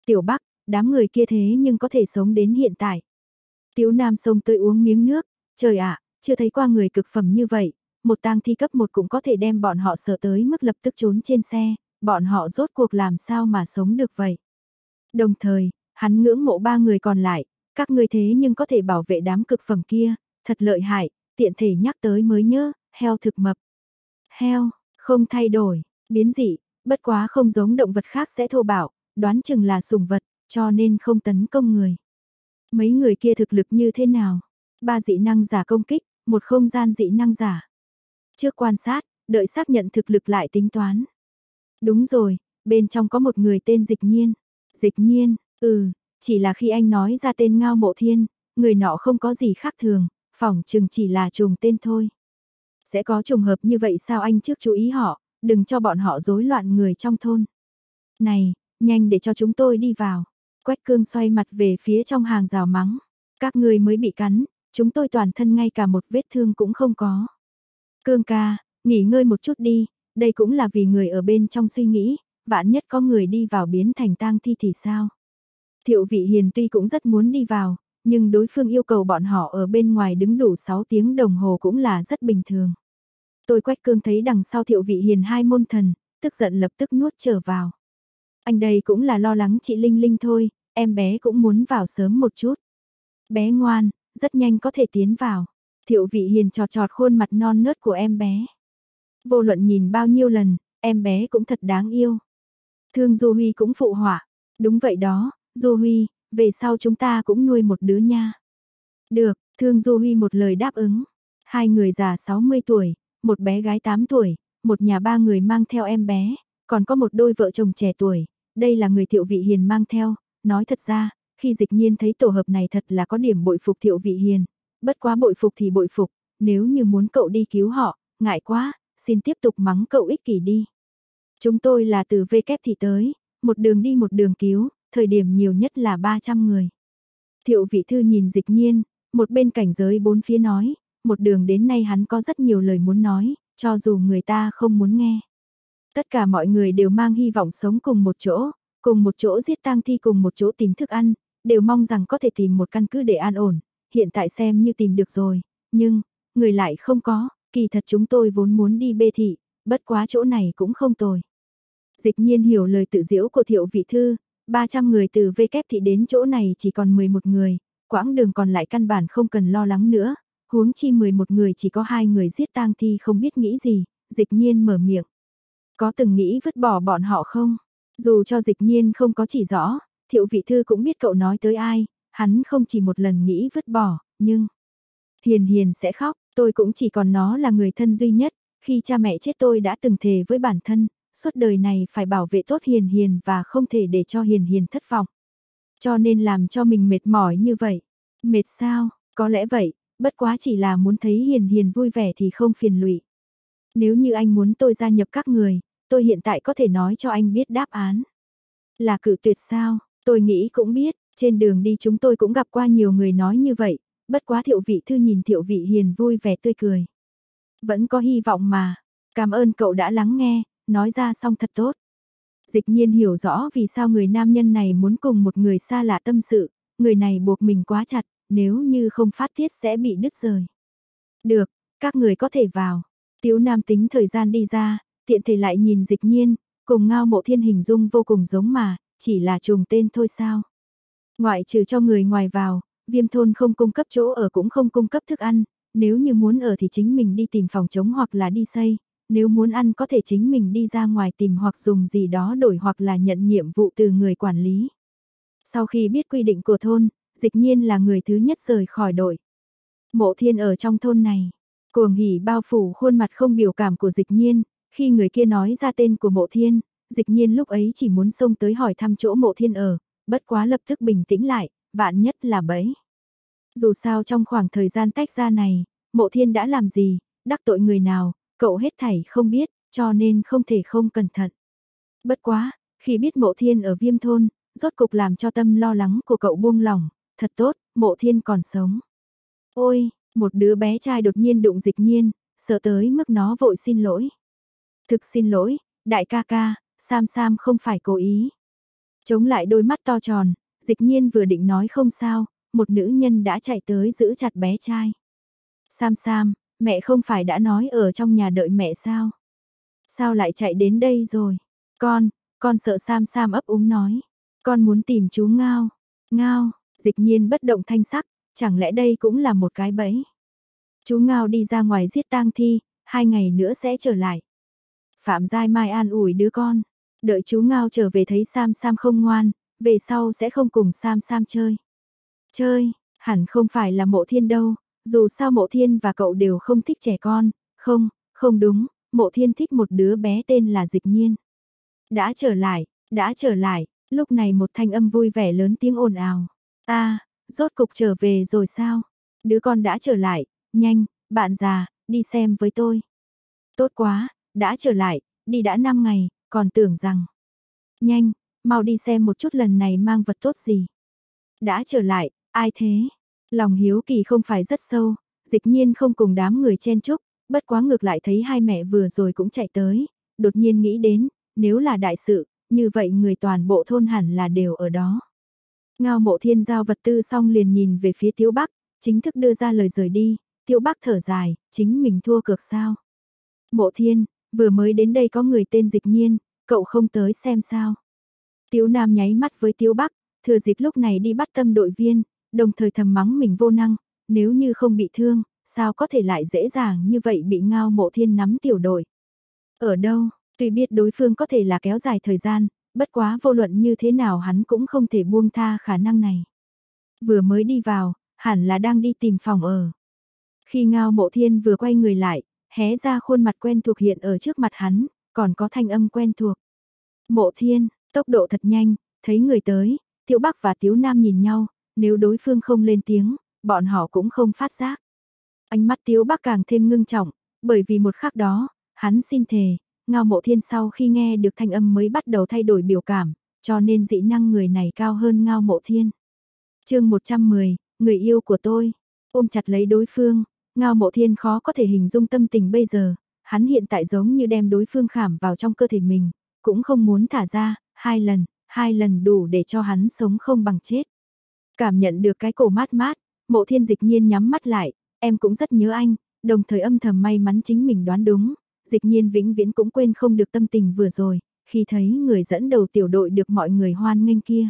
Tiểu Bắc, đám người kia thế nhưng có thể sống đến hiện tại. tiểu Nam sông tới uống miếng nước, trời ạ, chưa thấy qua người cực phẩm như vậy, một tang thi cấp một cũng có thể đem bọn họ sợ tới mức lập tức trốn trên xe, bọn họ rốt cuộc làm sao mà sống được vậy. Đồng thời, hắn ngưỡng mộ ba người còn lại, các ngươi thế nhưng có thể bảo vệ đám cực phẩm kia, thật lợi hại, tiện thể nhắc tới mới nhớ, heo thực mập. Heo, không thay đổi, biến dị, bất quá không giống động vật khác sẽ thô bạo, đoán chừng là sùng vật, cho nên không tấn công người. Mấy người kia thực lực như thế nào? Ba dị năng giả công kích, một không gian dị năng giả. Trước quan sát, đợi xác nhận thực lực lại tính toán. Đúng rồi, bên trong có một người tên Dịch Nhiên. Dịch Nhiên, ừ, chỉ là khi anh nói ra tên Ngao Mộ Thiên, người nọ không có gì khác thường, phỏng chừng chỉ là trùng tên thôi. Sẽ có trùng hợp như vậy sao anh trước chú ý họ, đừng cho bọn họ rối loạn người trong thôn. Này, nhanh để cho chúng tôi đi vào. Quách cương xoay mặt về phía trong hàng rào mắng. Các người mới bị cắn, chúng tôi toàn thân ngay cả một vết thương cũng không có. Cương ca, nghỉ ngơi một chút đi, đây cũng là vì người ở bên trong suy nghĩ, vạn nhất có người đi vào biến thành tang thi thì sao? Thiệu vị hiền tuy cũng rất muốn đi vào, nhưng đối phương yêu cầu bọn họ ở bên ngoài đứng đủ 6 tiếng đồng hồ cũng là rất bình thường. Tôi quách cương thấy đằng sau thiệu vị hiền hai môn thần, tức giận lập tức nuốt trở vào. Anh đây cũng là lo lắng chị Linh Linh thôi, em bé cũng muốn vào sớm một chút. Bé ngoan, rất nhanh có thể tiến vào. Thiệu vị hiền trọt trọt khuôn mặt non nớt của em bé. Vô luận nhìn bao nhiêu lần, em bé cũng thật đáng yêu. Thương Du Huy cũng phụ họa. Đúng vậy đó, Du Huy, về sau chúng ta cũng nuôi một đứa nha. Được, Thương Du Huy một lời đáp ứng. Hai người già 60 tuổi, một bé gái 8 tuổi, một nhà ba người mang theo em bé, còn có một đôi vợ chồng trẻ tuổi, đây là người thiệu vị hiền mang theo, nói thật ra, khi dịch nhiên thấy tổ hợp này thật là có điểm bội phục thiệu vị hiền, bất quá bội phục thì bội phục, nếu như muốn cậu đi cứu họ, ngại quá, xin tiếp tục mắng cậu ích kỷ đi. Chúng tôi là từ V kép thị tới, một đường đi một đường cứu, thời điểm nhiều nhất là 300 người. Thiệu vị thư nhìn dịch nhiên, một bên cảnh giới bốn phía nói, một đường đến nay hắn có rất nhiều lời muốn nói, cho dù người ta không muốn nghe. Tất cả mọi người đều mang hy vọng sống cùng một chỗ, cùng một chỗ giết tang thi cùng một chỗ tìm thức ăn, đều mong rằng có thể tìm một căn cứ để an ổn, hiện tại xem như tìm được rồi, nhưng, người lại không có, kỳ thật chúng tôi vốn muốn đi bê thị, bất quá chỗ này cũng không tồi. Dịch nhiên hiểu lời tự diễu của thiệu vị thư, 300 người từ V kép thị đến chỗ này chỉ còn 11 người, quãng đường còn lại căn bản không cần lo lắng nữa, huống chi 11 người chỉ có hai người giết tang thi không biết nghĩ gì, dịch nhiên mở miệng. Có từng nghĩ vứt bỏ bọn họ không? Dù cho dịch nhiên không có chỉ rõ, thiệu vị thư cũng biết cậu nói tới ai, hắn không chỉ một lần nghĩ vứt bỏ, nhưng... Hiền hiền sẽ khóc, tôi cũng chỉ còn nó là người thân duy nhất, khi cha mẹ chết tôi đã từng thề với bản thân, suốt đời này phải bảo vệ tốt hiền hiền và không thể để cho hiền hiền thất vọng. Cho nên làm cho mình mệt mỏi như vậy. Mệt sao, có lẽ vậy, bất quá chỉ là muốn thấy hiền hiền vui vẻ thì không phiền lụy. Nếu như anh muốn tôi gia nhập các người, tôi hiện tại có thể nói cho anh biết đáp án. Là cự tuyệt sao, tôi nghĩ cũng biết, trên đường đi chúng tôi cũng gặp qua nhiều người nói như vậy, bất quá thiệu vị thư nhìn thiệu vị hiền vui vẻ tươi cười. Vẫn có hy vọng mà, cảm ơn cậu đã lắng nghe, nói ra xong thật tốt. Dịch nhiên hiểu rõ vì sao người nam nhân này muốn cùng một người xa lạ tâm sự, người này buộc mình quá chặt, nếu như không phát tiết sẽ bị đứt rời. Được, các người có thể vào. Tiếu nam tính thời gian đi ra, tiện thể lại nhìn dịch nhiên, cùng ngao mộ thiên hình dung vô cùng giống mà, chỉ là trùng tên thôi sao. Ngoại trừ cho người ngoài vào, viêm thôn không cung cấp chỗ ở cũng không cung cấp thức ăn, nếu như muốn ở thì chính mình đi tìm phòng chống hoặc là đi xây, nếu muốn ăn có thể chính mình đi ra ngoài tìm hoặc dùng gì đó đổi hoặc là nhận nhiệm vụ từ người quản lý. Sau khi biết quy định của thôn, dịch nhiên là người thứ nhất rời khỏi đội. Mộ thiên ở trong thôn này, cuồng hỉ bao phủ khuôn mặt không biểu cảm của dịch nhiên, khi người kia nói ra tên của mộ thiên, dịch nhiên lúc ấy chỉ muốn xông tới hỏi thăm chỗ mộ thiên ở, bất quá lập tức bình tĩnh lại, vạn nhất là bẫy. Dù sao trong khoảng thời gian tách ra này, mộ thiên đã làm gì, đắc tội người nào, cậu hết thảy không biết, cho nên không thể không cẩn thận. Bất quá, khi biết mộ thiên ở viêm thôn, rốt cục làm cho tâm lo lắng của cậu buông lỏng, thật tốt, mộ thiên còn sống. Ôi, một đứa bé trai đột nhiên đụng dịch nhiên, sợ tới mức nó vội xin lỗi. Thực xin lỗi, đại ca ca, Sam Sam không phải cố ý. Chống lại đôi mắt to tròn, dịch nhiên vừa định nói không sao, một nữ nhân đã chạy tới giữ chặt bé trai. Sam Sam, mẹ không phải đã nói ở trong nhà đợi mẹ sao? Sao lại chạy đến đây rồi? Con, con sợ Sam Sam ấp úng nói. Con muốn tìm chú Ngao. Ngao, dịch nhiên bất động thanh sắc, chẳng lẽ đây cũng là một cái bẫy? Chú Ngao đi ra ngoài giết tang thi, hai ngày nữa sẽ trở lại. Phạm Giai Mai an ủi đứa con, đợi chú Ngao trở về thấy Sam Sam không ngoan, về sau sẽ không cùng Sam Sam chơi. Chơi, hẳn không phải là mộ thiên đâu, dù sao mộ thiên và cậu đều không thích trẻ con, không, không đúng, mộ thiên thích một đứa bé tên là dịch nhiên. Đã trở lại, đã trở lại, lúc này một thanh âm vui vẻ lớn tiếng ồn ào a rốt cục trở về rồi sao? Đứa con đã trở lại, nhanh, bạn già, đi xem với tôi. Tốt quá, đã trở lại, đi đã 5 ngày, còn tưởng rằng. Nhanh, mau đi xem một chút lần này mang vật tốt gì. Đã trở lại, ai thế? Lòng hiếu kỳ không phải rất sâu, dịch nhiên không cùng đám người chen chúc, bất quá ngược lại thấy hai mẹ vừa rồi cũng chạy tới, đột nhiên nghĩ đến, nếu là đại sự, như vậy người toàn bộ thôn hẳn là đều ở đó. Ngao mộ thiên giao vật tư xong liền nhìn về phía Tiếu Bắc, chính thức đưa ra lời rời đi, Tiếu Bắc thở dài, chính mình thua cược sao. Mộ thiên, vừa mới đến đây có người tên dịch nhiên, cậu không tới xem sao. Tiếu Nam nháy mắt với Tiếu Bắc, thừa dịp lúc này đi bắt tâm đội viên, đồng thời thầm mắng mình vô năng, nếu như không bị thương, sao có thể lại dễ dàng như vậy bị ngao mộ thiên nắm tiểu đội. Ở đâu, tuy biết đối phương có thể là kéo dài thời gian, bất quá vô luận như thế nào hắn cũng không thể buông tha khả năng này. Vừa mới đi vào, hẳn là đang đi tìm phòng ở. Khi ngao mộ thiên vừa quay người lại, hé ra khuôn mặt quen thuộc hiện ở trước mặt hắn, còn có thanh âm quen thuộc. Mộ thiên, tốc độ thật nhanh, thấy người tới, Tiểu Bắc và tiểu Nam nhìn nhau, nếu đối phương không lên tiếng, bọn họ cũng không phát giác. Ánh mắt tiểu Bắc càng thêm ngưng trọng, bởi vì một khắc đó, hắn xin thề, Ngao Mộ Thiên sau khi nghe được thanh âm mới bắt đầu thay đổi biểu cảm, cho nên dị năng người này cao hơn Ngao Mộ Thiên. Chương 110, người yêu của tôi. Ôm chặt lấy đối phương, Ngao Mộ Thiên khó có thể hình dung tâm tình bây giờ, hắn hiện tại giống như đem đối phương khảm vào trong cơ thể mình, cũng không muốn thả ra, hai lần, hai lần đủ để cho hắn sống không bằng chết. Cảm nhận được cái cổ mát mát, mộ thiên dịch nhiên nhắm mắt lại, em cũng rất nhớ anh, đồng thời âm thầm may mắn chính mình đoán đúng, dịch nhiên vĩnh viễn cũng quên không được tâm tình vừa rồi, khi thấy người dẫn đầu tiểu đội được mọi người hoan nghênh kia.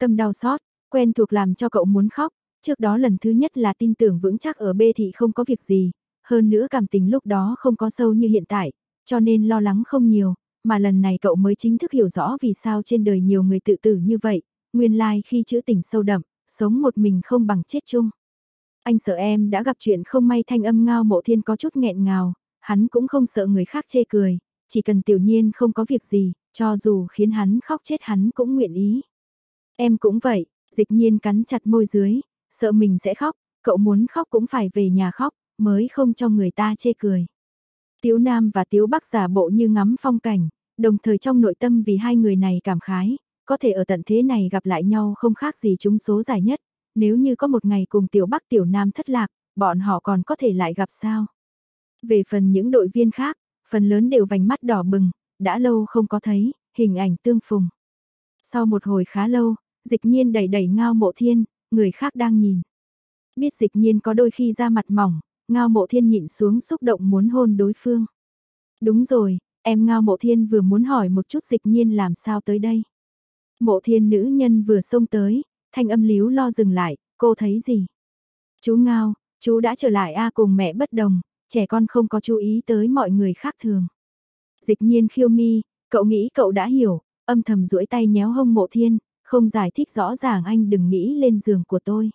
Tâm đau xót, quen thuộc làm cho cậu muốn khóc, trước đó lần thứ nhất là tin tưởng vững chắc ở bê thị không có việc gì, hơn nữa cảm tình lúc đó không có sâu như hiện tại, cho nên lo lắng không nhiều, mà lần này cậu mới chính thức hiểu rõ vì sao trên đời nhiều người tự tử như vậy, nguyên lai like khi chữ tình sâu đậm, sống một mình không bằng chết chung. Anh sợ em đã gặp chuyện không may thanh âm ngao mộ thiên có chút nghẹn ngào, hắn cũng không sợ người khác chê cười, chỉ cần tiểu nhiên không có việc gì, cho dù khiến hắn khóc chết hắn cũng nguyện ý. Em cũng vậy, dịch nhiên cắn chặt môi dưới, sợ mình sẽ khóc, cậu muốn khóc cũng phải về nhà khóc, mới không cho người ta chê cười. Tiếu Nam và Tiếu Bắc giả bộ như ngắm phong cảnh, đồng thời trong nội tâm vì hai người này cảm khái, có thể ở tận thế này gặp lại nhau không khác gì chúng số giải nhất, nếu như có một ngày cùng Tiểu Bắc Tiểu Nam thất lạc, bọn họ còn có thể lại gặp sao. Về phần những đội viên khác, phần lớn đều vành mắt đỏ bừng, đã lâu không có thấy, hình ảnh tương phùng. Sau một hồi khá lâu, dịch nhiên đẩy đẩy ngao mộ thiên, người khác đang nhìn. Biết dịch nhiên có đôi khi ra mặt mỏng, ngao mộ thiên nhịn xuống xúc động muốn hôn đối phương. Đúng rồi, em ngao mộ thiên vừa muốn hỏi một chút dịch nhiên làm sao tới đây. Mộ thiên nữ nhân vừa xông tới, thanh âm líu lo dừng lại, cô thấy gì? Chú ngao, chú đã trở lại a cùng mẹ bất đồng, trẻ con không có chú ý tới mọi người khác thường. Dịch nhiên khiêu mi, cậu nghĩ cậu đã hiểu, âm thầm duỗi tay nhéo hông mộ thiên, không giải thích rõ ràng anh đừng nghĩ lên giường của tôi.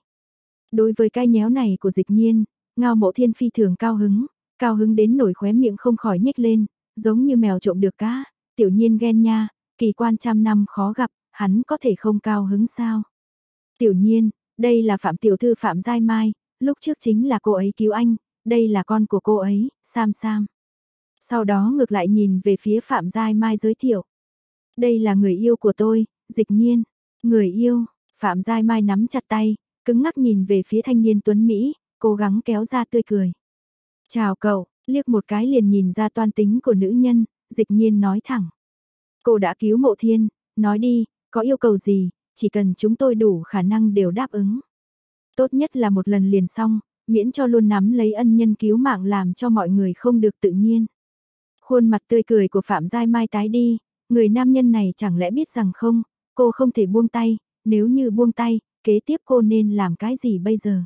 Đối với cái nhéo này của dịch nhiên, ngao mộ thiên phi thường cao hứng, cao hứng đến nổi khóe miệng không khỏi nhếch lên, giống như mèo trộm được cá, tiểu nhiên ghen nha, kỳ quan trăm năm khó gặp, hắn có thể không cao hứng sao. Tiểu nhiên, đây là Phạm Tiểu Thư Phạm Giai Mai, lúc trước chính là cô ấy cứu anh, đây là con của cô ấy, Sam Sam. Sau đó ngược lại nhìn về phía Phạm Giai Mai giới thiệu. Đây là người yêu của tôi, dịch nhiên. Người yêu, Phạm Giai Mai nắm chặt tay, cứng ngắc nhìn về phía thanh niên Tuấn Mỹ, cố gắng kéo ra tươi cười. Chào cậu, liếc một cái liền nhìn ra toan tính của nữ nhân, dịch nhiên nói thẳng. Cô đã cứu mộ thiên, nói đi, có yêu cầu gì, chỉ cần chúng tôi đủ khả năng đều đáp ứng. Tốt nhất là một lần liền xong, miễn cho luôn nắm lấy ân nhân cứu mạng làm cho mọi người không được tự nhiên. Khuôn mặt tươi cười của Phạm Giai Mai tái đi, người nam nhân này chẳng lẽ biết rằng không, cô không thể buông tay, nếu như buông tay, kế tiếp cô nên làm cái gì bây giờ?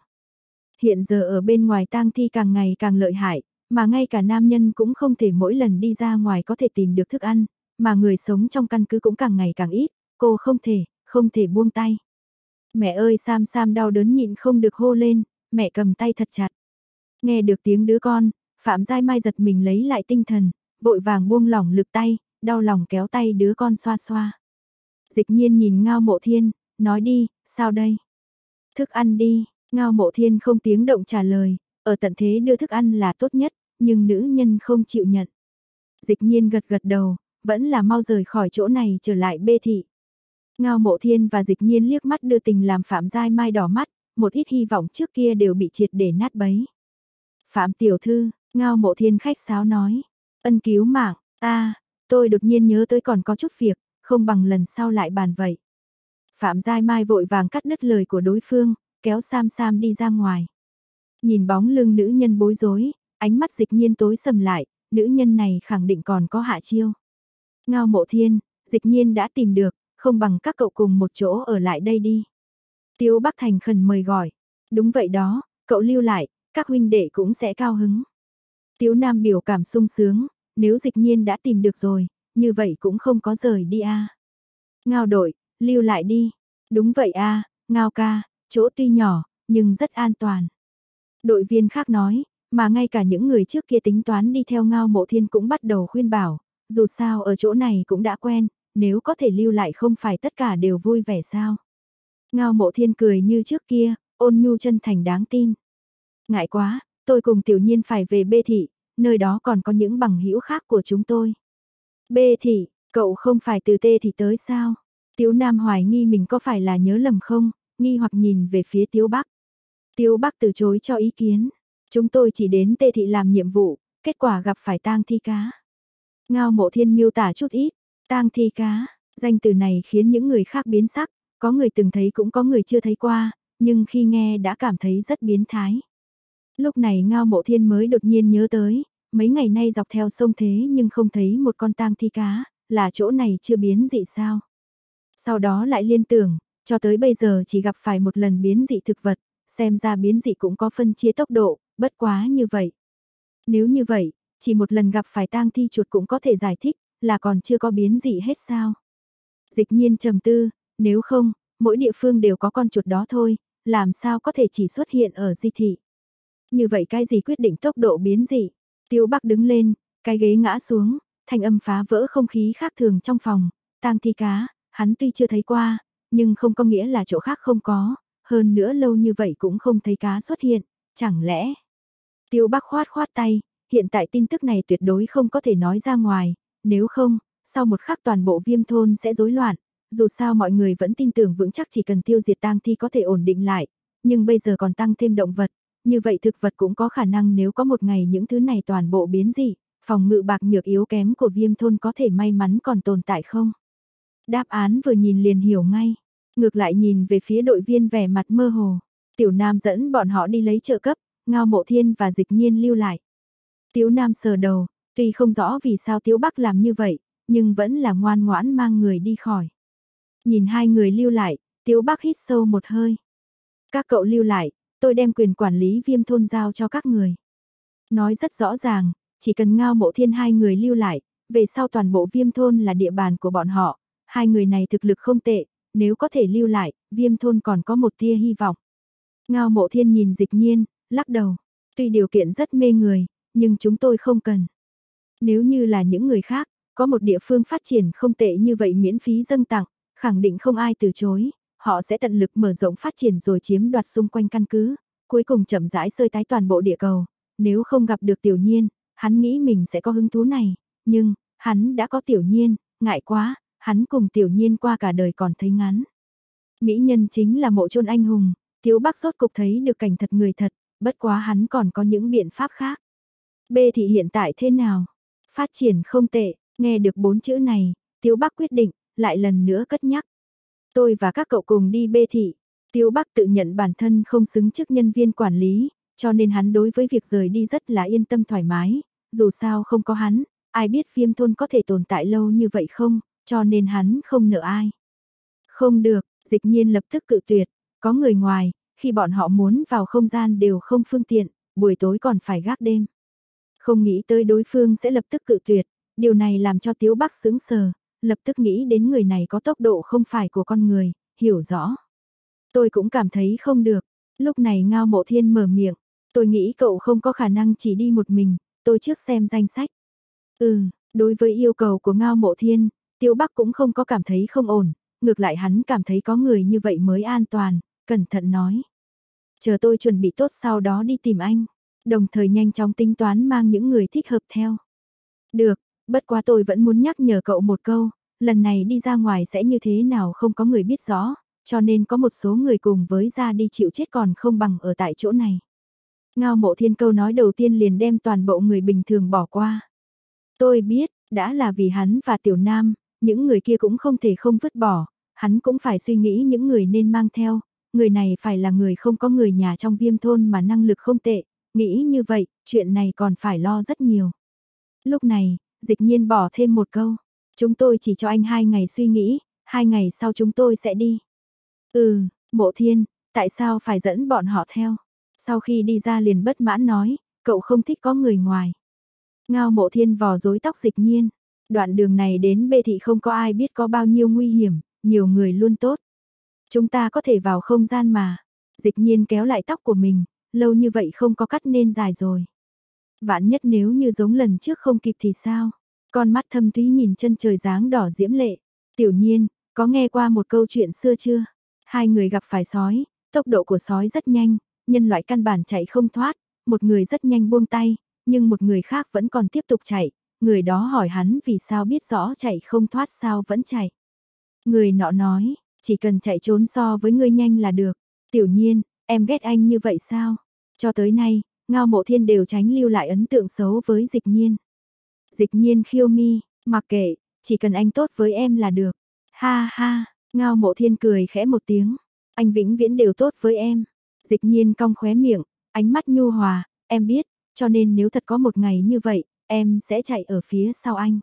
Hiện giờ ở bên ngoài tang thi càng ngày càng lợi hại, mà ngay cả nam nhân cũng không thể mỗi lần đi ra ngoài có thể tìm được thức ăn, mà người sống trong căn cứ cũng càng ngày càng ít, cô không thể, không thể buông tay. Mẹ ơi Sam Sam đau đớn nhịn không được hô lên, mẹ cầm tay thật chặt. Nghe được tiếng đứa con, Phạm Giai Mai giật mình lấy lại tinh thần, vội vàng buông lỏng lực tay, đau lòng kéo tay đứa con xoa xoa. Dịch nhiên nhìn ngao mộ thiên, nói đi, sao đây? Thức ăn đi, ngao mộ thiên không tiếng động trả lời, ở tận thế đưa thức ăn là tốt nhất, nhưng nữ nhân không chịu nhận. Dịch nhiên gật gật đầu, vẫn là mau rời khỏi chỗ này trở lại bê thị. Ngao mộ thiên và dịch nhiên liếc mắt đưa tình làm Phạm Giai Mai đỏ mắt, một ít hy vọng trước kia đều bị triệt để nát bấy. Phạm tiểu thư, ngao mộ thiên khách sáo nói, ân cứu mạng, a tôi đột nhiên nhớ tới còn có chút việc, không bằng lần sau lại bàn vậy. Phạm Giai Mai vội vàng cắt đứt lời của đối phương, kéo Sam Sam đi ra ngoài. Nhìn bóng lưng nữ nhân bối rối, ánh mắt dịch nhiên tối sầm lại, nữ nhân này khẳng định còn có hạ chiêu. Ngao mộ thiên, dịch nhiên đã tìm được, không bằng các cậu cùng một chỗ ở lại đây đi. Tiêu Bắc Thành khẩn mời gọi. Đúng vậy đó, cậu lưu lại, các huynh đệ cũng sẽ cao hứng. Tiếu Nam biểu cảm sung sướng, nếu dịch nhiên đã tìm được rồi, như vậy cũng không có rời đi a. Ngao đội, lưu lại đi. Đúng vậy a, Ngao ca, chỗ tuy nhỏ, nhưng rất an toàn. Đội viên khác nói, mà ngay cả những người trước kia tính toán đi theo Ngao Mộ Thiên cũng bắt đầu khuyên bảo, dù sao ở chỗ này cũng đã quen, nếu có thể lưu lại không phải tất cả đều vui vẻ sao. Ngao Mộ Thiên cười như trước kia, ôn nhu chân thành đáng tin. Ngại quá, tôi cùng tiểu nhiên phải về bê thị, nơi đó còn có những bằng hữu khác của chúng tôi. Bê thị, cậu không phải từ tê thị tới sao? Tiếu Nam hoài nghi mình có phải là nhớ lầm không, nghi hoặc nhìn về phía Tiếu Bắc. Tiếu Bắc từ chối cho ý kiến. Chúng tôi chỉ đến tê thị làm nhiệm vụ, kết quả gặp phải tang thi cá. Ngao mộ thiên miêu tả chút ít, tang thi cá, danh từ này khiến những người khác biến sắc, có người từng thấy cũng có người chưa thấy qua, nhưng khi nghe đã cảm thấy rất biến thái. Lúc này Ngao Mộ Thiên mới đột nhiên nhớ tới, mấy ngày nay dọc theo sông thế nhưng không thấy một con tang thi cá, là chỗ này chưa biến dị sao. Sau đó lại liên tưởng, cho tới bây giờ chỉ gặp phải một lần biến dị thực vật, xem ra biến dị cũng có phân chia tốc độ, bất quá như vậy. Nếu như vậy, chỉ một lần gặp phải tang thi chuột cũng có thể giải thích, là còn chưa có biến dị hết sao? Dịch nhiên trầm tư, nếu không, mỗi địa phương đều có con chuột đó thôi, làm sao có thể chỉ xuất hiện ở di thị. Như vậy cái gì quyết định tốc độ biến dị? Tiêu Bắc đứng lên, cái ghế ngã xuống, thanh âm phá vỡ không khí khác thường trong phòng, tang thi cá, hắn tuy chưa thấy qua, nhưng không có nghĩa là chỗ khác không có, hơn nữa lâu như vậy cũng không thấy cá xuất hiện, chẳng lẽ... Tiêu Bắc khoát khoát tay, hiện tại tin tức này tuyệt đối không có thể nói ra ngoài, nếu không, sau một khắc toàn bộ viêm thôn sẽ rối loạn, dù sao mọi người vẫn tin tưởng vững chắc chỉ cần tiêu diệt tang thi có thể ổn định lại, nhưng bây giờ còn tăng thêm động vật, như vậy thực vật cũng có khả năng nếu có một ngày những thứ này toàn bộ biến dị, phòng ngự bạc nhược yếu kém của viêm thôn có thể may mắn còn tồn tại không? Đáp án vừa nhìn liền hiểu ngay, ngược lại nhìn về phía đội viên vẻ mặt mơ hồ, tiểu nam dẫn bọn họ đi lấy trợ cấp, ngao mộ thiên và dịch nhiên lưu lại. tiểu nam sờ đầu, tuy không rõ vì sao tiểu bắc làm như vậy, nhưng vẫn là ngoan ngoãn mang người đi khỏi. Nhìn hai người lưu lại, tiếu bắc hít sâu một hơi. Các cậu lưu lại, tôi đem quyền quản lý viêm thôn giao cho các người. Nói rất rõ ràng, chỉ cần ngao mộ thiên hai người lưu lại, về sau toàn bộ viêm thôn là địa bàn của bọn họ, hai người này thực lực không tệ, nếu có thể lưu lại, viêm thôn còn có một tia hy vọng. Ngao mộ thiên nhìn dịch nhiên, lắc đầu, tuy điều kiện rất mê người, nhưng chúng tôi không cần. Nếu như là những người khác, có một địa phương phát triển không tệ như vậy miễn phí dâng tặng, khẳng định không ai từ chối, họ sẽ tận lực mở rộng phát triển rồi chiếm đoạt xung quanh căn cứ, cuối cùng chậm rãi sơi tái toàn bộ địa cầu. Nếu không gặp được tiểu nhiên, hắn nghĩ mình sẽ có hứng thú này, nhưng, hắn đã có tiểu nhiên, ngại quá, hắn cùng tiểu nhiên qua cả đời còn thấy ngắn. Mỹ nhân chính là mộ chôn anh hùng, thiếu bác sốt cục thấy được cảnh thật người thật, bất quá hắn còn có những biện pháp khác. B thị hiện tại thế nào? Phát triển không tệ, nghe được bốn chữ này, Tiếu Bắc quyết định, lại lần nữa cất nhắc. Tôi và các cậu cùng đi bê thị. tiêu Bắc tự nhận bản thân không xứng chức nhân viên quản lý, cho nên hắn đối với việc rời đi rất là yên tâm thoải mái, dù sao không có hắn, ai biết viêm thôn có thể tồn tại lâu như vậy không, cho nên hắn không nợ ai. Không được, dịch nhiên lập tức cự tuyệt, có người ngoài, khi bọn họ muốn vào không gian đều không phương tiện, buổi tối còn phải gác đêm. Không nghĩ tới đối phương sẽ lập tức cự tuyệt, điều này làm cho Tiếu Bắc sướng sờ, lập tức nghĩ đến người này có tốc độ không phải của con người, hiểu rõ. Tôi cũng cảm thấy không được, lúc này Ngao Mộ Thiên mở miệng, tôi nghĩ cậu không có khả năng chỉ đi một mình, tôi trước xem danh sách. Ừ, đối với yêu cầu của Ngao Mộ Thiên, Tiêu Bắc cũng không có cảm thấy không ổn, ngược lại hắn cảm thấy có người như vậy mới an toàn, cẩn thận nói. Chờ tôi chuẩn bị tốt sau đó đi tìm anh đồng thời nhanh chóng tính toán mang những người thích hợp theo. Được, bất quá tôi vẫn muốn nhắc nhở cậu một câu, lần này đi ra ngoài sẽ như thế nào không có người biết rõ, cho nên có một số người cùng với ra đi chịu chết còn không bằng ở tại chỗ này. Ngao mộ thiên câu nói đầu tiên liền đem toàn bộ người bình thường bỏ qua. Tôi biết, đã là vì hắn và tiểu nam, những người kia cũng không thể không vứt bỏ, hắn cũng phải suy nghĩ những người nên mang theo, người này phải là người không có người nhà trong viêm thôn mà năng lực không tệ, Nghĩ như vậy, chuyện này còn phải lo rất nhiều. Lúc này, dịch nhiên bỏ thêm một câu. Chúng tôi chỉ cho anh hai ngày suy nghĩ, hai ngày sau chúng tôi sẽ đi. Ừ, mộ thiên, tại sao phải dẫn bọn họ theo? Sau khi đi ra liền bất mãn nói, cậu không thích có người ngoài. Ngao mộ thiên vò rối tóc dịch nhiên. Đoạn đường này đến bê thị không có ai biết có bao nhiêu nguy hiểm, nhiều người luôn tốt. Chúng ta có thể vào không gian mà. Dịch nhiên kéo lại tóc của mình, lâu như vậy không có cắt nên dài rồi. Vạn nhất nếu như giống lần trước không kịp thì sao? Con mắt thâm túy nhìn chân trời dáng đỏ diễm lệ. Tiểu nhiên, có nghe qua một câu chuyện xưa chưa? Hai người gặp phải sói, tốc độ của sói rất nhanh, nhân loại căn bản chạy không thoát, một người rất nhanh buông tay, nhưng một người khác vẫn còn tiếp tục chạy, người đó hỏi hắn vì sao biết rõ chạy không thoát sao vẫn chạy. Người nọ nói, chỉ cần chạy trốn so với ngươi nhanh là được. Tiểu nhiên, em ghét anh như vậy sao? Cho tới nay, Ngao Mộ Thiên đều tránh lưu lại ấn tượng xấu với dịch nhiên. Dịch nhiên khiêu mi, mặc kệ, chỉ cần anh tốt với em là được. Ha ha, Ngao Mộ Thiên cười khẽ một tiếng. Anh vĩnh viễn đều tốt với em. Dịch nhiên cong khóe miệng, ánh mắt nhu hòa, em biết, cho nên nếu thật có một ngày như vậy, em sẽ chạy ở phía sau anh.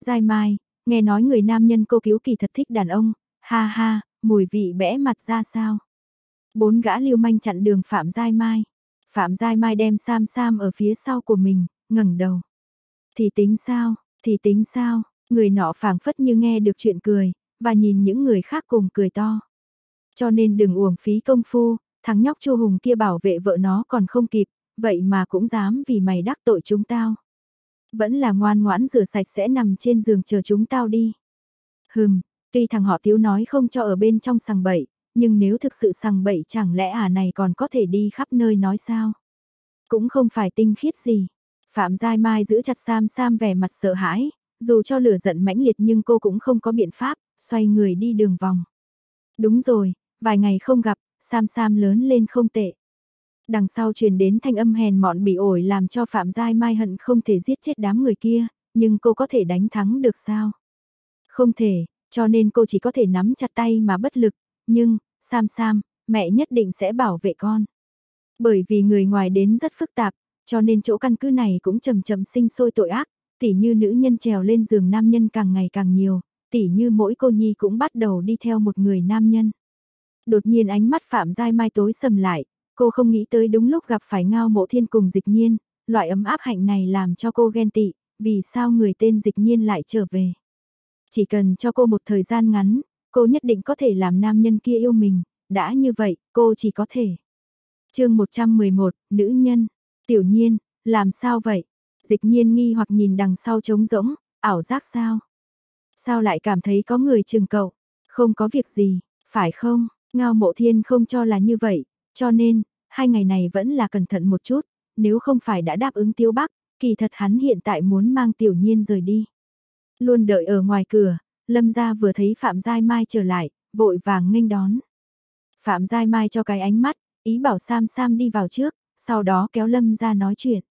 Giai Mai, nghe nói người nam nhân cô cứu kỳ thật thích đàn ông, ha ha, mùi vị bẽ mặt ra sao. Bốn gã lưu manh chặn đường Phạm Giai Mai. Phạm Giai Mai đem Sam Sam ở phía sau của mình, ngẩng đầu. Thì tính sao, thì tính sao, Người nọ phảng phất như nghe được chuyện cười, và nhìn những người khác cùng cười to. Cho nên đừng uổng phí công phu, thằng nhóc Chu Hùng kia bảo vệ vợ nó còn không kịp, vậy mà cũng dám vì mày đắc tội chúng tao. Vẫn là ngoan ngoãn rửa sạch sẽ nằm trên giường chờ chúng tao đi. Hừm, tuy thằng họ thiếu nói không cho ở bên trong sằng bậy, nhưng nếu thực sự sằng bậy chẳng lẽ à này còn có thể đi khắp nơi nói sao? Cũng không phải tinh khiết gì. Phạm Giai Mai giữ chặt Sam Sam vẻ mặt sợ hãi, dù cho lửa giận mãnh liệt nhưng cô cũng không có biện pháp, xoay người đi đường vòng. Đúng rồi, vài ngày không gặp, Sam Sam lớn lên không tệ. Đằng sau truyền đến thanh âm hèn mọn bị ổi làm cho Phạm Giai Mai hận không thể giết chết đám người kia, nhưng cô có thể đánh thắng được sao? Không thể, cho nên cô chỉ có thể nắm chặt tay mà bất lực, nhưng, Sam Sam, mẹ nhất định sẽ bảo vệ con. Bởi vì người ngoài đến rất phức tạp, cho nên chỗ căn cứ này cũng chầm chậm sinh sôi tội ác, tỉ như nữ nhân trèo lên giường nam nhân càng ngày càng nhiều, tỉ như mỗi cô nhi cũng bắt đầu đi theo một người nam nhân. Đột nhiên ánh mắt Phạm Giai Mai tối sầm lại, cô không nghĩ tới đúng lúc gặp phải ngao mộ thiên cùng dịch nhiên, loại ấm áp hạnh này làm cho cô ghen tị, vì sao người tên dịch nhiên lại trở về. Chỉ cần cho cô một thời gian ngắn, cô nhất định có thể làm nam nhân kia yêu mình, đã như vậy, cô chỉ có thể. chương 111, Nữ Nhân, Tiểu Nhiên, làm sao vậy? Dịch nhiên nghi hoặc nhìn đằng sau trống rỗng, ảo giác sao? Sao lại cảm thấy có người chừng cậu? Không có việc gì, phải không? Ngao mộ thiên không cho là như vậy, cho nên, hai ngày này vẫn là cẩn thận một chút, nếu không phải đã đáp ứng tiêu bắc, kỳ thật hắn hiện tại muốn mang tiểu nhiên rời đi. Luôn đợi ở ngoài cửa, lâm gia vừa thấy Phạm Giai Mai trở lại, vội vàng nghênh đón. Phạm Giai Mai cho cái ánh mắt, ý bảo Sam Sam đi vào trước, sau đó kéo lâm ra nói chuyện.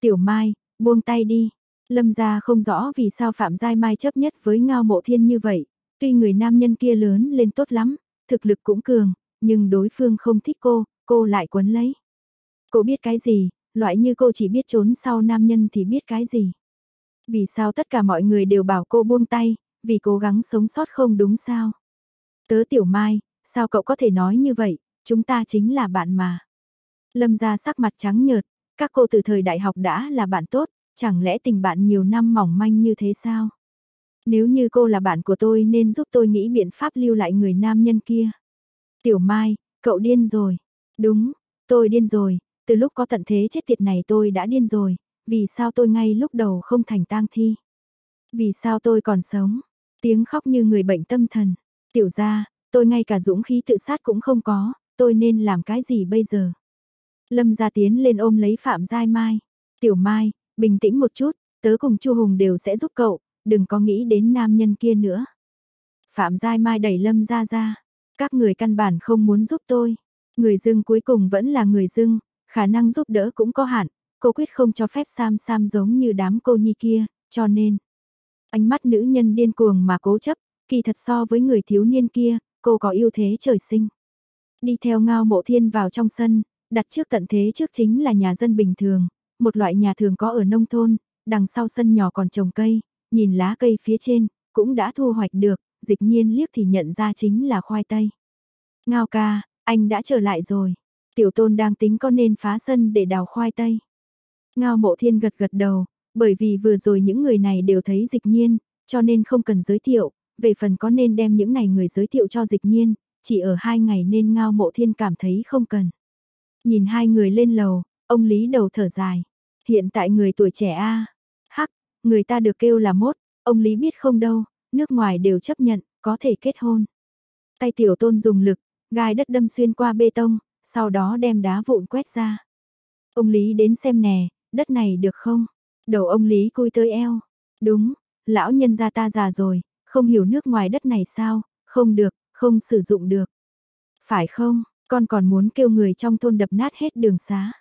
Tiểu Mai, buông tay đi. Lâm gia không rõ vì sao Phạm Giai Mai chấp nhất với Ngao Mộ Thiên như vậy, tuy người nam nhân kia lớn lên tốt lắm, thực lực cũng cường, nhưng đối phương không thích cô, cô lại quấn lấy. Cô biết cái gì, loại như cô chỉ biết trốn sau nam nhân thì biết cái gì. Vì sao tất cả mọi người đều bảo cô buông tay, vì cố gắng sống sót không đúng sao? Tớ Tiểu Mai, sao cậu có thể nói như vậy, chúng ta chính là bạn mà. Lâm ra sắc mặt trắng nhợt, các cô từ thời đại học đã là bạn tốt, chẳng lẽ tình bạn nhiều năm mỏng manh như thế sao? Nếu như cô là bạn của tôi nên giúp tôi nghĩ biện pháp lưu lại người nam nhân kia. Tiểu Mai, cậu điên rồi. Đúng, tôi điên rồi, từ lúc có tận thế chết tiệt này tôi đã điên rồi, vì sao tôi ngay lúc đầu không thành tang thi? Vì sao tôi còn sống? Tiếng khóc như người bệnh tâm thần. Tiểu ra, tôi ngay cả dũng khí tự sát cũng không có, tôi nên làm cái gì bây giờ? Lâm gia tiến lên ôm lấy Phạm Giai Mai. Tiểu Mai, bình tĩnh một chút, tớ cùng Chu Hùng đều sẽ giúp cậu, đừng có nghĩ đến nam nhân kia nữa. Phạm Giai Mai đẩy Lâm gia ra. Các người căn bản không muốn giúp tôi. Người dưng cuối cùng vẫn là người dưng, khả năng giúp đỡ cũng có hạn, cô quyết không cho phép Sam Sam giống như đám cô nhi kia, cho nên. Ánh mắt nữ nhân điên cuồng mà cố chấp, kỳ thật so với người thiếu niên kia, cô có ưu thế trời sinh. Đi theo ngao mộ thiên vào trong sân, đặt trước tận thế trước chính là nhà dân bình thường, một loại nhà thường có ở nông thôn, đằng sau sân nhỏ còn trồng cây, nhìn lá cây phía trên, cũng đã thu hoạch được, dịch nhiên liếc thì nhận ra chính là khoai tây. Ngao ca, anh đã trở lại rồi. Tiểu tôn đang tính có nên phá sân để đào khoai tây. Ngao mộ thiên gật gật đầu, bởi vì vừa rồi những người này đều thấy dịch nhiên, cho nên không cần giới thiệu, về phần có nên đem những này người giới thiệu cho dịch nhiên, chỉ ở hai ngày nên ngao mộ thiên cảm thấy không cần. Nhìn hai người lên lầu, ông Lý đầu thở dài. Hiện tại người tuổi trẻ a hắc, người ta được kêu là mốt, ông Lý biết không đâu, nước ngoài đều chấp nhận, có thể kết hôn. Tay tiểu tôn dùng lực, gai đất đâm xuyên qua bê tông, sau đó đem đá vụn quét ra. Ông Lý đến xem nè, đất này được không? Đầu ông Lý cui tới eo. Đúng, lão nhân gia ta già rồi, không hiểu nước ngoài đất này sao, không được, không sử dụng được. Phải không, con còn muốn kêu người trong thôn đập nát hết đường xá.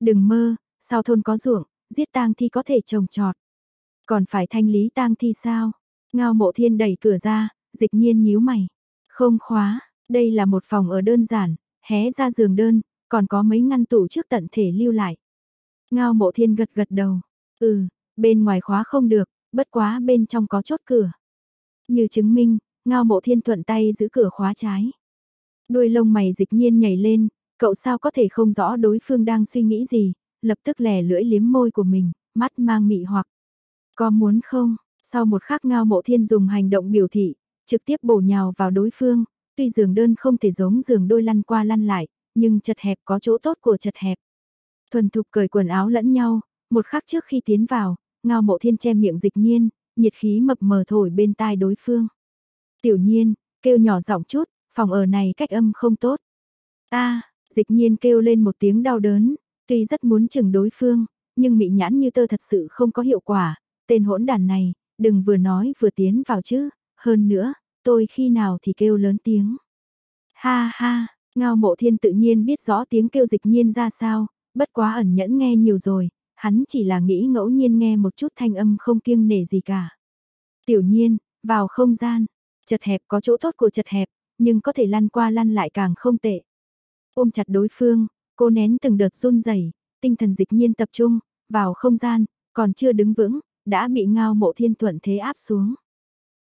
Đừng mơ, sao thôn có ruộng, giết tang thi có thể trồng trọt. Còn phải thanh lý tang thi sao? Ngao mộ thiên đẩy cửa ra, dịch nhiên nhíu mày. Không khóa, đây là một phòng ở đơn giản, hé ra giường đơn, còn có mấy ngăn tủ trước tận thể lưu lại. Ngao mộ thiên gật gật đầu. Ừ, bên ngoài khóa không được, bất quá bên trong có chốt cửa. Như chứng minh, ngao mộ thiên thuận tay giữ cửa khóa trái. Đuôi lông mày dịch nhiên nhảy lên, cậu sao có thể không rõ đối phương đang suy nghĩ gì, lập tức lè lưỡi liếm môi của mình, mắt mang mị hoặc. Có muốn không, Sau một khắc ngao mộ thiên dùng hành động biểu thị, trực tiếp bổ nhào vào đối phương, tuy giường đơn không thể giống giường đôi lăn qua lăn lại, nhưng chật hẹp có chỗ tốt của chật hẹp. Thuần thục cởi quần áo lẫn nhau, một khắc trước khi tiến vào, ngao mộ thiên che miệng dịch nhiên, nhiệt khí mập mờ thổi bên tai đối phương. Tiểu nhiên, kêu nhỏ giọng chút, phòng ở này cách âm không tốt. a dịch nhiên kêu lên một tiếng đau đớn, tuy rất muốn chừng đối phương, nhưng mị nhãn như tơ thật sự không có hiệu quả, tên hỗn đàn này, đừng vừa nói vừa tiến vào chứ, hơn nữa, tôi khi nào thì kêu lớn tiếng. Ha ha, ngao mộ thiên tự nhiên biết rõ tiếng kêu dịch nhiên ra sao, bất quá ẩn nhẫn nghe nhiều rồi, hắn chỉ là nghĩ ngẫu nhiên nghe một chút thanh âm không kiêng nể gì cả. Tiểu nhiên, vào không gian, chật hẹp có chỗ tốt của chật hẹp, nhưng có thể lăn qua lăn lại càng không tệ. Ôm chặt đối phương, cô nén từng đợt run rẩy, tinh thần dịch nhiên tập trung, vào không gian, còn chưa đứng vững, đã bị ngao mộ thiên thuận thế áp xuống.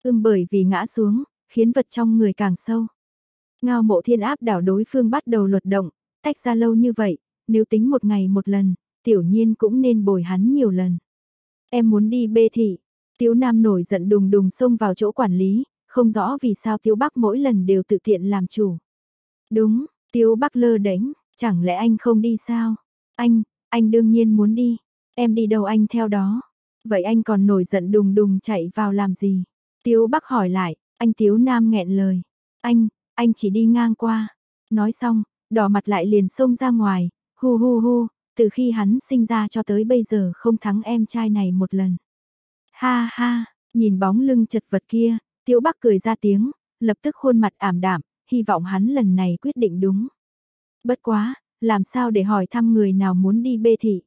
Ưm bởi vì ngã xuống, khiến vật trong người càng sâu. Ngao mộ thiên áp đảo đối phương bắt đầu luật động, tách ra lâu như vậy, nếu tính một ngày một lần, tiểu nhiên cũng nên bồi hắn nhiều lần. Em muốn đi bê thị, tiếu nam nổi giận đùng đùng xông vào chỗ quản lý, không rõ vì sao tiếu bắc mỗi lần đều tự tiện làm chủ. Đúng, tiếu bắc lơ đánh, chẳng lẽ anh không đi sao? Anh, anh đương nhiên muốn đi, em đi đâu anh theo đó. Vậy anh còn nổi giận đùng đùng chạy vào làm gì? Tiếu Bắc hỏi lại, anh Tiếu Nam nghẹn lời. Anh, anh chỉ đi ngang qua. Nói xong, đỏ mặt lại liền xông ra ngoài, hu hu hu, từ khi hắn sinh ra cho tới bây giờ không thắng em trai này một lần. Ha ha, nhìn bóng lưng chật vật kia, tiểu Bắc cười ra tiếng, lập tức khuôn mặt ảm đạm, hy vọng hắn lần này quyết định đúng. Bất quá, làm sao để hỏi thăm người nào muốn đi bê thị.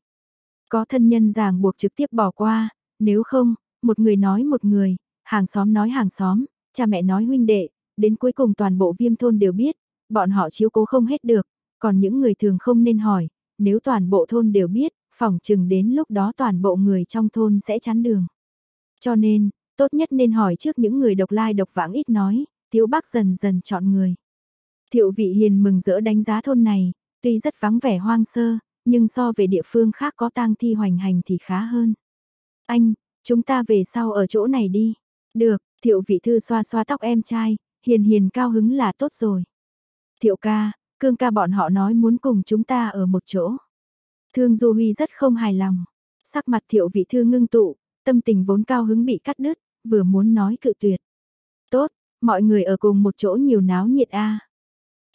Có thân nhân ràng buộc trực tiếp bỏ qua, nếu không, một người nói một người, hàng xóm nói hàng xóm, cha mẹ nói huynh đệ, đến cuối cùng toàn bộ viêm thôn đều biết, bọn họ chiếu cố không hết được, còn những người thường không nên hỏi, nếu toàn bộ thôn đều biết, phỏng chừng đến lúc đó toàn bộ người trong thôn sẽ chắn đường. Cho nên, tốt nhất nên hỏi trước những người độc lai độc vãng ít nói, Tiếu Bắc dần dần chọn người. Thiệu vị hiền mừng rỡ đánh giá thôn này, tuy rất vắng vẻ hoang sơ, nhưng so về địa phương khác có tang thi hoành hành thì khá hơn. Anh, chúng ta về sau ở chỗ này đi. Được, thiệu vị thư xoa xoa tóc em trai, hiền hiền cao hứng là tốt rồi. Thiệu ca, cương ca bọn họ nói muốn cùng chúng ta ở một chỗ. Thương Du Huy rất không hài lòng. Sắc mặt thiệu vị thư ngưng tụ, tâm tình vốn cao hứng bị cắt đứt, vừa muốn nói cự tuyệt. Tốt, mọi người ở cùng một chỗ nhiều náo nhiệt a.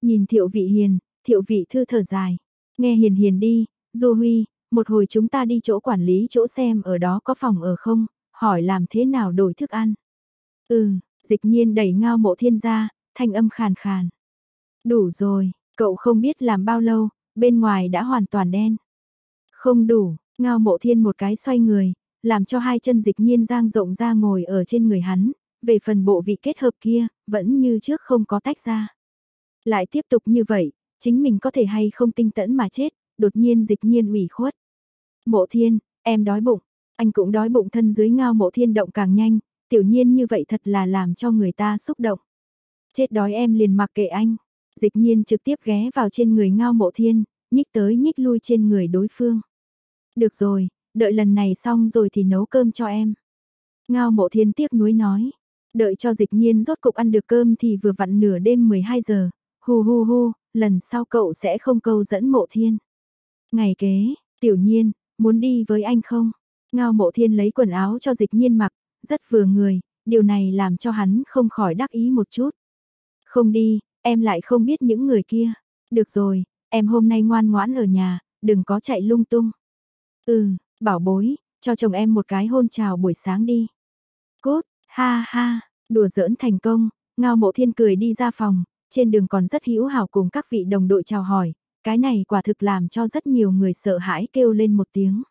Nhìn thiệu vị hiền, thiệu vị thư thở dài. Nghe hiền hiền đi, Du Huy, một hồi chúng ta đi chỗ quản lý chỗ xem ở đó có phòng ở không, hỏi làm thế nào đổi thức ăn. Ừ, dịch nhiên đẩy ngao mộ thiên ra, thanh âm khàn khàn. Đủ rồi, cậu không biết làm bao lâu, bên ngoài đã hoàn toàn đen. Không đủ, ngao mộ thiên một cái xoay người, làm cho hai chân dịch nhiên giang rộng ra ngồi ở trên người hắn, về phần bộ vị kết hợp kia, vẫn như trước không có tách ra. Lại tiếp tục như vậy, chính mình có thể hay không tinh tẫn mà chết, đột nhiên dịch nhiên ủy khuất. Mộ thiên, em đói bụng, anh cũng đói bụng thân dưới ngao mộ thiên động càng nhanh, tiểu nhiên như vậy thật là làm cho người ta xúc động. Chết đói em liền mặc kệ anh, dịch nhiên trực tiếp ghé vào trên người ngao mộ thiên, nhích tới nhích lui trên người đối phương. Được rồi, đợi lần này xong rồi thì nấu cơm cho em. Ngao mộ thiên tiếc nuối nói, đợi cho dịch nhiên rốt cục ăn được cơm thì vừa vặn nửa đêm 12 giờ, hu hu hu, lần sau cậu sẽ không câu dẫn mộ thiên. Ngày kế, tiểu nhiên, muốn đi với anh không? Ngao mộ thiên lấy quần áo cho dịch nhiên mặc, rất vừa người, điều này làm cho hắn không khỏi đắc ý một chút. Không đi, em lại không biết những người kia. Được rồi, em hôm nay ngoan ngoãn ở nhà, đừng có chạy lung tung. Ừ, bảo bối, cho chồng em một cái hôn chào buổi sáng đi. Cốt, ha ha, đùa giỡn thành công, ngao mộ thiên cười đi ra phòng, trên đường còn rất hữu hảo cùng các vị đồng đội chào hỏi, cái này quả thực làm cho rất nhiều người sợ hãi kêu lên một tiếng.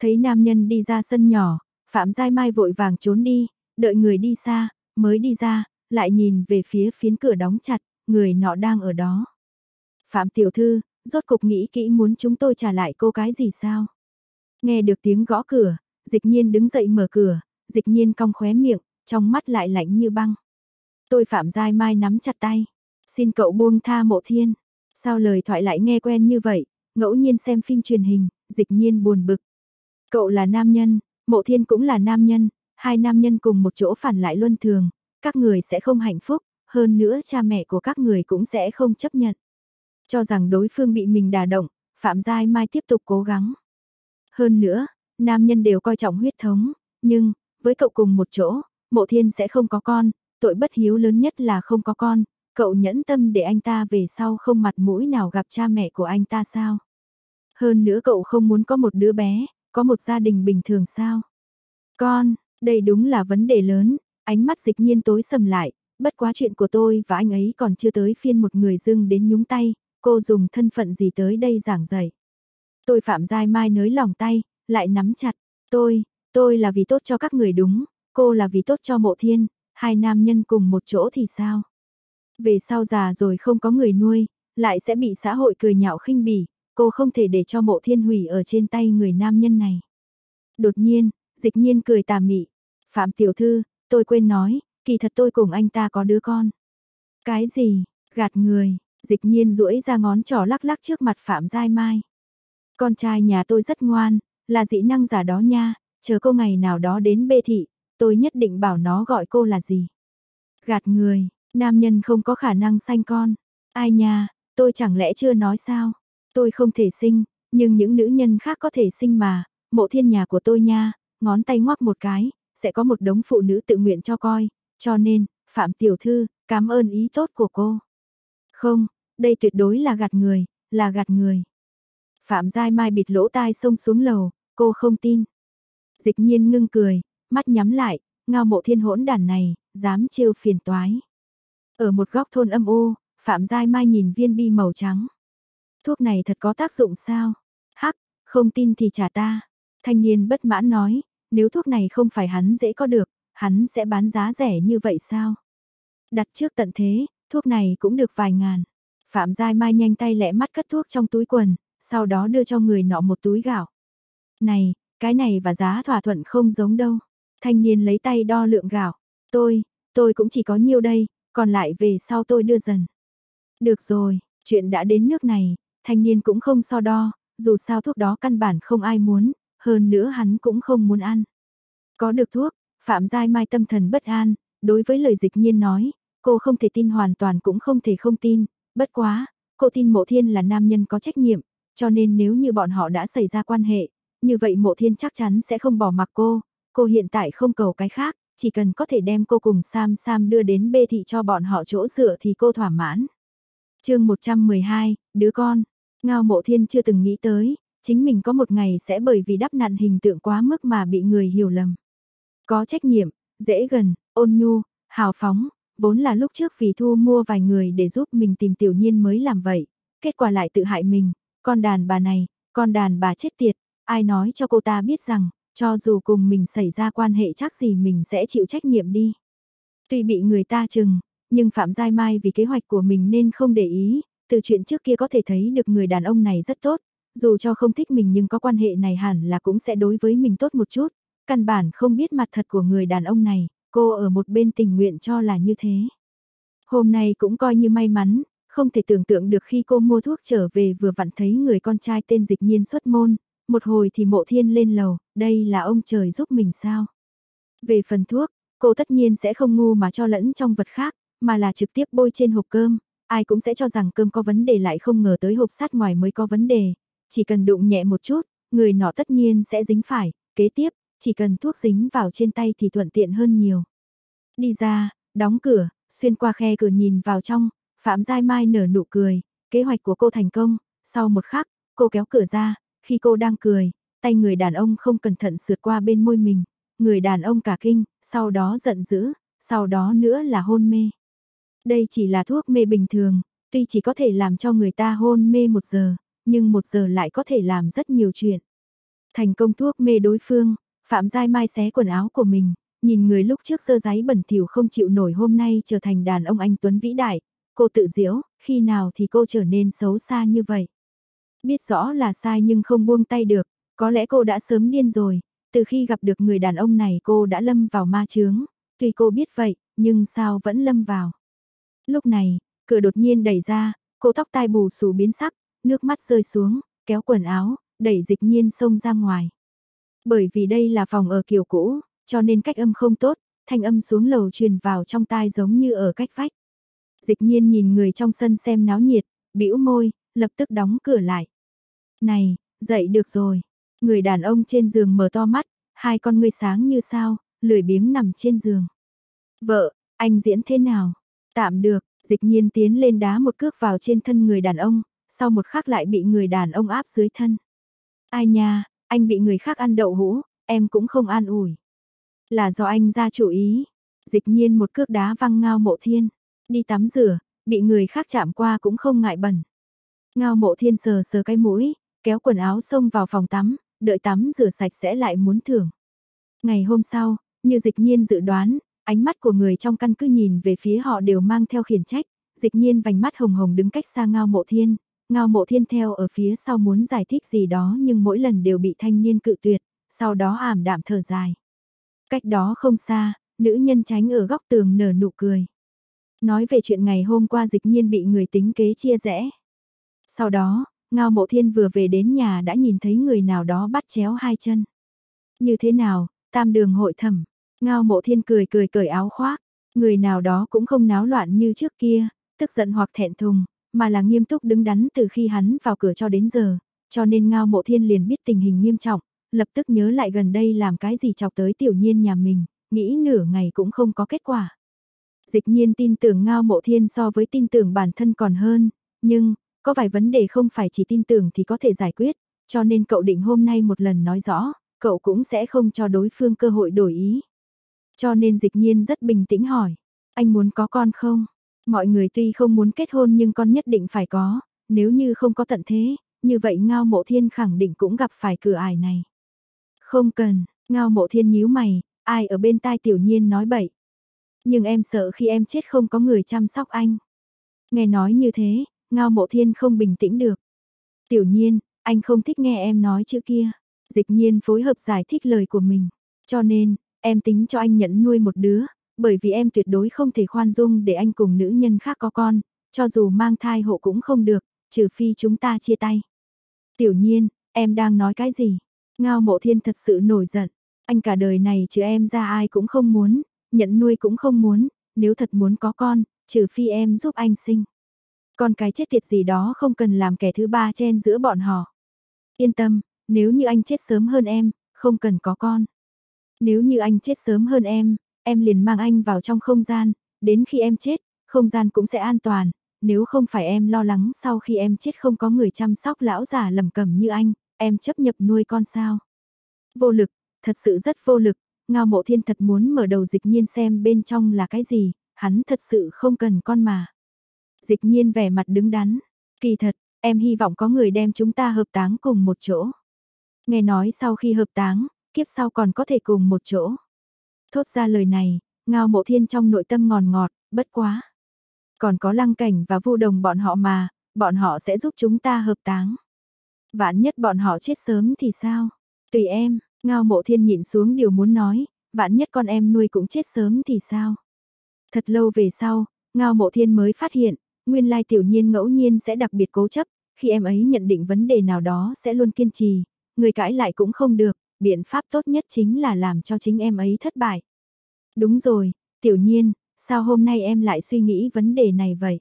Thấy nam nhân đi ra sân nhỏ, Phạm Giai Mai vội vàng trốn đi, đợi người đi xa, mới đi ra, lại nhìn về phía phiến cửa đóng chặt, người nọ đang ở đó. Phạm Tiểu Thư, rốt cục nghĩ kỹ muốn chúng tôi trả lại cô cái gì sao? Nghe được tiếng gõ cửa, dịch nhiên đứng dậy mở cửa, dịch nhiên cong khóe miệng, trong mắt lại lạnh như băng. Tôi Phạm Giai Mai nắm chặt tay, xin cậu buông tha mộ thiên. Sao lời thoại lại nghe quen như vậy, ngẫu nhiên xem phim truyền hình, dịch nhiên buồn bực. Cậu là nam nhân, mộ thiên cũng là nam nhân, hai nam nhân cùng một chỗ phản lại luân thường, các người sẽ không hạnh phúc, hơn nữa cha mẹ của các người cũng sẽ không chấp nhận. Cho rằng đối phương bị mình đả động, Phạm Giai Mai tiếp tục cố gắng. Hơn nữa, nam nhân đều coi trọng huyết thống, nhưng, với cậu cùng một chỗ, mộ thiên sẽ không có con, tội bất hiếu lớn nhất là không có con, cậu nhẫn tâm để anh ta về sau không mặt mũi nào gặp cha mẹ của anh ta sao? Hơn nữa cậu không muốn có một đứa bé, có một gia đình bình thường sao? Con, đây đúng là vấn đề lớn, ánh mắt dịch nhiên tối sầm lại, bất quá chuyện của tôi và anh ấy còn chưa tới phiên một người dưng đến nhúng tay, cô dùng thân phận gì tới đây giảng dạy. Tôi Phạm Giai Mai nới lòng tay, lại nắm chặt, tôi, tôi là vì tốt cho các người đúng, cô là vì tốt cho mộ thiên, hai nam nhân cùng một chỗ thì sao? Về sau già rồi không có người nuôi, lại sẽ bị xã hội cười nhạo khinh bỉ, cô không thể để cho mộ thiên hủy ở trên tay người nam nhân này. Đột nhiên, dịch nhiên cười tà mị. Phạm tiểu thư, tôi quên nói, kỳ thật tôi cùng anh ta có đứa con. Cái gì, gạt người, dịch nhiên duỗi ra ngón trỏ lắc lắc trước mặt Phạm Giai Mai. Con trai nhà tôi rất ngoan, là dị năng giả đó nha, chờ cô ngày nào đó đến bê thị, tôi nhất định bảo nó gọi cô là gì. Gạt người, nam nhân không có khả năng sanh con. Ai nha, tôi chẳng lẽ chưa nói sao? Tôi không thể sinh, nhưng những nữ nhân khác có thể sinh mà, mộ thiên nhà của tôi nha, ngón tay ngoắc một cái, sẽ có một đống phụ nữ tự nguyện cho coi, cho nên, Phạm Tiểu Thư, cảm ơn ý tốt của cô. Không, đây tuyệt đối là gạt người, là gạt người. Phạm Giai Mai bịt lỗ tai xông xuống lầu, cô không tin. Dịch nhiên ngưng cười, mắt nhắm lại, ngao mộ thiên hỗn đàn này, dám trêu phiền toái. Ở một góc thôn âm u, Phạm Giai Mai nhìn viên bi màu trắng. Thuốc này thật có tác dụng sao? Hắc, không tin thì trả ta. Thanh niên bất mãn nói, nếu thuốc này không phải hắn dễ có được, hắn sẽ bán giá rẻ như vậy sao? Đặt trước tận thế, thuốc này cũng được vài ngàn. Phạm Giai Mai nhanh tay lẹ mắt cất thuốc trong túi quần, sau đó đưa cho người nọ một túi gạo. Này, cái này và giá thỏa thuận không giống đâu. Thanh niên lấy tay đo lượng gạo. Tôi, tôi cũng chỉ có nhiêu đây, còn lại về sau tôi đưa dần. Được rồi, chuyện đã đến nước này, thanh niên cũng không so đo, dù sao thuốc đó căn bản không ai muốn, hơn nữa hắn cũng không muốn ăn. Có được thuốc, Phạm Giai Mai tâm thần bất an, đối với lời dịch nhiên nói, cô không thể tin hoàn toàn cũng không thể không tin, bất quá, cô tin mộ thiên là nam nhân có trách nhiệm, cho nên nếu như bọn họ đã xảy ra quan hệ, như vậy mộ thiên chắc chắn sẽ không bỏ mặc cô, cô hiện tại không cầu cái khác, chỉ cần có thể đem cô cùng Sam Sam đưa đến bê thị cho bọn họ chỗ dựa thì cô thỏa mãn. chương 112, đứa con, Ngao Mộ Thiên chưa từng nghĩ tới, chính mình có một ngày sẽ bởi vì đắp nặn hình tượng quá mức mà bị người hiểu lầm. Có trách nhiệm, dễ gần, ôn nhu, hào phóng, vốn là lúc trước vì thu mua vài người để giúp mình tìm tiểu nhiên mới làm vậy, kết quả lại tự hại mình, con đàn bà này, con đàn bà chết tiệt, ai nói cho cô ta biết rằng, cho dù cùng mình xảy ra quan hệ chắc gì mình sẽ chịu trách nhiệm đi. Tuy bị người ta chừng, nhưng Phạm Giai Mai vì kế hoạch của mình nên không để ý, từ chuyện trước kia có thể thấy được người đàn ông này rất tốt, dù cho không thích mình nhưng có quan hệ này hẳn là cũng sẽ đối với mình tốt một chút, căn bản không biết mặt thật của người đàn ông này, cô ở một bên tình nguyện cho là như thế. Hôm nay cũng coi như may mắn, không thể tưởng tượng được khi cô mua thuốc trở về vừa vặn thấy người con trai tên dịch nhiên xuất môn, một hồi thì mộ thiên lên lầu, đây là ông trời giúp mình sao. Về phần thuốc, cô tất nhiên sẽ không ngu mà cho lẫn trong vật khác, mà là trực tiếp bôi trên hộp cơm, ai cũng sẽ cho rằng cơm có vấn đề lại không ngờ tới hộp sát ngoài mới có vấn đề, chỉ cần đụng nhẹ một chút, người nọ tất nhiên sẽ dính phải, kế tiếp, chỉ cần thuốc dính vào trên tay thì thuận tiện hơn nhiều. Đi ra, đóng cửa, xuyên qua khe cửa nhìn vào trong, Phạm Giai Mai nở nụ cười, kế hoạch của cô thành công, sau một khắc, cô kéo cửa ra, khi cô đang cười, tay người đàn ông không cẩn thận sượt qua bên môi mình, người đàn ông cả kinh, sau đó giận dữ, sau đó nữa là hôn mê. Đây chỉ là thuốc mê bình thường, tuy chỉ có thể làm cho người ta hôn mê một giờ, nhưng một giờ lại có thể làm rất nhiều chuyện. Thành công thuốc mê đối phương, Phạm Giai Mai xé quần áo của mình, nhìn người lúc trước sơ giấy bẩn thỉu không chịu nổi hôm nay trở thành đàn ông anh Tuấn vĩ đại, cô tự diễu, khi nào thì cô trở nên xấu xa như vậy. Biết rõ là sai nhưng không buông tay được, có lẽ cô đã sớm điên rồi, từ khi gặp được người đàn ông này cô đã lâm vào ma chướng, tuy cô biết vậy, nhưng sao vẫn lâm vào. Lúc này, cửa đột nhiên đẩy ra, cô tóc tai bù xù biến sắc, nước mắt rơi xuống, kéo quần áo, đẩy dịch nhiên xông ra ngoài. Bởi vì đây là phòng ở kiểu cũ, cho nên cách âm không tốt, thanh âm xuống lầu truyền vào trong tai giống như ở cách vách. Dịch nhiên nhìn người trong sân xem náo nhiệt, bĩu môi, lập tức đóng cửa lại. Này, dậy được rồi. Người đàn ông trên giường mở to mắt, hai con ngươi sáng như sao, lười biếng nằm trên giường. Vợ, anh diễn thế nào? Tạm được, dịch nhiên tiến lên đá một cước vào trên thân người đàn ông, sau một khắc lại bị người đàn ông áp dưới thân. Ai nha, anh bị người khác ăn đậu hũ, em cũng không an ủi. Là do anh ra chủ ý. Dịch nhiên một cước đá văng ngao mộ thiên. Đi tắm rửa, bị người khác chạm qua cũng không ngại bẩn. Ngao mộ thiên sờ sờ cái mũi, kéo quần áo xông vào phòng tắm, đợi tắm rửa sạch sẽ lại muốn thưởng. Ngày hôm sau, như dịch nhiên dự đoán, ánh mắt của người trong căn cứ nhìn về phía họ đều mang theo khiển trách, dịch nhiên vành mắt hồng hồng đứng cách xa ngao mộ thiên, ngao mộ thiên theo ở phía sau muốn giải thích gì đó nhưng mỗi lần đều bị thanh niên cự tuyệt, sau đó ảm đạm thở dài. Cách đó không xa, nữ nhân tránh ở góc tường nở nụ cười. Nói về chuyện ngày hôm qua dịch nhiên bị người tính kế chia rẽ. Sau đó, Ngao Mộ Thiên vừa về đến nhà đã nhìn thấy người nào đó bắt chéo hai chân. Như thế nào, tam đường hội thẩm. Ngao Mộ Thiên cười cười cởi áo khoác. Người nào đó cũng không náo loạn như trước kia, tức giận hoặc thẹn thùng, mà là nghiêm túc đứng đắn từ khi hắn vào cửa cho đến giờ. Cho nên Ngao Mộ Thiên liền biết tình hình nghiêm trọng, lập tức nhớ lại gần đây làm cái gì chọc tới tiểu nhiên nhà mình, nghĩ nửa ngày cũng không có kết quả. Dịch nhiên tin tưởng Ngao Mộ Thiên so với tin tưởng bản thân còn hơn, nhưng, có vài vấn đề không phải chỉ tin tưởng thì có thể giải quyết, cho nên cậu định hôm nay một lần nói rõ, cậu cũng sẽ không cho đối phương cơ hội đổi ý. Cho nên dịch nhiên rất bình tĩnh hỏi, anh muốn có con không? Mọi người tuy không muốn kết hôn nhưng con nhất định phải có, nếu như không có tận thế, như vậy Ngao Mộ Thiên khẳng định cũng gặp phải cửa ải này. Không cần, Ngao Mộ Thiên nhíu mày, ai ở bên tai tiểu nhiên nói bậy. Nhưng em sợ khi em chết không có người chăm sóc anh. Nghe nói như thế, Ngao mộ thiên không bình tĩnh được. Tiểu nhiên, anh không thích nghe em nói chữ kia. Dịch nhiên phối hợp giải thích lời của mình. Cho nên, em tính cho anh nhận nuôi một đứa, bởi vì em tuyệt đối không thể khoan dung để anh cùng nữ nhân khác có con, cho dù mang thai hộ cũng không được, trừ phi chúng ta chia tay. Tiểu nhiên, em đang nói cái gì? Ngao mộ thiên thật sự nổi giận. Anh cả đời này trừ em ra ai cũng không muốn, nhận nuôi cũng không muốn, nếu thật muốn có con, trừ phi em giúp anh sinh. Con cái chết tiệt gì đó không cần làm kẻ thứ ba chen giữa bọn họ. Yên tâm, nếu như anh chết sớm hơn em, không cần có con. Nếu như anh chết sớm hơn em, em liền mang anh vào trong không gian, đến khi em chết, không gian cũng sẽ an toàn, nếu không phải em lo lắng sau khi em chết không có người chăm sóc lão già lầm cầm như anh, em chấp nhập nuôi con sao. Vô lực, thật sự rất vô lực, ngao mộ thiên thật muốn mở đầu dịch nhiên xem bên trong là cái gì, hắn thật sự không cần con mà. Dịch nhiên vẻ mặt đứng đắn. Kỳ thật, em hy vọng có người đem chúng ta hợp táng cùng một chỗ. Nghe nói sau khi hợp táng, kiếp sau còn có thể cùng một chỗ. Thốt ra lời này, ngao mộ thiên trong nội tâm ngòn ngọt, bất quá. Còn có lăng cảnh và vu đồng bọn họ mà, bọn họ sẽ giúp chúng ta hợp táng. Vạn nhất bọn họ chết sớm thì sao? Tùy em, ngao mộ thiên nhịn xuống điều muốn nói, vạn nhất con em nuôi cũng chết sớm thì sao? Thật lâu về sau, ngao mộ thiên mới phát hiện, Nguyên lai tiểu nhiên ngẫu nhiên sẽ đặc biệt cố chấp, khi em ấy nhận định vấn đề nào đó sẽ luôn kiên trì, người cãi lại cũng không được, biện pháp tốt nhất chính là làm cho chính em ấy thất bại. Đúng rồi, tiểu nhiên, sao hôm nay em lại suy nghĩ vấn đề này vậy?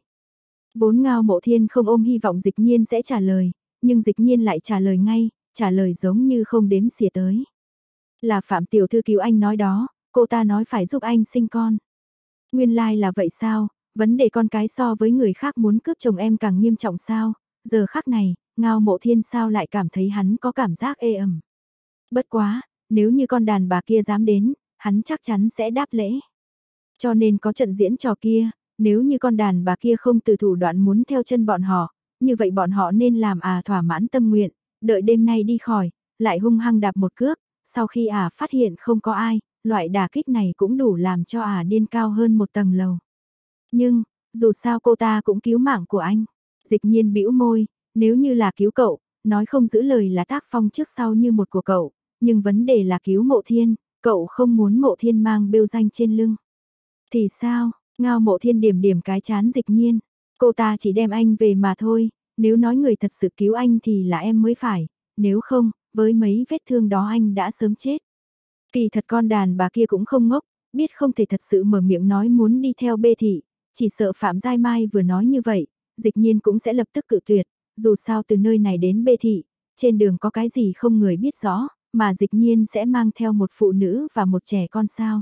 Vốn ngao mộ thiên không ôm hy vọng dịch nhiên sẽ trả lời, nhưng dịch nhiên lại trả lời ngay, trả lời giống như không đếm xỉa tới. Là Phạm Tiểu Thư cứu anh nói đó, cô ta nói phải giúp anh sinh con. Nguyên lai like là vậy sao, vấn đề con cái so với người khác muốn cướp chồng em càng nghiêm trọng sao, giờ khắc này, ngao mộ thiên sao lại cảm thấy hắn có cảm giác ê ẩm. Bất quá, nếu như con đàn bà kia dám đến, hắn chắc chắn sẽ đáp lễ. Cho nên có trận diễn trò kia, nếu như con đàn bà kia không từ thủ đoạn muốn theo chân bọn họ, như vậy bọn họ nên làm à thỏa mãn tâm nguyện, đợi đêm nay đi khỏi, lại hung hăng đạp một cước, sau khi à phát hiện không có ai, loại đà kích này cũng đủ làm cho à điên cao hơn một tầng lầu. Nhưng, dù sao cô ta cũng cứu mạng của anh. Dịch nhiên bĩu môi, nếu như là cứu cậu, nói không giữ lời là tác phong trước sau như một của cậu, nhưng vấn đề là cứu mộ thiên, cậu không muốn mộ thiên mang bêu danh trên lưng. Thì sao, ngao mộ thiên điểm điểm cái chán dịch nhiên, cô ta chỉ đem anh về mà thôi, nếu nói người thật sự cứu anh thì là em mới phải, nếu không, với mấy vết thương đó anh đã sớm chết. Kỳ thật con đàn bà kia cũng không ngốc, biết không thể thật sự mở miệng nói muốn đi theo bê thị, chỉ sợ Phạm Giai Mai vừa nói như vậy, dịch nhiên cũng sẽ lập tức cự tuyệt, dù sao từ nơi này đến bê thị, trên đường có cái gì không người biết rõ, mà dịch nhiên sẽ mang theo một phụ nữ và một trẻ con sao.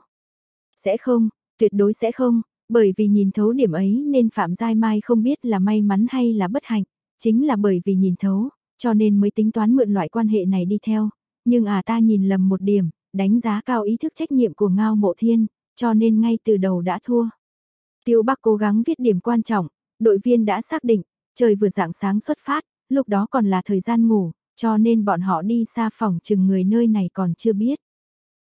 Sẽ không, tuyệt đối sẽ không, bởi vì nhìn thấu điểm ấy nên Phạm Giai Mai không biết là may mắn hay là bất hạnh, chính là bởi vì nhìn thấu, cho nên mới tính toán mượn loại quan hệ này đi theo. Nhưng à ta nhìn lầm một điểm, đánh giá cao ý thức trách nhiệm của Ngao Mộ Thiên, cho nên ngay từ đầu đã thua. Tiêu Bắc cố gắng viết điểm quan trọng, đội viên đã xác định, trời vừa dạng sáng xuất phát, lúc đó còn là thời gian ngủ, cho nên bọn họ đi xa phòng chừng người nơi này còn chưa biết.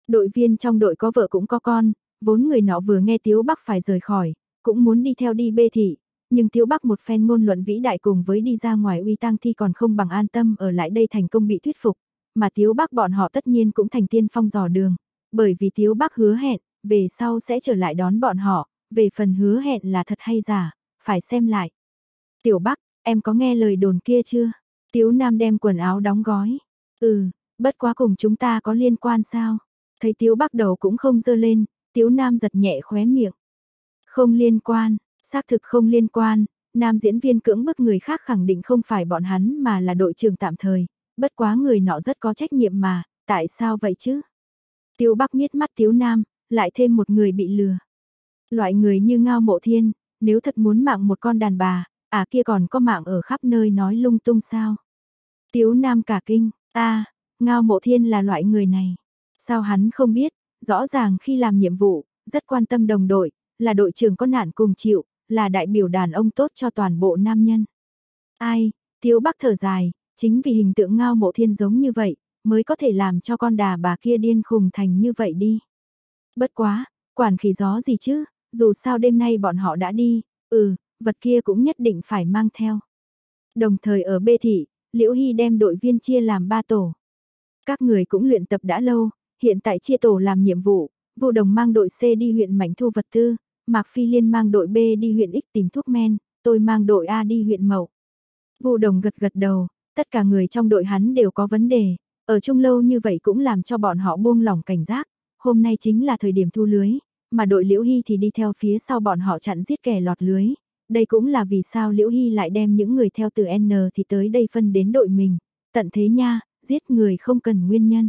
Đội viên trong đội có vợ cũng có con, vốn người nọ vừa nghe Tiếu Bắc phải rời khỏi, cũng muốn đi theo đi bê thị, nhưng Tiếu Bắc một phen ngôn luận vĩ đại cùng với đi ra ngoài uy tang thi còn không bằng an tâm ở lại đây thành công bị thuyết phục, mà Tiếu Bắc bọn họ tất nhiên cũng thành tiên phong dò đường, bởi vì Tiếu Bắc hứa hẹn, về sau sẽ trở lại đón bọn họ, về phần hứa hẹn là thật hay giả, phải xem lại. Tiểu Bắc, em có nghe lời đồn kia chưa? Tiếu Nam đem quần áo đóng gói. Ừ, bất quá cùng chúng ta có liên quan sao? Thấy Tiếu Bắc đầu cũng không dơ lên, Tiếu Nam giật nhẹ khóe miệng. Không liên quan, xác thực không liên quan, nam diễn viên cưỡng bức người khác khẳng định không phải bọn hắn mà là đội trưởng tạm thời, bất quá người nọ rất có trách nhiệm mà, tại sao vậy chứ? Tiếu Bắc miết mắt Tiếu Nam, lại thêm một người bị lừa. Loại người như Ngao Mộ Thiên, nếu thật muốn mạng một con đàn bà, à kia còn có mạng ở khắp nơi nói lung tung sao? Tiếu Nam cả kinh, a Ngao Mộ Thiên là loại người này. Sao hắn không biết, rõ ràng khi làm nhiệm vụ, rất quan tâm đồng đội, là đội trưởng có nạn cùng chịu, là đại biểu đàn ông tốt cho toàn bộ nam nhân. Ai, Tiếu Bắc thở dài, chính vì hình tượng Ngao Mộ Thiên giống như vậy, mới có thể làm cho con đà bà kia điên khùng thành như vậy đi. Bất quá, quản khí gió gì chứ, dù sao đêm nay bọn họ đã đi, ừ, vật kia cũng nhất định phải mang theo. Đồng thời ở bê thị, Liễu Hy đem đội viên chia làm ba tổ. Các người cũng luyện tập đã lâu, hiện tại chia tổ làm nhiệm vụ, vụ đồng mang đội C đi huyện Mảnh Thu vật tư, Mạc Phi Liên mang đội B đi huyện X tìm thuốc men, tôi mang đội A đi huyện Mậu. Vụ đồng gật gật đầu, tất cả người trong đội hắn đều có vấn đề, ở chung lâu như vậy cũng làm cho bọn họ buông lỏng cảnh giác, hôm nay chính là thời điểm thu lưới, mà đội Liễu Hy thì đi theo phía sau bọn họ chặn giết kẻ lọt lưới. Đây cũng là vì sao Liễu Hy lại đem những người theo từ N thì tới đây phân đến đội mình. Tận thế nha, giết người không cần nguyên nhân.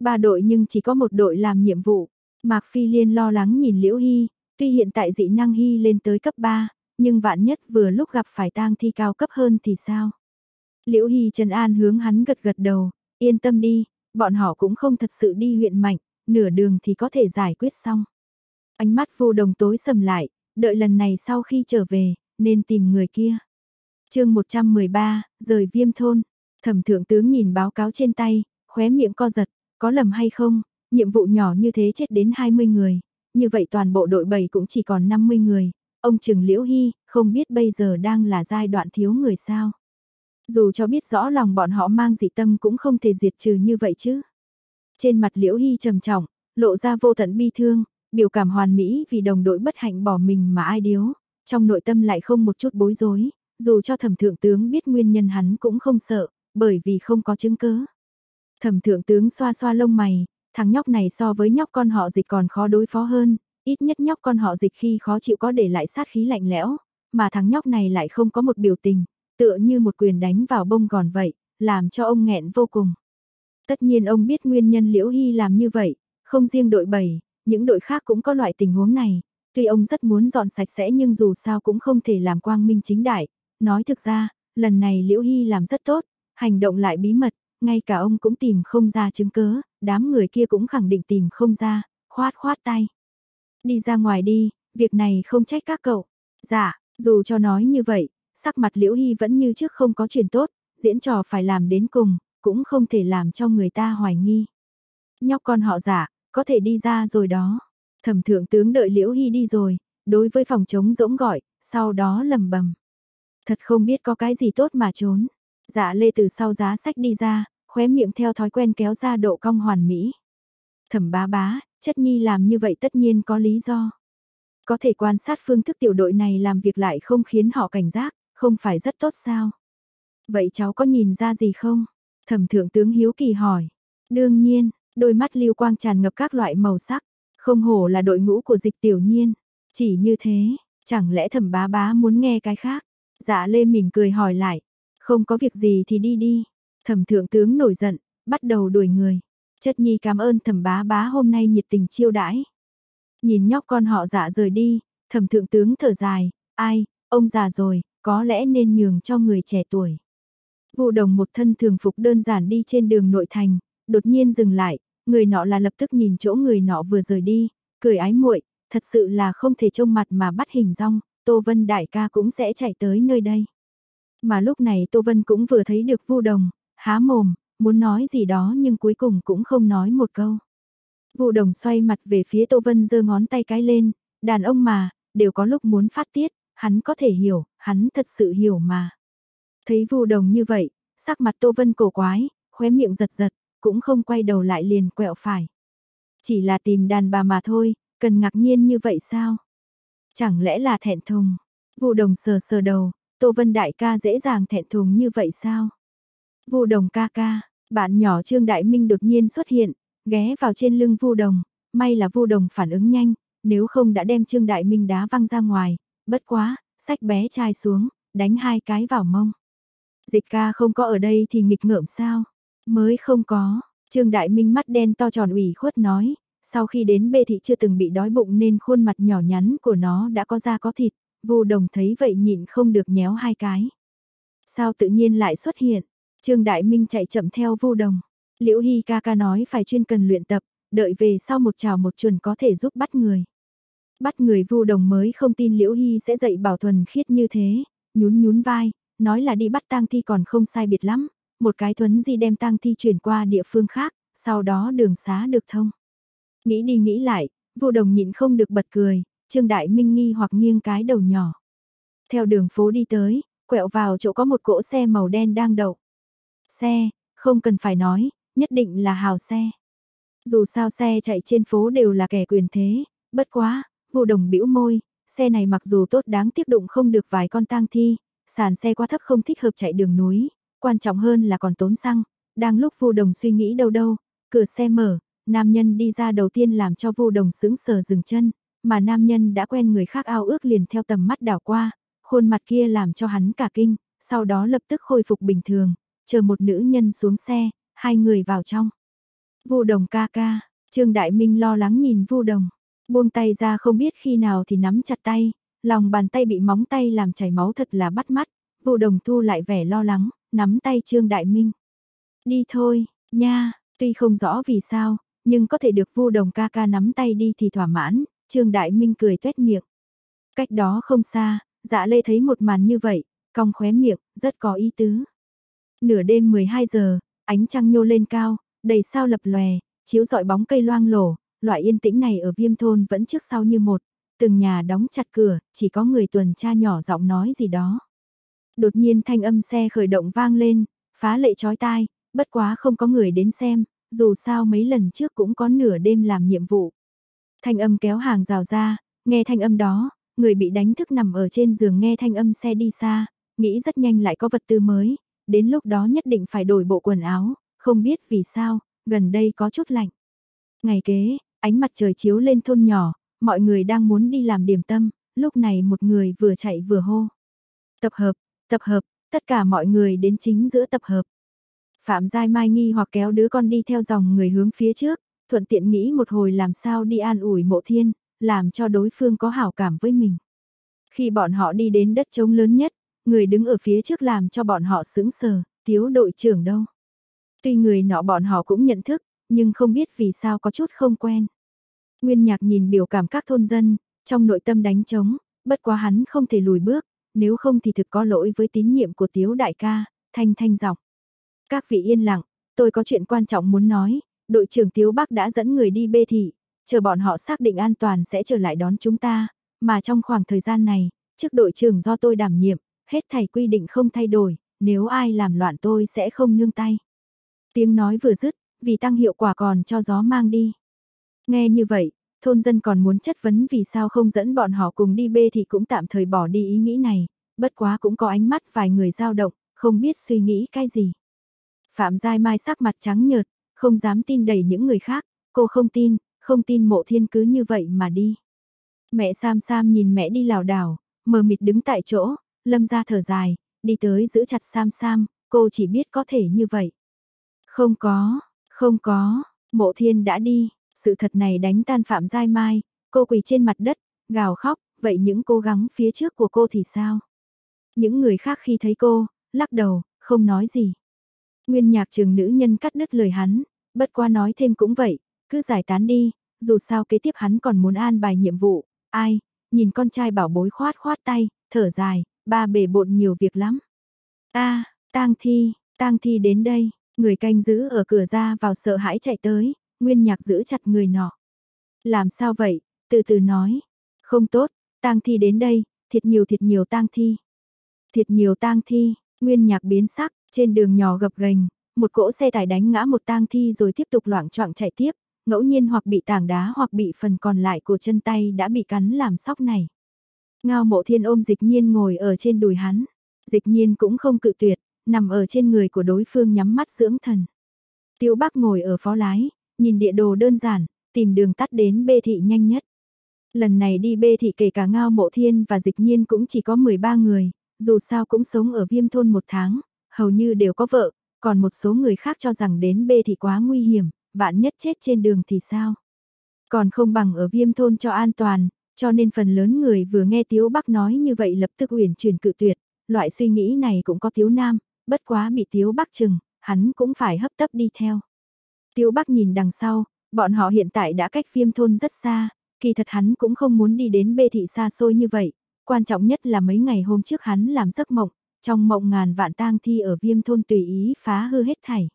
Ba đội nhưng chỉ có một đội làm nhiệm vụ. Mạc Phi Liên lo lắng nhìn Liễu Hy, tuy hiện tại dị năng Hy lên tới cấp 3, nhưng vạn nhất vừa lúc gặp phải tang thi cao cấp hơn thì sao? Liễu Hy Trần An hướng hắn gật gật đầu, yên tâm đi, bọn họ cũng không thật sự đi huyện mạnh, nửa đường thì có thể giải quyết xong. Ánh mắt vô đồng tối sầm lại, đợi lần này sau khi trở về, nên tìm người kia. chương 113, rời viêm thôn. Thẩm thượng tướng nhìn báo cáo trên tay, khóe miệng co giật, có lầm hay không, nhiệm vụ nhỏ như thế chết đến 20 người, như vậy toàn bộ đội 7 cũng chỉ còn 50 người. Ông Trừng Liễu Hy, không biết bây giờ đang là giai đoạn thiếu người sao. Dù cho biết rõ lòng bọn họ mang dị tâm cũng không thể diệt trừ như vậy chứ. Trên mặt Liễu Hy trầm trọng, lộ ra vô tận bi thương, biểu cảm hoàn mỹ vì đồng đội bất hạnh bỏ mình mà ai điếu, trong nội tâm lại không một chút bối rối, dù cho thẩm thượng tướng biết nguyên nhân hắn cũng không sợ, bởi vì không có chứng cứ. Thẩm thượng tướng xoa xoa lông mày, thằng nhóc này so với nhóc con họ dịch còn khó đối phó hơn, ít nhất nhóc con họ dịch khi khó chịu có để lại sát khí lạnh lẽo, mà thằng nhóc này lại không có một biểu tình, tựa như một quyền đánh vào bông gòn vậy, làm cho ông nghẹn vô cùng. Tất nhiên ông biết nguyên nhân Liễu Hy làm như vậy, không riêng đội 7, những đội khác cũng có loại tình huống này. Tuy ông rất muốn dọn sạch sẽ nhưng dù sao cũng không thể làm quang minh chính đại. Nói thực ra, lần này Liễu Hy làm rất tốt, hành động lại bí mật, ngay cả ông cũng tìm không ra chứng cớ, đám người kia cũng khẳng định tìm không ra, khoát khoát tay. Đi ra ngoài đi, việc này không trách các cậu. Dạ, dù cho nói như vậy, sắc mặt Liễu Hy vẫn như trước không có chuyện tốt, diễn trò phải làm đến cùng, cũng không thể làm cho người ta hoài nghi. Nhóc con họ giả, có thể đi ra rồi đó. Thẩm thượng tướng đợi Liễu Hy đi rồi, đối với phòng chống rỗng gọi, sau đó lầm bầm. Thật không biết có cái gì tốt mà trốn. Dạ lê từ sau giá sách đi ra, khóe miệng theo thói quen kéo ra độ cong hoàn mỹ. Thẩm bá bá, chất nhi làm như vậy tất nhiên có lý do. Có thể quan sát phương thức tiểu đội này làm việc lại không khiến họ cảnh giác, không phải rất tốt sao? Vậy cháu có nhìn ra gì không? Thẩm thượng tướng hiếu kỳ hỏi. Đương nhiên, Đôi mắt lưu quang tràn ngập các loại màu sắc, không hổ là đội ngũ của dịch tiểu nhiên. Chỉ như thế, chẳng lẽ thẩm bá bá muốn nghe cái khác? Dạ lê mỉm cười hỏi lại, không có việc gì thì đi đi. Thẩm thượng tướng nổi giận, bắt đầu đuổi người. Chất nhi cảm ơn thẩm bá bá hôm nay nhiệt tình chiêu đãi. Nhìn nhóc con họ dạ rời đi, thẩm thượng tướng thở dài, ai, ông già rồi, có lẽ nên nhường cho người trẻ tuổi. vụ đồng một thân thường phục đơn giản đi trên đường nội thành, đột nhiên dừng lại, người nọ là lập tức nhìn chỗ người nọ vừa rời đi, cười ái muội, thật sự là không thể trông mặt mà bắt hình rong, Tô Vân đại ca cũng sẽ chạy tới nơi đây. Mà lúc này Tô Vân cũng vừa thấy được Vu Đồng, há mồm, muốn nói gì đó nhưng cuối cùng cũng không nói một câu. Vu Đồng xoay mặt về phía Tô Vân giơ ngón tay cái lên, đàn ông mà, đều có lúc muốn phát tiết, hắn có thể hiểu, hắn thật sự hiểu mà. Thấy Vu Đồng như vậy, sắc mặt Tô Vân cổ quái, khóe miệng giật giật, cũng không quay đầu lại liền quẹo phải. Chỉ là tìm đàn bà mà thôi, cần ngạc nhiên như vậy sao? Chẳng lẽ là thẹn thùng? Vu Đồng sờ sờ đầu, Tô Vân đại ca dễ dàng thẹn thùng như vậy sao? Vu Đồng ca ca, bạn nhỏ Trương Đại Minh đột nhiên xuất hiện, ghé vào trên lưng Vu Đồng, may là Vu Đồng phản ứng nhanh, nếu không đã đem Trương Đại Minh đá văng ra ngoài, bất quá, sách bé trai xuống, đánh hai cái vào mông. Dịch ca không có ở đây thì nghịch ngợm sao? Mới không có, Trương Đại Minh mắt đen to tròn ủy khuất nói, sau khi đến bê thị chưa từng bị đói bụng nên khuôn mặt nhỏ nhắn của nó đã có da có thịt, Vu Đồng thấy vậy nhịn không được nhéo hai cái. Sao tự nhiên lại xuất hiện? Trương Đại Minh chạy chậm theo Vu Đồng. Liễu Hy ca ca nói phải chuyên cần luyện tập, đợi về sau một trào một chuẩn có thể giúp bắt người. Bắt người Vu Đồng mới không tin Liễu Hy sẽ dạy bảo thuần khiết như thế, nhún nhún vai, nói là đi bắt tang thi còn không sai biệt lắm, một cái thuấn di đem tang thi chuyển qua địa phương khác, sau đó đường xá được thông. Nghĩ đi nghĩ lại, Vu Đồng nhịn không được bật cười, Trương Đại Minh nghi hoặc nghiêng cái đầu nhỏ. Theo đường phố đi tới, quẹo vào chỗ có một cỗ xe màu đen đang đậu. Xe, không cần phải nói, nhất định là hào xe. Dù sao xe chạy trên phố đều là kẻ quyền thế, bất quá, Vu Đồng bĩu môi, xe này mặc dù tốt đáng tiếp đụng không được vài con tang thi, sàn xe quá thấp không thích hợp chạy đường núi, quan trọng hơn là còn tốn xăng. Đang lúc Vu Đồng suy nghĩ đâu đâu, cửa xe mở, nam nhân đi ra đầu tiên làm cho Vu Đồng sững sờ dừng chân, mà nam nhân đã quen người khác ao ước liền theo tầm mắt đảo qua, khuôn mặt kia làm cho hắn cả kinh, sau đó lập tức khôi phục bình thường, chờ một nữ nhân xuống xe, hai người vào trong. Vu Đồng ca ca, Trương Đại Minh lo lắng nhìn Vu Đồng, buông tay ra không biết khi nào thì nắm chặt tay, lòng bàn tay bị móng tay làm chảy máu thật là bắt mắt, Vu Đồng thu lại vẻ lo lắng, nắm tay Trương Đại Minh. Đi thôi, nha, tuy không rõ vì sao, nhưng có thể được Vu Đồng ca ca nắm tay đi thì thỏa mãn, Trương Đại Minh cười tuét miệng. Cách đó không xa, Dạ Lê thấy một màn như vậy, cong khóe miệng, rất có ý tứ. Nửa đêm 12 giờ, ánh trăng nhô lên cao, đầy sao lập lòe, chiếu dọi bóng cây loang lổ, loại yên tĩnh này ở Viêm thôn vẫn trước sau như một, từng nhà đóng chặt cửa, chỉ có người tuần tra nhỏ giọng nói gì đó. Đột nhiên thanh âm xe khởi động vang lên, phá lệ chói tai, bất quá không có người đến xem, dù sao mấy lần trước cũng có nửa đêm làm nhiệm vụ. Thanh âm kéo hàng rào ra, nghe thanh âm đó, người bị đánh thức nằm ở trên giường nghe thanh âm xe đi xa, nghĩ rất nhanh lại có vật tư mới, đến lúc đó nhất định phải đổi bộ quần áo, không biết vì sao, gần đây có chút lạnh. Ngày kế, ánh mặt trời chiếu lên thôn nhỏ, mọi người đang muốn đi làm điểm tâm, lúc này một người vừa chạy vừa hô. Tập hợp, tập hợp, tất cả mọi người đến chính giữa tập hợp. Phạm Giai Mai nghi hoặc kéo đứa con đi theo dòng người hướng phía trước, thuận tiện nghĩ một hồi làm sao đi an ủi mộ thiên, làm cho đối phương có hảo cảm với mình. Khi bọn họ đi đến đất trống lớn nhất, người đứng ở phía trước làm cho bọn họ sững sờ, tiếu đội trưởng đâu. Tuy người nọ bọn họ cũng nhận thức, nhưng không biết vì sao có chút không quen. Nguyên nhạc nhìn biểu cảm các thôn dân, trong nội tâm đánh trống, bất quá hắn không thể lùi bước, nếu không thì thực có lỗi với tín nhiệm của tiếu đại ca, thanh thanh giọng. Các vị yên lặng, tôi có chuyện quan trọng muốn nói, đội trưởng Tiếu Bắc đã dẫn người đi bê thị, chờ bọn họ xác định an toàn sẽ trở lại đón chúng ta, mà trong khoảng thời gian này, trước đội trưởng do tôi đảm nhiệm, hết thảy quy định không thay đổi, nếu ai làm loạn tôi sẽ không nương tay. Tiếng nói vừa dứt, vì tăng hiệu quả còn cho gió mang đi. Nghe như vậy, thôn dân còn muốn chất vấn vì sao không dẫn bọn họ cùng đi bê thì cũng tạm thời bỏ đi ý nghĩ này, bất quá cũng có ánh mắt vài người dao động, không biết suy nghĩ cái gì. Phạm Giai Mai sắc mặt trắng nhợt, không dám tin đầy những người khác, cô không tin, không tin mộ thiên cứ như vậy mà đi. Mẹ Sam Sam nhìn mẹ đi lảo đảo, mờ mịt đứng tại chỗ, lâm ra thở dài, đi tới giữ chặt Sam Sam, cô chỉ biết có thể như vậy. Không có, không có, mộ thiên đã đi, sự thật này đánh tan Phạm Giai Mai, cô quỳ trên mặt đất, gào khóc, vậy những cố gắng phía trước của cô thì sao? Những người khác khi thấy cô, lắc đầu, không nói gì. Nguyên nhạc trường nữ nhân cắt đứt lời hắn, bất qua nói thêm cũng vậy, cứ giải tán đi, dù sao kế tiếp hắn còn muốn an bài nhiệm vụ, ai, nhìn con trai bảo bối khoát khoát tay, thở dài, ba bề bộn nhiều việc lắm. a tang thi, tang thi đến đây, người canh giữ ở cửa ra vào sợ hãi chạy tới, nguyên nhạc giữ chặt người nọ. Làm sao vậy, từ từ nói, không tốt, tang thi đến đây, thiệt nhiều thiệt nhiều tang thi. Thiệt nhiều tang thi, nguyên nhạc biến sắc, trên đường nhỏ gập ghềnh, một cỗ xe tải đánh ngã một tang thi rồi tiếp tục loạn choạng chạy tiếp, ngẫu nhiên hoặc bị tảng đá hoặc bị phần còn lại của chân tay đã bị cắn làm sóc này. Ngao mộ thiên ôm dịch nhiên ngồi ở trên đùi hắn, dịch nhiên cũng không cự tuyệt, nằm ở trên người của đối phương nhắm mắt dưỡng thần. Tiêu bác ngồi ở phó lái, nhìn địa đồ đơn giản, tìm đường tắt đến bê thị nhanh nhất. Lần này đi bê thị kể cả Ngao Mộ Thiên và Dịch Nhiên cũng chỉ có 13 người, dù sao cũng sống ở viêm thôn một tháng, hầu như đều có vợ, còn một số người khác cho rằng đến bê thị quá nguy hiểm, vạn nhất chết trên đường thì sao? Còn không bằng ở viêm thôn cho an toàn, cho nên phần lớn người vừa nghe Tiếu Bắc nói như vậy lập tức uyển chuyển cự tuyệt, loại suy nghĩ này cũng có Tiếu Nam, bất quá bị Tiếu Bắc chừng, hắn cũng phải hấp tấp đi theo. Tiêu Bắc nhìn đằng sau, bọn họ hiện tại đã cách viêm thôn rất xa, kỳ thật hắn cũng không muốn đi đến bê thị xa xôi như vậy, quan trọng nhất là mấy ngày hôm trước hắn làm giấc mộng, trong mộng ngàn vạn tang thi ở viêm thôn tùy ý phá hư hết thảy.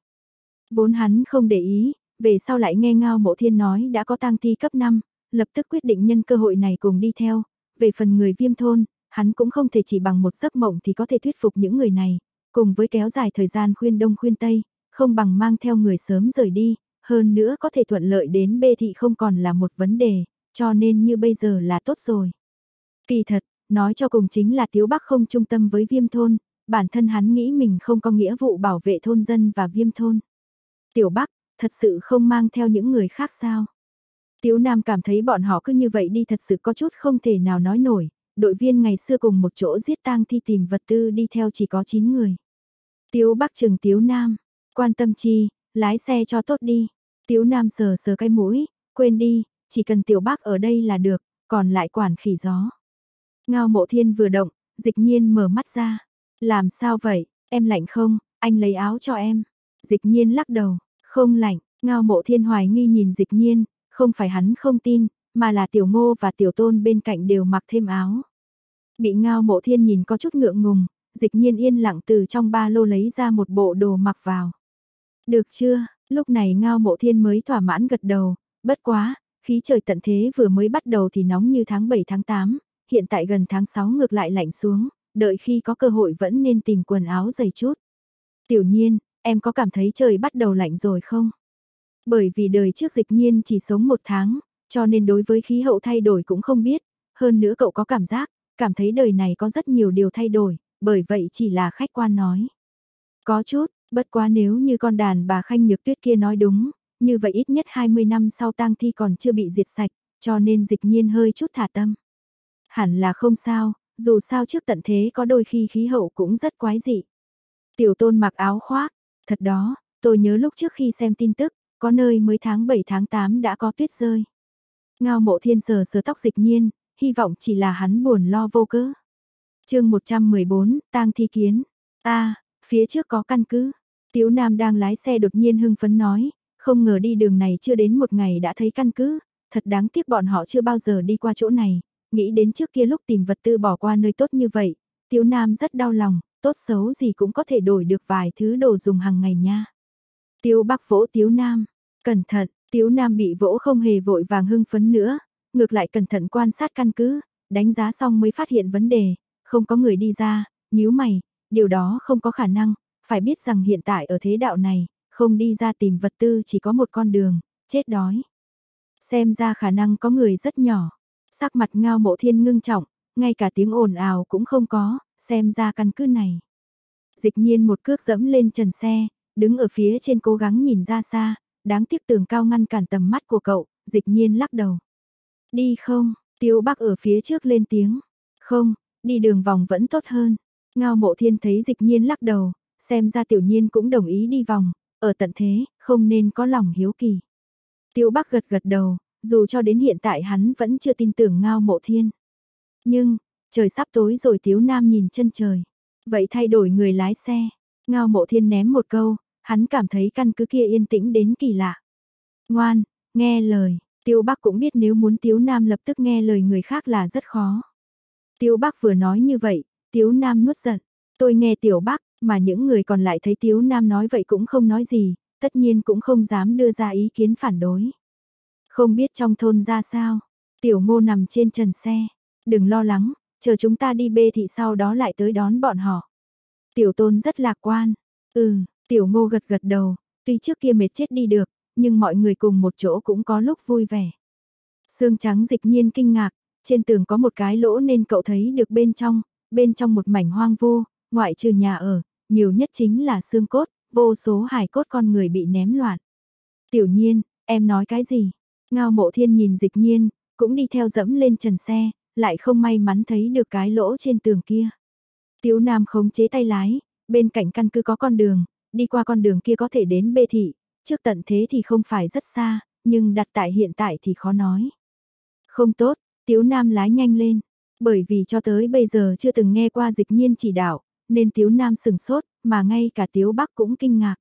Vốn hắn không để ý, về sau lại nghe Ngao Mộ Thiên nói đã có tang thi cấp 5, lập tức quyết định nhân cơ hội này cùng đi theo, về phần người viêm thôn, hắn cũng không thể chỉ bằng một giấc mộng thì có thể thuyết phục những người này, cùng với kéo dài thời gian khuyên đông khuyên tây, không bằng mang theo người sớm rời đi, hơn nữa có thể thuận lợi đến bê thị không còn là một vấn đề, cho nên như bây giờ là tốt rồi. Kỳ thật, nói cho cùng chính là Tiếu Bắc không trung tâm với viêm thôn, bản thân hắn nghĩ mình không có nghĩa vụ bảo vệ thôn dân và viêm thôn. Tiểu Bắc, thật sự không mang theo những người khác sao? Tiếu Nam cảm thấy bọn họ cứ như vậy đi thật sự có chút không thể nào nói nổi, đội viên ngày xưa cùng một chỗ giết tang thi tìm vật tư đi theo chỉ có 9 người. Tiếu Bắc trường Tiếu Nam, quan tâm chi, lái xe cho tốt đi. Tiếu Nam sờ sờ cái mũi, quên đi, chỉ cần Tiểu Bắc ở đây là được, còn lại quản khỉ gió. Ngao mộ thiên vừa động, dịch nhiên mở mắt ra. Làm sao vậy, em lạnh không, anh lấy áo cho em. Dịch nhiên lắc đầu, không lạnh, ngao mộ thiên hoài nghi nhìn dịch nhiên, không phải hắn không tin, mà là tiểu ngô và tiểu tôn bên cạnh đều mặc thêm áo. Bị ngao mộ thiên nhìn có chút ngượng ngùng, dịch nhiên yên lặng từ trong ba lô lấy ra một bộ đồ mặc vào. Được chưa, lúc này ngao mộ thiên mới thỏa mãn gật đầu, bất quá, khí trời tận thế vừa mới bắt đầu thì nóng như tháng 7 tháng 8, hiện tại gần tháng 6 ngược lại lạnh xuống, đợi khi có cơ hội vẫn nên tìm quần áo dày chút. Tiểu nhiên, em có cảm thấy trời bắt đầu lạnh rồi không? Bởi vì đời trước dịch nhiên chỉ sống một tháng, cho nên đối với khí hậu thay đổi cũng không biết, hơn nữa cậu có cảm giác, cảm thấy đời này có rất nhiều điều thay đổi, bởi vậy chỉ là khách quan nói. Có chút, bất quá nếu như con đàn bà Khanh Nhược Tuyết kia nói đúng, như vậy ít nhất 20 năm sau tang thi còn chưa bị diệt sạch, cho nên dịch nhiên hơi chút thả tâm. Hẳn là không sao, dù sao trước tận thế có đôi khi khí hậu cũng rất quái dị. Tiểu tôn mặc áo khoác, thật đó, tôi nhớ lúc trước khi xem tin tức, có nơi mới tháng 7 tháng 8 đã có tuyết rơi. Ngao mộ thiên sờ sờ tóc dịch nhiên, hy vọng chỉ là hắn buồn lo vô cớ. chương 114, tang thi kiến. a phía trước có căn cứ. Tiếu Nam đang lái xe đột nhiên hưng phấn nói, không ngờ đi đường này chưa đến một ngày đã thấy căn cứ, thật đáng tiếc bọn họ chưa bao giờ đi qua chỗ này, nghĩ đến trước kia lúc tìm vật tư bỏ qua nơi tốt như vậy, Tiếu Nam rất đau lòng, tốt xấu gì cũng có thể đổi được vài thứ đồ dùng hàng ngày nha. Tiếu Bắc vỗ Tiếu Nam, cẩn thận, Tiếu Nam bị vỗ không hề vội vàng hưng phấn nữa, ngược lại cẩn thận quan sát căn cứ, đánh giá xong mới phát hiện vấn đề, không có người đi ra, nhíu mày, điều đó không có khả năng, phải biết rằng hiện tại ở thế đạo này, không đi ra tìm vật tư chỉ có một con đường, chết đói. Xem ra khả năng có người rất nhỏ. Sắc mặt ngao mộ thiên ngưng trọng, ngay cả tiếng ồn ào cũng không có, xem ra căn cứ này. Dịch nhiên một cước dẫm lên trần xe, đứng ở phía trên cố gắng nhìn ra xa, đáng tiếc tường cao ngăn cản tầm mắt của cậu, dịch nhiên lắc đầu. Đi không, Tiêu bác ở phía trước lên tiếng. Không, đi đường vòng vẫn tốt hơn. Ngao mộ thiên thấy dịch nhiên lắc đầu, xem ra tiểu nhiên cũng đồng ý đi vòng, ở tận thế, không nên có lòng hiếu kỳ. Tiêu Bắc gật gật đầu, dù cho đến hiện tại hắn vẫn chưa tin tưởng ngao mộ thiên. Nhưng, trời sắp tối rồi Tiếu Nam nhìn chân trời. Vậy thay đổi người lái xe. Ngao mộ thiên ném một câu, hắn cảm thấy căn cứ kia yên tĩnh đến kỳ lạ. Ngoan, nghe lời, Tiêu Bắc cũng biết nếu muốn Tiếu Nam lập tức nghe lời người khác là rất khó. Tiêu Bắc vừa nói như vậy, Tiếu Nam nuốt giận. Tôi nghe Tiểu Bắc, mà những người còn lại thấy Tiếu Nam nói vậy cũng không nói gì, tất nhiên cũng không dám đưa ra ý kiến phản đối. Không biết trong thôn ra sao, Tiểu Ngô nằm trên trần xe. Đừng lo lắng, chờ chúng ta đi bê thị sau đó lại tới đón bọn họ. Tiểu Tôn rất lạc quan. Ừ, Tiểu Ngô gật gật đầu, tuy trước kia mệt chết đi được, nhưng mọi người cùng một chỗ cũng có lúc vui vẻ. Sương trắng dịch nhiên kinh ngạc, trên tường có một cái lỗ nên cậu thấy được bên trong, bên trong một mảnh hoang vô, ngoại trừ nhà ở, nhiều nhất chính là xương cốt, vô số hài cốt con người bị ném loạn. Tiểu nhiên, em nói cái gì? Ngao mộ thiên nhìn dịch nhiên, cũng đi theo dẫm lên trần xe, lại không may mắn thấy được cái lỗ trên tường kia. Tiếu Nam khống chế tay lái, bên cạnh căn cứ có con đường, đi qua con đường kia có thể đến bê thị, trước tận thế thì không phải rất xa, nhưng đặt tại hiện tại thì khó nói. Không tốt, Tiếu Nam lái nhanh lên, bởi vì cho tới bây giờ chưa từng nghe qua dịch nhiên chỉ đạo, nên Tiếu Nam sừng sốt, mà ngay cả Tiếu Bắc cũng kinh ngạc.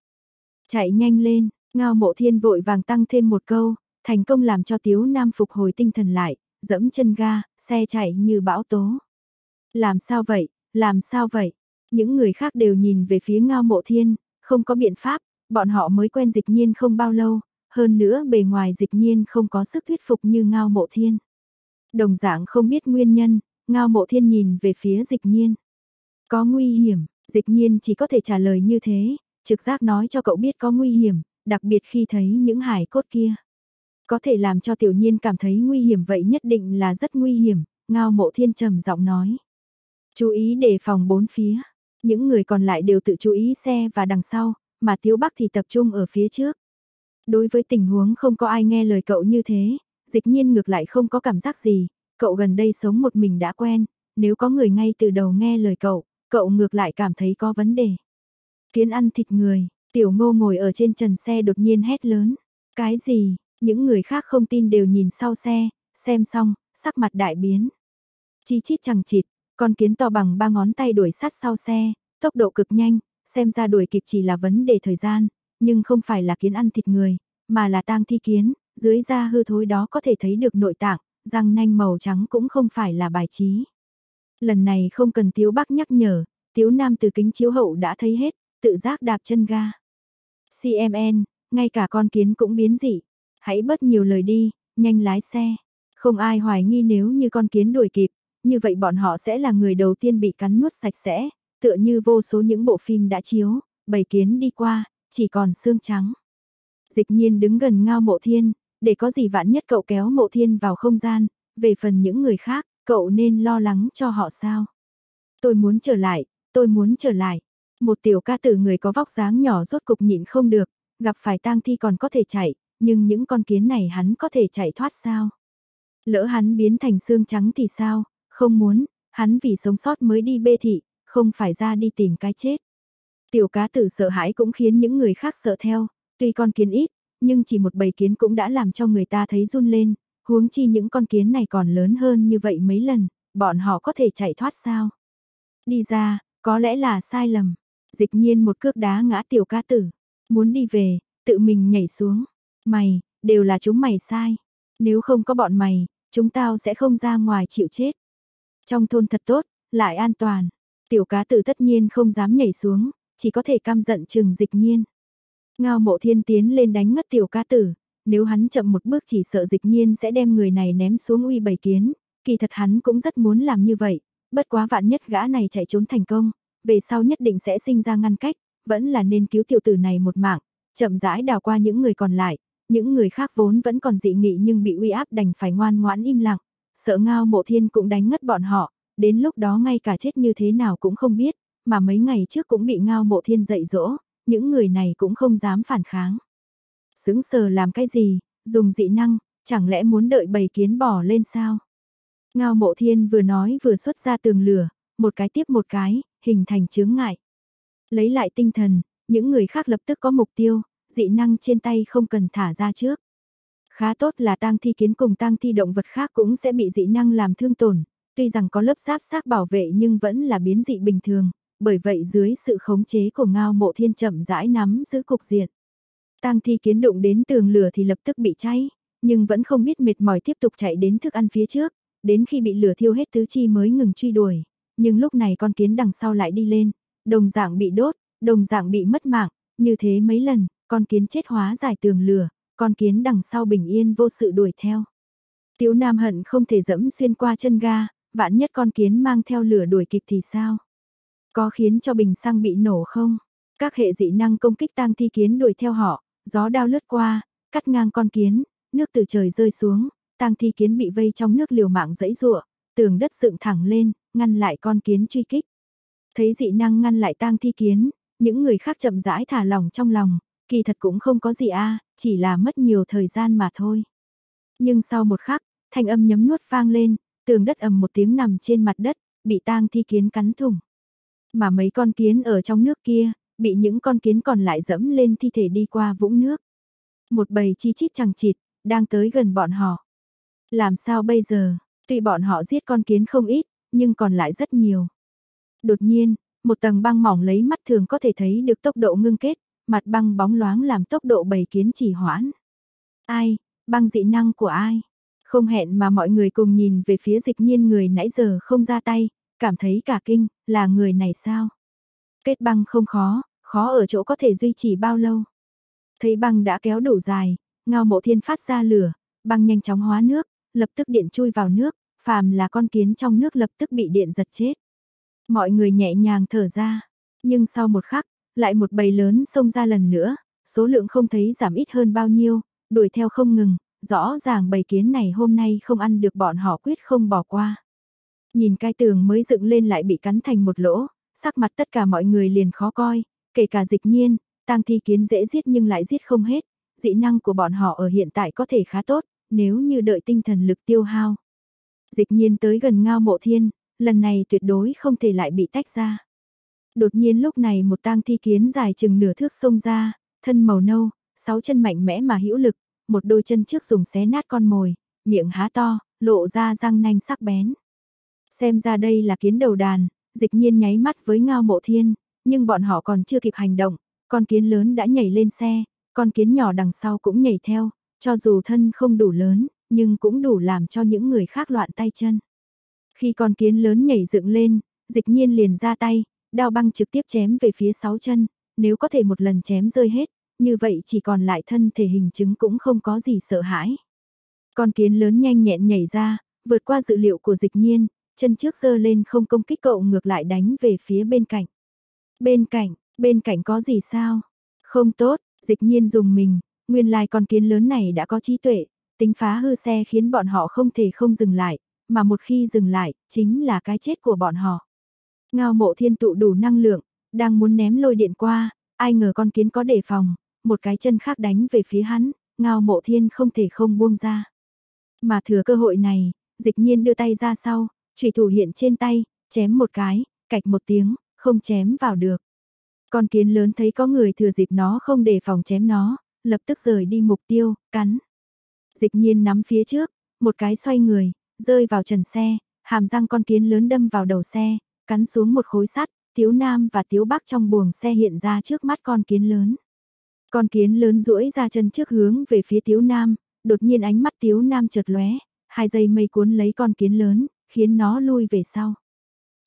Chạy nhanh lên, ngao mộ thiên vội vàng tăng thêm một câu, thành công làm cho Tiếu Nam phục hồi tinh thần lại, dẫm chân ga, xe chạy như bão tố. Làm sao vậy, làm sao vậy? Những người khác đều nhìn về phía ngao mộ thiên, không có biện pháp, bọn họ mới quen dịch nhiên không bao lâu, hơn nữa bề ngoài dịch nhiên không có sức thuyết phục như ngao mộ thiên. Đồng dạng không biết nguyên nhân, ngao mộ thiên nhìn về phía dịch nhiên. Có nguy hiểm, dịch nhiên chỉ có thể trả lời như thế, trực giác nói cho cậu biết có nguy hiểm, đặc biệt khi thấy những hải cốt kia. Có thể làm cho tiểu nhiên cảm thấy nguy hiểm vậy nhất định là rất nguy hiểm, ngao mộ thiên trầm giọng nói. Chú ý đề phòng bốn phía, những người còn lại đều tự chú ý xe và đằng sau, mà Tiếu Bắc thì tập trung ở phía trước. Đối với tình huống không có ai nghe lời cậu như thế, dịch nhiên ngược lại không có cảm giác gì, cậu gần đây sống một mình đã quen, nếu có người ngay từ đầu nghe lời cậu, cậu ngược lại cảm thấy có vấn đề. Kiến ăn thịt người, tiểu ngô ngồi ở trên trần xe đột nhiên hét lớn. Cái gì, những người khác không tin đều nhìn sau xe, xem xong, sắc mặt đại biến. Chi chít chẳng chịt, con kiến to bằng ba ngón tay đuổi sát sau xe, tốc độ cực nhanh, xem ra đuổi kịp chỉ là vấn đề thời gian, nhưng không phải là kiến ăn thịt người, mà là tang thi kiến, dưới da hư thối đó có thể thấy được nội tạng, răng nanh màu trắng cũng không phải là bài trí. Lần này không cần Tiếu Bắc nhắc nhở, Tiếu Nam từ kính chiếu hậu đã thấy hết, tự giác đạp chân ga. CMN, ngay cả con kiến cũng biến dị. Hãy bớt nhiều lời đi, nhanh lái xe. Không ai hoài nghi nếu như con kiến đuổi kịp, như vậy bọn họ sẽ là người đầu tiên bị cắn nuốt sạch sẽ, tựa như vô số những bộ phim đã chiếu, bầy kiến đi qua, chỉ còn xương trắng. Dịch nhiên đứng gần ngao mộ thiên, để có gì vạn nhất cậu kéo mộ thiên vào không gian, về phần những người khác, cậu nên lo lắng cho họ sao. Tôi muốn trở lại, tôi muốn trở lại. Một tiểu ca tử người có vóc dáng nhỏ rốt cục nhịn không được, gặp phải tang thi còn có thể chạy, nhưng những con kiến này hắn có thể chạy thoát sao? Lỡ hắn biến thành xương trắng thì sao? Không muốn, hắn vì sống sót mới đi bê thị, không phải ra đi tìm cái chết. Tiểu cá tử sợ hãi cũng khiến những người khác sợ theo, tuy con kiến ít, nhưng chỉ một bầy kiến cũng đã làm cho người ta thấy run lên, huống chi những con kiến này còn lớn hơn như vậy mấy lần, bọn họ có thể chạy thoát sao? Đi ra, có lẽ là sai lầm. Dịch nhiên một cước đá ngã tiểu ca tử, muốn đi về, tự mình nhảy xuống. Mày, đều là chúng mày sai. Nếu không có bọn mày, chúng tao sẽ không ra ngoài chịu chết. Trong thôn thật tốt, lại an toàn. Tiểu cá tử tất nhiên không dám nhảy xuống, chỉ có thể cam giận chừng dịch nhiên. Ngao mộ thiên tiến lên đánh ngất tiểu cá tử, nếu hắn chậm một bước chỉ sợ dịch nhiên sẽ đem người này ném xuống uy bầy kiến, kỳ thật hắn cũng rất muốn làm như vậy, bất quá vạn nhất gã này chạy trốn thành công, về sau nhất định sẽ sinh ra ngăn cách, vẫn là nên cứu tiểu tử này một mạng, chậm rãi đào qua những người còn lại, những người khác vốn vẫn còn dị nghị nhưng bị uy áp đành phải ngoan ngoãn im lặng, sợ ngao mộ thiên cũng đánh ngất bọn họ, đến lúc đó ngay cả chết như thế nào cũng không biết, mà mấy ngày trước cũng bị ngao mộ thiên dạy dỗ, những người này cũng không dám phản kháng. Sững sờ làm cái gì, dùng dị năng, chẳng lẽ muốn đợi bầy kiến bỏ lên sao? Ngao mộ thiên vừa nói vừa xuất ra tường lửa, một cái tiếp một cái, hình thành chướng ngại. Lấy lại tinh thần, những người khác lập tức có mục tiêu, dị năng trên tay không cần thả ra trước. Khá tốt là tang thi kiến cùng tang thi động vật khác cũng sẽ bị dị năng làm thương tổn, tuy rằng có lớp giáp xác bảo vệ nhưng vẫn là biến dị bình thường, bởi vậy dưới sự khống chế của ngao mộ thiên chậm rãi nắm giữ cục diện. Tang thi kiến đụng đến tường lửa thì lập tức bị cháy, nhưng vẫn không biết mệt mỏi tiếp tục chạy đến thức ăn phía trước, đến khi bị lửa thiêu hết tứ chi mới ngừng truy đuổi, nhưng lúc này con kiến đằng sau lại đi lên, đồng dạng bị đốt, đồng dạng bị mất mạng, như thế mấy lần, con kiến chết hóa giải tường lửa, con kiến đằng sau bình yên vô sự đuổi theo. Tiếu Nam hận không thể dẫm xuyên qua chân ga, vạn nhất con kiến mang theo lửa đuổi kịp thì sao? Có khiến cho bình xăng bị nổ không? Các hệ dị năng công kích tang thi kiến đuổi theo họ, gió đao lướt qua, cắt ngang con kiến, nước từ trời rơi xuống, tang thi kiến bị vây trong nước liều mạng dẫy rụa, tường đất dựng thẳng lên, ngăn lại con kiến truy kích. Thấy dị năng ngăn lại tang thi kiến, những người khác chậm rãi thả lỏng trong lòng, kỳ thật cũng không có gì a, chỉ là mất nhiều thời gian mà thôi. Nhưng sau một khắc, thanh âm nhấm nuốt vang lên, tường đất ầm một tiếng nằm trên mặt đất, bị tang thi kiến cắn thủng. Mà mấy con kiến ở trong nước kia, bị những con kiến còn lại dẫm lên thi thể đi qua vũng nước. Một bầy chi chít chẳng chịt, đang tới gần bọn họ. Làm sao bây giờ, tuy bọn họ giết con kiến không ít, nhưng còn lại rất nhiều. Đột nhiên, một tầng băng mỏng lấy mắt thường có thể thấy được tốc độ ngưng kết, mặt băng bóng loáng làm tốc độ bầy kiến chỉ hoãn. Ai, băng dị năng của ai? Không hẹn mà mọi người cùng nhìn về phía dịch nhiên người nãy giờ không ra tay, cảm thấy cả kinh, là người này sao? Kết băng không khó, khó ở chỗ có thể duy trì bao lâu. Thấy băng đã kéo đủ dài, ngao mộ thiên phát ra lửa, băng nhanh chóng hóa nước, lập tức điện chui vào nước, phàm là con kiến trong nước lập tức bị điện giật chết. Mọi người nhẹ nhàng thở ra, nhưng sau một khắc, lại một bầy lớn xông ra lần nữa, số lượng không thấy giảm ít hơn bao nhiêu, đuổi theo không ngừng, rõ ràng bầy kiến này hôm nay không ăn được bọn họ quyết không bỏ qua. Nhìn cái tường mới dựng lên lại bị cắn thành một lỗ, sắc mặt tất cả mọi người liền khó coi, kể cả dịch nhiên, tang thi kiến dễ giết nhưng lại giết không hết, dị năng của bọn họ ở hiện tại có thể khá tốt, nếu như đợi tinh thần lực tiêu hao. Dịch nhiên tới gần ngao mộ thiên, lần này tuyệt đối không thể lại bị tách ra. Đột nhiên lúc này một tang thi kiến dài chừng nửa thước xông ra, thân màu nâu, sáu chân mạnh mẽ mà hữu lực, một đôi chân trước dùng xé nát con mồi, miệng há to, lộ ra răng nanh sắc bén. Xem ra đây là kiến đầu đàn, dịch nhiên nháy mắt với ngao mộ thiên, nhưng bọn họ còn chưa kịp hành động, con kiến lớn đã nhảy lên xe, con kiến nhỏ đằng sau cũng nhảy theo, cho dù thân không đủ lớn, nhưng cũng đủ làm cho những người khác loạn tay chân. Khi con kiến lớn nhảy dựng lên, dịch nhiên liền ra tay, đao băng trực tiếp chém về phía sáu chân, nếu có thể một lần chém rơi hết, như vậy chỉ còn lại thân thể hình chứng cũng không có gì sợ hãi. Con kiến lớn nhanh nhẹn nhảy ra, vượt qua dự liệu của dịch nhiên, chân trước giơ lên không công kích cậu ngược lại đánh về phía bên cạnh. Bên cạnh, bên cạnh có gì sao? Không tốt, dịch nhiên dùng mình, nguyên lai con kiến lớn này đã có trí tuệ, tính phá hư xe khiến bọn họ không thể không dừng lại, mà một khi dừng lại, chính là cái chết của bọn họ. Ngao mộ thiên tụ đủ năng lượng, đang muốn ném lôi điện qua, ai ngờ con kiến có đề phòng, một cái chân khác đánh về phía hắn, ngao mộ thiên không thể không buông ra. Mà thừa cơ hội này, dịch nhiên đưa tay ra sau, trùy thủ hiện trên tay, chém một cái, cạch một tiếng, không chém vào được. Con kiến lớn thấy có người thừa dịp nó không đề phòng chém nó, lập tức rời đi mục tiêu, cắn. Dịch nhiên nắm phía trước, một cái xoay người, rơi vào trần xe, hàm răng con kiến lớn đâm vào đầu xe, cắn xuống một khối sắt, Tiếu Nam và Tiếu Bắc trong buồng xe hiện ra trước mắt con kiến lớn. Con kiến lớn duỗi ra chân trước hướng về phía Tiếu Nam, đột nhiên ánh mắt Tiếu Nam chợt lóe, hai dây mây cuốn lấy con kiến lớn, khiến nó lui về sau.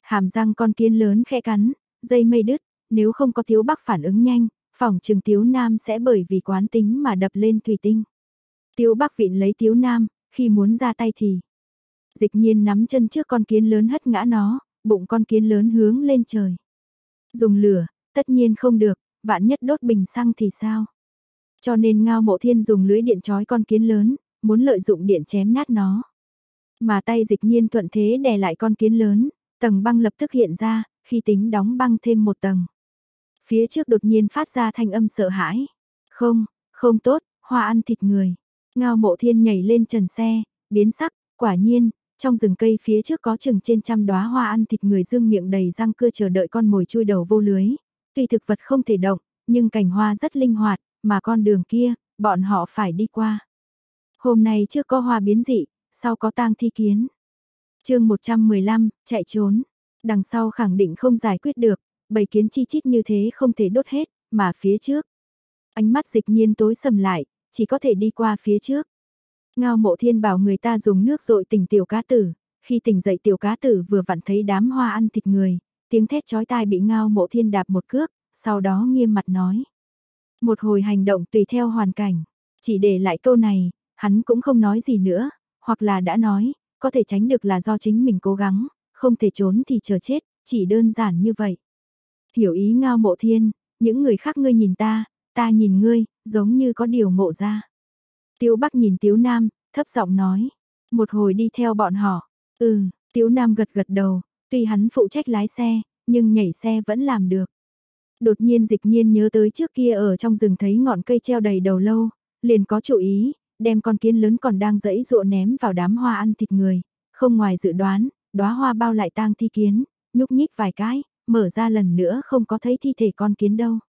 Hàm răng con kiến lớn khẽ cắn, dây mây đứt, nếu không có thiếu Bắc phản ứng nhanh, phòng trường thiếu Nam sẽ bởi vì quán tính mà đập lên thủy tinh. Thiếu Bắc vịn lấy thiếu Nam, khi muốn ra tay thì Dịch nhiên nắm chân trước con kiến lớn hất ngã nó, bụng con kiến lớn hướng lên trời. Dùng lửa, tất nhiên không được, vạn nhất đốt bình xăng thì sao? Cho nên ngao mộ thiên dùng lưới điện trói con kiến lớn, muốn lợi dụng điện chém nát nó. Mà tay dịch nhiên thuận thế đè lại con kiến lớn, tầng băng lập tức hiện ra, khi tính đóng băng thêm một tầng. Phía trước đột nhiên phát ra thanh âm sợ hãi. Không, không tốt, hoa ăn thịt người. Ngao mộ thiên nhảy lên trần xe, biến sắc, quả nhiên, trong rừng cây phía trước có chừng trên trăm đóa hoa ăn thịt người dương miệng đầy răng cưa chờ đợi con mồi chui đầu vô lưới. Tuy thực vật không thể động, nhưng cành hoa rất linh hoạt, mà con đường kia, bọn họ phải đi qua. Hôm nay trước có hoa biến dị, sau có tang thi kiến. chương 115, chạy trốn. Đằng sau khẳng định không giải quyết được, bầy kiến chi chít như thế không thể đốt hết, mà phía trước. Ánh mắt dịch nhiên tối sầm lại, chỉ có thể đi qua phía trước. Ngao mộ thiên bảo người ta dùng nước rội tỉnh tiểu cá tử, khi tỉnh dậy tiểu cá tử vừa vặn thấy đám hoa ăn thịt người, tiếng thét chói tai bị ngao mộ thiên đạp một cước, sau đó nghiêm mặt nói. Một hồi hành động tùy theo hoàn cảnh, chỉ để lại câu này, hắn cũng không nói gì nữa, hoặc là đã nói, có thể tránh được là do chính mình cố gắng, không thể trốn thì chờ chết, chỉ đơn giản như vậy. Hiểu ý ngao mộ thiên, những người khác ngươi nhìn ta, ta nhìn ngươi, giống như có điều ngộ ra. Tiếu Bắc nhìn Tiếu Nam, thấp giọng nói, một hồi đi theo bọn họ. Ừ, Tiếu Nam gật gật đầu, tuy hắn phụ trách lái xe, nhưng nhảy xe vẫn làm được. Đột nhiên dịch nhiên nhớ tới trước kia ở trong rừng thấy ngọn cây treo đầy đầu lâu, liền có chủ ý, đem con kiến lớn còn đang dẫy dụa ném vào đám hoa ăn thịt người. Không ngoài dự đoán, đóa hoa bao lại tang thi kiến, nhúc nhích vài cái, mở ra lần nữa không có thấy thi thể con kiến đâu.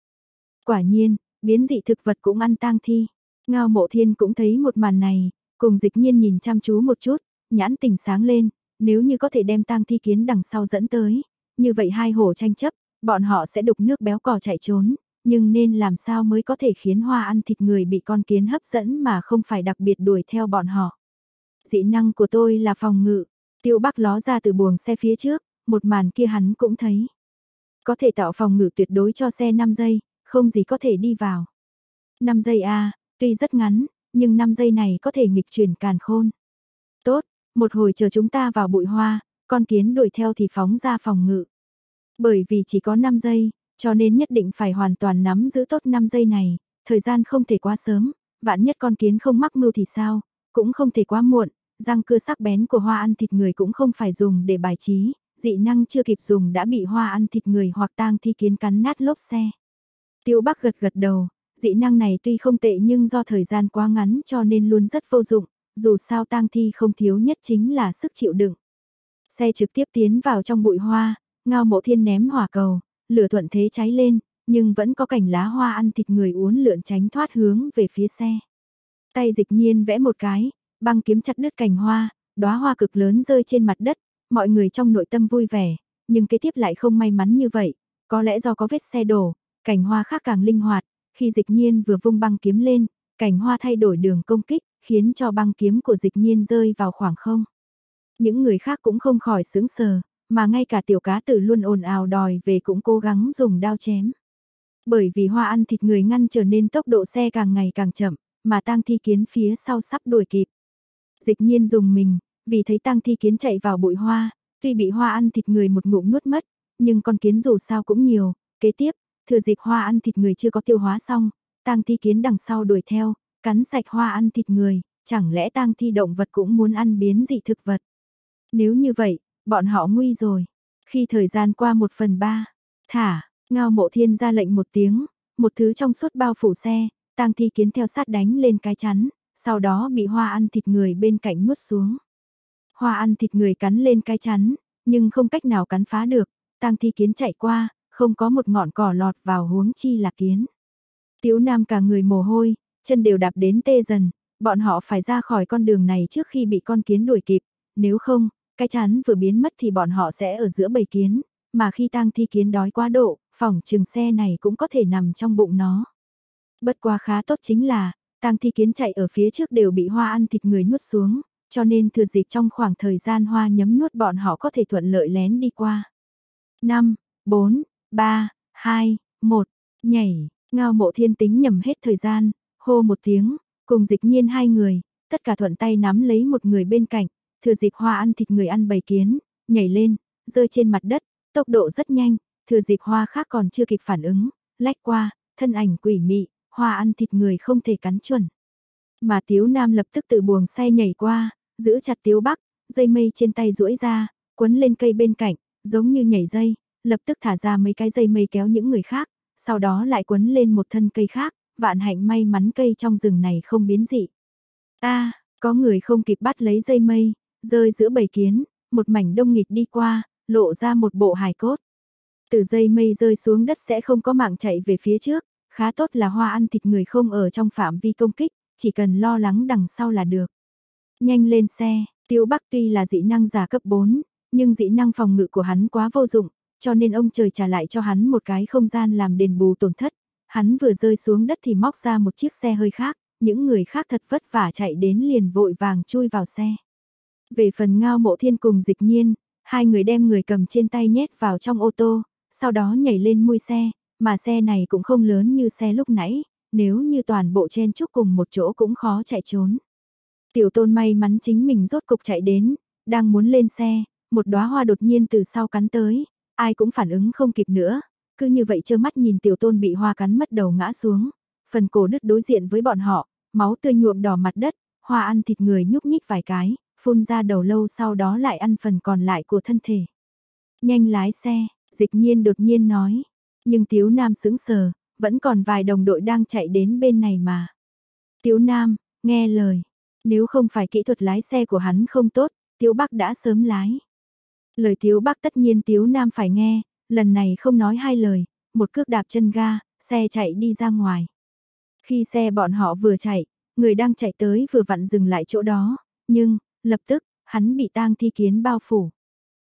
Quả nhiên, biến dị thực vật cũng ăn tang thi. Ngao mộ thiên cũng thấy một màn này, cùng dịch nhiên nhìn chăm chú một chút, nhãn tình sáng lên, nếu như có thể đem tang thi kiến đằng sau dẫn tới, như vậy hai hổ tranh chấp, bọn họ sẽ đục nước béo cò chạy trốn, nhưng nên làm sao mới có thể khiến hoa ăn thịt người bị con kiến hấp dẫn mà không phải đặc biệt đuổi theo bọn họ. Dị năng của tôi là phòng ngự, tiêu bắc ló ra từ buồng xe phía trước, một màn kia hắn cũng thấy. Có thể tạo phòng ngự tuyệt đối cho xe 5 giây, không gì có thể đi vào. 5 giây a à, tuy rất ngắn, nhưng 5 giây này có thể nghịch chuyển càn khôn. Tốt, một hồi chờ chúng ta vào bụi hoa, con kiến đuổi theo thì phóng ra phòng ngự. Bởi vì chỉ có 5 giây, cho nên nhất định phải hoàn toàn nắm giữ tốt 5 giây này, thời gian không thể quá sớm, vạn nhất con kiến không mắc mưu thì sao, cũng không thể quá muộn, răng cưa sắc bén của hoa ăn thịt người cũng không phải dùng để bài trí, dị năng chưa kịp dùng đã bị hoa ăn thịt người hoặc tang thi kiến cắn nát lốp xe. Tiêu Bắc gật gật đầu, dị năng này tuy không tệ nhưng do thời gian quá ngắn cho nên luôn rất vô dụng, dù sao tang thi không thiếu nhất chính là sức chịu đựng. Xe trực tiếp tiến vào trong bụi hoa, ngao mộ thiên ném hỏa cầu, lửa thuận thế cháy lên, nhưng vẫn có cảnh lá hoa ăn thịt người uốn lượn tránh thoát hướng về phía xe. Tay dịch nhiên vẽ một cái, băng kiếm chặt đứt cành hoa, đóa hoa cực lớn rơi trên mặt đất, mọi người trong nội tâm vui vẻ, nhưng kế tiếp lại không may mắn như vậy, có lẽ do có vết xe đổ, cành hoa khác càng linh hoạt, khi dịch nhiên vừa vung băng kiếm lên, cành hoa thay đổi đường công kích, khiến cho băng kiếm của dịch nhiên rơi vào khoảng không. Những người khác cũng không khỏi sướng sờ, mà ngay cả tiểu cá tử luôn ồn ào đòi về cũng cố gắng dùng đao chém. Bởi vì hoa ăn thịt người ngăn trở nên tốc độ xe càng ngày càng chậm, mà tang thi kiến phía sau sắp đuổi kịp. Dịch nhiên dùng mình, vì thấy tang thi kiến chạy vào bụi hoa, tuy bị hoa ăn thịt người một ngụm nuốt mất, nhưng con kiến dù sao cũng nhiều, kế tiếp, thừa dịp hoa ăn thịt người chưa có tiêu hóa xong, tang thi kiến đằng sau đuổi theo, cắn sạch hoa ăn thịt người, chẳng lẽ tang thi động vật cũng muốn ăn biến dị thực vật. Nếu như vậy, bọn họ nguy rồi. Khi thời gian qua một phần ba, thả, ngao mộ thiên ra lệnh một tiếng, một thứ trong suốt bao phủ xe, tang thi kiến theo sát đánh lên cái chắn, sau đó bị hoa ăn thịt người bên cạnh nuốt xuống. Hoa ăn thịt người cắn lên cái chắn, nhưng không cách nào cắn phá được, tang thi kiến chạy qua, không có một ngọn cỏ lọt vào huống chi là kiến. Tiếu Nam cả người mồ hôi, chân đều đạp đến tê dần, bọn họ phải ra khỏi con đường này trước khi bị con kiến đuổi kịp, nếu không, cái chắn vừa biến mất thì bọn họ sẽ ở giữa bầy kiến, mà khi tang thi kiến đói quá độ, phòng trường xe này cũng có thể nằm trong bụng nó. Bất quá khá tốt chính là, tang thi kiến chạy ở phía trước đều bị hoa ăn thịt người nuốt xuống, cho nên thừa dịp trong khoảng thời gian hoa nhấm nuốt bọn họ có thể thuận lợi lén đi qua. 5, 4, 3, 2, 1, nhảy, ngao mộ thiên tính nhầm hết thời gian, hô một tiếng, cùng dịch nhiên hai người, tất cả thuận tay nắm lấy một người bên cạnh, thừa dịp hoa ăn thịt người ăn bầy kiến, nhảy lên, rơi trên mặt đất, tốc độ rất nhanh, thừa dịp hoa khác còn chưa kịp phản ứng, lách qua, thân ảnh quỷ mị, hoa ăn thịt người không thể cắn chuẩn. Mà Tiếu Nam lập tức từ buồng xe nhảy qua, giữ chặt Tiếu Bắc, dây mây trên tay duỗi ra, quấn lên cây bên cạnh, giống như nhảy dây, lập tức thả ra mấy cái dây mây kéo những người khác, sau đó lại quấn lên một thân cây khác, vạn hạnh may mắn cây trong rừng này không biến dị. a có người không kịp bắt lấy dây mây, rơi giữa bầy kiến, một mảnh đông nghịt đi qua, lộ ra một bộ hài cốt. Từ dây mây rơi xuống đất sẽ không có mạng chạy về phía trước, khá tốt là hoa ăn thịt người không ở trong phạm vi công kích, chỉ cần lo lắng đằng sau là được. Nhanh lên xe, Tiêu Bắc tuy là dị năng giả cấp 4, nhưng dị năng phòng ngự của hắn quá vô dụng, cho nên ông trời trả lại cho hắn một cái không gian làm đền bù tổn thất. Hắn vừa rơi xuống đất thì móc ra một chiếc xe hơi khác, những người khác thật vất vả chạy đến liền vội vàng chui vào xe. Về phần ngao mộ thiên cùng dịch nhiên, hai người đem người cầm trên tay nhét vào trong ô tô, sau đó nhảy lên mui xe, mà xe này cũng không lớn như xe lúc nãy, nếu như toàn bộ chen chúc cùng một chỗ cũng khó chạy trốn. Tiểu tôn may mắn chính mình rốt cục chạy đến, đang muốn lên xe, một đóa hoa đột nhiên từ sau cắn tới, ai cũng phản ứng không kịp nữa, cứ như vậy trơ mắt nhìn tiểu tôn bị hoa cắn mất đầu ngã xuống, phần cổ đứt đối diện với bọn họ, máu tươi nhuộm đỏ mặt đất, hoa ăn thịt người nhúc nhích vài cái, phun ra đầu lâu sau đó lại ăn phần còn lại của thân thể. Nhanh lái xe, dịch nhiên đột nhiên nói, nhưng Tiếu Nam sững sờ, vẫn còn vài đồng đội đang chạy đến bên này mà. Tiếu Nam, nghe lời, nếu không phải kỹ thuật lái xe của hắn không tốt, Tiếu Bắc đã sớm lái. Lời Tiếu Bắc tất nhiên Tiếu Nam phải nghe, lần này không nói hai lời, một cước đạp chân ga, xe chạy đi ra ngoài. Khi xe bọn họ vừa chạy, người đang chạy tới vừa vặn dừng lại chỗ đó, nhưng, lập tức, hắn bị tang thi kiến bao phủ.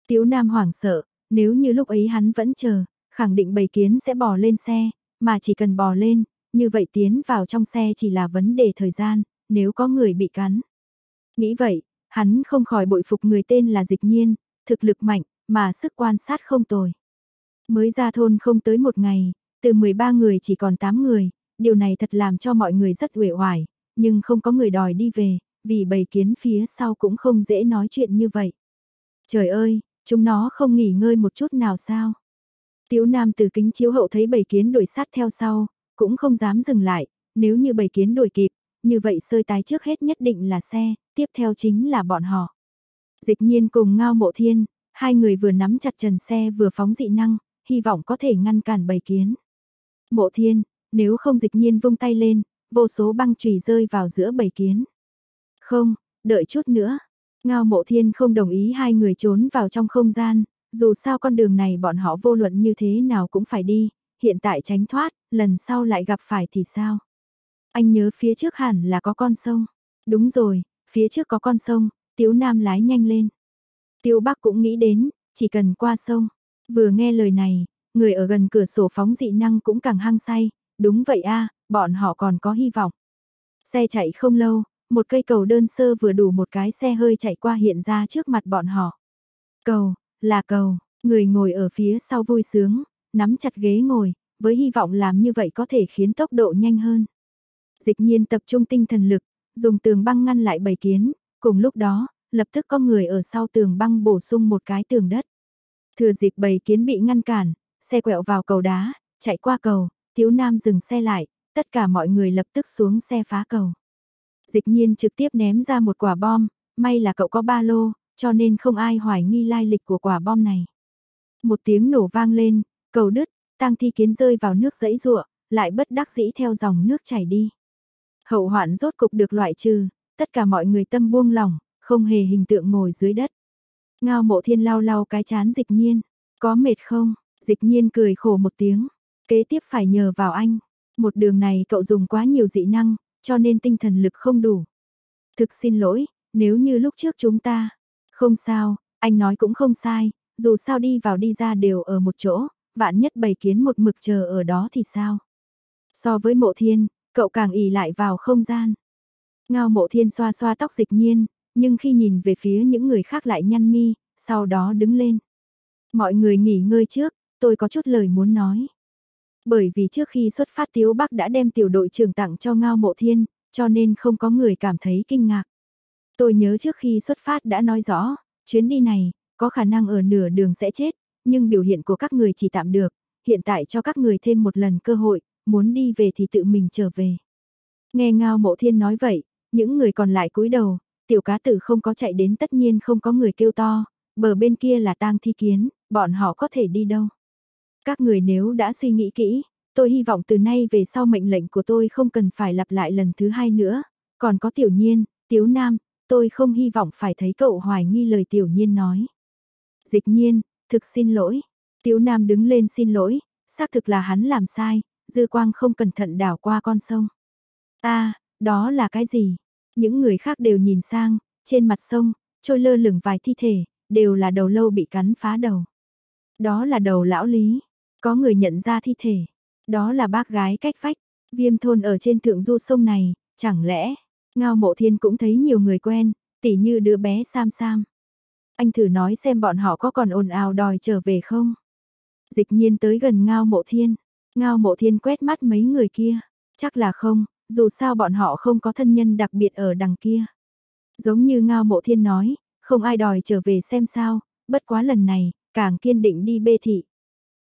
Tiếu Nam hoảng sợ, nếu như lúc ấy hắn vẫn chờ, khẳng định bầy kiến sẽ bò lên xe, mà chỉ cần bò lên, như vậy tiến vào trong xe chỉ là vấn đề thời gian, nếu có người bị cắn. Nghĩ vậy, hắn không khỏi bội phục người tên là Dịch Nhiên, thực lực mạnh, mà sức quan sát không tồi. Mới ra thôn không tới một ngày, từ 13 người chỉ còn 8 người, điều này thật làm cho mọi người rất uể oải, nhưng không có người đòi đi về, vì bầy kiến phía sau cũng không dễ nói chuyện như vậy. Trời ơi, chúng nó không nghỉ ngơi một chút nào sao? tiểu Nam từ kính chiếu hậu thấy bầy kiến đuổi sát theo sau, cũng không dám dừng lại, nếu như bầy kiến đuổi kịp, như vậy sơi tái trước hết nhất định là xe, tiếp theo chính là bọn họ. Dịch nhiên cùng ngao mộ thiên, hai người vừa nắm chặt trần xe vừa phóng dị năng, hy vọng có thể ngăn cản bầy kiến. Mộ thiên, nếu không dịch nhiên vung tay lên, vô số băng chùy rơi vào giữa bầy kiến. Không, đợi chút nữa. Ngao mộ thiên không đồng ý hai người trốn vào trong không gian, dù sao con đường này bọn họ vô luận như thế nào cũng phải đi, hiện tại tránh thoát, lần sau lại gặp phải thì sao? Anh nhớ phía trước hẳn là có con sông. Đúng rồi, phía trước có con sông, Tiếu Nam lái nhanh lên. Tiếu Bắc cũng nghĩ đến, chỉ cần qua sông. Vừa nghe lời này, người ở gần cửa sổ phóng dị năng cũng càng hăng say, đúng vậy a, bọn họ còn có hy vọng. Xe chạy không lâu, một cây cầu đơn sơ vừa đủ một cái xe hơi chạy qua hiện ra trước mặt bọn họ. Cầu, là cầu, người ngồi ở phía sau vui sướng, nắm chặt ghế ngồi, với hy vọng làm như vậy có thể khiến tốc độ nhanh hơn. Dịch nhiên tập trung tinh thần lực, dùng tường băng ngăn lại bầy kiến, cùng lúc đó, lập tức có người ở sau tường băng bổ sung một cái tường đất. Thừa dịp bầy kiến bị ngăn cản, xe quẹo vào cầu đá, chạy qua cầu, Tiếu Nam dừng xe lại, tất cả mọi người lập tức xuống xe phá cầu. Dịch nhiên trực tiếp ném ra một quả bom, may là cậu có ba lô, cho nên không ai hoài nghi lai lịch của quả bom này. Một tiếng nổ vang lên, cầu đứt, tang thi kiến rơi vào nước dãy ruộng, lại bất đắc dĩ theo dòng nước chảy đi. Hậu hoạn rốt cục được loại trừ, tất cả mọi người tâm buông lỏng, không hề hình tượng ngồi dưới đất. Ngao mộ thiên lau lau cái chán dịch nhiên, có mệt không? Dịch nhiên cười khổ một tiếng, kế tiếp phải nhờ vào anh. Một đường này cậu dùng quá nhiều dị năng, cho nên tinh thần lực không đủ. Thực xin lỗi, nếu như lúc trước chúng ta, không sao, anh nói cũng không sai, dù sao đi vào đi ra đều ở một chỗ, vạn nhất bầy kiến một mực chờ ở đó thì sao? So với mộ thiên, cậu càng ỉ lại vào không gian. Ngao mộ thiên xoa xoa tóc dịch nhiên, nhưng khi nhìn về phía những người khác lại nhăn mi, sau đó đứng lên. Mọi người nghỉ ngơi trước, tôi có chút lời muốn nói. Bởi vì trước khi xuất phát Tiếu Bắc đã đem tiểu đội trưởng tặng cho Ngao Mộ Thiên, cho nên không có người cảm thấy kinh ngạc. Tôi nhớ trước khi xuất phát đã nói rõ, chuyến đi này, có khả năng ở nửa đường sẽ chết, nhưng biểu hiện của các người chỉ tạm được, hiện tại cho các người thêm một lần cơ hội, muốn đi về thì tự mình trở về. Nghe Ngao Mộ Thiên nói vậy, những người còn lại cúi đầu, tiểu cá tử không có chạy đến tất nhiên không có người kêu to, bờ bên kia là tang thi kiến, bọn họ có thể đi đâu. Các người nếu đã suy nghĩ kỹ, Tôi hy vọng từ nay về sau mệnh lệnh của tôi không cần phải lặp lại lần thứ hai nữa. Còn có tiểu nhiên, tiếu nam, tôi không hy vọng phải thấy cậu hoài nghi lời tiểu nhiên nói. Dịch nhiên, thực xin lỗi. Tiếu nam đứng lên xin lỗi, xác thực là hắn làm sai, dư quang không cẩn thận đảo qua con sông. a đó là cái gì? Những người khác đều nhìn sang, trên mặt sông, trôi lơ lửng vài thi thể, đều là đầu lâu bị cắn phá đầu. Đó là đầu lão lý, có người nhận ra thi thể, đó là bác gái cách phách viêm thôn ở trên thượng du sông này, chẳng lẽ, ngao mộ thiên cũng thấy nhiều người quen, tỉ như đứa bé Sam Sam. Anh thử nói xem bọn họ có còn ồn ào đòi trở về không? Dịch nhiên tới gần ngao mộ thiên, ngao mộ thiên quét mắt mấy người kia, chắc là không, dù sao bọn họ không có thân nhân đặc biệt ở đằng kia. Giống như ngao mộ thiên nói, không ai đòi trở về xem sao, bất quá lần này, càng kiên định đi bê thị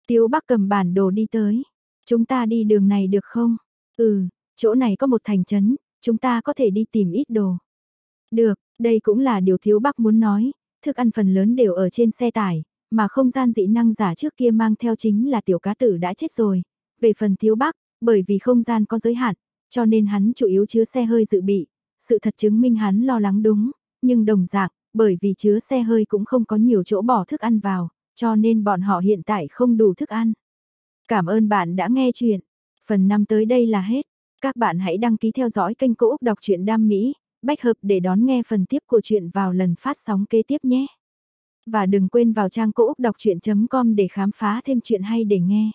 tiêu Bắc cầm bản đồ đi tới. Chúng ta đi đường này được không? Ừ, chỗ này có một thành trấn, chúng ta có thể đi tìm ít đồ. Được, đây cũng là điều Thiếu Bắc muốn nói, thức ăn phần lớn đều ở trên xe tải, mà không gian dị năng giả trước kia mang theo chính là tiểu cá tử đã chết rồi. Về phần Thiếu Bắc, bởi vì không gian có giới hạn, cho nên hắn chủ yếu chứa xe hơi dự bị. Sự thật chứng minh hắn lo lắng đúng, nhưng đồng dạng, bởi vì chứa xe hơi cũng không có nhiều chỗ bỏ thức ăn vào, cho nên bọn họ hiện tại không đủ thức ăn. Cảm ơn bạn đã nghe chuyện. Phần 5 tới đây là hết. Các bạn hãy đăng ký theo dõi kênh Cô Úc Đọc truyện Đam Mỹ, bách hợp để đón nghe phần tiếp của chuyện vào lần phát sóng kế tiếp nhé. Và đừng quên vào trang Cô Úc Đọc Chuyện.com để khám phá thêm chuyện hay để nghe.